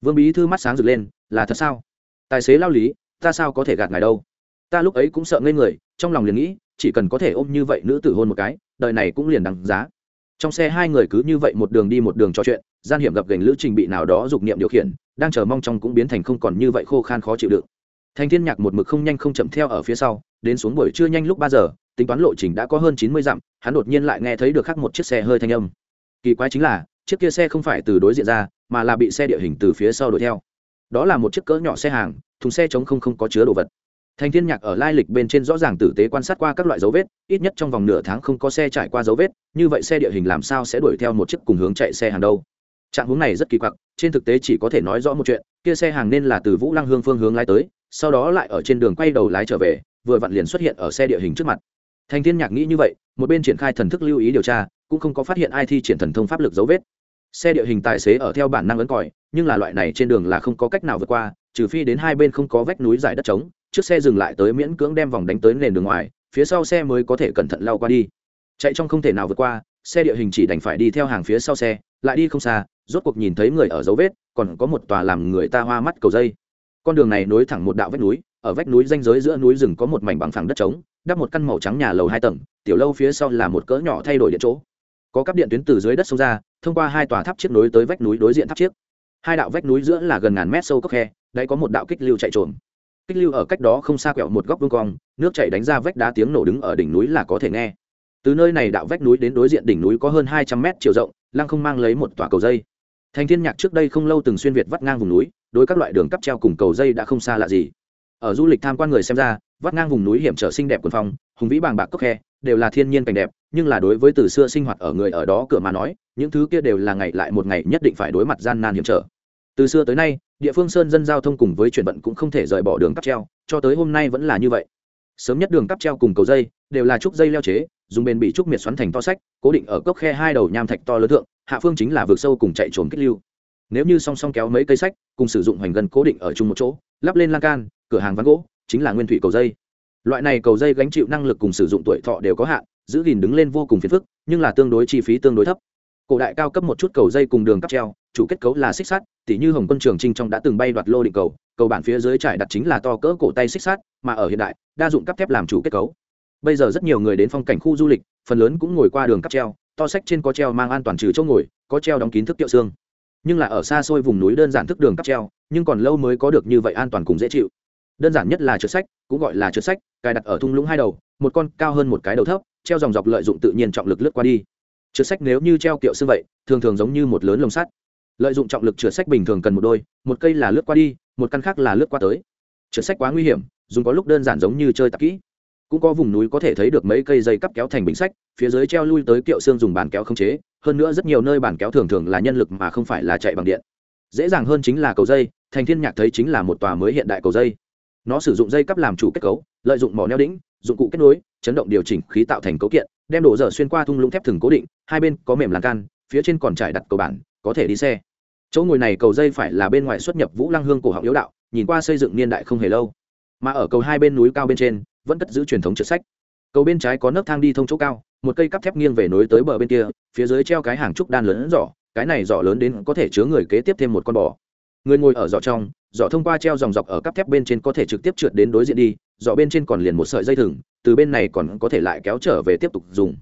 Vương bí thư mắt sáng rực lên, là thật sao? Tài xế lao lý, ta sao có thể gạt ngài đâu? Ta lúc ấy cũng sợ ngây người, trong lòng liền nghĩ, chỉ cần có thể ôm như vậy nữ tử hôn một cái, đời này cũng liền đằng giá. Trong xe hai người cứ như vậy một đường đi một đường trò chuyện, gian hiểm gặp gành lữ trình bị nào đó dục niệm điều khiển đang chờ mong trong cũng biến thành không còn như vậy khô khan khó chịu đựng thành thiên nhạc một mực không nhanh không chậm theo ở phía sau, đến xuống buổi trưa nhanh lúc ba giờ, tính toán lộ trình đã có hơn chín mươi dặm, hắn đột nhiên lại nghe thấy được khác một chiếc xe hơi thanh âm. Kỳ quái chính là, chiếc kia xe không phải từ đối diện ra, mà là bị xe địa hình từ phía sau đuổi theo. Đó là một chiếc cỡ nhỏ xe hàng, thùng xe chống không không có chứa đồ vật. Thành thiên nhạc ở lai lịch bên trên rõ ràng tử tế quan sát qua các loại dấu vết, ít nhất trong vòng nửa tháng không có xe trải qua dấu vết, như vậy xe địa hình làm sao sẽ đuổi theo một chiếc cùng hướng chạy xe hàng đâu? Trạng hướng này rất kỳ quặc trên thực tế chỉ có thể nói rõ một chuyện, kia xe hàng nên là từ vũ lăng hương phương hướng lái tới, sau đó lại ở trên đường quay đầu lái trở về, vừa vặn liền xuất hiện ở xe địa hình trước mặt. Thành thiên nhạc nghĩ như vậy, một bên triển khai thần thức lưu ý điều tra, cũng không có phát hiện ai thi triển thần thông pháp lực dấu vết. Xe địa hình tài xế ở theo bản năng ấn còi, nhưng là loại này trên đường là không có cách nào vượt qua, trừ phi đến hai bên không có vách núi dài đất trống chiếc xe dừng lại tới miễn cưỡng đem vòng đánh tới nền đường ngoài, phía sau xe mới có thể cẩn thận lao qua đi. Chạy trong không thể nào vượt qua, xe địa hình chỉ đành phải đi theo hàng phía sau xe, lại đi không xa rốt cuộc nhìn thấy người ở dấu vết, còn có một tòa làm người ta hoa mắt cầu dây. Con đường này nối thẳng một đạo vách núi, ở vách núi danh giới giữa núi rừng có một mảnh bằng phẳng đất trống, đắp một căn màu trắng nhà lầu hai tầng, tiểu lâu phía sau là một cỡ nhỏ thay đổi điện chỗ. Có cắp điện tuyến từ dưới đất sông ra, thông qua hai tòa tháp chiếc nối tới vách núi đối diện tháp chiếc. Hai đạo vách núi giữa là gần ngàn mét sâu cốc khe, đây có một đạo kích lưu chạy trộm kích lưu ở cách đó không xa quẹo một góc vương cong, nước chảy đánh ra vách đá tiếng nổ đứng ở đỉnh núi là có thể nghe. Từ nơi này đạo vách núi đến đối diện đỉnh núi có hơn hai trăm mét chiều rộng, lăng không mang lấy một tòa cầu dây thành thiên nhạc trước đây không lâu từng xuyên việt vắt ngang vùng núi, đối các loại đường cắp treo cùng cầu dây đã không xa lạ gì. Ở du lịch tham quan người xem ra, vắt ngang vùng núi hiểm trở xinh đẹp quần phong, hùng vĩ bàng bạc cốc khe, đều là thiên nhiên cảnh đẹp, nhưng là đối với từ xưa sinh hoạt ở người ở đó cửa mà nói, những thứ kia đều là ngày lại một ngày nhất định phải đối mặt gian nan hiểm trở. Từ xưa tới nay, địa phương sơn dân giao thông cùng với chuyển vận cũng không thể rời bỏ đường cắp treo, cho tới hôm nay vẫn là như vậy sớm nhất đường cắp treo cùng cầu dây, đều là trúc dây leo chế, dùng bền bị trúc miệt xoắn thành to sách, cố định ở cốc khe hai đầu nham thạch to lớn thượng, hạ phương chính là vượt sâu cùng chạy trốn kích lưu. Nếu như song song kéo mấy cây sách, cùng sử dụng hoành gần cố định ở chung một chỗ, lắp lên lan can, cửa hàng ván gỗ, chính là nguyên thủy cầu dây. Loại này cầu dây gánh chịu năng lực cùng sử dụng tuổi thọ đều có hạn, giữ gìn đứng lên vô cùng phiền phức, nhưng là tương đối chi phí tương đối thấp cổ đại cao cấp một chút cầu dây cùng đường cắp treo, chủ kết cấu là xích sắt tỷ như hồng quân trường trinh trong đã từng bay đoạt lô định cầu cầu bản phía dưới trải đặt chính là to cỡ cổ tay xích sắt, mà ở hiện đại, đa dụng cắp thép làm chủ kết cấu. Bây giờ rất nhiều người đến phong cảnh khu du lịch, phần lớn cũng ngồi qua đường cắp treo, to sách trên có treo mang an toàn trừ chỗ ngồi, có treo đóng kín thức tiệu xương. Nhưng là ở xa xôi vùng núi đơn giản thức đường cắp treo, nhưng còn lâu mới có được như vậy an toàn cùng dễ chịu. Đơn giản nhất là trượt sách, cũng gọi là trượt sách, cài đặt ở thung lũng hai đầu, một con cao hơn một cái đầu thấp, treo dòng dọc lợi dụng tự nhiên trọng lực lướt qua đi trượt sách nếu như treo kiệu xương vậy, thường thường giống như một lớn lồng sắt. Lợi dụng trọng lực trượt sách bình thường cần một đôi, một cây là lướt qua đi, một căn khác là lướt qua tới. Trượt sách quá nguy hiểm, dùng có lúc đơn giản giống như chơi tạp kỹ. Cũng có vùng núi có thể thấy được mấy cây dây cắp kéo thành bình sách, phía dưới treo lui tới kiệu xương dùng bàn kéo không chế, hơn nữa rất nhiều nơi bàn kéo thường thường là nhân lực mà không phải là chạy bằng điện. Dễ dàng hơn chính là cầu dây, thành thiên nhạc thấy chính là một tòa mới hiện đại cầu dây. Nó sử dụng dây cắp làm chủ kết cấu, lợi dụng mỏ neo đĩnh dụng cụ kết nối, chấn động điều chỉnh khí tạo thành cấu kiện, đem đổ dở xuyên qua thung lũng thép thừng cố định, hai bên có mềm lan can, phía trên còn trải đặt cầu bản, có thể đi xe. Chỗ ngồi này cầu dây phải là bên ngoài xuất nhập vũ lăng hương cổ họng yếu đạo, nhìn qua xây dựng niên đại không hề lâu. Mà ở cầu hai bên núi cao bên trên, vẫn cất giữ truyền thống trượt sách. Cầu bên trái có nấc thang đi thông chỗ cao, một cây cắp thép nghiêng về nối tới bờ bên kia, phía dưới treo cái hàng trúc đan lớn giỏ cái này giỏ lớn đến có thể chứa người kế tiếp thêm một con bò. Người ngồi ở giỏ trong dọ thông qua treo dòng dọc ở cắp thép bên trên có thể trực tiếp trượt đến đối diện đi dọ bên trên còn liền một sợi dây thừng, từ bên này còn có thể lại kéo trở về tiếp tục dùng.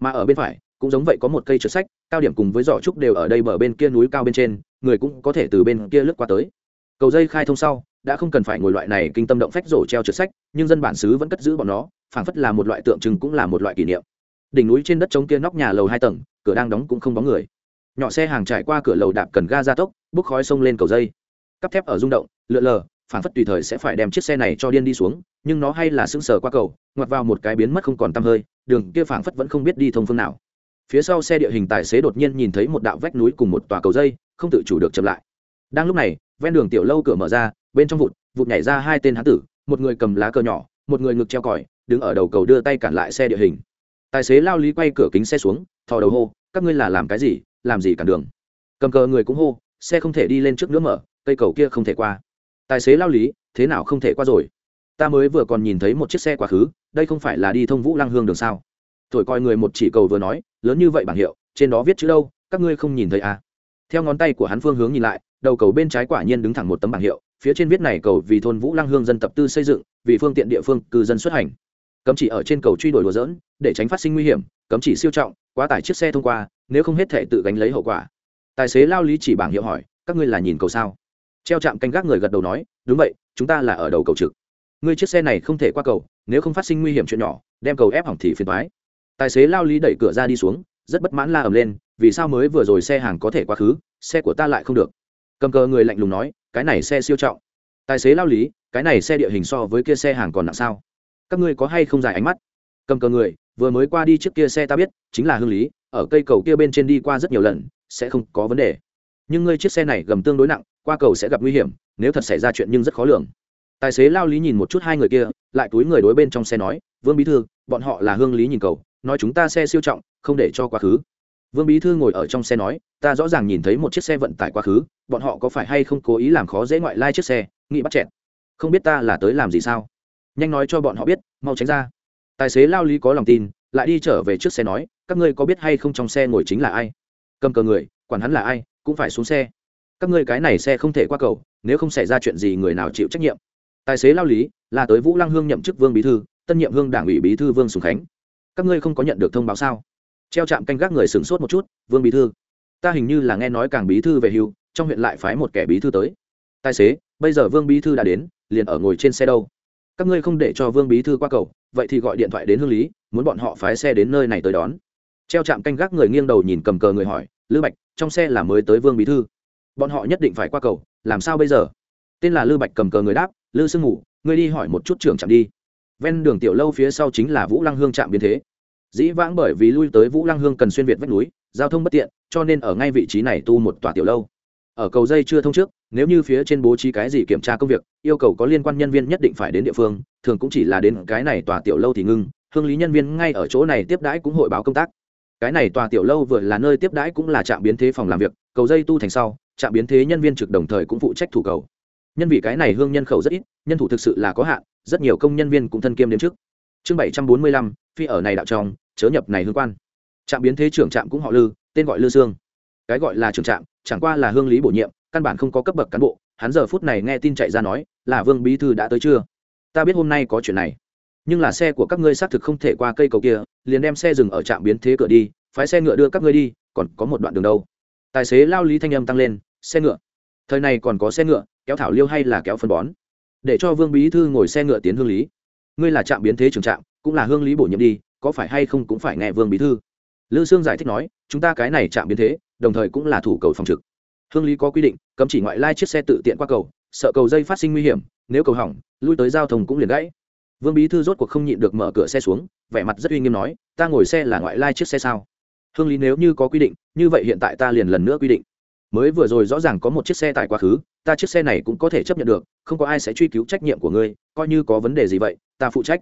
Mà ở bên phải, cũng giống vậy có một cây trượt sách, cao điểm cùng với giỏ trúc đều ở đây bờ bên kia núi cao bên trên, người cũng có thể từ bên kia lướt qua tới. Cầu dây khai thông sau, đã không cần phải ngồi loại này kinh tâm động phách rổ treo trượt sách, nhưng dân bản xứ vẫn cất giữ bọn nó, phảng phất là một loại tượng trưng cũng là một loại kỷ niệm. Đỉnh núi trên đất trống kia nóc nhà lầu hai tầng, cửa đang đóng cũng không bóng người. Nhỏ xe hàng trải qua cửa lầu đạp cần ga ra tốc, bốc khói sông lên cầu dây cắp thép ở rung động, lượn lờ phản phất tùy thời sẽ phải đem chiếc xe này cho điên đi xuống, nhưng nó hay là sững sờ qua cầu, ngoặt vào một cái biến mất không còn tăm hơi, đường kia phản phất vẫn không biết đi thông phương nào. Phía sau xe địa hình tài xế đột nhiên nhìn thấy một đạo vách núi cùng một tòa cầu dây, không tự chủ được chậm lại. Đang lúc này, ven đường tiểu lâu cửa mở ra, bên trong vụt vụt nhảy ra hai tên hán tử, một người cầm lá cờ nhỏ, một người ngực treo còi, đứng ở đầu cầu đưa tay cản lại xe địa hình. Tài xế lao lý quay cửa kính xe xuống, thò đầu hô, các ngươi là làm cái gì? Làm gì cản đường? Cầm cờ người cũng hô, xe không thể đi lên trước nữa mở cây cầu kia không thể qua. Tài xế lao lý, thế nào không thể qua rồi? Ta mới vừa còn nhìn thấy một chiếc xe quá khứ, đây không phải là đi thông vũ lăng hương đường sao? Thổi coi người một chỉ cầu vừa nói, lớn như vậy bảng hiệu, trên đó viết chữ đâu, các ngươi không nhìn thấy à? Theo ngón tay của hắn phương hướng nhìn lại, đầu cầu bên trái quả nhiên đứng thẳng một tấm bảng hiệu, phía trên viết này cầu vì thôn vũ lăng hương dân tập tư xây dựng, vì phương tiện địa phương, cư dân xuất hành. Cấm chỉ ở trên cầu truy đuổi đùa dỡn để tránh phát sinh nguy hiểm, cấm chỉ siêu trọng, quá tải chiếc xe thông qua, nếu không hết thể tự gánh lấy hậu quả. Tài xế lao lý chỉ bảng hiệu hỏi, các ngươi là nhìn cầu sao? Treo chạm canh gác người gật đầu nói, đúng vậy, chúng ta là ở đầu cầu trực. Ngươi chiếc xe này không thể qua cầu, nếu không phát sinh nguy hiểm chuyện nhỏ, đem cầu ép hỏng thì phiền thoái tài xế lao lý đẩy cửa ra đi xuống, rất bất mãn la ầm lên, vì sao mới vừa rồi xe hàng có thể quá khứ, xe của ta lại không được? Cầm cờ người lạnh lùng nói, cái này xe siêu trọng. Tài xế lao lý, cái này xe địa hình so với kia xe hàng còn nặng sao? Các ngươi có hay không dài ánh mắt? Cầm cờ người, vừa mới qua đi trước kia xe ta biết, chính là hương lý, ở cây cầu kia bên trên đi qua rất nhiều lần, sẽ không có vấn đề. Nhưng ngươi chiếc xe này gầm tương đối nặng qua cầu sẽ gặp nguy hiểm, nếu thật xảy ra chuyện nhưng rất khó lường. Tài xế lao lý nhìn một chút hai người kia, lại túi người đối bên trong xe nói, vương bí thư, bọn họ là hương lý nhìn cầu, nói chúng ta xe siêu trọng, không để cho quá khứ. Vương bí thư ngồi ở trong xe nói, ta rõ ràng nhìn thấy một chiếc xe vận tải quá khứ, bọn họ có phải hay không cố ý làm khó dễ ngoại lai chiếc xe, nghĩ bắt chẹn không biết ta là tới làm gì sao? Nhanh nói cho bọn họ biết, mau tránh ra. Tài xế lao lý có lòng tin, lại đi trở về trước xe nói, các ngươi có biết hay không trong xe ngồi chính là ai? Cầm cờ người, quản hắn là ai, cũng phải xuống xe các ngươi cái này xe không thể qua cầu, nếu không xảy ra chuyện gì người nào chịu trách nhiệm. Tài xế lao lý, là tới vũ lăng hương nhậm chức vương bí thư, tân nhiệm hương đảng ủy bí thư vương sùng khánh. Các ngươi không có nhận được thông báo sao? Treo chạm canh gác người sửng sốt một chút, vương bí thư, ta hình như là nghe nói càng bí thư về hưu, trong huyện lại phái một kẻ bí thư tới. Tài xế, bây giờ vương bí thư đã đến, liền ở ngồi trên xe đâu? Các ngươi không để cho vương bí thư qua cầu, vậy thì gọi điện thoại đến hương lý, muốn bọn họ phái xe đến nơi này tới đón. Treo chạm canh gác người nghiêng đầu nhìn cầm cờ người hỏi, lữ bạch, trong xe là mới tới vương bí thư? Bọn họ nhất định phải qua cầu, làm sao bây giờ? Tên là lư bạch cầm cờ người đáp, lư sương ngủ, ngươi đi hỏi một chút trưởng trạm đi. Ven đường tiểu lâu phía sau chính là vũ lăng hương trạm biến thế. Dĩ vãng bởi vì lui tới vũ lăng hương cần xuyên việt vách núi, giao thông bất tiện, cho nên ở ngay vị trí này tu một tòa tiểu lâu. Ở cầu dây chưa thông trước, nếu như phía trên bố trí cái gì kiểm tra công việc, yêu cầu có liên quan nhân viên nhất định phải đến địa phương, thường cũng chỉ là đến cái này tòa tiểu lâu thì ngưng, hương lý nhân viên ngay ở chỗ này tiếp đãi cũng hội báo công tác. Cái này tòa tiểu lâu vừa là nơi tiếp đãi cũng là trạm biến thế phòng làm việc, cầu dây tu thành sau trạm biến thế nhân viên trực đồng thời cũng phụ trách thủ cầu. Nhân vì cái này hương nhân khẩu rất ít, nhân thủ thực sự là có hạn, rất nhiều công nhân viên cũng thân kiêm đến trước. Chương bảy trăm bốn mươi lăm, phi ở này đạo trong, chớ nhập này hương quan. Trạm biến thế trưởng trạm cũng họ lư, tên gọi lư sương. Cái gọi là trưởng trạm, chẳng qua là hương lý bổ nhiệm, căn bản không có cấp bậc cán bộ, hắn giờ phút này nghe tin chạy ra nói, là vương bí thư đã tới chưa? Ta biết hôm nay có chuyện này. Nhưng là xe của các ngươi xác thực không thể qua cây cầu kia, liền đem xe dừng ở trạm biến thế cửa đi, phái xe ngựa đưa các ngươi đi, còn có một đoạn đường đâu? Tài xế lao lý thanh âm tăng lên, xe ngựa. Thời này còn có xe ngựa, kéo thảo liêu hay là kéo phân bón? Để cho vương bí thư ngồi xe ngựa tiến hương lý. Ngươi là trạm biến thế trường trạm, cũng là hương lý bổ nhiệm đi, có phải hay không cũng phải nghe vương bí thư? Lư sương giải thích nói, chúng ta cái này trạm biến thế, đồng thời cũng là thủ cầu phòng trực. Hương lý có quy định, cấm chỉ ngoại lai chiếc xe tự tiện qua cầu, sợ cầu dây phát sinh nguy hiểm, nếu cầu hỏng, lui tới giao thông cũng liền gãy. Vương bí thư rốt cuộc không nhịn được mở cửa xe xuống, vẻ mặt rất uy nghiêm nói, ta ngồi xe là ngoại lai chiếc xe sao? Hương lý nếu như có quy định, như vậy hiện tại ta liền lần nữa quy định. Mới vừa rồi rõ ràng có một chiếc xe tại quá khứ, ta chiếc xe này cũng có thể chấp nhận được, không có ai sẽ truy cứu trách nhiệm của ngươi, coi như có vấn đề gì vậy, ta phụ trách.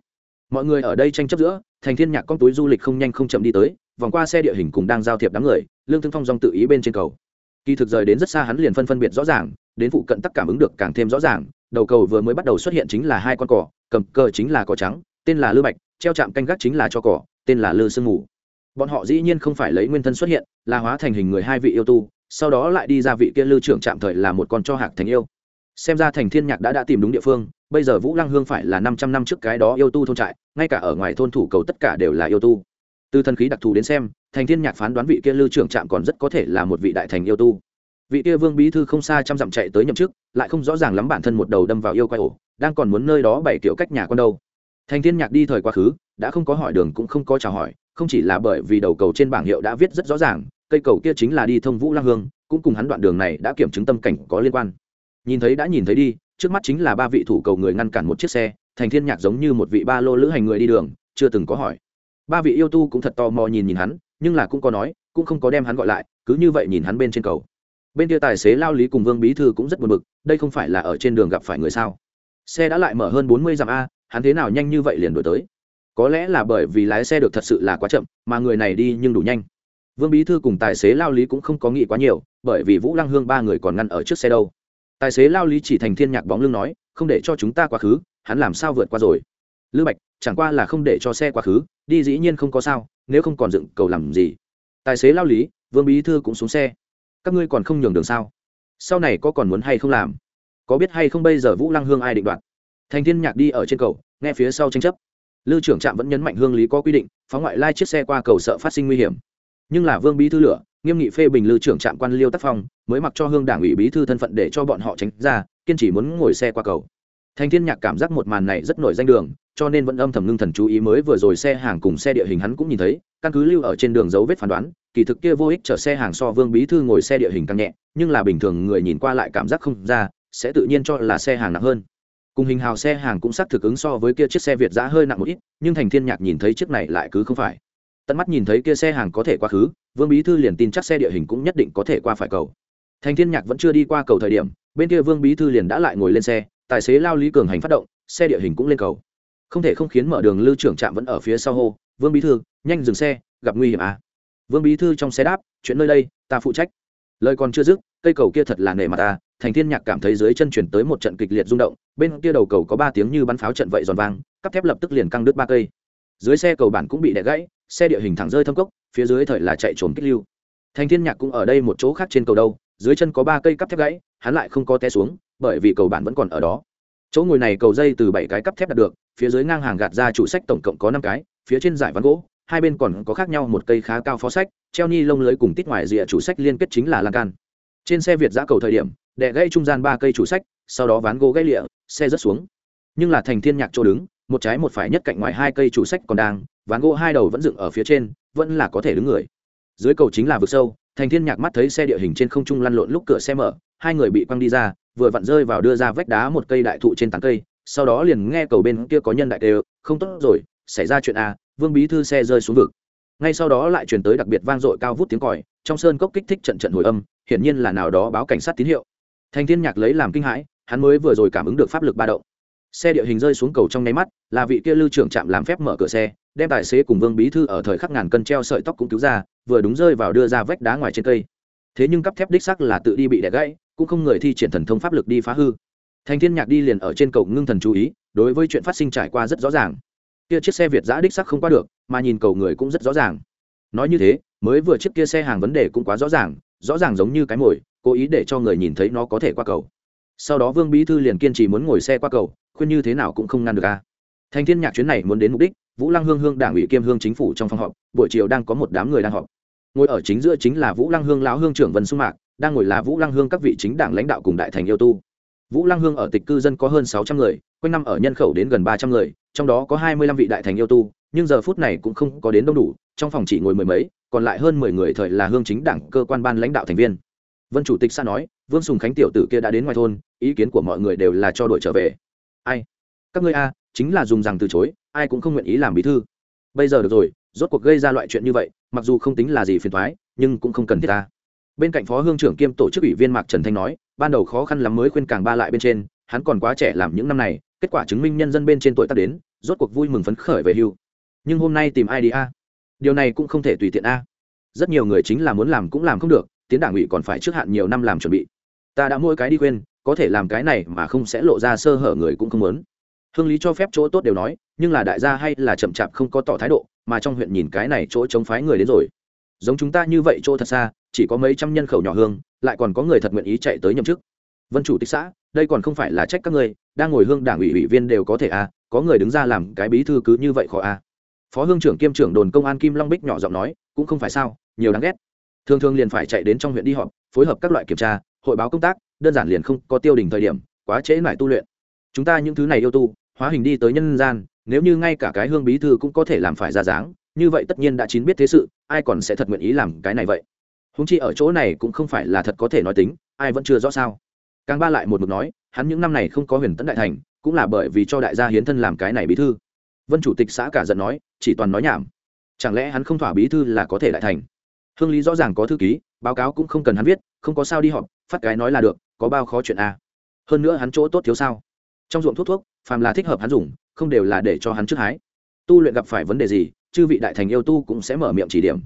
Mọi người ở đây tranh chấp giữa, thành thiên nhạc con túi du lịch không nhanh không chậm đi tới, vòng qua xe địa hình cùng đang giao thiệp đám người, lương thương phong dòng tự ý bên trên cầu. Kỳ thực rời đến rất xa hắn liền phân phân biệt rõ ràng, đến phụ cận tắc cảm ứng được càng thêm rõ ràng, đầu cầu vừa mới bắt đầu xuất hiện chính là hai con cỏ, cầm cờ chính là cỏ trắng, tên là lư bạch, treo chạm canh gác chính là cho cỏ, tên là lư sương ngủ bọn họ dĩ nhiên không phải lấy nguyên thân xuất hiện, là hóa thành hình người hai vị yêu tu, sau đó lại đi ra vị kia lưu trưởng tạm thời là một con cho hạc thành yêu. Xem ra thành thiên nhạc đã đã tìm đúng địa phương, bây giờ vũ lăng hương phải là năm trăm năm trước cái đó yêu tu thôn trại, ngay cả ở ngoài thôn thủ cầu tất cả đều là yêu tu. Từ thần khí đặc thù đến xem, thành thiên nhạc phán đoán vị kia lưu trưởng trạm còn rất có thể là một vị đại thành yêu tu. Vị kia vương bí thư không xa trăm dặm chạy tới nhậm chức, lại không rõ ràng lắm bản thân một đầu đâm vào yêu quay ổ, đang còn muốn nơi đó bảy kiểu cách nhà con đâu. Thành thiên nhạc đi thời quá khứ, đã không có hỏi đường cũng không có chào hỏi không chỉ là bởi vì đầu cầu trên bảng hiệu đã viết rất rõ ràng, cây cầu kia chính là đi thông vũ lang hương, cũng cùng hắn đoạn đường này đã kiểm chứng tâm cảnh có liên quan. Nhìn thấy đã nhìn thấy đi, trước mắt chính là ba vị thủ cầu người ngăn cản một chiếc xe, thành thiên nhạc giống như một vị ba lô lữ hành người đi đường, chưa từng có hỏi. Ba vị yêu tu cũng thật tò mò nhìn nhìn hắn, nhưng là cũng có nói, cũng không có đem hắn gọi lại, cứ như vậy nhìn hắn bên trên cầu. Bên kia tài xế lao lý cùng vương bí thư cũng rất buồn bực, đây không phải là ở trên đường gặp phải người sao? Xe đã lại mở hơn bốn mươi dặm a, hắn thế nào nhanh như vậy liền đổi tới? Có lẽ là bởi vì lái xe được thật sự là quá chậm, mà người này đi nhưng đủ nhanh. Vương bí thư cùng tài xế lao lý cũng không có nghĩ quá nhiều, bởi vì vũ lăng hương ba người còn ngăn ở trước xe đâu. Tài xế lao lý chỉ thành thiên nhạc bóng lưng nói, không để cho chúng ta quá khứ, hắn làm sao vượt qua rồi? Lưu bạch, chẳng qua là không để cho xe quá khứ, đi dĩ nhiên không có sao, nếu không còn dựng cầu làm gì? Tài xế lao lý, vương bí thư cũng xuống xe. Các ngươi còn không nhường đường sao? Sau này có còn muốn hay không làm? Có biết hay không bây giờ vũ lăng hương ai định đoạt? Thành thiên nhạc đi ở trên cầu, nghe phía sau tranh chấp lư trưởng trạm vẫn nhấn mạnh hương lý có quy định phóng ngoại lai chiếc xe qua cầu sợ phát sinh nguy hiểm. Nhưng là vương bí thư lửa, nghiêm nghị phê bình lư trưởng trạm quan liêu tác phong, mới mặc cho hương đảng ủy bí thư thân phận để cho bọn họ tránh ra, kiên chỉ muốn ngồi xe qua cầu. Thành thiên nhạc cảm giác một màn này rất nổi danh đường, cho nên vẫn âm thầm ngưng thần chú ý mới vừa rồi xe hàng cùng xe địa hình hắn cũng nhìn thấy, căn cứ lưu ở trên đường dấu vết phán đoán, kỳ thực kia vô ích chở xe hàng so vương bí thư ngồi xe địa hình càng nhẹ, nhưng là bình thường người nhìn qua lại cảm giác không ra, sẽ tự nhiên cho là xe hàng nặng hơn cùng hình hào xe hàng cũng xác thực ứng so với kia chiếc xe việt giã hơi nặng một ít, nhưng thành thiên nhạc nhìn thấy chiếc này lại cứ không phải. Tận mắt nhìn thấy kia xe hàng có thể qua khứ, vương bí thư liền tin chắc xe địa hình cũng nhất định có thể qua phải cầu. Thành thiên nhạc vẫn chưa đi qua cầu thời điểm, bên kia vương bí thư liền đã lại ngồi lên xe, tài xế lao lý cường hành phát động, xe địa hình cũng lên cầu. Không thể không khiến mở đường lưu trưởng trạm vẫn ở phía sau hô, vương bí thư, nhanh dừng xe, gặp nguy hiểm à? Vương bí thư trong xe đáp, chuyện nơi đây, ta phụ trách. Lời còn chưa dứt, cây cầu kia thật là nể mặt ta thành thiên nhạc cảm thấy dưới chân chuyển tới một trận kịch liệt rung động, bên kia đầu cầu có ba tiếng như bắn pháo trận vậy giòn vang cắp thép lập tức liền căng đứt ba cây. Dưới xe cầu bản cũng bị đè gãy, xe địa hình thẳng rơi thâm cốc, phía dưới thời là chạy trốn kích lưu. Thành thiên nhạc cũng ở đây một chỗ khác trên cầu đâu, dưới chân có ba cây cắp thép gãy, hắn lại không có té xuống, bởi vì cầu bản vẫn còn ở đó. Chỗ ngồi này cầu dây từ bảy cái cắp thép đạt được, phía dưới ngang hàng gạt ra chủ sách tổng cộng có năm cái, phía trên giải ván gỗ, hai bên còn có khác nhau một cây khá cao phó sách, treo ni lông lưới cùng tít ngoài rìa chủ sách liên kết chính là lan can. Trên xe việt giã cầu thời điểm đè gãy trung gian ba cây chủ sách, sau đó ván gỗ gãy lịa, xe rớt xuống. Nhưng là thành thiên nhạc chỗ đứng, một trái một phải nhất cạnh ngoài hai cây chủ sách còn đang, ván gỗ hai đầu vẫn dựng ở phía trên, vẫn là có thể đứng người. Dưới cầu chính là vực sâu, thành thiên nhạc mắt thấy xe địa hình trên không trung lăn lộn lúc cửa xe mở, hai người bị quăng đi ra, vừa vặn rơi vào đưa ra vách đá một cây đại thụ trên tán cây, sau đó liền nghe cầu bên kia có nhân đại đều, không tốt rồi, xảy ra chuyện a vương bí thư xe rơi xuống vực. Ngay sau đó lại truyền tới đặc biệt vang dội cao vút tiếng còi, trong sơn cốc kích thích trận trận hồi âm, hiển nhiên là nào đó báo cảnh sát tín hiệu thành thiên nhạc lấy làm kinh hãi, hắn mới vừa rồi cảm ứng được pháp lực ba động. Xe địa hình rơi xuống cầu trong nháy mắt, là vị kia lưu trưởng chạm làm phép mở cửa xe, đem tài xế cùng vương bí thư ở thời khắc ngàn cân treo sợi tóc cũng cứu ra, vừa đúng rơi vào đưa ra vách đá ngoài trên cây. Thế nhưng cắp thép đích sắc là tự đi bị đẻ gãy, cũng không người thi triển thần thông pháp lực đi phá hư. Thành thiên nhạc đi liền ở trên cầu ngưng thần chú ý, đối với chuyện phát sinh trải qua rất rõ ràng. Kia chiếc xe việt giã đích sắc không qua được, mà nhìn cầu người cũng rất rõ ràng. Nói như thế, mới vừa chiếc kia xe hàng vấn đề cũng quá rõ ràng rõ ràng giống như cái mồi cố ý để cho người nhìn thấy nó có thể qua cầu. Sau đó vương bí thư liền kiên trì muốn ngồi xe qua cầu, khuyên như thế nào cũng không ngăn được a. Thành thiên nhạc chuyến này muốn đến mục đích, vũ lăng hương hương đảng ủy kiêm hương chính phủ trong phòng họp, buổi chiều đang có một đám người đang họp. Ngồi ở chính giữa chính là vũ lăng hương lão hương trưởng vân xung mạc, đang ngồi là vũ lăng hương các vị chính đảng lãnh đạo cùng đại thành yêu tu. Vũ lăng hương ở tịch cư dân có hơn sáu trăm người, quanh năm ở nhân khẩu đến gần ba trăm người, trong đó có hai mươi lăm vị đại thành yêu tu, nhưng giờ phút này cũng không có đến đông đủ, trong phòng chỉ ngồi mười mấy, còn lại hơn mười người thời là hương chính đảng cơ quan ban lãnh đạo thành viên vân chủ tịch xã nói, vương sùng khánh tiểu tử kia đã đến ngoài thôn, ý kiến của mọi người đều là cho đội trở về. Ai? Các ngươi a, chính là dùng rằng từ chối, ai cũng không nguyện ý làm bí thư. Bây giờ được rồi, rốt cuộc gây ra loại chuyện như vậy, mặc dù không tính là gì phiền thoái nhưng cũng không cần thiết ta. Bên cạnh phó hương trưởng kiêm tổ chức ủy viên mạc trần thanh nói, ban đầu khó khăn lắm mới khuyên càng ba lại bên trên, hắn còn quá trẻ làm những năm này, kết quả chứng minh nhân dân bên trên tuổi tác đến, rốt cuộc vui mừng phấn khởi về hưu. Nhưng hôm nay tìm ai đi a? Điều này cũng không thể tùy tiện a. Rất nhiều người chính là muốn làm cũng làm không được tiến đảng ủy còn phải trước hạn nhiều năm làm chuẩn bị. Ta đã mỗi cái đi khuyên có thể làm cái này mà không sẽ lộ ra sơ hở người cũng không muốn. Hương lý cho phép chỗ tốt đều nói nhưng là đại gia hay là chậm chạp không có tỏ thái độ mà trong huyện nhìn cái này chỗ chống phái người đến rồi. Giống chúng ta như vậy chỗ thật xa chỉ có mấy trăm nhân khẩu nhỏ hương lại còn có người thật nguyện ý chạy tới nhậm chức. Vân chủ tịch xã đây còn không phải là trách các ngươi đang ngồi hương đảng ủy ủy viên đều có thể à, có người đứng ra làm cái bí thư cứ như vậy khó à. phó hương trưởng kiêm trưởng đồn công an kim long bích nhỏ giọng nói cũng không phải sao nhiều đáng ghét thường thường liền phải chạy đến trong huyện đi họp, phối hợp các loại kiểm tra, hội báo công tác, đơn giản liền không có tiêu đình thời điểm, quá trễ lại tu luyện. Chúng ta những thứ này yêu tu, hóa hình đi tới nhân gian, nếu như ngay cả cái hương bí thư cũng có thể làm phải ra dáng, như vậy tất nhiên đã chín biết thế sự, ai còn sẽ thật nguyện ý làm cái này vậy? Húng chi ở chỗ này cũng không phải là thật có thể nói tính, ai vẫn chưa rõ sao? Càng ba lại một mực nói, hắn những năm này không có huyền tấn đại thành, cũng là bởi vì cho đại gia hiến thân làm cái này bí thư. Vân chủ tịch xã cả giận nói, chỉ toàn nói nhảm. Chẳng lẽ hắn không thỏa bí thư là có thể đại thành? Hương lý rõ ràng có thư ký, báo cáo cũng không cần hắn viết, không có sao đi họp, phát cái nói là được, có bao khó chuyện à? hơn nữa hắn chỗ tốt thiếu sao? Trong ruộng thuốc thuốc, phàm là thích hợp hắn dùng, không đều là để cho hắn trước hái. Tu luyện gặp phải vấn đề gì, chư vị đại thành yêu tu cũng sẽ mở miệng chỉ điểm.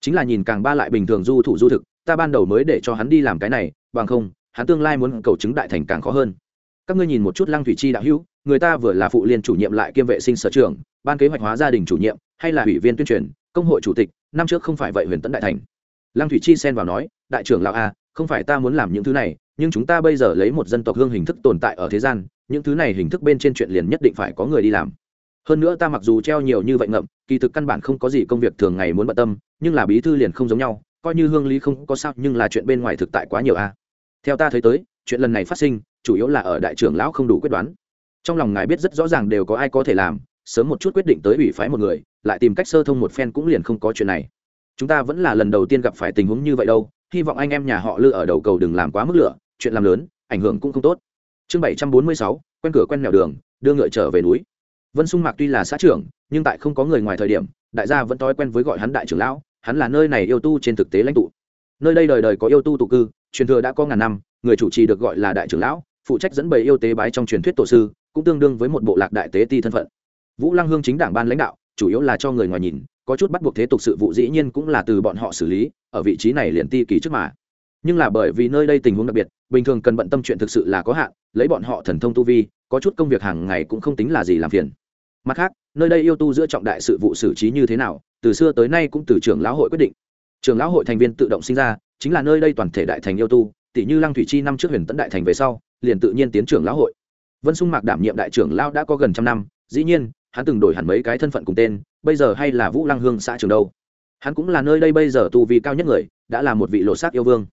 Chính là nhìn càng ba lại bình thường du thủ du thực, ta ban đầu mới để cho hắn đi làm cái này, bằng không, hắn tương lai muốn cầu chứng đại thành càng khó hơn. Các ngươi nhìn một chút lăng thủy chi đạo hữu, người ta vừa là phụ liên chủ nhiệm lại kiêm vệ sinh sở trường ban kế hoạch hóa gia đình chủ nhiệm, hay là ủy viên tuyên truyền, công hội chủ tịch năm trước không phải vậy huyền tấn đại thành. Lăng thủy chi xen vào nói, đại trưởng lão a, không phải ta muốn làm những thứ này, nhưng chúng ta bây giờ lấy một dân tộc hương hình thức tồn tại ở thế gian, những thứ này hình thức bên trên chuyện liền nhất định phải có người đi làm. Hơn nữa ta mặc dù treo nhiều như vậy ngậm, kỳ thực căn bản không có gì công việc thường ngày muốn bận tâm, nhưng là bí thư liền không giống nhau, coi như hương lý không có sao, nhưng là chuyện bên ngoài thực tại quá nhiều a. Theo ta thấy tới, chuyện lần này phát sinh, chủ yếu là ở đại trưởng lão không đủ quyết đoán. Trong lòng ngài biết rất rõ ràng đều có ai có thể làm, sớm một chút quyết định tới ủy phái một người lại tìm cách sơ thông một phen cũng liền không có chuyện này. Chúng ta vẫn là lần đầu tiên gặp phải tình huống như vậy đâu, hy vọng anh em nhà họ lư ở đầu cầu đừng làm quá mức lửa, chuyện làm lớn, ảnh hưởng cũng không tốt. Chương bảy trăm bốn mươi sáu, quen cửa quen nẻo đường, đưa ngựa trở về núi. Vân sung mạc tuy là xã trưởng, nhưng tại không có người ngoài thời điểm, đại gia vẫn thói quen với gọi hắn đại trưởng lão, hắn là nơi này yêu tu trên thực tế lãnh tụ. Nơi đây đời đời có yêu tu tụ cư, truyền thừa đã có ngàn năm, người chủ trì được gọi là đại trưởng lão, phụ trách dẫn bầy yêu tế bái trong truyền thuyết tổ sư, cũng tương đương với một bộ lạc đại tế ti thân phận. Vũ lăng hương chính đảng ban lãnh đạo chủ yếu là cho người ngoài nhìn, có chút bắt buộc thế tục sự vụ dĩ nhiên cũng là từ bọn họ xử lý, ở vị trí này liền ti kỳ trước mà. Nhưng là bởi vì nơi đây tình huống đặc biệt, bình thường cần bận tâm chuyện thực sự là có hạn, lấy bọn họ thần thông tu vi, có chút công việc hàng ngày cũng không tính là gì làm phiền. Mặt khác, nơi đây yêu tu giữa trọng đại sự vụ xử trí như thế nào, từ xưa tới nay cũng từ trưởng lão hội quyết định. Trường lão hội thành viên tự động sinh ra, chính là nơi đây toàn thể đại thành yêu tu tỷ như lăng thủy chi năm trước huyền tấn đại thành về sau, liền tự nhiên tiến trưởng lão hội. Vân sung mạc đảm nhiệm đại trưởng lão đã có gần trăm năm, dĩ nhiên hắn từng đổi hẳn mấy cái thân phận cùng tên, bây giờ hay là vũ lăng hương xã trường đâu? Hắn cũng là nơi đây bây giờ tu vi cao nhất người, đã là một vị lộ xác yêu vương.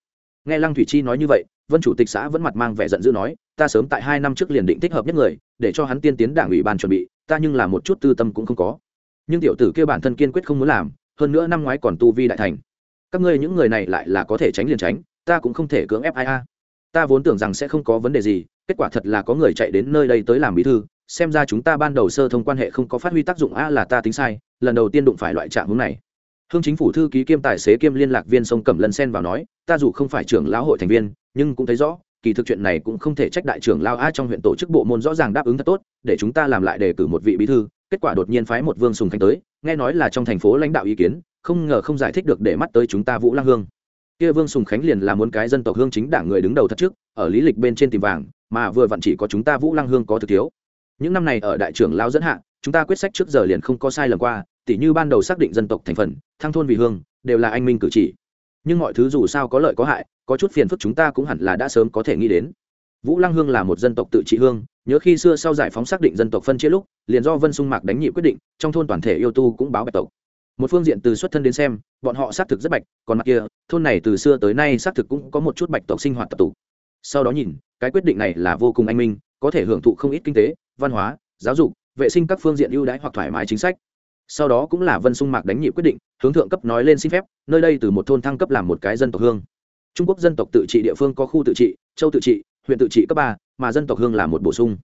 Nghe lăng thủy chi nói như vậy, vân chủ tịch xã vẫn mặt mang vẻ giận dữ nói, ta sớm tại hai năm trước liền định thích hợp nhất người, để cho hắn tiên tiến đảng ủy ban chuẩn bị, ta nhưng là một chút tư tâm cũng không có. Nhưng tiểu tử kia bản thân kiên quyết không muốn làm, hơn nữa năm ngoái còn tu vi đại thành. Các ngươi những người này lại là có thể tránh liền tránh, ta cũng không thể cưỡng ép ai a. Ta vốn tưởng rằng sẽ không có vấn đề gì, kết quả thật là có người chạy đến nơi đây tới làm bí thư xem ra chúng ta ban đầu sơ thông quan hệ không có phát huy tác dụng a là ta tính sai, lần đầu tiên đụng phải loại trạng hướng này. Hương chính phủ thư ký kiêm tài xế kiêm liên lạc viên sông cẩm lân sen vào nói, ta dù không phải trưởng lão hội thành viên, nhưng cũng thấy rõ, kỳ thực chuyện này cũng không thể trách đại trưởng lao a trong huyện tổ chức bộ môn rõ ràng đáp ứng thật tốt, để chúng ta làm lại đề cử một vị bí thư, kết quả đột nhiên phái một vương sùng khánh tới, nghe nói là trong thành phố lãnh đạo ý kiến, không ngờ không giải thích được để mắt tới chúng ta vũ lang hương. Kia vương sùng khánh liền là muốn cái dân tộc hương chính đảng người đứng đầu thật trước, ở lý lịch bên trên tìm vàng, mà vừa vặn chỉ có chúng ta vũ lang hương có thực thiếu những năm này ở đại trưởng lao dẫn hạ, chúng ta quyết sách trước giờ liền không có sai lầm qua, tỉ như ban đầu xác định dân tộc thành phần, thăng thôn vì hương, đều là anh minh cử chỉ. Nhưng mọi thứ dù sao có lợi có hại, có chút phiền phức chúng ta cũng hẳn là đã sớm có thể nghĩ đến. Vũ lăng hương là một dân tộc tự trị hương, nhớ khi xưa sau giải phóng xác định dân tộc phân chia lúc, liền do vân sung mạc đánh nhị quyết định, trong thôn toàn thể yêu tu cũng báo bạch tộc. Một phương diện từ xuất thân đến xem, bọn họ xác thực rất bạch, còn mặt kia, thôn này từ xưa tới nay xác thực cũng có một chút bạch tộc sinh hoạt tập tụ. Sau đó nhìn, cái quyết định này là vô cùng anh minh, có thể hưởng thụ không ít kinh tế văn hóa, giáo dục, vệ sinh các phương diện ưu đãi hoặc thoải mái chính sách. Sau đó cũng là vân sung mạc đánh nhị quyết định, hướng thượng cấp nói lên xin phép, nơi đây từ một thôn thăng cấp làm một cái dân tộc hương. Trung quốc dân tộc tự trị địa phương có khu tự trị, châu tự trị, huyện tự trị cấp ba, mà dân tộc hương là một bổ sung.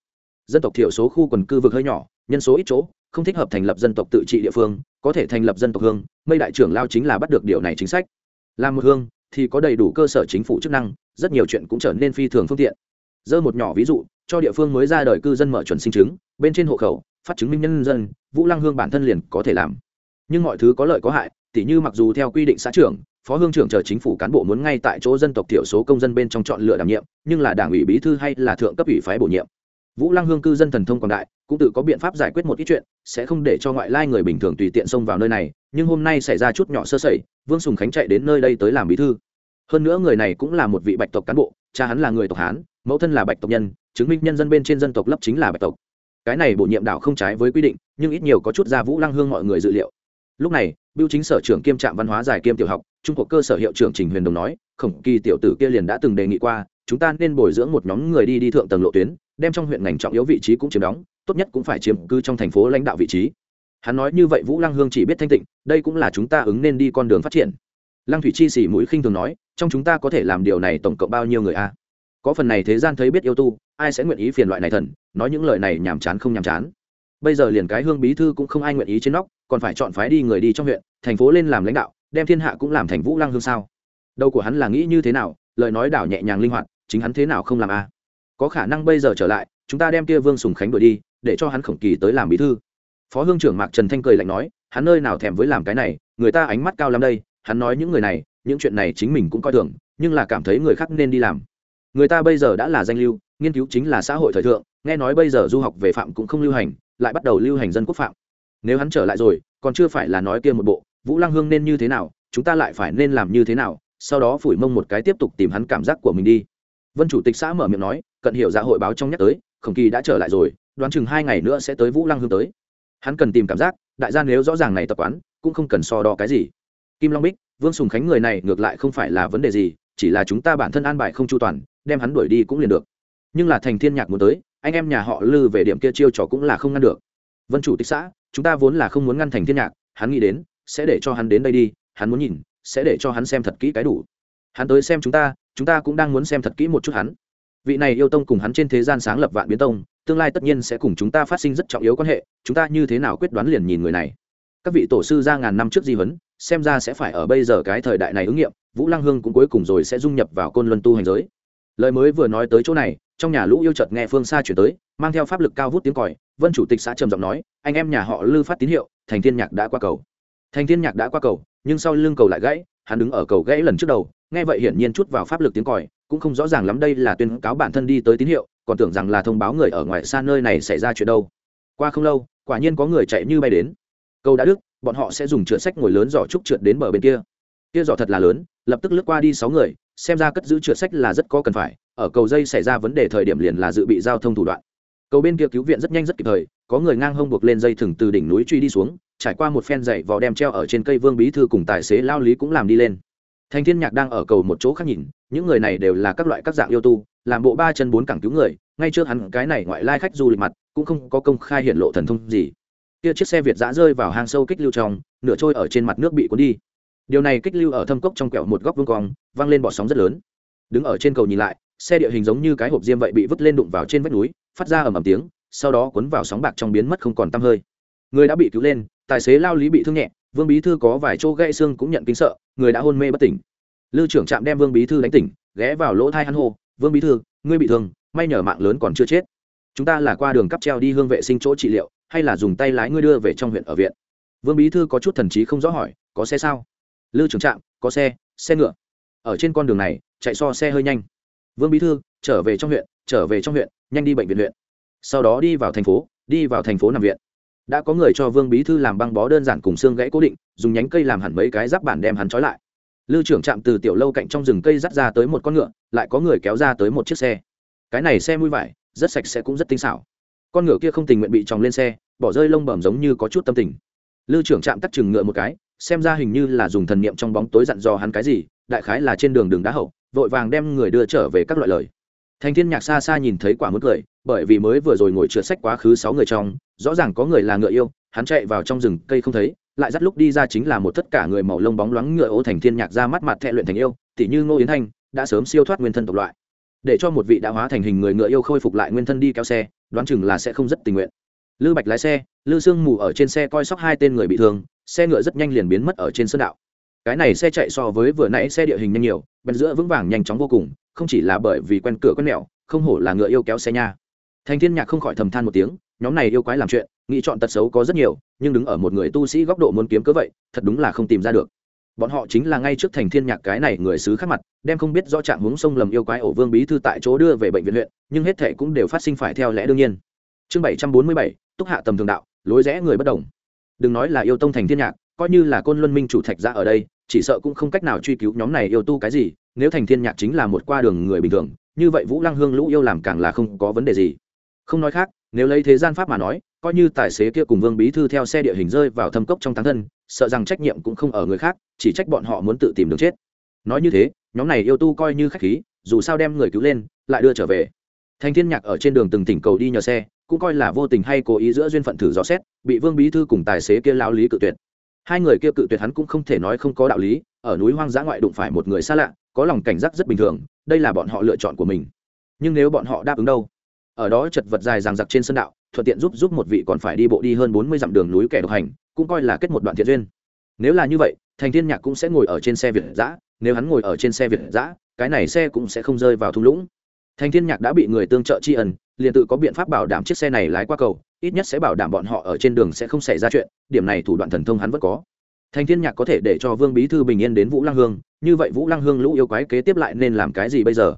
Dân tộc thiểu số khu quần cư vực hơi nhỏ, nhân số ít chỗ, không thích hợp thành lập dân tộc tự trị địa phương, có thể thành lập dân tộc hương mây đại trưởng lao chính là bắt được điều này chính sách. Làm một hương, thì có đầy đủ cơ sở chính phủ chức năng, rất nhiều chuyện cũng trở nên phi thường phương tiện dơ một nhỏ ví dụ, cho địa phương mới ra đời cư dân mở chuẩn sinh chứng, bên trên hộ khẩu, phát chứng minh nhân dân, vũ lăng hương bản thân liền có thể làm. Nhưng mọi thứ có lợi có hại, tỉ như mặc dù theo quy định xã trưởng, phó hương trưởng chờ chính phủ cán bộ muốn ngay tại chỗ dân tộc thiểu số công dân bên trong chọn lựa đảm nhiệm, nhưng là đảng ủy bí thư hay là thượng cấp ủy phái bổ nhiệm. Vũ lăng hương cư dân thần thông quảng đại, cũng tự có biện pháp giải quyết một ít chuyện, sẽ không để cho ngoại lai người bình thường tùy tiện xông vào nơi này, nhưng hôm nay xảy ra chút nhỏ sơ sẩy, vương sùng khánh chạy đến nơi đây tới làm bí thư. Hơn nữa người này cũng là một vị bạch tộc cán bộ, cha hắn là người tộc hán mẫu thân là bạch tộc nhân, chứng minh nhân dân bên trên dân tộc lấp chính là bạch tộc. Cái này bổ nhiệm đảo không trái với quy định, nhưng ít nhiều có chút ra vũ lăng hương mọi người dự liệu. Lúc này biêu chính sở trưởng kiêm trạm văn hóa giải kiêm tiểu học, trung cuộc cơ sở hiệu trưởng trình huyền đồng nói, khổng kỳ tiểu tử kia liền đã từng đề nghị qua, chúng ta nên bồi dưỡng một nhóm người đi đi thượng tầng lộ tuyến, đem trong huyện ngành trọng yếu vị trí cũng chiếm đóng, tốt nhất cũng phải chiếm cư trong thành phố lãnh đạo vị trí. Hắn nói như vậy vũ lăng hương chỉ biết thanh tịnh, đây cũng là chúng ta ứng nên đi con đường phát triển. Lăng thủy chi xỉ mũi khinh thường nói, trong chúng ta có thể làm điều này tổng cộng bao nhiêu người a? Có phần này thế gian thấy biết yêu tu, ai sẽ nguyện ý phiền loại này thần? Nói những lời này nhàm chán không nhàm chán. Bây giờ liền cái hương bí thư cũng không ai nguyện ý trên nóc, còn phải chọn phái đi người đi trong huyện, thành phố lên làm lãnh đạo, đem thiên hạ cũng làm thành vũ lăng hương sao? Đầu của hắn là nghĩ như thế nào? Lời nói đảo nhẹ nhàng linh hoạt, chính hắn thế nào không làm a? Có khả năng bây giờ trở lại, chúng ta đem kia vương sùng khánh đuổi đi, để cho hắn khổng kỳ tới làm bí thư. Phó hương trưởng mạc trần thanh cười lạnh nói, hắn nơi nào thèm với làm cái này, người ta ánh mắt cao lắm đây, hắn nói những người này, những chuyện này chính mình cũng coi thường, nhưng là cảm thấy người khác nên đi làm người ta bây giờ đã là danh lưu, nghiên cứu chính là xã hội thời thượng, nghe nói bây giờ du học về phạm cũng không lưu hành, lại bắt đầu lưu hành dân quốc phạm. Nếu hắn trở lại rồi, còn chưa phải là nói kia một bộ, vũ lăng hương nên như thế nào, chúng ta lại phải nên làm như thế nào, sau đó phủi mông một cái tiếp tục tìm hắn cảm giác của mình đi. Vân chủ tịch xã mở miệng nói, cận hiểu dạ hội báo trong nhắc tới, khổng kỳ đã trở lại rồi, đoán chừng hai ngày nữa sẽ tới vũ lăng hương tới. Hắn cần tìm cảm giác, đại gia nếu rõ ràng này tập quán, cũng không cần so đo cái gì. Kim long bích, vương sùng khánh người này ngược lại không phải là vấn đề gì, chỉ là chúng ta bản thân an bài không chu toàn đem hắn đuổi đi cũng liền được. Nhưng là thành thiên nhạc muốn tới anh em nhà họ lư về điểm kia chiêu trò cũng là không ngăn được. Vân chủ tịch xã chúng ta vốn là không muốn ngăn thành thiên nhạc hắn nghĩ đến sẽ để cho hắn đến đây đi hắn muốn nhìn sẽ để cho hắn xem thật kỹ cái đủ. Hắn tới xem chúng ta chúng ta cũng đang muốn xem thật kỹ một chút hắn. Vị này yêu tông cùng hắn trên thế gian sáng lập vạn biến tông tương lai tất nhiên sẽ cùng chúng ta phát sinh rất trọng yếu quan hệ chúng ta như thế nào quyết đoán liền nhìn người này. Các vị tổ sư ra ngàn năm trước di vấn, xem ra sẽ phải ở bây giờ cái thời đại này ứng nghiệm vũ lăng hương cũng cuối cùng rồi sẽ dung nhập vào côn luân tu hành giới lời mới vừa nói tới chỗ này, trong nhà lũ yêu chợt nghe phương xa chuyển tới, mang theo pháp lực cao vút tiếng còi, vân chủ tịch xã trầm giọng nói, anh em nhà họ lư phát tín hiệu, thành thiên nhạc đã qua cầu. Thành thiên nhạc đã qua cầu, nhưng sau lưng cầu lại gãy, hắn đứng ở cầu gãy lần trước đầu, nghe vậy hiển nhiên chút vào pháp lực tiếng còi, cũng không rõ ràng lắm đây là tuyên cáo bản thân đi tới tín hiệu, còn tưởng rằng là thông báo người ở ngoài xa nơi này xảy ra chuyện đâu. Qua không lâu, quả nhiên có người chạy như bay đến. Cầu đã đức bọn họ sẽ dùng trượt sách ngồi lớn giỏ trúc trượt đến bờ bên kia. Kia giỏ thật là lớn, lập tức lướt qua đi sáu người xem ra cất giữ trượt sách là rất có cần phải, ở cầu dây xảy ra vấn đề thời điểm liền là dự bị giao thông thủ đoạn. Cầu bên kia cứu viện rất nhanh rất kịp thời, có người ngang hông buộc lên dây thừng từ đỉnh núi truy đi xuống, trải qua một phen dậy vò đem treo ở trên cây vương bí thư cùng tài xế lao lý cũng làm đi lên. Thành thiên nhạc đang ở cầu một chỗ khác nhìn, những người này đều là các loại các dạng yêu tu, làm bộ ba chân bốn cẳng cứu người, ngay trước hắn cái này ngoại lai khách du lịch mặt, cũng không có công khai hiện lộ thần thông gì. Kia chiếc xe việt giã rơi vào hang sâu kích lưu trong, nửa trôi ở trên mặt nước bị cuốn đi điều này kích lưu ở thâm cốc trong kẹo một góc vương cong văng lên bọt sóng rất lớn. Đứng ở trên cầu nhìn lại, xe địa hình giống như cái hộp diêm vậy bị vứt lên đụng vào trên vách núi, phát ra ầm ầm tiếng, sau đó cuốn vào sóng bạc trong biến mất không còn tăm hơi. Người đã bị cứu lên, tài xế lao lý bị thương nhẹ, vương bí thư có vài chỗ gãy xương cũng nhận kinh sợ, người đã hôn mê bất tỉnh. Lưu trưởng trạm đem vương bí thư đánh tỉnh, ghé vào lỗ thai hắn hô, vương bí thư, ngươi bị thương, may nhờ mạng lớn còn chưa chết. Chúng ta là qua đường cắp treo đi hương vệ sinh chỗ trị liệu, hay là dùng tay lái ngươi đưa về trong huyện ở viện? Vương bí thư có chút thần trí không rõ hỏi, có xe sao? Lưu trưởng trạm, có xe xe ngựa. Ở trên con đường này, chạy so xe hơi nhanh. Vương bí thư trở về trong huyện, trở về trong huyện, nhanh đi bệnh viện huyện. Sau đó đi vào thành phố, đi vào thành phố nằm viện. Đã có người cho vương bí thư làm băng bó đơn giản cùng xương gãy cố định, dùng nhánh cây làm hẳn mấy cái giáp bản đem hắn trói lại. Lưu trưởng chạm từ tiểu lâu cạnh trong rừng cây dắt ra tới một con ngựa, lại có người kéo ra tới một chiếc xe. Cái này xe mui vải, rất sạch sẽ cũng rất tinh xảo. Con ngựa kia không tình nguyện bị tròng lên xe, bỏ rơi lông bẩm giống như có chút tâm tình. Lưu trưởng chạm tắt chừng ngựa một cái xem ra hình như là dùng thần niệm trong bóng tối dặn dò hắn cái gì, đại khái là trên đường đường đá hậu, vội vàng đem người đưa trở về các loại lời. Thành thiên nhạc xa xa nhìn thấy quả muốn cười, bởi vì mới vừa rồi ngồi trượt sách quá khứ sáu người trong, rõ ràng có người là ngựa yêu, hắn chạy vào trong rừng, cây không thấy, lại dắt lúc đi ra chính là một tất cả người màu lông bóng loáng ngựa ô thành thiên nhạc ra mắt mặt thẹ luyện thành yêu, tỉ như ngô yến thanh, đã sớm siêu thoát nguyên thân tộc loại. Để cho một vị đã hóa thành hình người ngựa yêu khôi phục lại nguyên thân đi kéo xe, đoán chừng là sẽ không rất tình nguyện. Lư bạch lái xe lư sương mù ở trên xe coi sóc hai tên người bị thương, xe ngựa rất nhanh liền biến mất ở trên sơn đạo. Cái này xe chạy so với vừa nãy xe địa hình nhanh nhiều, bên giữa vững vàng nhanh chóng vô cùng, không chỉ là bởi vì quen cửa quen mẹo, không hổ là ngựa yêu kéo xe nha. Thành thiên nhạc không khỏi thầm than một tiếng, nhóm này yêu quái làm chuyện, nghĩ chọn tật xấu có rất nhiều, nhưng đứng ở một người tu sĩ góc độ muốn kiếm cớ vậy, thật đúng là không tìm ra được. Bọn họ chính là ngay trước thành thiên nhạc cái này người xứ khác mặt, đem không biết rõ trạng hướng sông lầm yêu quái ổ vương bí thư tại chỗ đưa về bệnh viện huyện, nhưng hết thể cũng đều phát sinh phải theo lẽ đương nhiên. Chương bảy trăm bốn mươi bảy, túc hạ tầm thường đạo lối rẽ người bất đồng. Đừng nói là yêu tông thành thiên nhạc, coi như là côn luân minh chủ thạch ra ở đây, chỉ sợ cũng không cách nào truy cứu nhóm này yêu tu cái gì, nếu thành thiên nhạc chính là một qua đường người bình thường, như vậy vũ lăng hương lũ yêu làm càng là không có vấn đề gì. Không nói khác, nếu lấy thế gian pháp mà nói, coi như tài xế kia cùng vương bí thư theo xe địa hình rơi vào thâm cốc trong táng thân, sợ rằng trách nhiệm cũng không ở người khác, chỉ trách bọn họ muốn tự tìm đường chết. Nói như thế, nhóm này yêu tu coi như khách khí, dù sao đem người cứu lên, lại đưa trở về. Thành thiên nhạc ở trên đường từng tỉnh cầu đi nhờ xe cũng coi là vô tình hay cố ý giữa duyên phận thử dò xét, bị vương bí thư cùng tài xế kia lao lý cự tuyệt. Hai người kia cự tuyệt hắn cũng không thể nói không có đạo lý, ở núi hoang dã ngoại đụng phải một người xa lạ, có lòng cảnh giác rất bình thường, đây là bọn họ lựa chọn của mình. Nhưng nếu bọn họ đáp ứng đâu? Ở đó chật vật dài ràng giặc trên sân đạo, thuận tiện giúp giúp một vị còn phải đi bộ đi hơn bốn mươi dặm đường núi kẻ độc hành, cũng coi là kết một đoạn thiện duyên. Nếu là như vậy, thành thiên nhạc cũng sẽ ngồi ở trên xe việt giã nếu hắn ngồi ở trên xe việt giã cái này xe cũng sẽ không rơi vào thung lũng. Thành thiên nhạc đã bị người tương trợ tri ân liền tự có biện pháp bảo đảm chiếc xe này lái qua cầu, ít nhất sẽ bảo đảm bọn họ ở trên đường sẽ không xảy ra chuyện, điểm này thủ đoạn thần thông hắn vẫn có. Thành thiên nhạc có thể để cho vương bí thư bình yên đến vũ lăng hương, như vậy vũ lăng hương lũ yêu quái kế tiếp lại nên làm cái gì bây giờ?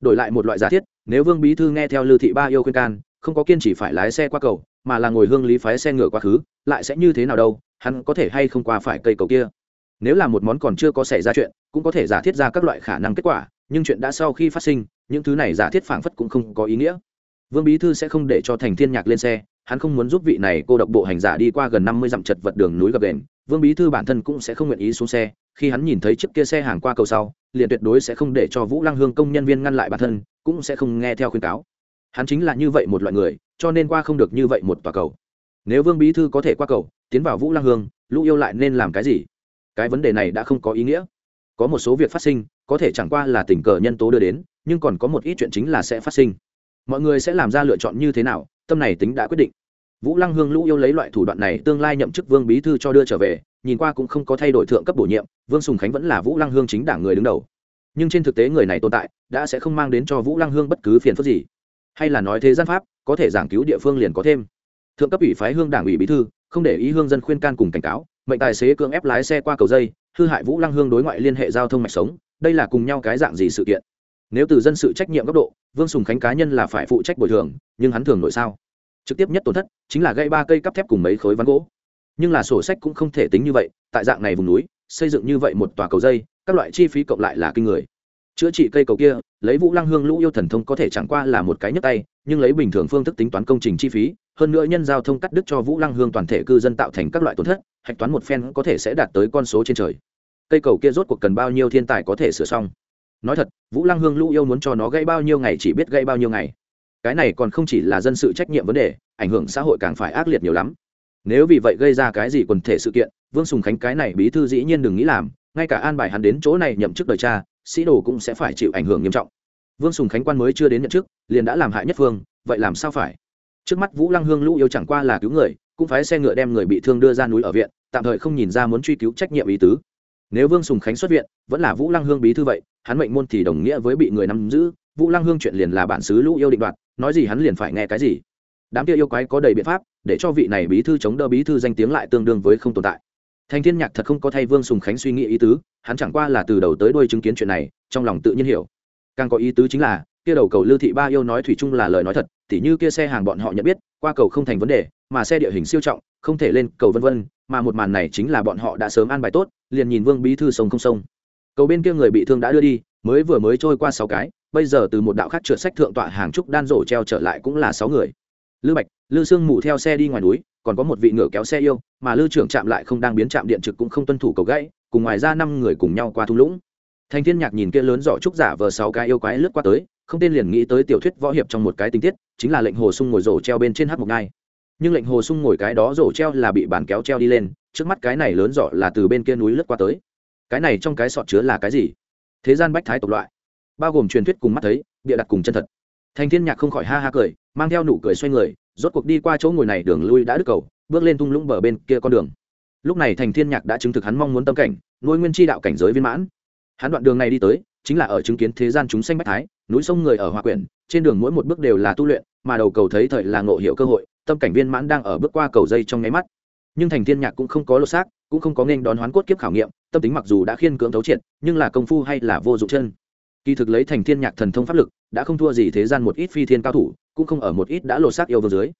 Đổi lại một loại giả thiết, nếu vương bí thư nghe theo lưu thị ba yêu khuyên can, không có kiên chỉ phải lái xe qua cầu, mà là ngồi hương lý phái xe ngựa quá khứ, lại sẽ như thế nào đâu, hắn có thể hay không qua phải cây cầu kia? Nếu là một món còn chưa có xảy ra chuyện, cũng có thể giả thiết ra các loại khả năng kết quả, nhưng chuyện đã sau khi phát sinh, những thứ này giả thiết phảng phất cũng không có ý nghĩa vương bí thư sẽ không để cho thành thiên nhạc lên xe, hắn không muốn giúp vị này cô độc bộ hành giả đi qua gần năm mươi dặm chật vật đường núi gập đền. Vương bí thư bản thân cũng sẽ không nguyện ý xuống xe. Khi hắn nhìn thấy chiếc kia xe hàng qua cầu sau, liền tuyệt đối sẽ không để cho vũ lăng hương công nhân viên ngăn lại bản thân, cũng sẽ không nghe theo khuyên cáo. Hắn chính là như vậy một loại người, cho nên qua không được như vậy một tòa cầu. Nếu vương bí thư có thể qua cầu, tiến vào vũ lăng hương, lũ yêu lại nên làm cái gì? Cái vấn đề này đã không có ý nghĩa. Có một số việc phát sinh, có thể chẳng qua là tình cờ nhân tố đưa đến, nhưng còn có một ít chuyện chính là sẽ phát sinh mọi người sẽ làm ra lựa chọn như thế nào, tâm này tính đã quyết định. Vũ lăng hương lũ yêu lấy loại thủ đoạn này tương lai nhậm chức vương bí thư cho đưa trở về, nhìn qua cũng không có thay đổi thượng cấp bổ nhiệm, vương sùng khánh vẫn là vũ lăng hương chính đảng người đứng đầu. Nhưng trên thực tế người này tồn tại, đã sẽ không mang đến cho vũ lăng hương bất cứ phiền phức gì. Hay là nói thế gian pháp, có thể giảng cứu địa phương liền có thêm. Thượng cấp ủy phái hương đảng ủy bí thư, không để ý hương dân khuyên can cùng cảnh cáo, mệnh tài xế cưỡng ép lái xe qua cầu dây, hư hại vũ lăng hương đối ngoại liên hệ giao thông mạch sống, đây là cùng nhau cái dạng gì sự kiện. Nếu từ dân sự trách nhiệm góc độ vương sùng khánh cá nhân là phải phụ trách bồi thường, nhưng hắn thường nội sao? Trực tiếp nhất tổn thất chính là gây ba cây cắp thép cùng mấy khối ván gỗ. Nhưng là sổ sách cũng không thể tính như vậy, tại dạng này vùng núi, xây dựng như vậy một tòa cầu dây, các loại chi phí cộng lại là kinh người. Chữa trị cây cầu kia, lấy vũ lăng hương lũ yêu thần thông có thể chẳng qua là một cái nhấp tay, nhưng lấy bình thường phương thức tính toán công trình chi phí, hơn nữa nhân giao thông cắt đứt cho vũ lăng hương toàn thể cư dân tạo thành các loại tổn thất, hạch toán một phen có thể sẽ đạt tới con số trên trời. Cây cầu kia rốt cuộc cần bao nhiêu thiên tài có thể sửa xong? Nói thật, vũ lăng hương lũ yêu muốn cho nó gây bao nhiêu ngày chỉ biết gây bao nhiêu ngày. Cái này còn không chỉ là dân sự trách nhiệm vấn đề, ảnh hưởng xã hội càng phải ác liệt nhiều lắm. Nếu vì vậy gây ra cái gì quần thể sự kiện, vương sùng khánh cái này bí thư dĩ nhiên đừng nghĩ làm, ngay cả an bài hắn đến chỗ này nhậm chức đời cha, sĩ đồ cũng sẽ phải chịu ảnh hưởng nghiêm trọng. Vương sùng khánh quan mới chưa đến nhận chức, liền đã làm hại nhất phương, vậy làm sao phải? Trước mắt vũ lăng hương lũ yêu chẳng qua là cứu người, cũng phái xe ngựa đem người bị thương đưa ra núi ở viện, tạm thời không nhìn ra muốn truy cứu trách nhiệm ý tứ nếu vương sùng khánh xuất viện, vẫn là vũ lăng hương bí thư vậy, hắn mệnh môn thì đồng nghĩa với bị người nắm giữ. Vũ lăng hương chuyện liền là bản xứ lũ yêu định đoạt, nói gì hắn liền phải nghe cái gì. Đám kia yêu quái có đầy biện pháp, để cho vị này bí thư chống đỡ bí thư danh tiếng lại tương đương với không tồn tại. Thành thiên nhạc thật không có thay vương sùng khánh suy nghĩ ý tứ, hắn chẳng qua là từ đầu tới đuôi chứng kiến chuyện này, trong lòng tự nhiên hiểu. Càng có ý tứ chính là, kia đầu cầu lưu thị ba yêu nói thủy chung là lời nói thật, tỉ như kia xe hàng bọn họ nhận biết, qua cầu không thành vấn đề, mà xe địa hình siêu trọng, không thể lên cầu vân vân, mà một màn này chính là bọn họ đã sớm an bài tốt liền nhìn vương bí thư sông không sông. Cầu bên kia người bị thương đã đưa đi, mới vừa mới trôi qua sáu cái, bây giờ từ một đạo khác trượt sách thượng tọa hàng trúc đan rổ treo trở lại cũng là sáu người. Lư bạch, lư sương mù theo xe đi ngoài núi, còn có một vị ngựa kéo xe yêu, mà lư trưởng chạm lại không đang biến chạm điện trực cũng không tuân thủ cầu gãy, cùng ngoài ra năm người cùng nhau qua thung lũng. Thành thiên nhạc nhìn kia lớn giỏ trúc giả vờ sáu cái yêu quái lướt qua tới, không tên liền nghĩ tới tiểu thuyết võ hiệp trong một cái tình tiết, chính là lệnh hồ sung ngồi rổ treo bên trên hát một ngai nhưng lệnh hồ sung ngồi cái đó rổ treo là bị bàn kéo treo đi lên trước mắt cái này lớn rõ là từ bên kia núi lướt qua tới. Cái này trong cái sọt chứa là cái gì? Thế gian bách thái tộc loại. Bao gồm truyền thuyết cùng mắt thấy, bịa đặt cùng chân thật. Thành thiên nhạc không khỏi ha ha cười, mang theo nụ cười xoay người, rốt cuộc đi qua chỗ ngồi này đường lui đã đứt cầu, bước lên tung lũng bờ bên kia con đường. Lúc này thành thiên nhạc đã chứng thực hắn mong muốn tâm cảnh, nuôi nguyên chi đạo cảnh giới viên mãn. Hắn đoạn đường này đi tới, chính là ở chứng kiến thế gian chúng sanh bách thái, núi sông người ở hòa quyển, trên đường mỗi một bước đều là tu luyện, mà đầu cầu thấy thời là ngộ hiệu cơ hội, tâm cảnh viên mãn đang ở bước qua cầu dây trong nháy mắt nhưng thành thiên nhạc cũng không có lột xác, cũng không có nên đón hoán cốt kiếp khảo nghiệm, tâm tính mặc dù đã khiên cưỡng thấu triệt, nhưng là công phu hay là vô dụng chân. Kỳ thực lấy thành thiên nhạc thần thông pháp lực, đã không thua gì thế gian một ít phi thiên cao thủ, cũng không ở một ít đã lột xác yêu vương dưới.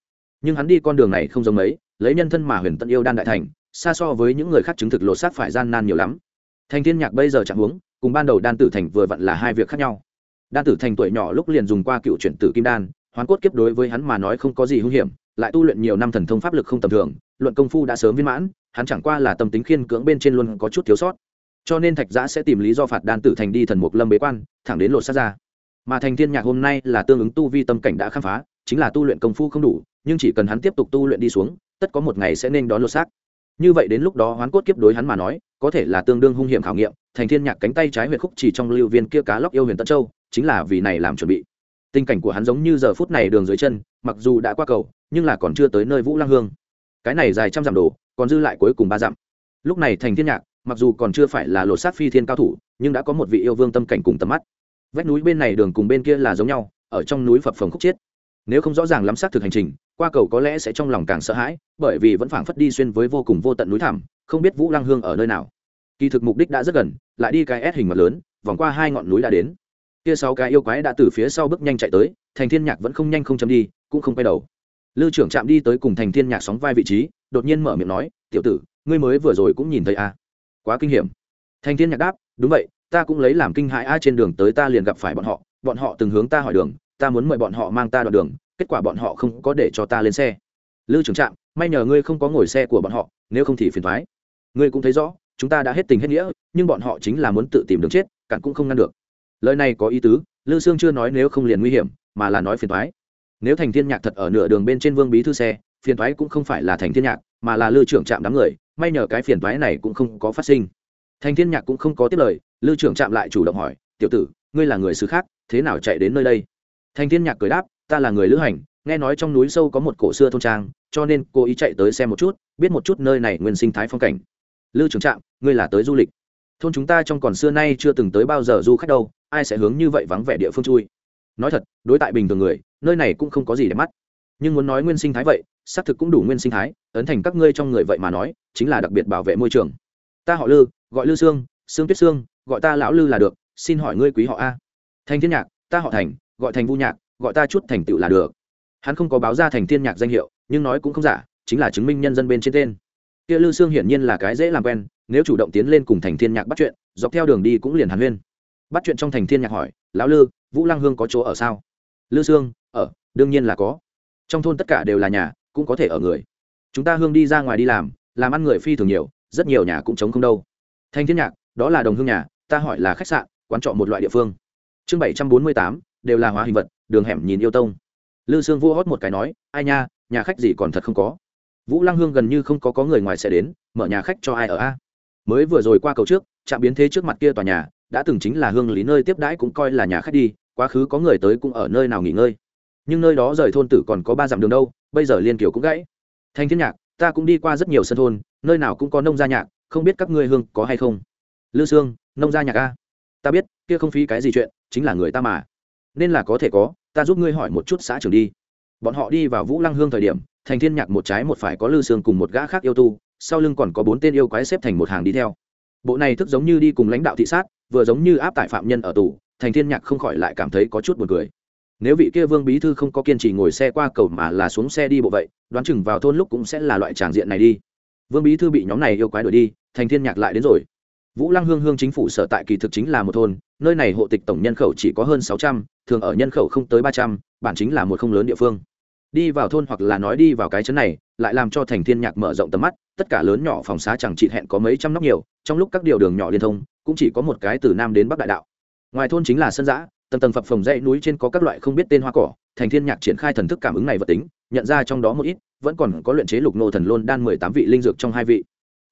Nhưng hắn đi con đường này không giống mấy, lấy nhân thân mà huyền tận yêu đan đại thành, xa so với những người khác chứng thực lột xác phải gian nan nhiều lắm. Thành thiên nhạc bây giờ chẳng huống, cùng ban đầu đan tử thành vừa vặn là hai việc khác nhau. Đan tử thành tuổi nhỏ lúc liền dùng qua cựu chuyển tử kim đan, hoán cốt kiếp đối với hắn mà nói không có gì hung hiểm lại tu luyện nhiều năm thần thông pháp lực không tầm thường, luận công phu đã sớm viên mãn, hắn chẳng qua là tâm tính khiên cưỡng bên trên luôn có chút thiếu sót. Cho nên thạch giã sẽ tìm lý do phạt đan tử thành đi thần mục lâm bế quan, thẳng đến lột sát ra. Mà thành thiên nhạc hôm nay là tương ứng tu vi tâm cảnh đã khám phá, chính là tu luyện công phu không đủ, nhưng chỉ cần hắn tiếp tục tu luyện đi xuống, tất có một ngày sẽ nên đón lột xác. Như vậy đến lúc đó hoán cốt kiếp đối hắn mà nói, có thể là tương đương hung hiểm khảo nghiệm, thành thiên nhạc cánh tay trái huyệt khúc chỉ trong lưu viên kia cá lóc yêu huyền tân châu, chính là vì này làm chuẩn bị. Tình cảnh của hắn giống như giờ phút này đường dưới chân, mặc dù đã qua cầu nhưng là còn chưa tới nơi vũ lăng hương. Cái này dài trăm dặm đồ, còn dư lại cuối cùng ba dặm. Lúc này thành thiên nhạc, mặc dù còn chưa phải là lột sát phi thiên cao thủ, nhưng đã có một vị yêu vương tâm cảnh cùng tầm mắt. Vách núi bên này đường cùng bên kia là giống nhau, ở trong núi phập phồng khúc chiết. Nếu không rõ ràng lắm xác thực hành trình, qua cầu có lẽ sẽ trong lòng càng sợ hãi, bởi vì vẫn phảng phất đi xuyên với vô cùng vô tận núi thảm không biết vũ lăng hương ở nơi nào. Kỳ thực mục đích đã rất gần, lại đi cái ép hình mặt lớn, vòng qua hai ngọn núi đã đến. Kia sáu cái yêu quái đã từ phía sau bước nhanh chạy tới, thành thiên nhạc vẫn không nhanh không chấm đi, cũng không quay đầu lư trưởng chạm đi tới cùng thành thiên nhạc sóng vai vị trí, đột nhiên mở miệng nói, tiểu tử, ngươi mới vừa rồi cũng nhìn thấy à. quá kinh hiểm. Thành thiên nhạc đáp, đúng vậy, ta cũng lấy làm kinh hãi a trên đường tới ta liền gặp phải bọn họ bọn họ từng hướng ta hỏi đường, ta muốn mời bọn họ mang ta đoạn đường, kết quả bọn họ không có để cho ta lên xe. Lư trưởng trạm, may nhờ ngươi không có ngồi xe của bọn họ, nếu không thì phiền thoái ngươi cũng thấy rõ, chúng ta đã hết tình hết nghĩa, nhưng bọn họ chính là muốn tự tìm đường chết cản cũng không ngăn được. Lời này có ý tứ, lư sương chưa nói nếu không liền nguy hiểm, mà là nói phiền thoái nếu thành thiên nhạc thật ở nửa đường bên trên vương bí thư xe, phiền thoái cũng không phải là thành thiên nhạc, mà là lư trưởng trạm đám người, may nhờ cái phiền thoái này cũng không có phát sinh. Thành thiên nhạc cũng không có tiếp lời, lư trưởng trạm lại chủ động hỏi, tiểu tử, ngươi là người xứ khác, thế nào chạy đến nơi đây? Thành thiên nhạc cười đáp, ta là người lữ hành, nghe nói trong núi sâu có một cổ xưa thôn trang, cho nên cô ý chạy tới xem một chút, biết một chút nơi này nguyên sinh thái phong cảnh. Lư trưởng trạm, ngươi là tới du lịch. Thôn chúng ta trong còn xưa nay chưa từng tới bao giờ du khách đâu, ai sẽ hướng như vậy vắng vẻ địa phương chui? Nói thật, đối tại bình thường người, nơi này cũng không có gì để mắt. Nhưng muốn nói nguyên sinh thái vậy, xác thực cũng đủ nguyên sinh thái, ấn thành các ngươi trong người vậy mà nói, chính là đặc biệt bảo vệ môi trường. Ta họ lư, gọi lư sương sương tuyết sương, gọi ta lão lư là được, xin hỏi ngươi quý họ a. Thành thiên nhạc, ta họ thành, gọi thành vu nhạc, gọi ta chút thành tựu là được. Hắn không có báo ra thành thiên nhạc danh hiệu, nhưng nói cũng không giả, chính là chứng minh nhân dân bên trên tên. Kia lư sương hiển nhiên là cái dễ làm quen, nếu chủ động tiến lên cùng thành thiên nhạc bắt chuyện, dọc theo đường đi cũng liền hàn huyên. Bắt chuyện trong thành thiên nhạc hỏi, lão lư vũ lăng hương có chỗ ở sao? Lư sương, ở, đương nhiên là có. Trong thôn tất cả đều là nhà, cũng có thể ở người. Chúng ta hương đi ra ngoài đi làm làm ăn người phi thường nhiều, rất nhiều nhà cũng chống không đâu. Thanh thiên nhạc, đó là đồng hương nhà, ta hỏi là khách sạn, quán trọ một loại địa phương. Chương bảy trăm bốn mươi tám, đều là hóa hình vật, đường hẻm nhìn yêu tông. Lư sương vua hót một cái nói, ai nha, nhà khách gì còn thật không có. Vũ lăng hương gần như không có có người ngoài sẽ đến, mở nhà khách cho ai ở a? Mới vừa rồi qua cầu trước trạm biến thế trước mặt kia tòa nhà, đã từng chính là hương lý nơi tiếp đãi cũng coi là nhà khách đi quá khứ có người tới cũng ở nơi nào nghỉ ngơi. Nhưng nơi đó rời thôn tử còn có ba dặm đường đâu, bây giờ liên kiều cũng gãy. Thanh thiên nhạc, ta cũng đi qua rất nhiều sân thôn, nơi nào cũng có nông gia nhạc, không biết các ngươi hương có hay không? Lư sương, nông gia nhạc a? Ta biết, kia không phí cái gì chuyện, chính là người ta mà. Nên là có thể có, ta giúp ngươi hỏi một chút xã trưởng đi. Bọn họ đi vào vũ lăng hương thời điểm thành thiên nhạc một trái một phải có lư sương cùng một gã khác yêu tu, sau lưng còn có bốn tên yêu quái xếp thành một hàng đi theo. Bộ này thức giống như đi cùng lãnh đạo thị sát, vừa giống như áp tải phạm nhân ở tù thành thiên nhạc không khỏi lại cảm thấy có chút buồn cười. Nếu vị kia vương bí thư không có kiên trì ngồi xe qua cầu mà là xuống xe đi bộ vậy, đoán chừng vào thôn lúc cũng sẽ là loại tràng diện này đi. Vương bí thư bị nhóm này yêu quái đuổi đi, thành thiên nhạc lại đến rồi. Vũ lăng hương hương chính phủ sở tại kỳ thực chính là một thôn, nơi này hộ tịch tổng nhân khẩu chỉ có hơn sáu trăm, thường ở nhân khẩu không tới ba trăm, bản chính là một không lớn địa phương. Đi vào thôn hoặc là nói đi vào cái chấn này, lại làm cho thành thiên nhạc mở rộng tầm mắt, tất cả lớn nhỏ phòng xá chẳng chỉ hẹn có mấy trăm nóc nhiều, trong lúc các điều đường nhỏ liên thông, cũng chỉ có một cái từ nam đến bắc đại đạo ngoài thôn chính là sân giã tầng tầng phập phồng dãy núi trên có các loại không biết tên hoa cỏ. Thành thiên nhạc triển khai thần thức cảm ứng này vật tính, nhận ra trong đó một ít, vẫn còn có luyện chế lục nô thần lôn đan mười tám vị linh dược trong hai vị.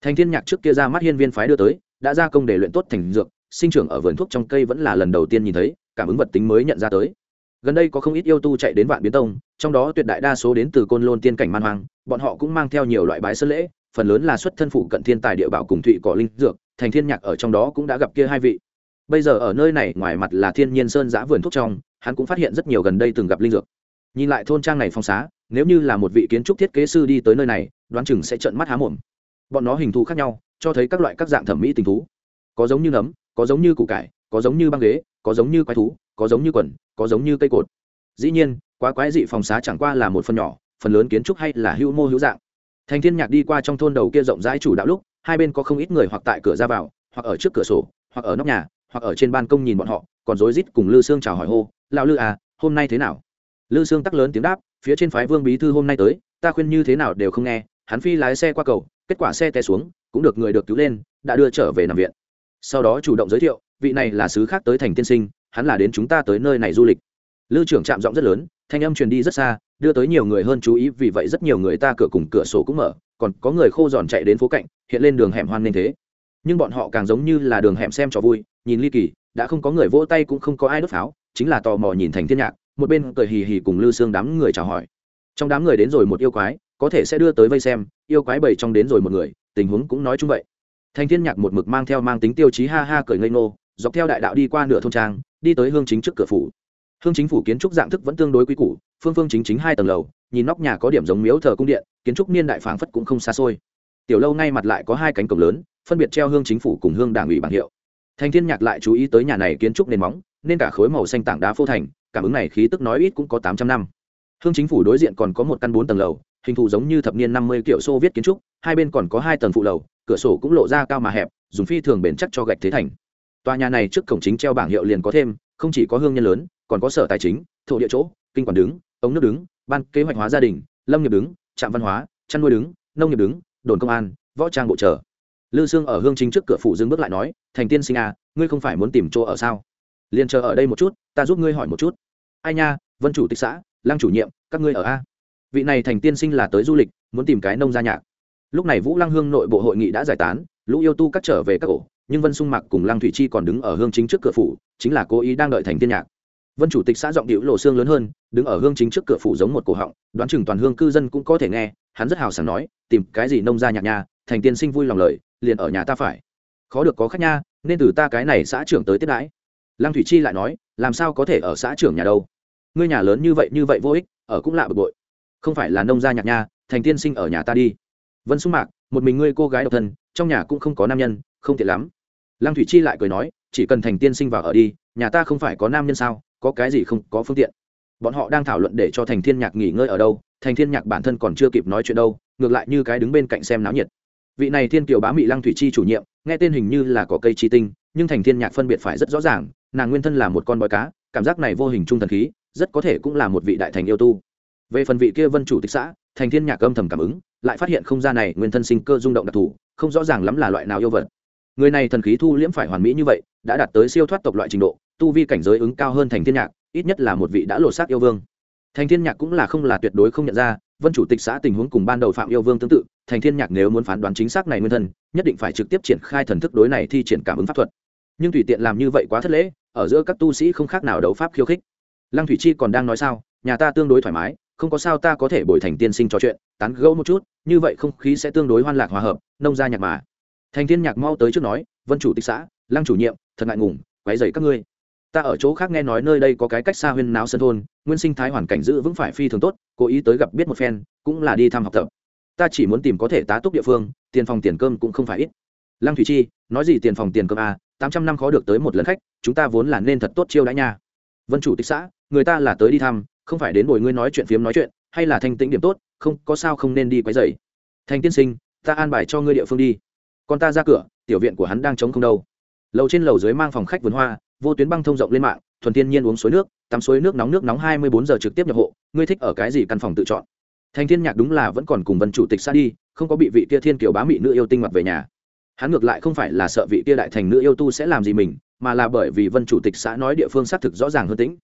Thành thiên nhạc trước kia ra mắt hiên viên phái đưa tới, đã ra công để luyện tốt thành dược, sinh trưởng ở vườn thuốc trong cây vẫn là lần đầu tiên nhìn thấy, cảm ứng vật tính mới nhận ra tới. Gần đây có không ít yêu tu chạy đến vạn biến tông, trong đó tuyệt đại đa số đến từ côn lôn tiên cảnh man hoang, bọn họ cũng mang theo nhiều loại bái sơn lễ, phần lớn là xuất thân phụ cận thiên tài địa bảo cùng thụy cỏ linh dược, thành thiên nhạc ở trong đó cũng đã gặp kia hai vị bây giờ ở nơi này, ngoài mặt là thiên nhiên sơn giã vườn thuốc trong, hắn cũng phát hiện rất nhiều gần đây từng gặp linh dược. Nhìn lại thôn trang này phong xá, nếu như là một vị kiến trúc thiết kế sư đi tới nơi này, đoán chừng sẽ trợn mắt há mồm. Bọn nó hình thù khác nhau, cho thấy các loại các dạng thẩm mỹ tình thú. Có giống như nấm, có giống như củ cải, có giống như băng ghế, có giống như quái thú, có giống như quần, có giống như cây cột. Dĩ nhiên, quá quái dị phòng xá chẳng qua là một phần nhỏ, phần lớn kiến trúc hay là hữu mô hữu dạng. Thành thiên nhạc đi qua trong thôn đầu kia rộng rãi chủ đạo lúc, hai bên có không ít người hoặc tại cửa ra vào, hoặc ở trước cửa sổ, hoặc ở nóc nhà hoặc ở trên ban công nhìn bọn họ, còn rối rít cùng lư sương chào hỏi hô, lão lư à hôm nay thế nào? Lư sương tắc lớn tiếng đáp, phía trên phái vương bí thư hôm nay tới, ta khuyên như thế nào đều không nghe, hắn phi lái xe qua cầu, kết quả xe té xuống, cũng được người được cứu lên, đã đưa trở về nằm viện. Sau đó chủ động giới thiệu, vị này là sứ khác tới thành tiên sinh, hắn là đến chúng ta tới nơi này du lịch. Lư trưởng chạm giọng rất lớn, thanh âm truyền đi rất xa, đưa tới nhiều người hơn chú ý, vì vậy rất nhiều người ta cửa cùng cửa sổ cũng mở, còn có người khô giòn chạy đến phố cạnh, hiện lên đường hẻm hoan nên thế nhưng bọn họ càng giống như là đường hẻm xem trò vui, nhìn ly kỳ, đã không có người vỗ tay cũng không có ai đốt pháo, chính là tò mò nhìn thành thiên nhạc, một bên cười hì hì cùng lư xương đám người chào hỏi. Trong đám người đến rồi một yêu quái, có thể sẽ đưa tới vây xem, yêu quái bảy trong đến rồi một người, tình huống cũng nói chung vậy. Thành thiên nhạc một mực mang theo mang tính tiêu chí ha ha cười ngây ngô, dọc theo đại đạo đi qua nửa thôn trang, đi tới hương chính trước cửa phủ. Hương chính phủ kiến trúc dạng thức vẫn tương đối quý củ, phương phương chính chính hai tầng lầu, nhìn nóc nhà có điểm giống miếu thờ cung điện, kiến trúc niên đại phảng phất cũng không xa xôi tiểu lâu ngay mặt lại có hai cánh cổng lớn, phân biệt treo hương chính phủ cùng hương đảng ủy bảng hiệu. Thành thiên nhạc lại chú ý tới nhà này kiến trúc nền móng, nên cả khối màu xanh tảng đá phô thành, cảm ứng này khí tức nói ít cũng có tám trăm năm. Hương chính phủ đối diện còn có một căn bốn tầng lầu, hình thù giống như thập niên năm mươi kiểu xô viết kiến trúc, hai bên còn có hai tầng phụ lầu, cửa sổ cũng lộ ra cao mà hẹp, dùng phi thường bền chắc cho gạch thế thành. Tòa nhà này trước cổng chính treo bảng hiệu liền có thêm, không chỉ có hương nhân lớn, còn có sở tài chính, thổ địa chỗ, kinh quản đứng, ống nước đứng, ban kế hoạch hóa gia đình, lâm nghiệp đứng, trạm văn hóa, chăn nuôi đứng, nông nghiệp đứng đồn công an, võ trang bộ trở. Lư sương ở hương chính trước cửa phủ dừng bước lại nói, thành tiên sinh à ngươi không phải muốn tìm chỗ ở sao? Liền chờ ở đây một chút, ta giúp ngươi hỏi một chút. Ai nha, vân chủ tịch xã, lăng chủ nhiệm, các ngươi ở a? Vị này thành tiên sinh là tới du lịch, muốn tìm cái nông gia nhạc. Lúc này vũ lăng hương nội bộ hội nghị đã giải tán, lũ yêu tu cắt trở về các ổ, nhưng vân sung mạc cùng lăng thủy chi còn đứng ở hương chính trước cửa phủ, chính là cố ý đang đợi thành tiên nhạc. Vân chủ tịch xã giọng điệu lộ xương lớn hơn, đứng ở hương chính trước cửa phủ giống một cổ họng, đoán chừng toàn hương cư dân cũng có thể nghe hắn rất hào sảng nói, tìm cái gì nông gia nhạc nha thành tiên sinh vui lòng lời, liền ở nhà ta phải. Khó được có khách nha, nên từ ta cái này xã trưởng tới tiếp đãi. Lăng thủy chi lại nói, làm sao có thể ở xã trưởng nhà đâu? Ngươi nhà lớn như vậy như vậy vô ích, ở cũng lạ bực bội. Không phải là nông gia nhạc nha thành tiên sinh ở nhà ta đi. Vân sung mạc, một mình ngươi cô gái độc thân, trong nhà cũng không có nam nhân, không tiện lắm. Lăng thủy chi lại cười nói, chỉ cần thành tiên sinh vào ở đi, nhà ta không phải có nam nhân sao, có cái gì không có phương tiện. Bọn họ đang thảo luận để cho thành thiên nhạc nghỉ ngơi ở đâu thành thiên nhạc bản thân còn chưa kịp nói chuyện đâu, ngược lại như cái đứng bên cạnh xem náo nhiệt. Vị này thiên kiều bá mị lăng thủy chi chủ nhiệm, nghe tên hình như là có cây chi tinh, nhưng thành thiên nhạc phân biệt phải rất rõ ràng, nàng nguyên thân là một con bói cá, cảm giác này vô hình trung thần khí, rất có thể cũng là một vị đại thành yêu tu. Về phần vị kia vân chủ tịch xã, thành thiên nhạc âm thầm cảm ứng, lại phát hiện không gian này nguyên thân sinh cơ rung động đặc thù, không rõ ràng lắm là loại nào yêu vật. Người này thần khí thu liễm phải hoàn mỹ như vậy, đã đạt tới siêu thoát tộc loại trình độ, tu vi cảnh giới ứng cao hơn thành thiên nhạc, ít nhất là một vị đã lột xác yêu vương thành thiên nhạc cũng là không là tuyệt đối không nhận ra, vân chủ tịch xã tình huống cùng ban đầu phạm yêu vương tương tự, thành thiên nhạc nếu muốn phán đoán chính xác này nguyên thân nhất định phải trực tiếp triển khai thần thức đối này thi triển cảm ứng pháp thuật. Nhưng tùy tiện làm như vậy quá thất lễ, ở giữa các tu sĩ không khác nào đấu pháp khiêu khích. Lăng thủy chi còn đang nói sao, nhà ta tương đối thoải mái, không có sao ta có thể bồi thành tiên sinh trò chuyện, tán gẫu một chút, như vậy không khí sẽ tương đối hoan lạc hòa hợp, nông gia nhạc mà. Thành thiên nhạc mau tới trước nói, vân chủ tịch xã, lăng chủ nhiệm, thật ngại ngùng, quấy rầy các ngươi ta ở chỗ khác nghe nói nơi đây có cái cách xa huyên náo sân thôn nguyên sinh thái hoàn cảnh giữ vững phải phi thường tốt cố ý tới gặp biết một phen cũng là đi thăm học tập. Ta chỉ muốn tìm có thể tá túc địa phương tiền phòng tiền cơm cũng không phải ít. Lăng thủy chi nói gì tiền phòng tiền cơm à, tám trăm năm khó được tới một lần khách chúng ta vốn là nên thật tốt chiêu đãi nha. Vân chủ tịch xã người ta là tới đi thăm không phải đến bồi ngươi nói chuyện phiếm nói chuyện hay là thanh tĩnh điểm tốt không có sao không nên đi quấy dày thanh tiên sinh ta an bài cho ngươi địa phương đi. Còn ta ra cửa tiểu viện của hắn đang chống không đâu. Lầu trên lầu dưới mang phòng khách vườn hoa vô tuyến băng thông rộng lên mạng, thuần thiên nhiên uống suối nước, tắm suối nước nóng nước nóng hai mươi bốn giờ trực tiếp nhập hộ, ngươi thích ở cái gì căn phòng tự chọn? Thành thiên nhạc đúng là vẫn còn cùng vân chủ tịch xa đi, không có bị vị kia thiên kiều bá mị nữ yêu tinh mặt về nhà. Hắn ngược lại không phải là sợ vị kia đại thành nữ yêu tu sẽ làm gì mình, mà là bởi vì vân chủ tịch xã nói địa phương xác thực rõ ràng hơn tĩnh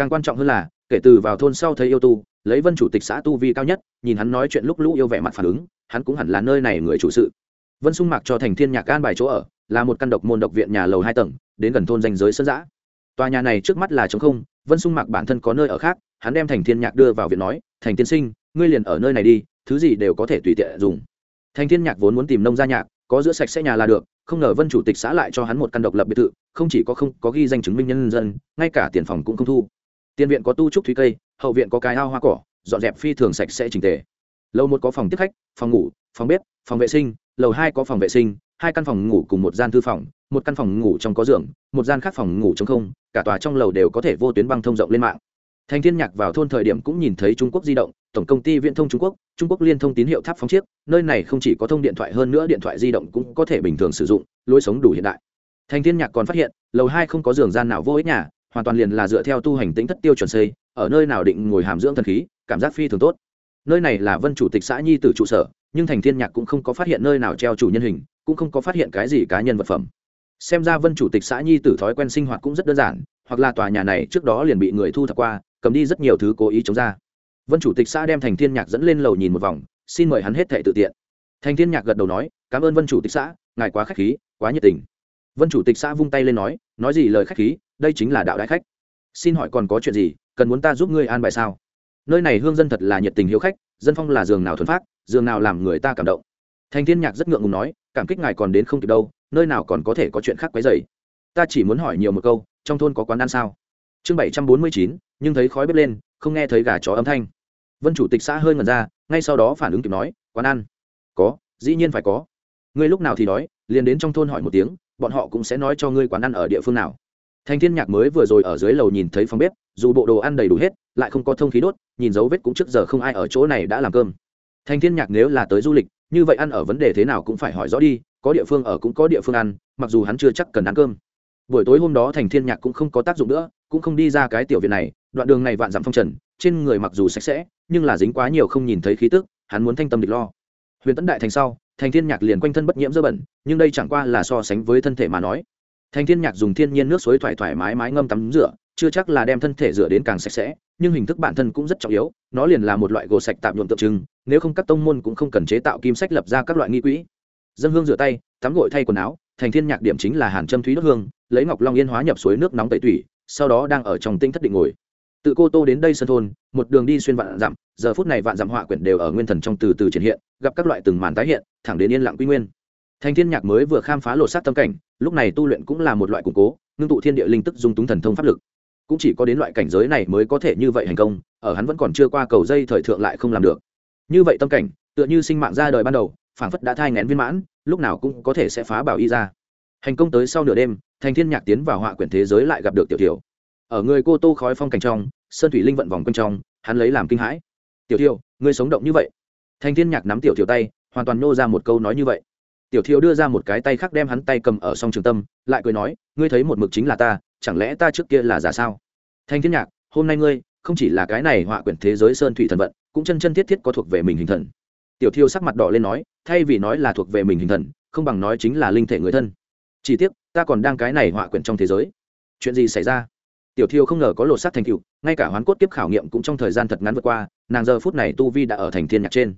càng quan trọng hơn là, kể từ vào thôn sau thấy yêu tu, lấy vân chủ tịch xã tu vi cao nhất, nhìn hắn nói chuyện lúc lũ yêu vẻ mặt phản ứng, hắn cũng hẳn là nơi này người chủ sự. Vân sung mạc cho thành thiên nhạc an bài chỗ ở, là một căn độc môn độc viện nhà lầu hai tầng đến gần thôn danh giới sơn giã. Tòa nhà này trước mắt là trống không, vân sung mạc bản thân có nơi ở khác, hắn đem thành thiên nhạc đưa vào viện nói, thành tiên sinh, ngươi liền ở nơi này đi, thứ gì đều có thể tùy tiện dùng. Thành thiên nhạc vốn muốn tìm nông gia nhạc, có giữa sạch sẽ nhà là được, không ngờ vân chủ tịch xã lại cho hắn một căn độc lập biệt thự, không chỉ có không có ghi danh chứng minh nhân dân, ngay cả tiền phòng cũng không thu. Tiền viện có tu trúc thúy cây, hậu viện có cái ao hoa cỏ, dọn dẹp phi thường sạch sẽ trình tề. Lầu một có phòng tiếp khách, phòng ngủ, phòng bếp, phòng vệ sinh, lầu hai có phòng vệ sinh hai căn phòng ngủ cùng một gian thư phòng, một căn phòng ngủ trong có giường, một gian khác phòng ngủ trong không, cả tòa trong lầu đều có thể vô tuyến băng thông rộng lên mạng. Thành thiên nhạc vào thôn thời điểm cũng nhìn thấy trung quốc di động, tổng công ty viễn thông trung quốc trung quốc liên thông tín hiệu tháp phóng chiếc, nơi này không chỉ có thông điện thoại hơn nữa điện thoại di động cũng có thể bình thường sử dụng, lối sống đủ hiện đại. Thành thiên nhạc còn phát hiện, lầu hai không có giường gian nào vô ích nhà, hoàn toàn liền là dựa theo tu hành tính thất tiêu chuẩn xây, ở nơi nào định ngồi hàm dưỡng thần khí, cảm giác phi thường tốt. Nơi này là vân chủ tịch xã nhi tử trụ sở, nhưng thành thiên nhạc cũng không có phát hiện nơi nào treo chủ nhân hình cũng không có phát hiện cái gì cá nhân vật phẩm. Xem ra vân chủ tịch xã nhi tử thói quen sinh hoạt cũng rất đơn giản, hoặc là tòa nhà này trước đó liền bị người thu thập qua, cầm đi rất nhiều thứ cố ý chống ra. Vân chủ tịch xã đem thành thiên nhạc dẫn lên lầu nhìn một vòng, xin mời hắn hết thệ tự tiện. Thành thiên nhạc gật đầu nói, cảm ơn vân chủ tịch xã, ngài quá khách khí, quá nhiệt tình. Vân chủ tịch xã vung tay lên nói nói gì lời khách khí, đây chính là đạo đại khách. Xin hỏi còn có chuyện gì, cần muốn ta giúp ngươi an bài sao? Nơi này hương dân thật là nhiệt tình hiếu khách, dân phong là giường nào thuần phát giường nào làm người ta cảm động thành thiên nhạc rất ngượng ngùng nói, cảm kích ngài còn đến không kịp đâu, nơi nào còn có thể có chuyện khác quấy dày ta chỉ muốn hỏi nhiều một câu, trong thôn có quán ăn sao? Chương bảy trăm bốn mươi chín, nhưng thấy khói bếp lên, không nghe thấy gà chó âm thanh. Vân chủ tịch xã hơi ngần ra, ngay sau đó phản ứng kịp nói, quán ăn? Có, dĩ nhiên phải có. Ngươi lúc nào thì đói, liền đến trong thôn hỏi một tiếng, bọn họ cũng sẽ nói cho ngươi quán ăn ở địa phương nào. Thành thiên nhạc mới vừa rồi ở dưới lầu nhìn thấy phòng bếp, dù bộ đồ ăn đầy đủ hết, lại không có thông khí đốt, nhìn dấu vết cũng trước giờ không ai ở chỗ này đã làm cơm thành thiên nhạc nếu là tới du lịch, như vậy ăn ở vấn đề thế nào cũng phải hỏi rõ đi, có địa phương ở cũng có địa phương ăn, mặc dù hắn chưa chắc cần ăn cơm. Buổi tối hôm đó thành thiên nhạc cũng không có tác dụng nữa, cũng không đi ra cái tiểu viện này, đoạn đường này vạn dặm phong trần, trên người mặc dù sạch sẽ, nhưng là dính quá nhiều không nhìn thấy khí tức, hắn muốn thanh tâm địch lo. Huyền tấn đại thành sau thành thiên nhạc liền quanh thân bất nhiễm dơ bẩn, nhưng đây chẳng qua là so sánh với thân thể mà nói. Thành thiên nhạc dùng thiên nhiên nước suối thoải thoải mái mái ngâm tắm rửa chưa chắc là đem thân thể rửa đến càng sạch sẽ, nhưng hình thức bản thân cũng rất trọng yếu, nó liền là một loại gỗ sạch tạm nhuộm tượng trưng, nếu không các tông môn cũng không cần chế tạo kim sách lập ra các loại nghi quỹ. Dân hương rửa tay, tắm gội thay quần áo, thành thiên nhạc điểm chính là hàn châm thúy đốt hương, lấy ngọc long yên hóa nhập suối nước nóng tẩy tủy, sau đó đang ở trong tinh thất định ngồi. Tự cô tô đến đây sân thôn, một đường đi xuyên vạn dặm, giờ phút này vạn dặm họa quyển đều ở nguyên thần trong từ từ triển hiện, gặp các loại từng màn tái hiện, thẳng đến yên lặng quy nguyên. Thành thiên nhạc mới vừa khám phá lột sát tâm cảnh, lúc này tu luyện cũng là một loại củng cố, ngưng tụ thiên địa linh tức dung túng thần thông pháp lực cũng chỉ có đến loại cảnh giới này mới có thể như vậy hành công ở hắn vẫn còn chưa qua cầu dây thời thượng lại không làm được. Như vậy tâm cảnh tựa như sinh mạng ra đời ban đầu phảng phất đã thai ngén viên mãn lúc nào cũng có thể sẽ phá bảo y ra. Hành công tới sau nửa đêm thành thiên nhạc tiến vào họa quyển thế giới lại gặp được tiểu tiểu. Ở người cô tô khói phong cảnh trong sơn thủy linh vận vòng quanh trong hắn lấy làm kinh hãi. Tiểu tiểu, ngươi sống động như vậy. Thành thiên nhạc nắm tiểu tiểu tay hoàn toàn nô ra một câu nói như vậy tiểu thiếu đưa ra một cái tay khác đem hắn tay cầm ở song trường tâm, lại cười nói, ngươi thấy một mực chính là ta, chẳng lẽ ta trước kia là giả sao? Thanh thiên nhạc, hôm nay ngươi, không chỉ là cái này họa quyển thế giới sơn thủy thần vận, cũng chân chân thiết thiết có thuộc về mình hình thần. Tiểu thiêu sắc mặt đỏ lên nói, thay vì nói là thuộc về mình hình thần, không bằng nói chính là linh thể người thân. Chỉ tiếc, ta còn đang cái này họa quyển trong thế giới. Chuyện gì xảy ra? Tiểu thiêu không ngờ có lột xác thành cựu ngay cả hoán cốt kiếp khảo nghiệm cũng trong thời gian thật ngắn vượt qua, nàng giờ phút này tu vi đã ở thành thiên nhạc trên.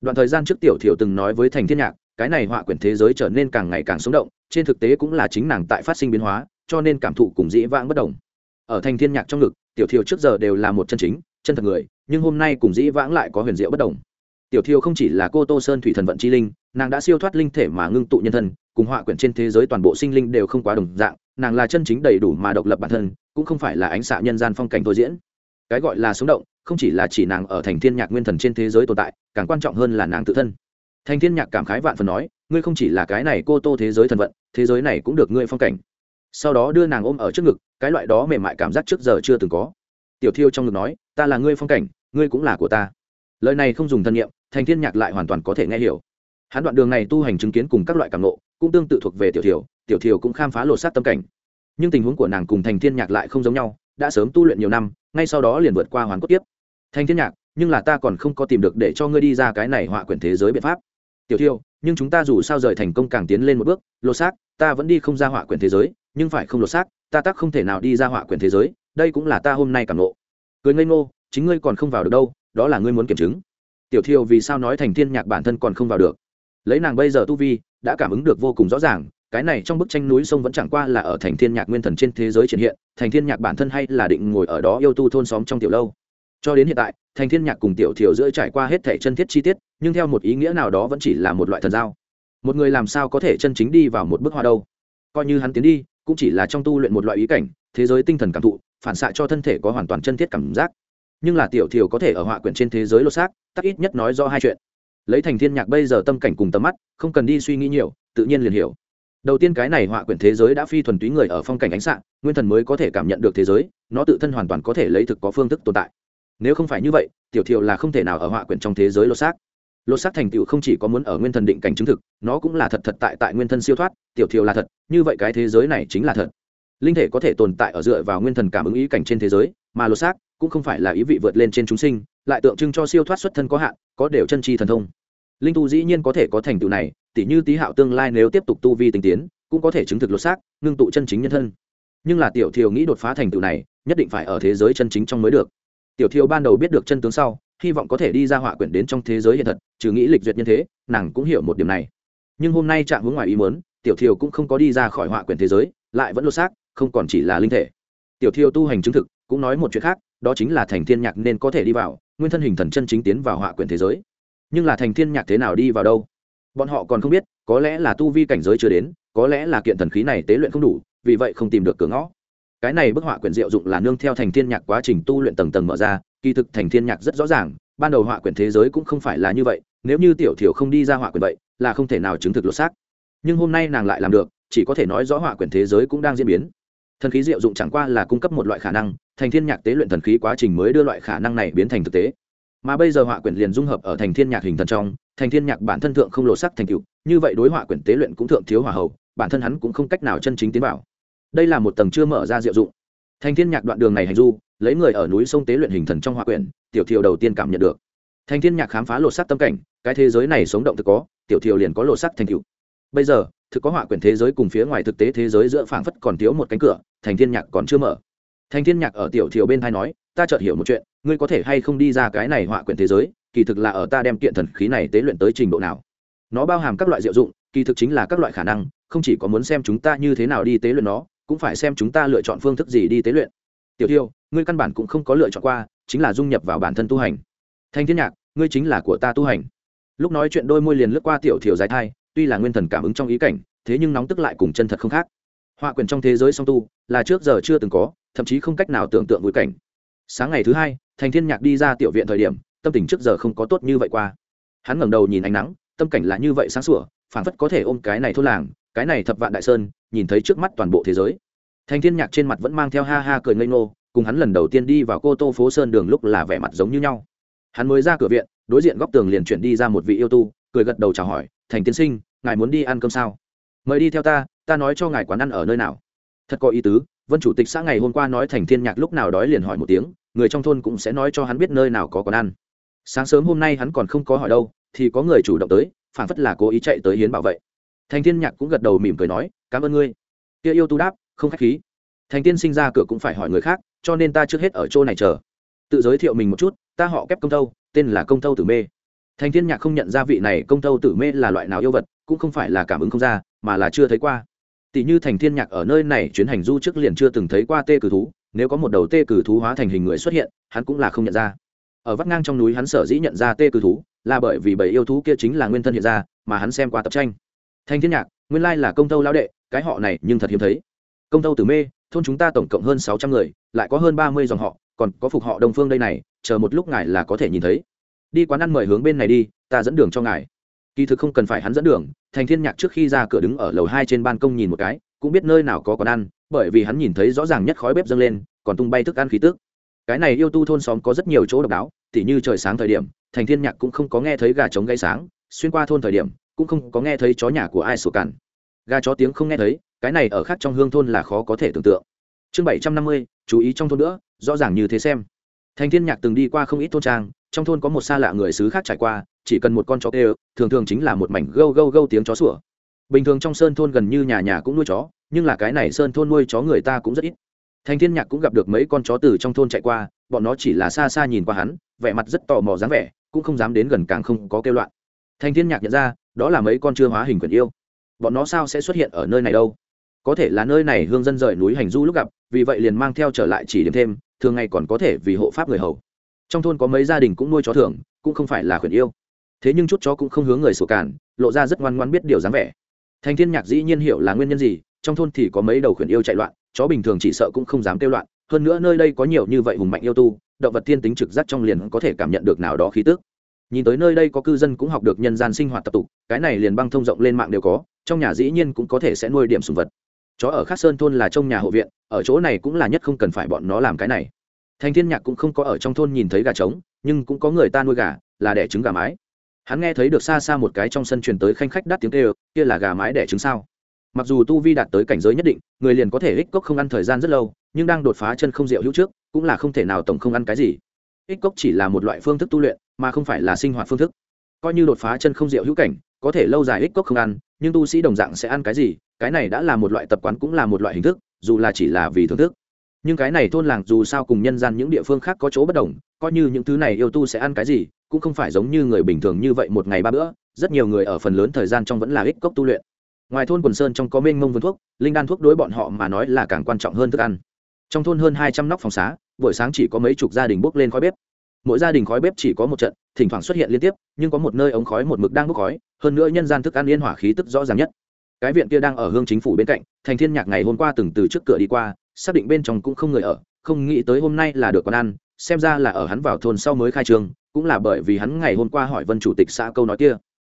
Đoạn thời gian trước tiểu thiêu từng nói với thành thiên nhạc cái này họa quyển thế giới trở nên càng ngày càng sống động, trên thực tế cũng là chính nàng tại phát sinh biến hóa, cho nên cảm thụ cùng dĩ vãng bất đồng. Ở thành thiên nhạc trong ngực, tiểu thiêu trước giờ đều là một chân chính, chân thật người, nhưng hôm nay cùng dĩ vãng lại có huyền diệu bất đồng. Tiểu thiêu không chỉ là cô tô sơn thủy thần vận chi linh, nàng đã siêu thoát linh thể mà ngưng tụ nhân thân, cùng họa quyển trên thế giới toàn bộ sinh linh đều không quá đồng dạng, nàng là chân chính đầy đủ mà độc lập bản thân, cũng không phải là ánh xạ nhân gian phong cảnh thôi diễn. Cái gọi là sống động, không chỉ là chỉ nàng ở thành thiên nhạc nguyên thần trên thế giới tồn tại, càng quan trọng hơn là nàng tự thân thành thiên nhạc cảm khái vạn phần nói, ngươi không chỉ là cái này cô tô thế giới thần vận, thế giới này cũng được ngươi phong cảnh. Sau đó đưa nàng ôm ở trước ngực, cái loại đó mềm mại cảm giác trước giờ chưa từng có. Tiểu thiêu trong ngực nói, ta là ngươi phong cảnh, ngươi cũng là của ta. Lời này không dùng thân nhiệm, thành thiên nhạc lại hoàn toàn có thể nghe hiểu. Hắn đoạn đường này tu hành chứng kiến cùng các loại cảm nộ cũng tương tự thuộc về tiểu thiều tiểu thiều cũng khám phá lột sát tâm cảnh. Nhưng tình huống của nàng cùng thành thiên nhạc lại không giống nhau, đã sớm tu luyện nhiều năm, ngay sau đó liền vượt qua hoàn cốt tiếp thành thiên nhạc, nhưng là ta còn không có tìm được để cho ngươi đi ra cái này họa quyển thế giới biện pháp tiểu thiêu, nhưng chúng ta dù sao rời thành công càng tiến lên một bước, lột xác, ta vẫn đi không ra hỏa quyển thế giới, nhưng phải không lột xác, ta tắc không thể nào đi ra hỏa quyển thế giới, đây cũng là ta hôm nay cảm nộ cười ngây ngô, chính ngươi còn không vào được đâu, đó là ngươi muốn kiểm chứng. Tiểu thiêu vì sao nói thành thiên nhạc bản thân còn không vào được? Lấy nàng bây giờ tu vi, đã cảm ứng được vô cùng rõ ràng, cái này trong bức tranh núi sông vẫn chẳng qua là ở thành thiên nhạc nguyên thần trên thế giới triển hiện, thành thiên nhạc bản thân hay là định ngồi ở đó yêu tu thôn xóm trong tiểu lâu cho đến hiện tại thành thiên nhạc cùng tiểu thiểu giữa trải qua hết thể chân thiết chi tiết nhưng theo một ý nghĩa nào đó vẫn chỉ là một loại thần giao. Một người làm sao có thể chân chính đi vào một bức hoa đâu? Coi như hắn tiến đi cũng chỉ là trong tu luyện một loại ý cảnh thế giới tinh thần cảm thụ phản xạ cho thân thể có hoàn toàn chân thiết cảm giác. Nhưng là tiểu thiểu có thể ở họa quyển trên thế giới lột xác tắc ít nhất nói do hai chuyện. Lấy thành thiên nhạc bây giờ tâm cảnh cùng tầm mắt không cần đi suy nghĩ nhiều tự nhiên liền hiểu. Đầu tiên cái này họa quyển thế giới đã phi thuần túy người ở phong cảnh ánh sáng, nguyên thần mới có thể cảm nhận được thế giới nó tự thân hoàn toàn có thể lấy thực có phương thức tồn tại nếu không phải như vậy, tiểu thiệu là không thể nào ở họa quyển trong thế giới lột xác. Lột xác thành tựu không chỉ có muốn ở nguyên thần định cảnh chứng thực, nó cũng là thật thật tại tại nguyên thân siêu thoát, tiểu thiệu là thật, như vậy cái thế giới này chính là thật. Linh thể có thể tồn tại ở dựa vào nguyên thần cảm ứng ý cảnh trên thế giới, mà lột xác cũng không phải là ý vị vượt lên trên chúng sinh, lại tượng trưng cho siêu thoát xuất thân có hạn, có đều chân chi thần thông. Linh tu dĩ nhiên có thể có thành tựu này, tỉ như tý hạo tương lai nếu tiếp tục tu vi tinh tiến, cũng có thể chứng thực lột xác, ngưng tụ chân chính nhân thân. Nhưng là tiểu thiều nghĩ đột phá thành tựu này, nhất định phải ở thế giới chân chính trong mới được tiểu Thiêu ban đầu biết được chân tướng sau, hy vọng có thể đi ra họa quyển đến trong thế giới hiện thật, trừ nghĩ lịch duyệt nhân thế, nàng cũng hiểu một điểm này. Nhưng hôm nay trạng hướng ngoài ý muốn, tiểu thiều cũng không có đi ra khỏi họa quyển thế giới, lại vẫn lột xác, không còn chỉ là linh thể. Tiểu thiều tu hành chứng thực, cũng nói một chuyện khác, đó chính là thành thiên nhạc nên có thể đi vào, nguyên thân hình thần chân chính tiến vào họa quyển thế giới. Nhưng là thành thiên nhạc thế nào đi vào đâu? Bọn họ còn không biết, có lẽ là tu vi cảnh giới chưa đến, có lẽ là kiện thần khí này tế luyện không đủ, vì vậy không tìm được cửa ngõ cái này bức họa quyển diệu dụng là nương theo thành thiên nhạc quá trình tu luyện tầng tầng mở ra, kỳ thực thành thiên nhạc rất rõ ràng, ban đầu họa quyển thế giới cũng không phải là như vậy, nếu như tiểu thiểu không đi ra họa quyển vậy, là không thể nào chứng thực lột xác. Nhưng hôm nay nàng lại làm được, chỉ có thể nói rõ họa quyển thế giới cũng đang diễn biến. Thần khí diệu dụng chẳng qua là cung cấp một loại khả năng, thành thiên nhạc tế luyện thần khí quá trình mới đưa loại khả năng này biến thành thực tế. Mà bây giờ họa quyển liền dung hợp ở thành thiên nhạc hình thần trong, thành thiên nhạc bản thân thượng không lộ sắc thành cựu như vậy đối họa quyển tế luyện cũng thượng thiếu hỏa hậu, bản thân hắn cũng không cách nào chân chính tiến vào đây là một tầng chưa mở ra diệu dụng. Thành thiên nhạc đoạn đường này hành du, lấy người ở núi sông tế luyện hình thần trong hòa quyển, tiểu thiều đầu tiên cảm nhận được. Thành thiên nhạc khám phá lột sắc tâm cảnh, cái thế giới này sống động thực có, tiểu thiều liền có lột sắc thành cựu bây giờ, thực có họa quyển thế giới cùng phía ngoài thực tế thế giới giữa phảng phất còn thiếu một cánh cửa thành thiên nhạc còn chưa mở. Thành thiên nhạc ở tiểu thiều bên thai nói, ta chợt hiểu một chuyện, ngươi có thể hay không đi ra cái này họa quyển thế giới, kỳ thực là ở ta đem kiện thần khí này tế luyện tới trình độ nào. Nó bao hàm các loại diệu dụng, kỳ thực chính là các loại khả năng, không chỉ có muốn xem chúng ta như thế nào đi tế luyện nó cũng phải xem chúng ta lựa chọn phương thức gì đi tế luyện. Tiểu thiêu, ngươi căn bản cũng không có lựa chọn qua, chính là dung nhập vào bản thân tu hành. Thanh thiên nhạc, ngươi chính là của ta tu hành. Lúc nói chuyện đôi môi liền lướt qua tiểu thiểu dài thai, tuy là nguyên thần cảm ứng trong ý cảnh, thế nhưng nóng tức lại cùng chân thật không khác. Họa quyền trong thế giới song tu, là trước giờ chưa từng có, thậm chí không cách nào tưởng tượng vui cảnh. Sáng ngày thứ hai thành thiên nhạc đi ra tiểu viện thời điểm, tâm tình trước giờ không có tốt như vậy qua. Hắn ngẩng đầu nhìn ánh nắng, tâm cảnh là như vậy sáng sủa, phảng phất có thể ôm cái này thôn làng cái này thập vạn đại sơn, nhìn thấy trước mắt toàn bộ thế giới. Thành thiên nhạc trên mặt vẫn mang theo ha ha cười ngây ngô, cùng hắn lần đầu tiên đi vào cô tô phố sơn đường lúc là vẻ mặt giống như nhau. Hắn mới ra cửa viện, đối diện góc tường liền chuyển đi ra một vị yêu tu, cười gật đầu chào hỏi, thành tiên sinh, ngài muốn đi ăn cơm sao? Mời đi theo ta ta nói cho ngài quán ăn ở nơi nào. Thật có ý tứ. Vân chủ tịch xã ngày hôm qua nói thành thiên nhạc lúc nào đói liền hỏi một tiếng, người trong thôn cũng sẽ nói cho hắn biết nơi nào có quán ăn. Sáng sớm hôm nay hắn còn không có hỏi đâu, thì có người chủ động tới, phản phất là cố ý chạy tới hiến bảo vệ thành thiên nhạc cũng gật đầu mỉm cười nói, cảm ơn ngươi. Kia yêu tu đáp, không khách khí. Thành tiên sinh ra cửa cũng phải hỏi người khác, cho nên ta trước hết ở chỗ này chờ. Tự giới thiệu mình một chút, ta họ kép công tâu tên là công tâu tử mê. Thành thiên nhạc không nhận ra vị này công tâu tử mê là loại nào yêu vật, cũng không phải là cảm ứng không ra, mà là chưa thấy qua. Tỷ như thành thiên nhạc ở nơi này chuyến hành du trước liền chưa từng thấy qua tê cử thú, nếu có một đầu tê cử thú hóa thành hình người xuất hiện, hắn cũng là không nhận ra. Ở vắt ngang trong núi hắn sở dĩ nhận ra tê cử thú, là bởi vì bảy yêu thú kia chính là nguyên thân hiện ra, mà hắn xem qua tập tranh. Thanh thiên nhạc, nguyên lai là công tâu lão đệ, cái họ này nhưng thật hiếm thấy. Công tâu tử mê, thôn chúng ta tổng cộng hơn sáu trăm người, lại có hơn ba mươi dòng họ, còn có phục họ đồng phương đây này, chờ một lúc ngài là có thể nhìn thấy. Đi quán ăn mời hướng bên này đi, ta dẫn đường cho ngài. Kỳ thực không cần phải hắn dẫn đường thành thiên nhạc trước khi ra cửa đứng ở lầu hai trên ban công nhìn một cái, cũng biết nơi nào có quán ăn, bởi vì hắn nhìn thấy rõ ràng nhất khói bếp dâng lên, còn tung bay thức ăn khí tức. Cái này yêu tu thôn xóm có rất nhiều chỗ độc đáo, tỉ như trời sáng thời điểm thành thiên nhạc cũng không có nghe thấy gà trống gây sáng, xuyên qua thôn thời điểm cũng không có nghe thấy chó nhà của ai sủa cằn. Gà chó tiếng không nghe thấy, cái này ở khác trong hương thôn là khó có thể tưởng tượng. Chương bảy trăm năm mươi, chú ý trong thôn nữa, rõ ràng như thế xem. Thành thiên nhạc từng đi qua không ít thôn trang, trong thôn có một xa lạ người xứ khác trải qua, chỉ cần một con chó kêu, thường thường chính là một mảnh gâu gâu gâu tiếng chó sủa. Bình thường trong sơn thôn gần như nhà nhà cũng nuôi chó, nhưng là cái này sơn thôn nuôi chó người ta cũng rất ít. Thành thiên nhạc cũng gặp được mấy con chó từ trong thôn chạy qua, bọn nó chỉ là xa xa nhìn qua hắn, vẻ mặt rất tò mò dáng vẻ, cũng không dám đến gần càng không có kêu loạn. Thành thiên nhạc nhận ra đó là mấy con chưa hóa hình quyển yêu. Bọn nó sao sẽ xuất hiện ở nơi này đâu? Có thể là nơi này hương dân rời núi hành du lúc gặp, vì vậy liền mang theo trở lại chỉ điểm thêm, thường ngày còn có thể vì hộ pháp người hầu. Trong thôn có mấy gia đình cũng nuôi chó thường, cũng không phải là khuyển yêu. Thế nhưng chút chó cũng không hướng người sổ cản, lộ ra rất ngoan ngoan biết điều dáng vẻ. Thành thiên nhạc dĩ nhiên hiểu là nguyên nhân gì, trong thôn thì có mấy đầu khuyển yêu chạy loạn, chó bình thường chỉ sợ cũng không dám kêu loạn, hơn nữa nơi đây có nhiều như vậy hùng mạnh yêu tu, động vật thiên tính trực giác trong liền có thể cảm nhận được nào đó khí tức nhìn tới nơi đây có cư dân cũng học được nhân gian sinh hoạt tập tục, cái này liền băng thông rộng lên mạng đều có, trong nhà dĩ nhiên cũng có thể sẽ nuôi điểm sùng vật. Chó ở khắc sơn thôn là trong nhà hộ viện, ở chỗ này cũng là nhất không cần phải bọn nó làm cái này. Thành thiên nhạc cũng không có ở trong thôn nhìn thấy gà trống, nhưng cũng có người ta nuôi gà, là đẻ trứng gà mái. Hắn nghe thấy được xa xa một cái trong sân truyền tới khanh khách đắt tiếng kêu, kia là gà mái đẻ trứng sao? Mặc dù tu vi đạt tới cảnh giới nhất định, người liền có thể ích cốc không ăn thời gian rất lâu, nhưng đang đột phá chân không rượu hữu trước, cũng là không thể nào tổng không ăn cái gì. Ích cốc chỉ là một loại phương thức tu luyện mà không phải là sinh hoạt phương thức. Coi như đột phá chân không rượu hữu cảnh, có thể lâu dài ích cốc không ăn, nhưng tu sĩ đồng dạng sẽ ăn cái gì, cái này đã là một loại tập quán cũng là một loại hình thức, dù là chỉ là vì thưởng thức. Nhưng cái này thôn làng dù sao cùng nhân gian những địa phương khác có chỗ bất đồng, coi như những thứ này yêu tu sẽ ăn cái gì, cũng không phải giống như người bình thường như vậy một ngày ba bữa, rất nhiều người ở phần lớn thời gian trong vẫn là ích cốc tu luyện. Ngoài thôn quần sơn trong có mênh mông vườn thuốc, linh đan thuốc đối bọn họ mà nói là càng quan trọng hơn thức ăn. Trong thôn hơn hai trăm nóc phòng xá, buổi sáng chỉ có mấy chục gia đình bốc lên khói bếp mỗi gia đình khói bếp chỉ có một trận, thỉnh thoảng xuất hiện liên tiếp, nhưng có một nơi ống khói một mực đang bốc khói, hơn nữa nhân gian thức ăn yên hỏa khí tức rõ ràng nhất. Cái viện kia đang ở hương chính phủ bên cạnh, thành thiên nhạc ngày hôm qua từng từ trước cửa đi qua, xác định bên trong cũng không người ở, không nghĩ tới hôm nay là được quán ăn, xem ra là ở hắn vào thôn sau mới khai trương cũng là bởi vì hắn ngày hôm qua hỏi vân chủ tịch xã câu nói kia.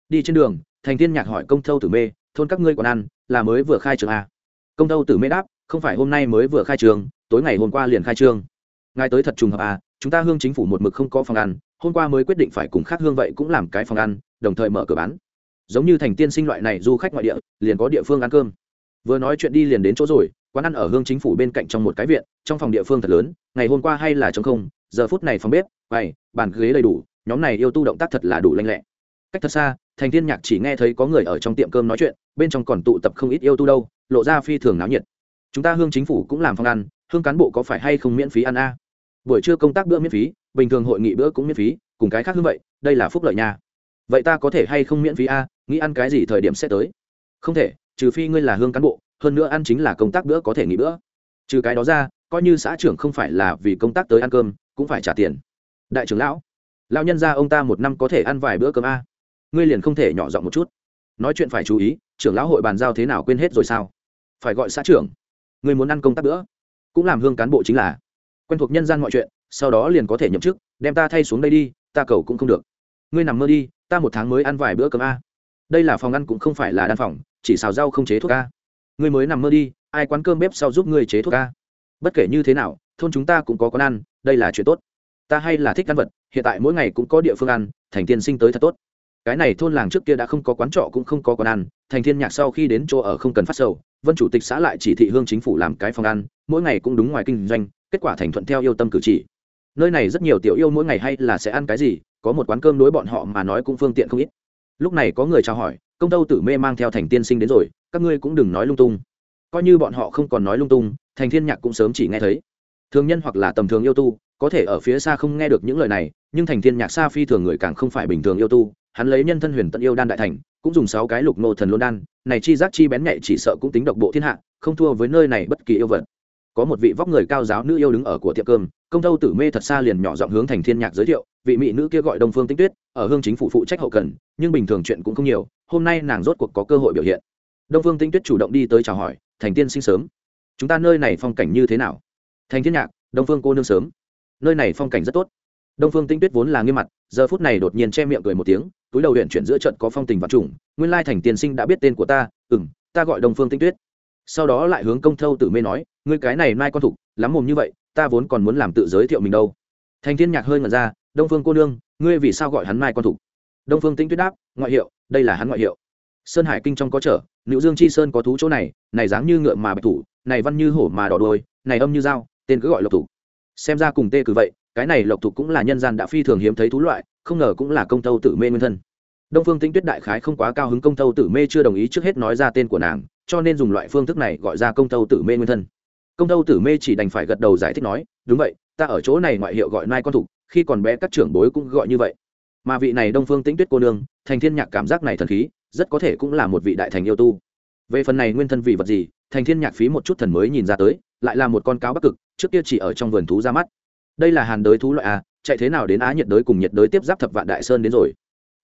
Đi trên đường, thành thiên nhạc hỏi công thâu tử mê, thôn các ngươi còn ăn, là mới vừa khai trường à? công thâu tử mê đáp, không phải hôm nay mới vừa khai trường, tối ngày hôm qua liền khai trương. Ngài tới thật trùng hợp à? Chúng ta hương chính phủ một mực không có phòng ăn, hôm qua mới quyết định phải cùng khác hương vậy cũng làm cái phòng ăn, đồng thời mở cửa bán. Giống như thành tiên sinh loại này, du khách ngoại địa, liền có địa phương ăn cơm. Vừa nói chuyện đi liền đến chỗ rồi, quán ăn ở hương chính phủ bên cạnh trong một cái viện, trong phòng địa phương thật lớn, ngày hôm qua hay là trống không, giờ phút này phòng bếp bày bàn ghế đầy đủ, nhóm này yêu tu động tác thật là đủ lanh lẹ. Cách thật xa, thành thiên nhạc chỉ nghe thấy có người ở trong tiệm cơm nói chuyện, bên trong còn tụ tập không ít yêu tu đâu, lộ ra phi thường náo nhiệt. Chúng ta hương chính phủ cũng làm phòng ăn, hương cán bộ có phải hay không miễn phí ăn a? Buổi trưa công tác bữa miễn phí, bình thường hội nghị bữa cũng miễn phí, cùng cái khác như vậy, đây là phúc lợi nha. Vậy ta có thể hay không miễn phí a? Nghĩ ăn cái gì thời điểm sẽ tới? Không thể, trừ phi ngươi là hương cán bộ, hơn nữa ăn chính là công tác bữa có thể nghỉ bữa. Trừ cái đó ra, coi như xã trưởng không phải là vì công tác tới ăn cơm, cũng phải trả tiền. Đại trưởng lão lão nhân gia ông ta một năm có thể ăn vài bữa cơm a? Ngươi liền không thể nhỏ giọng một chút. Nói chuyện phải chú ý, trưởng lão hội bàn giao thế nào quên hết rồi sao? Phải gọi xã trưởng. Ngươi muốn ăn công tác bữa, cũng làm hương cán bộ chính là quen thuộc nhân gian mọi chuyện, sau đó liền có thể nhậm chức, đem ta thay xuống đây đi, ta cầu cũng không được. Ngươi nằm mơ đi, ta một tháng mới ăn vài bữa cơm a. Đây là phòng ăn cũng không phải là đan phòng, chỉ xào rau không chế thuốc a. Ngươi mới nằm mơ đi, ai quán cơm bếp sau giúp ngươi chế thuốc a? Bất kể như thế nào, thôn chúng ta cũng có quán ăn, đây là chuyện tốt. Ta hay là thích ăn vật, hiện tại mỗi ngày cũng có địa phương ăn, thành tiên sinh tới thật tốt. Cái này thôn làng trước kia đã không có quán trọ cũng không có quán ăn, thành thiên nhạc sau khi đến chỗ ở không cần phát sầu, vân chủ tịch xã lại chỉ thị hương chính phủ làm cái phòng ăn, mỗi ngày cũng đúng ngoài kinh doanh kết quả thành thuận theo yêu tâm cử chỉ. Nơi này rất nhiều tiểu yêu mỗi ngày hay là sẽ ăn cái gì, có một quán cơm đối bọn họ mà nói cũng phương tiện không ít. Lúc này có người chào hỏi, công tâu tử mê mang theo thành tiên sinh đến rồi, các ngươi cũng đừng nói lung tung. Coi như bọn họ không còn nói lung tung, thành thiên nhạc cũng sớm chỉ nghe thấy. Thường nhân hoặc là tầm thường yêu tu, có thể ở phía xa không nghe được những lời này, nhưng thành thiên nhạc xa phi thường người càng không phải bình thường yêu tu. Hắn lấy nhân thân huyền tận yêu đan đại thành, cũng dùng sáu cái lục nô thần lô đan, này chi giác chi bén nhạy chỉ sợ cũng tính độc bộ thiên hạ, không thua với nơi này bất kỳ yêu vật có một vị vóc người cao giáo nữ yêu đứng ở của tiệm cơm, công tâu tử mê thật xa liền nhỏ giọng hướng thành thiên nhạc giới thiệu, vị mỹ nữ kia gọi đông phương tinh tuyết, ở hương chính phủ phụ trách hậu cần, nhưng bình thường chuyện cũng không nhiều, hôm nay nàng rốt cuộc có cơ hội biểu hiện. Đông phương tinh tuyết chủ động đi tới chào hỏi, thành tiên sinh sớm, chúng ta nơi này phong cảnh như thế nào? Thành thiên nhạc, đông phương cô nương sớm, nơi này phong cảnh rất tốt. Đông phương tinh tuyết vốn là nghiêm mặt, giờ phút này đột nhiên che miệng cười một tiếng, túi đầu huyện chuyển giữa trận có phong tình và trùng nguyên lai thành tiên sinh đã biết tên của ta ừ m ta gọi đông phương tinh tuyết sau đó lại hướng công thâu tử mê nói, ngươi cái này mai con thục, lắm mồm như vậy, ta vốn còn muốn làm tự giới thiệu mình đâu. Thành thiên nhạc hơi ngẩn ra, đông phương cô nương, ngươi vì sao gọi hắn mai con thục? Đông phương tinh tuyết đáp, ngoại hiệu, đây là hắn ngoại hiệu. Sơn hải kinh trong có trở nữ dương chi sơn có thú chỗ này này dáng như ngựa mà bạch thủ, này văn như hổ mà đỏ đôi này âm như dao, tên cứ gọi lộc thủ xem ra cùng tê cứ vậy, cái này lộc thủ cũng là nhân gian đã phi thường hiếm thấy thú loại, không ngờ cũng là công tâu tử mê nguyên thân. Đông phương tinh tuyết đại khái không quá cao hứng công tâu tử mê chưa đồng ý trước hết nói ra tên của nàng cho nên dùng loại phương thức này gọi ra công tâu tử mê nguyên thân. Công tâu tử mê chỉ đành phải gật đầu giải thích nói, đúng vậy, ta ở chỗ này ngoại hiệu gọi nai con thục, khi còn bé các trưởng bối cũng gọi như vậy. Mà vị này đông phương tĩnh tuyết cô nương, thành thiên nhạc cảm giác này thần khí, rất có thể cũng là một vị đại thành yêu tu. Về phần này nguyên thân vì vật gì, thành thiên nhạc phí một chút thần mới nhìn ra tới, lại là một con cáo bắc cực, trước kia chỉ ở trong vườn thú ra mắt. Đây là hàn đới thú loại a chạy thế nào đến á nhiệt đới cùng nhiệt đới tiếp giáp thập vạn đại sơn đến rồi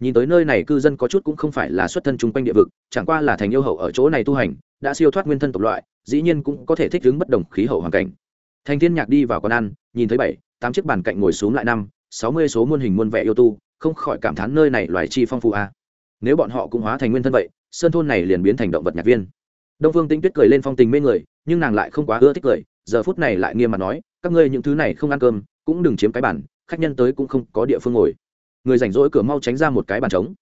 nhìn tới nơi này cư dân có chút cũng không phải là xuất thân chung quanh địa vực, chẳng qua là thành yêu hậu ở chỗ này tu hành, đã siêu thoát nguyên thân tộc loại, dĩ nhiên cũng có thể thích ứng bất đồng khí hậu hoàn cảnh. Thành thiên nhạc đi vào quán ăn, nhìn thấy bảy, tám chiếc bàn cạnh ngồi xuống lại năm, sáu mươi số muôn hình muôn vẻ yêu tu, không khỏi cảm thán nơi này loài chi phong phú a. Nếu bọn họ cũng hóa thành nguyên thân vậy, sơn thôn này liền biến thành động vật nhạc viên. Đông phương tinh tuyết cười lên phong tình mê người, nhưng nàng lại không quá ưa thích cười, giờ phút này lại nghiêm mặt nói, các ngươi những thứ này không ăn cơm, cũng đừng chiếm cái bản khách nhân tới cũng không có địa phương ngồi người rảnh rỗi cửa mau tránh ra một cái bàn trống.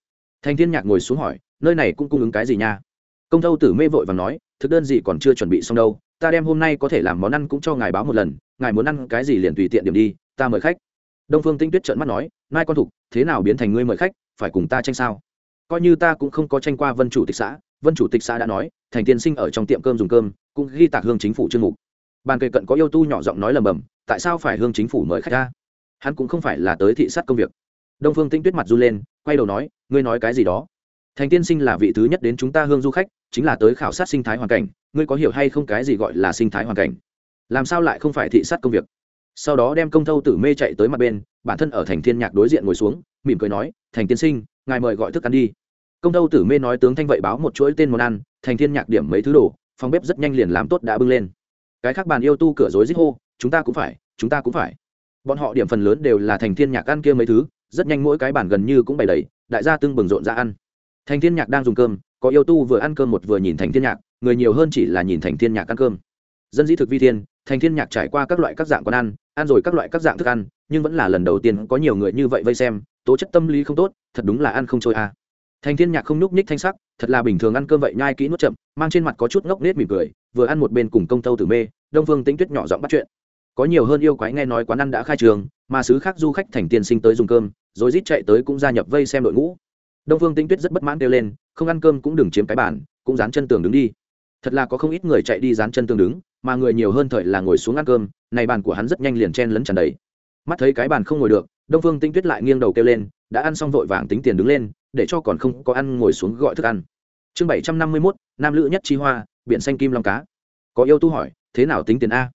Thành thiên nhạc ngồi xuống hỏi, nơi này cũng cung ứng cái gì nha? Công thâu tử mê vội và nói, thực đơn gì còn chưa chuẩn bị xong đâu, ta đem hôm nay có thể làm món ăn cũng cho ngài báo một lần, ngài muốn ăn cái gì liền tùy tiện điểm đi, ta mời khách. Đông phương tinh tuyết trợn mắt nói, mai con thục, thế nào biến thành ngươi mời khách, phải cùng ta tranh sao? Coi như ta cũng không có tranh qua vân chủ tịch xã, vân chủ tịch xã đã nói, thành tiên sinh ở trong tiệm cơm dùng cơm, cũng ghi tạc hương chính phủ chương mục. Bàn kề cận có yêu tu nhỏ giọng nói lầm bầm, tại sao phải hương chính phủ mời khách ra? Hắn cũng không phải là tới thị sát công việc đông phương tinh tuyết mặt run lên, quay đầu nói, ngươi nói cái gì đó? Thành tiên sinh là vị thứ nhất đến chúng ta hương du khách, chính là tới khảo sát sinh thái hoàn cảnh, ngươi có hiểu hay không cái gì gọi là sinh thái hoàn cảnh? Làm sao lại không phải thị sát công việc? Sau đó đem công thâu tử mê chạy tới mặt bên, bản thân ở thành thiên nhạc đối diện ngồi xuống, mỉm cười nói, thành tiên sinh, ngài mời gọi thức ăn đi. Công thâu tử mê nói tướng thanh vậy báo một chuỗi tên món ăn, thành thiên nhạc điểm mấy thứ đồ, phòng bếp rất nhanh liền làm tốt đã bưng lên. Cái khác bàn yêu tu cửa rối rít hô, chúng ta cũng phải, chúng ta cũng phải. Bọn họ điểm phần lớn đều là thành thiên nhạc ăn kia mấy thứ rất nhanh mỗi cái bàn gần như cũng bày đầy, đại gia tương bừng rộn ra ăn. Thành thiên nhạc đang dùng cơm, có yêu tu vừa ăn cơm một vừa nhìn thành thiên nhạc, người nhiều hơn chỉ là nhìn thành thiên nhạc ăn cơm. Dân dĩ thực vi thiên, thành thiên nhạc trải qua các loại các dạng quán ăn ăn rồi các loại các dạng thức ăn, nhưng vẫn là lần đầu tiên có nhiều người như vậy vây xem, tố chất tâm lý không tốt, thật đúng là ăn không trôi à. thành thiên nhạc không nhúc nhích thanh sắc, thật là bình thường ăn cơm vậy nhai kỹ nuốt chậm, mang trên mặt có chút ngốc nết mỉm cười, vừa ăn một bên cùng công tâu tử mê, đông phương tĩnh tuyết nhỏ giọng bắt chuyện. Có nhiều hơn yêu quái nghe nói quán ăn đã khai trường, mà sứ khác du khách thành tiên sinh tới dùng cơm rồi rít chạy tới cũng gia nhập vây xem đội ngũ. Đông phương tĩnh tuyết rất bất mãn kêu lên, không ăn cơm cũng đừng chiếm cái bàn, cũng dán chân tường đứng đi. Thật là có không ít người chạy đi dán chân tường đứng, mà người nhiều hơn thời là ngồi xuống ăn cơm, này bàn của hắn rất nhanh liền chen lấn tràn đầy. Mắt thấy cái bàn không ngồi được, đông phương tĩnh tuyết lại nghiêng đầu kêu lên, đã ăn xong vội vàng tính tiền đứng lên, để cho còn không có ăn ngồi xuống gọi thức ăn. Chương bảy trăm năm mươi mốt, nam lữ nhất chi hoa, biển xanh kim long cá. Có yêu tu hỏi, thế nào tính tiền a?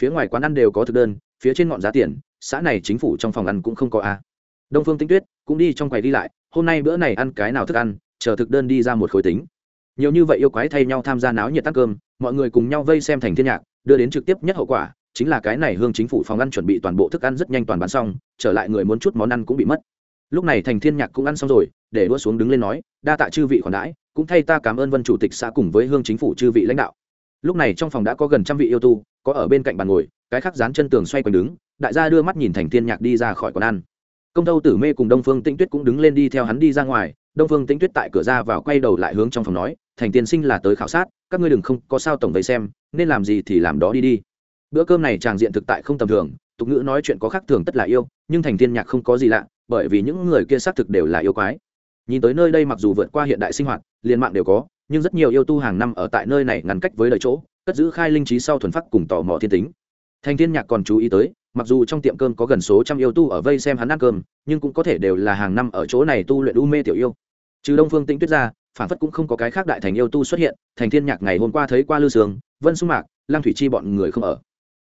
Phía ngoài quán ăn đều có thực đơn, phía trên ngọn giá tiền, xã này chính phủ trong phòng ăn cũng không có a đông phương tĩnh tuyết cũng đi trong quầy đi lại, hôm nay bữa này ăn cái nào thức ăn, chờ thực đơn đi ra một khối tính. Nhiều như vậy yêu quái thay nhau tham gia náo nhiệt ăn cơm, mọi người cùng nhau vây xem thành thiên nhạc, đưa đến trực tiếp nhất hậu quả, chính là cái này hương chính phủ phòng ăn chuẩn bị toàn bộ thức ăn rất nhanh toàn bán xong, trở lại người muốn chút món ăn cũng bị mất. Lúc này thành thiên nhạc cũng ăn xong rồi, để đua xuống đứng lên nói, đa tạ chư vị khoản đãi, cũng thay ta cảm ơn vân chủ tịch xã cùng với hương chính phủ chư vị lãnh đạo. Lúc này trong phòng đã có gần trăm vị yêu tu, có ở bên cạnh bàn ngồi, cái khác dán chân tường xoay quanh đứng, đại gia đưa mắt nhìn thành thiên nhạc đi ra khỏi quán ăn công tâu tử mê cùng đông phương tĩnh tuyết cũng đứng lên đi theo hắn đi ra ngoài. Đông phương tĩnh tuyết tại cửa ra vào quay đầu lại hướng trong phòng nói, thành tiên sinh là tới khảo sát, các ngươi đừng không có sao tổng vây xem, nên làm gì thì làm đó đi đi. Bữa cơm này tràng diện thực tại không tầm thường, tục ngữ nói chuyện có khác thường tất là yêu, nhưng thành tiên nhạc không có gì lạ, bởi vì những người kia xác thực đều là yêu quái. Nhìn tới nơi đây mặc dù vượt qua hiện đại sinh hoạt, liền mạng đều có, nhưng rất nhiều yêu tu hàng năm ở tại nơi này ngăn cách với lời chỗ, cất giữ khai linh trí sau thuần phát cùng tò mò thiên tính thành thiên nhạc còn chú ý tới, mặc dù trong tiệm cơm có gần số trăm yêu tu ở vây xem hắn ăn cơm, nhưng cũng có thể đều là hàng năm ở chỗ này tu luyện u mê tiểu yêu. Trừ đông phương tĩnh tuyết ra, phản phất cũng không có cái khác đại thành yêu tu xuất hiện, thành thiên nhạc ngày hôm qua thấy qua lư sương, vân sung mạc lang thủy chi bọn người không ở.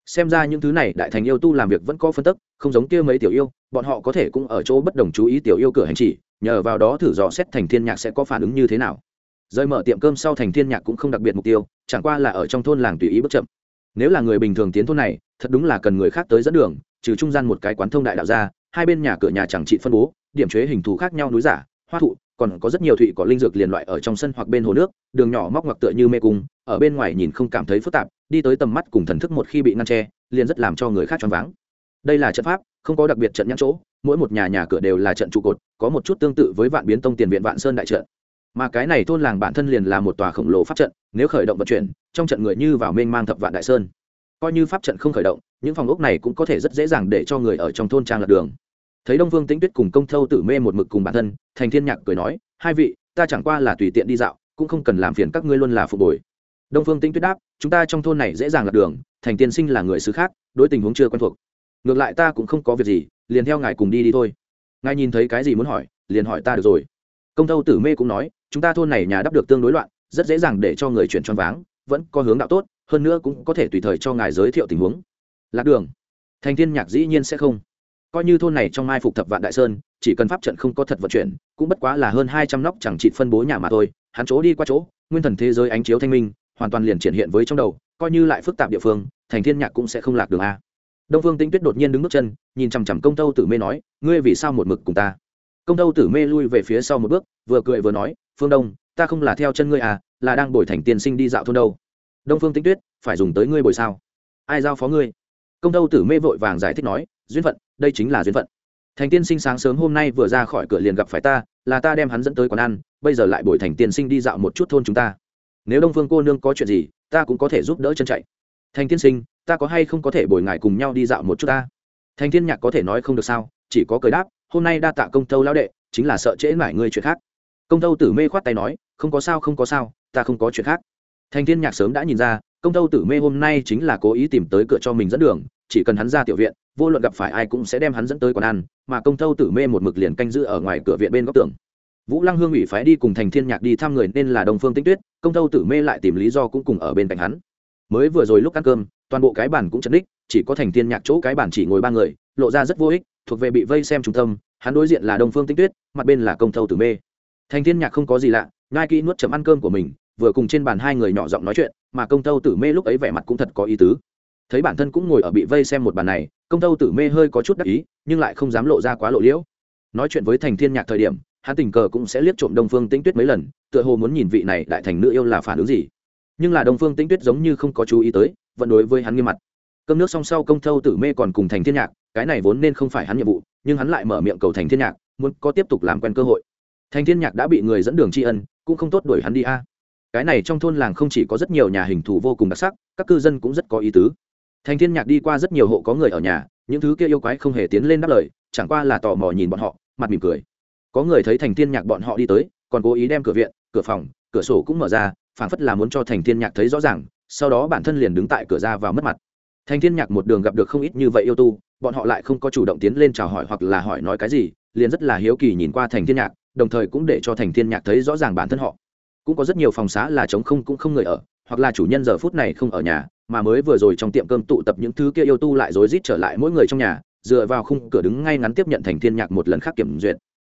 Xem ra những thứ này đại thành yêu tu làm việc vẫn có phân tức, không giống kia mấy tiểu yêu, bọn họ có thể cũng ở chỗ bất đồng chú ý tiểu yêu cửa hành chỉ, nhờ vào đó thử dò xét thành thiên nhạc sẽ có phản ứng như thế nào. Rời mở tiệm cơm sau thành thiên nhạc cũng không đặc biệt mục tiêu, chẳng qua là ở trong thôn làng tùy ý bước chậm. Nếu là người bình thường tiến thôn này thật đúng là cần người khác tới dẫn đường, trừ trung gian một cái quán thông đại đạo ra, hai bên nhà cửa nhà chẳng trị phân bố, điểm chế hình thù khác nhau núi giả, hoa thụ, còn có rất nhiều thụy có linh dược liền loại ở trong sân hoặc bên hồ nước, đường nhỏ móc ngoặc tựa như mê cung, ở bên ngoài nhìn không cảm thấy phức tạp, đi tới tầm mắt cùng thần thức một khi bị ngăn tre liền rất làm cho người khác choáng váng. Đây là trận pháp, không có đặc biệt trận nhãn chỗ, mỗi một nhà nhà cửa đều là trận trụ cột, có một chút tương tự với vạn biến tông tiền viện vạn sơn đại trận. Mà cái này thôn làng bản thân liền là một tòa khổng lồ pháp trận, nếu khởi động vận chuyển, trong trận người như vào mênh mang thập vạn đại sơn coi như pháp trận không khởi động, những phòng ốc này cũng có thể rất dễ dàng để cho người ở trong thôn trang lật đường. Thấy đông vương tĩnh tuyết cùng công thâu tử mê một mực cùng bản thân, thành thiên nhạc cười nói, hai vị, ta chẳng qua là tùy tiện đi dạo, cũng không cần làm phiền các ngươi luôn là phục bồi. Đông phương tĩnh tuyết đáp, chúng ta trong thôn này dễ dàng lật đường, thành tiên sinh là người xứ khác, đối tình huống chưa quen thuộc. Ngược lại ta cũng không có việc gì, liền theo ngài cùng đi đi thôi. Ngài nhìn thấy cái gì muốn hỏi, liền hỏi ta được rồi. Công thâu tử mê cũng nói, chúng ta thôn này nhà đắp được tương đối loạn, rất dễ dàng để cho người chuyển choáng váng, vẫn có hướng đạo tốt hơn nữa cũng có thể tùy thời cho ngài giới thiệu tình huống. Lạc đường. Thành thiên nhạc dĩ nhiên sẽ không. Coi như thôn này trong mai phục thập vạn đại sơn, chỉ cần pháp trận không có thật vận chuyển, cũng bất quá là hơn hai trăm nóc chẳng trị phân bố nhà mà thôi. Hắn chỗ đi qua chỗ, nguyên thần thế giới ánh chiếu thanh minh, hoàn toàn liền triển hiện với trong đầu, coi như lại phức tạp địa phương, thành thiên nhạc cũng sẽ không lạc đường a. Đông phương tinh tuyết đột nhiên đứng bước chân, nhìn chằm chằm công tâu tử mê nói, ngươi vì sao một mực cùng ta? Công tâu tử mê lui về phía sau một bước, vừa cười vừa nói, phương đông, ta không là theo chân ngươi à là đang bồi thành tiên sinh đi dạo thôn đâu đông phương tinh tuyết, phải dùng tới ngươi bồi sao? Ai giao phó ngươi? Công tâu tử mê vội vàng giải thích nói, duyên phận, đây chính là duyên phận. Thành tiên sinh sáng sớm hôm nay vừa ra khỏi cửa liền gặp phải ta, là ta đem hắn dẫn tới quán ăn, bây giờ lại bồi thành tiên sinh đi dạo một chút thôn chúng ta. Nếu đông phương cô nương có chuyện gì, ta cũng có thể giúp đỡ chân chạy. Thành tiên sinh, ta có hay không có thể bồi ngài cùng nhau đi dạo một chút ta? Thành thiên nhạc có thể nói không được sao, chỉ có cười đáp, hôm nay đa tạ công tâu lão đệ, chính là sợ trễ mải ngươi chuyện khác. Công tâu tử mê khoát tay nói, không có sao, không có sao, ta không có chuyện khác thành thiên nhạc sớm đã nhìn ra, công tâu tử mê hôm nay chính là cố ý tìm tới cửa cho mình dẫn đường, chỉ cần hắn ra tiểu viện, vô luận gặp phải ai cũng sẽ đem hắn dẫn tới quán ăn, mà công tâu tử mê một mực liền canh giữ ở ngoài cửa viện bên góc tường. Vũ lăng hương ủy phái đi cùng thành thiên nhạc đi thăm người nên là đồng phương tinh tuyết, công tâu tử mê lại tìm lý do cũng cùng ở bên cạnh hắn. Mới vừa rồi lúc ăn cơm, toàn bộ cái bản cũng chấn đích chỉ có thành thiên nhạc chỗ cái bản chỉ ngồi ba người, lộ ra rất vô ích, thuộc về bị vây xem trung tâm, hắn đối diện là đông phương tinh tuyết, mặt bên là công tâu tử mê. Thành thiên nhạc không có gì lạ, ngai kỹ nuốt chấm ăn cơm của mình vừa cùng trên bàn hai người nhỏ giọng nói chuyện, mà công tâu tử mê lúc ấy vẻ mặt cũng thật có ý tứ. Thấy bản thân cũng ngồi ở bị vây xem một bàn này, công tâu tử mê hơi có chút đắc ý, nhưng lại không dám lộ ra quá lộ liễu. Nói chuyện với thành thiên nhạc thời điểm, hắn tình cờ cũng sẽ liếc trộm đông phương tĩnh tuyết mấy lần, tựa hồ muốn nhìn vị này đại thành nữ yêu là phản ứng gì. Nhưng là đông phương tĩnh tuyết giống như không có chú ý tới, vẫn đối với hắn nghiêm mặt. Cơm nước song sau công thâu tử mê còn cùng thành thiên nhạc, cái này vốn nên không phải hắn nhiệm vụ, nhưng hắn lại mở miệng cầu thành thiên nhạc, muốn có tiếp tục làm quen cơ hội. Thành thiên nhạc đã bị người dẫn đường tri ân, cũng không tốt đuổi hắn đi a cái này trong thôn làng không chỉ có rất nhiều nhà hình thù vô cùng đặc sắc, các cư dân cũng rất có ý tứ. Thành thiên nhạc đi qua rất nhiều hộ có người ở nhà, những thứ kia yêu quái không hề tiến lên đáp lời, chẳng qua là tò mò nhìn bọn họ, mặt mỉm cười. Có người thấy thành thiên nhạc bọn họ đi tới, còn cố ý đem cửa viện, cửa phòng, cửa sổ cũng mở ra, phảng phất là muốn cho thành thiên nhạc thấy rõ ràng, sau đó bản thân liền đứng tại cửa ra vào mất mặt. Thành thiên nhạc một đường gặp được không ít như vậy yêu tu, bọn họ lại không có chủ động tiến lên chào hỏi hoặc là hỏi nói cái gì, liền rất là hiếu kỳ nhìn qua thành thiên nhạc, đồng thời cũng để cho thành thiên nhạc thấy rõ ràng bản thân họ cũng có rất nhiều phòng xá là trống không cũng không người ở, hoặc là chủ nhân giờ phút này không ở nhà, mà mới vừa rồi trong tiệm cơm tụ tập những thứ kia yêu tu lại rối rít trở lại mỗi người trong nhà, dựa vào khung cửa đứng ngay ngắn tiếp nhận thành thiên nhạc một lần khác kiểm duyệt.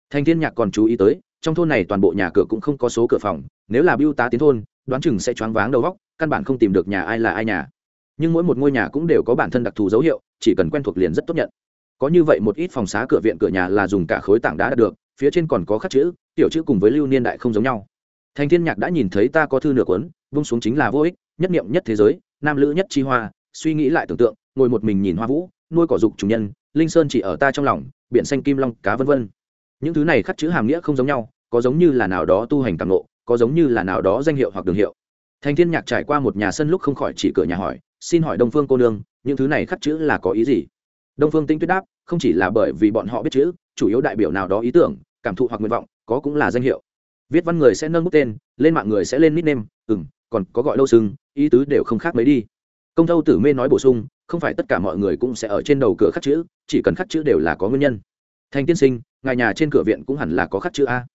Thành thiên nhạc còn chú ý tới, trong thôn này toàn bộ nhà cửa cũng không có số cửa phòng, nếu là biêu tá tiến thôn, đoán chừng sẽ choáng váng đầu góc căn bản không tìm được nhà ai là ai nhà. Nhưng mỗi một ngôi nhà cũng đều có bản thân đặc thù dấu hiệu, chỉ cần quen thuộc liền rất tốt nhận. Có như vậy một ít phòng xá cửa viện cửa nhà là dùng cả khối tảng đá đạt được, phía trên còn có khắc chữ, tiểu chữ cùng với lưu niên đại không giống nhau thành thiên nhạc đã nhìn thấy ta có thư nửa cuốn vung xuống chính là vô ích nhất niệm nhất thế giới nam lữ nhất chi hoa suy nghĩ lại tưởng tượng ngồi một mình nhìn hoa vũ nuôi cỏ dục chủ nhân linh sơn chỉ ở ta trong lòng biển xanh kim long cá vân vân. Những thứ này khắc chữ hàm nghĩa không giống nhau có giống như là nào đó tu hành càng ngộ, có giống như là nào đó danh hiệu hoặc đường hiệu. Thành thiên nhạc trải qua một nhà sân lúc không khỏi chỉ cửa nhà hỏi xin hỏi đông phương cô nương những thứ này khắc chữ là có ý gì? Đông phương tinh tuyết đáp không chỉ là bởi vì bọn họ biết chữ chủ yếu đại biểu nào đó ý tưởng cảm thụ hoặc nguyện vọng có cũng là danh hiệu viết văn người sẽ nâng bút tên, lên mạng người sẽ lên nickname ừ m còn có gọi lâu sưng ý tứ đều không khác mấy đi. Công thâu tử mê nói bổ sung, không phải tất cả mọi người cũng sẽ ở trên đầu cửa khắc chữ, chỉ cần khắc chữ đều là có nguyên nhân. Thành tiên sinh, ngài nhà trên cửa viện cũng hẳn là có khắc chữ a.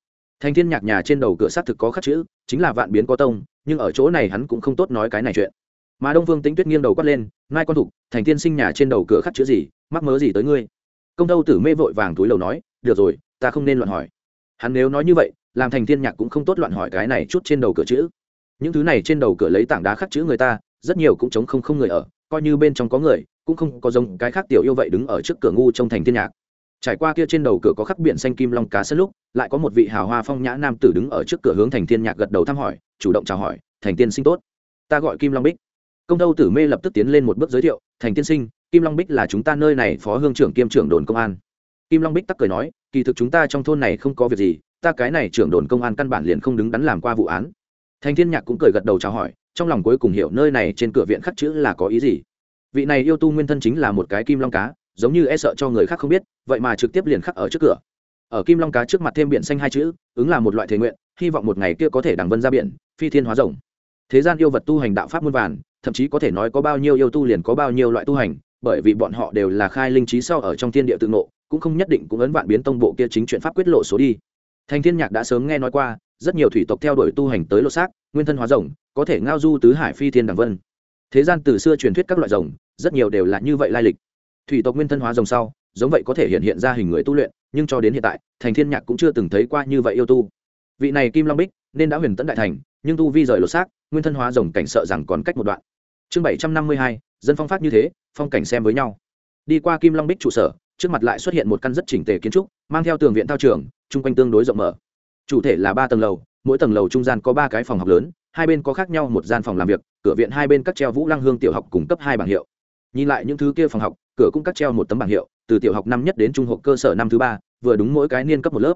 Thành thiên nhạc nhà trên đầu cửa xác thực có khắc chữ, chính là vạn biến có tông, nhưng ở chỗ này hắn cũng không tốt nói cái này chuyện. Mà đông vương tính tuyết nghiêng đầu quát lên ngai con thục thành tiên sinh nhà trên đầu cửa khắc chữ gì, mắc mớ gì tới ngươi? Công tâu tử mê vội vàng túi lầu nói, được rồi, ta không nên loạn hỏi. Hắn nếu nói như vậy làm thành thiên nhạc cũng không tốt loạn hỏi cái này chút trên đầu cửa chữ. Những thứ này trên đầu cửa lấy tảng đá khắc chữ người ta, rất nhiều cũng chống không không người ở, coi như bên trong có người, cũng không có giống cái khác tiểu yêu vậy đứng ở trước cửa ngu trong thành thiên nhạc. Trải qua kia trên đầu cửa có khắc biển xanh kim long cá sân lúc, lại có một vị hào hoa phong nhã nam tử đứng ở trước cửa hướng thành thiên nhạc gật đầu thăm hỏi, chủ động chào hỏi, thành tiên sinh tốt. Ta gọi kim long bích. Công tâu tử mê lập tức tiến lên một bước giới thiệu, thành tiên sinh, kim long bích là chúng ta nơi này phó hương trưởng kiêm trưởng đồn công an. Kim long bích tắc cười nói, kỳ thực chúng ta trong thôn này không có việc gì ta cái này trưởng đồn công an căn bản liền không đứng đắn làm qua vụ án. Thành thiên nhạc cũng cười gật đầu chào hỏi, trong lòng cuối cùng hiểu nơi này trên cửa viện khắc chữ là có ý gì. Vị này yêu tu nguyên thân chính là một cái kim long cá, giống như e sợ cho người khác không biết, vậy mà trực tiếp liền khắc ở trước cửa. Ở kim long cá trước mặt thêm biển xanh hai chữ, ứng là một loại thể nguyện, hy vọng một ngày kia có thể đằng vân ra biển, phi thiên hóa rồng. Thế gian yêu vật tu hành đạo pháp muôn vàn, thậm chí có thể nói có bao nhiêu yêu tu liền có bao nhiêu loại tu hành, bởi vì bọn họ đều là khai linh trí sau ở trong thiên địa tự ngộ, cũng không nhất định cũng ấn vạn biến tông bộ kia chính chuyện pháp quyết lộ số đi thành thiên nhạc đã sớm nghe nói qua, rất nhiều thủy tộc theo đuổi tu hành tới lô xác, nguyên thân hóa rồng, có thể ngao du tứ hải phi thiên đằng vân. Thế gian từ xưa truyền thuyết các loại rồng, rất nhiều đều là như vậy lai lịch. Thủy tộc nguyên thân hóa rồng sau, giống vậy có thể hiện hiện ra hình người tu luyện, nhưng cho đến hiện tại, thành thiên nhạc cũng chưa từng thấy qua như vậy yêu tu. Vị này kim long bích, nên đã huyền tấn đại thành, nhưng tu vi rời lột xác, nguyên thân hóa rồng cảnh sợ rằng còn cách một đoạn. Chương bảy trăm năm mươi hai, dân phong phát như thế, phong cảnh xem với nhau. Đi qua kim long bích trụ sở, trước mặt lại xuất hiện một căn rất chỉnh tề kiến trúc, mang theo tường viện thao trường chung quanh tương đối rộng mở. Chủ thể là ba tầng lầu, mỗi tầng lầu trung gian có ba cái phòng học lớn, hai bên có khác nhau một gian phòng làm việc, cửa viện hai bên cắt treo vũ lăng hương tiểu học cùng cấp hai bảng hiệu. Nhìn lại những thứ kia phòng học, cửa cũng cắt treo một tấm bảng hiệu, từ tiểu học năm nhất đến trung học cơ sở năm thứ ba, vừa đúng mỗi cái niên cấp một lớp.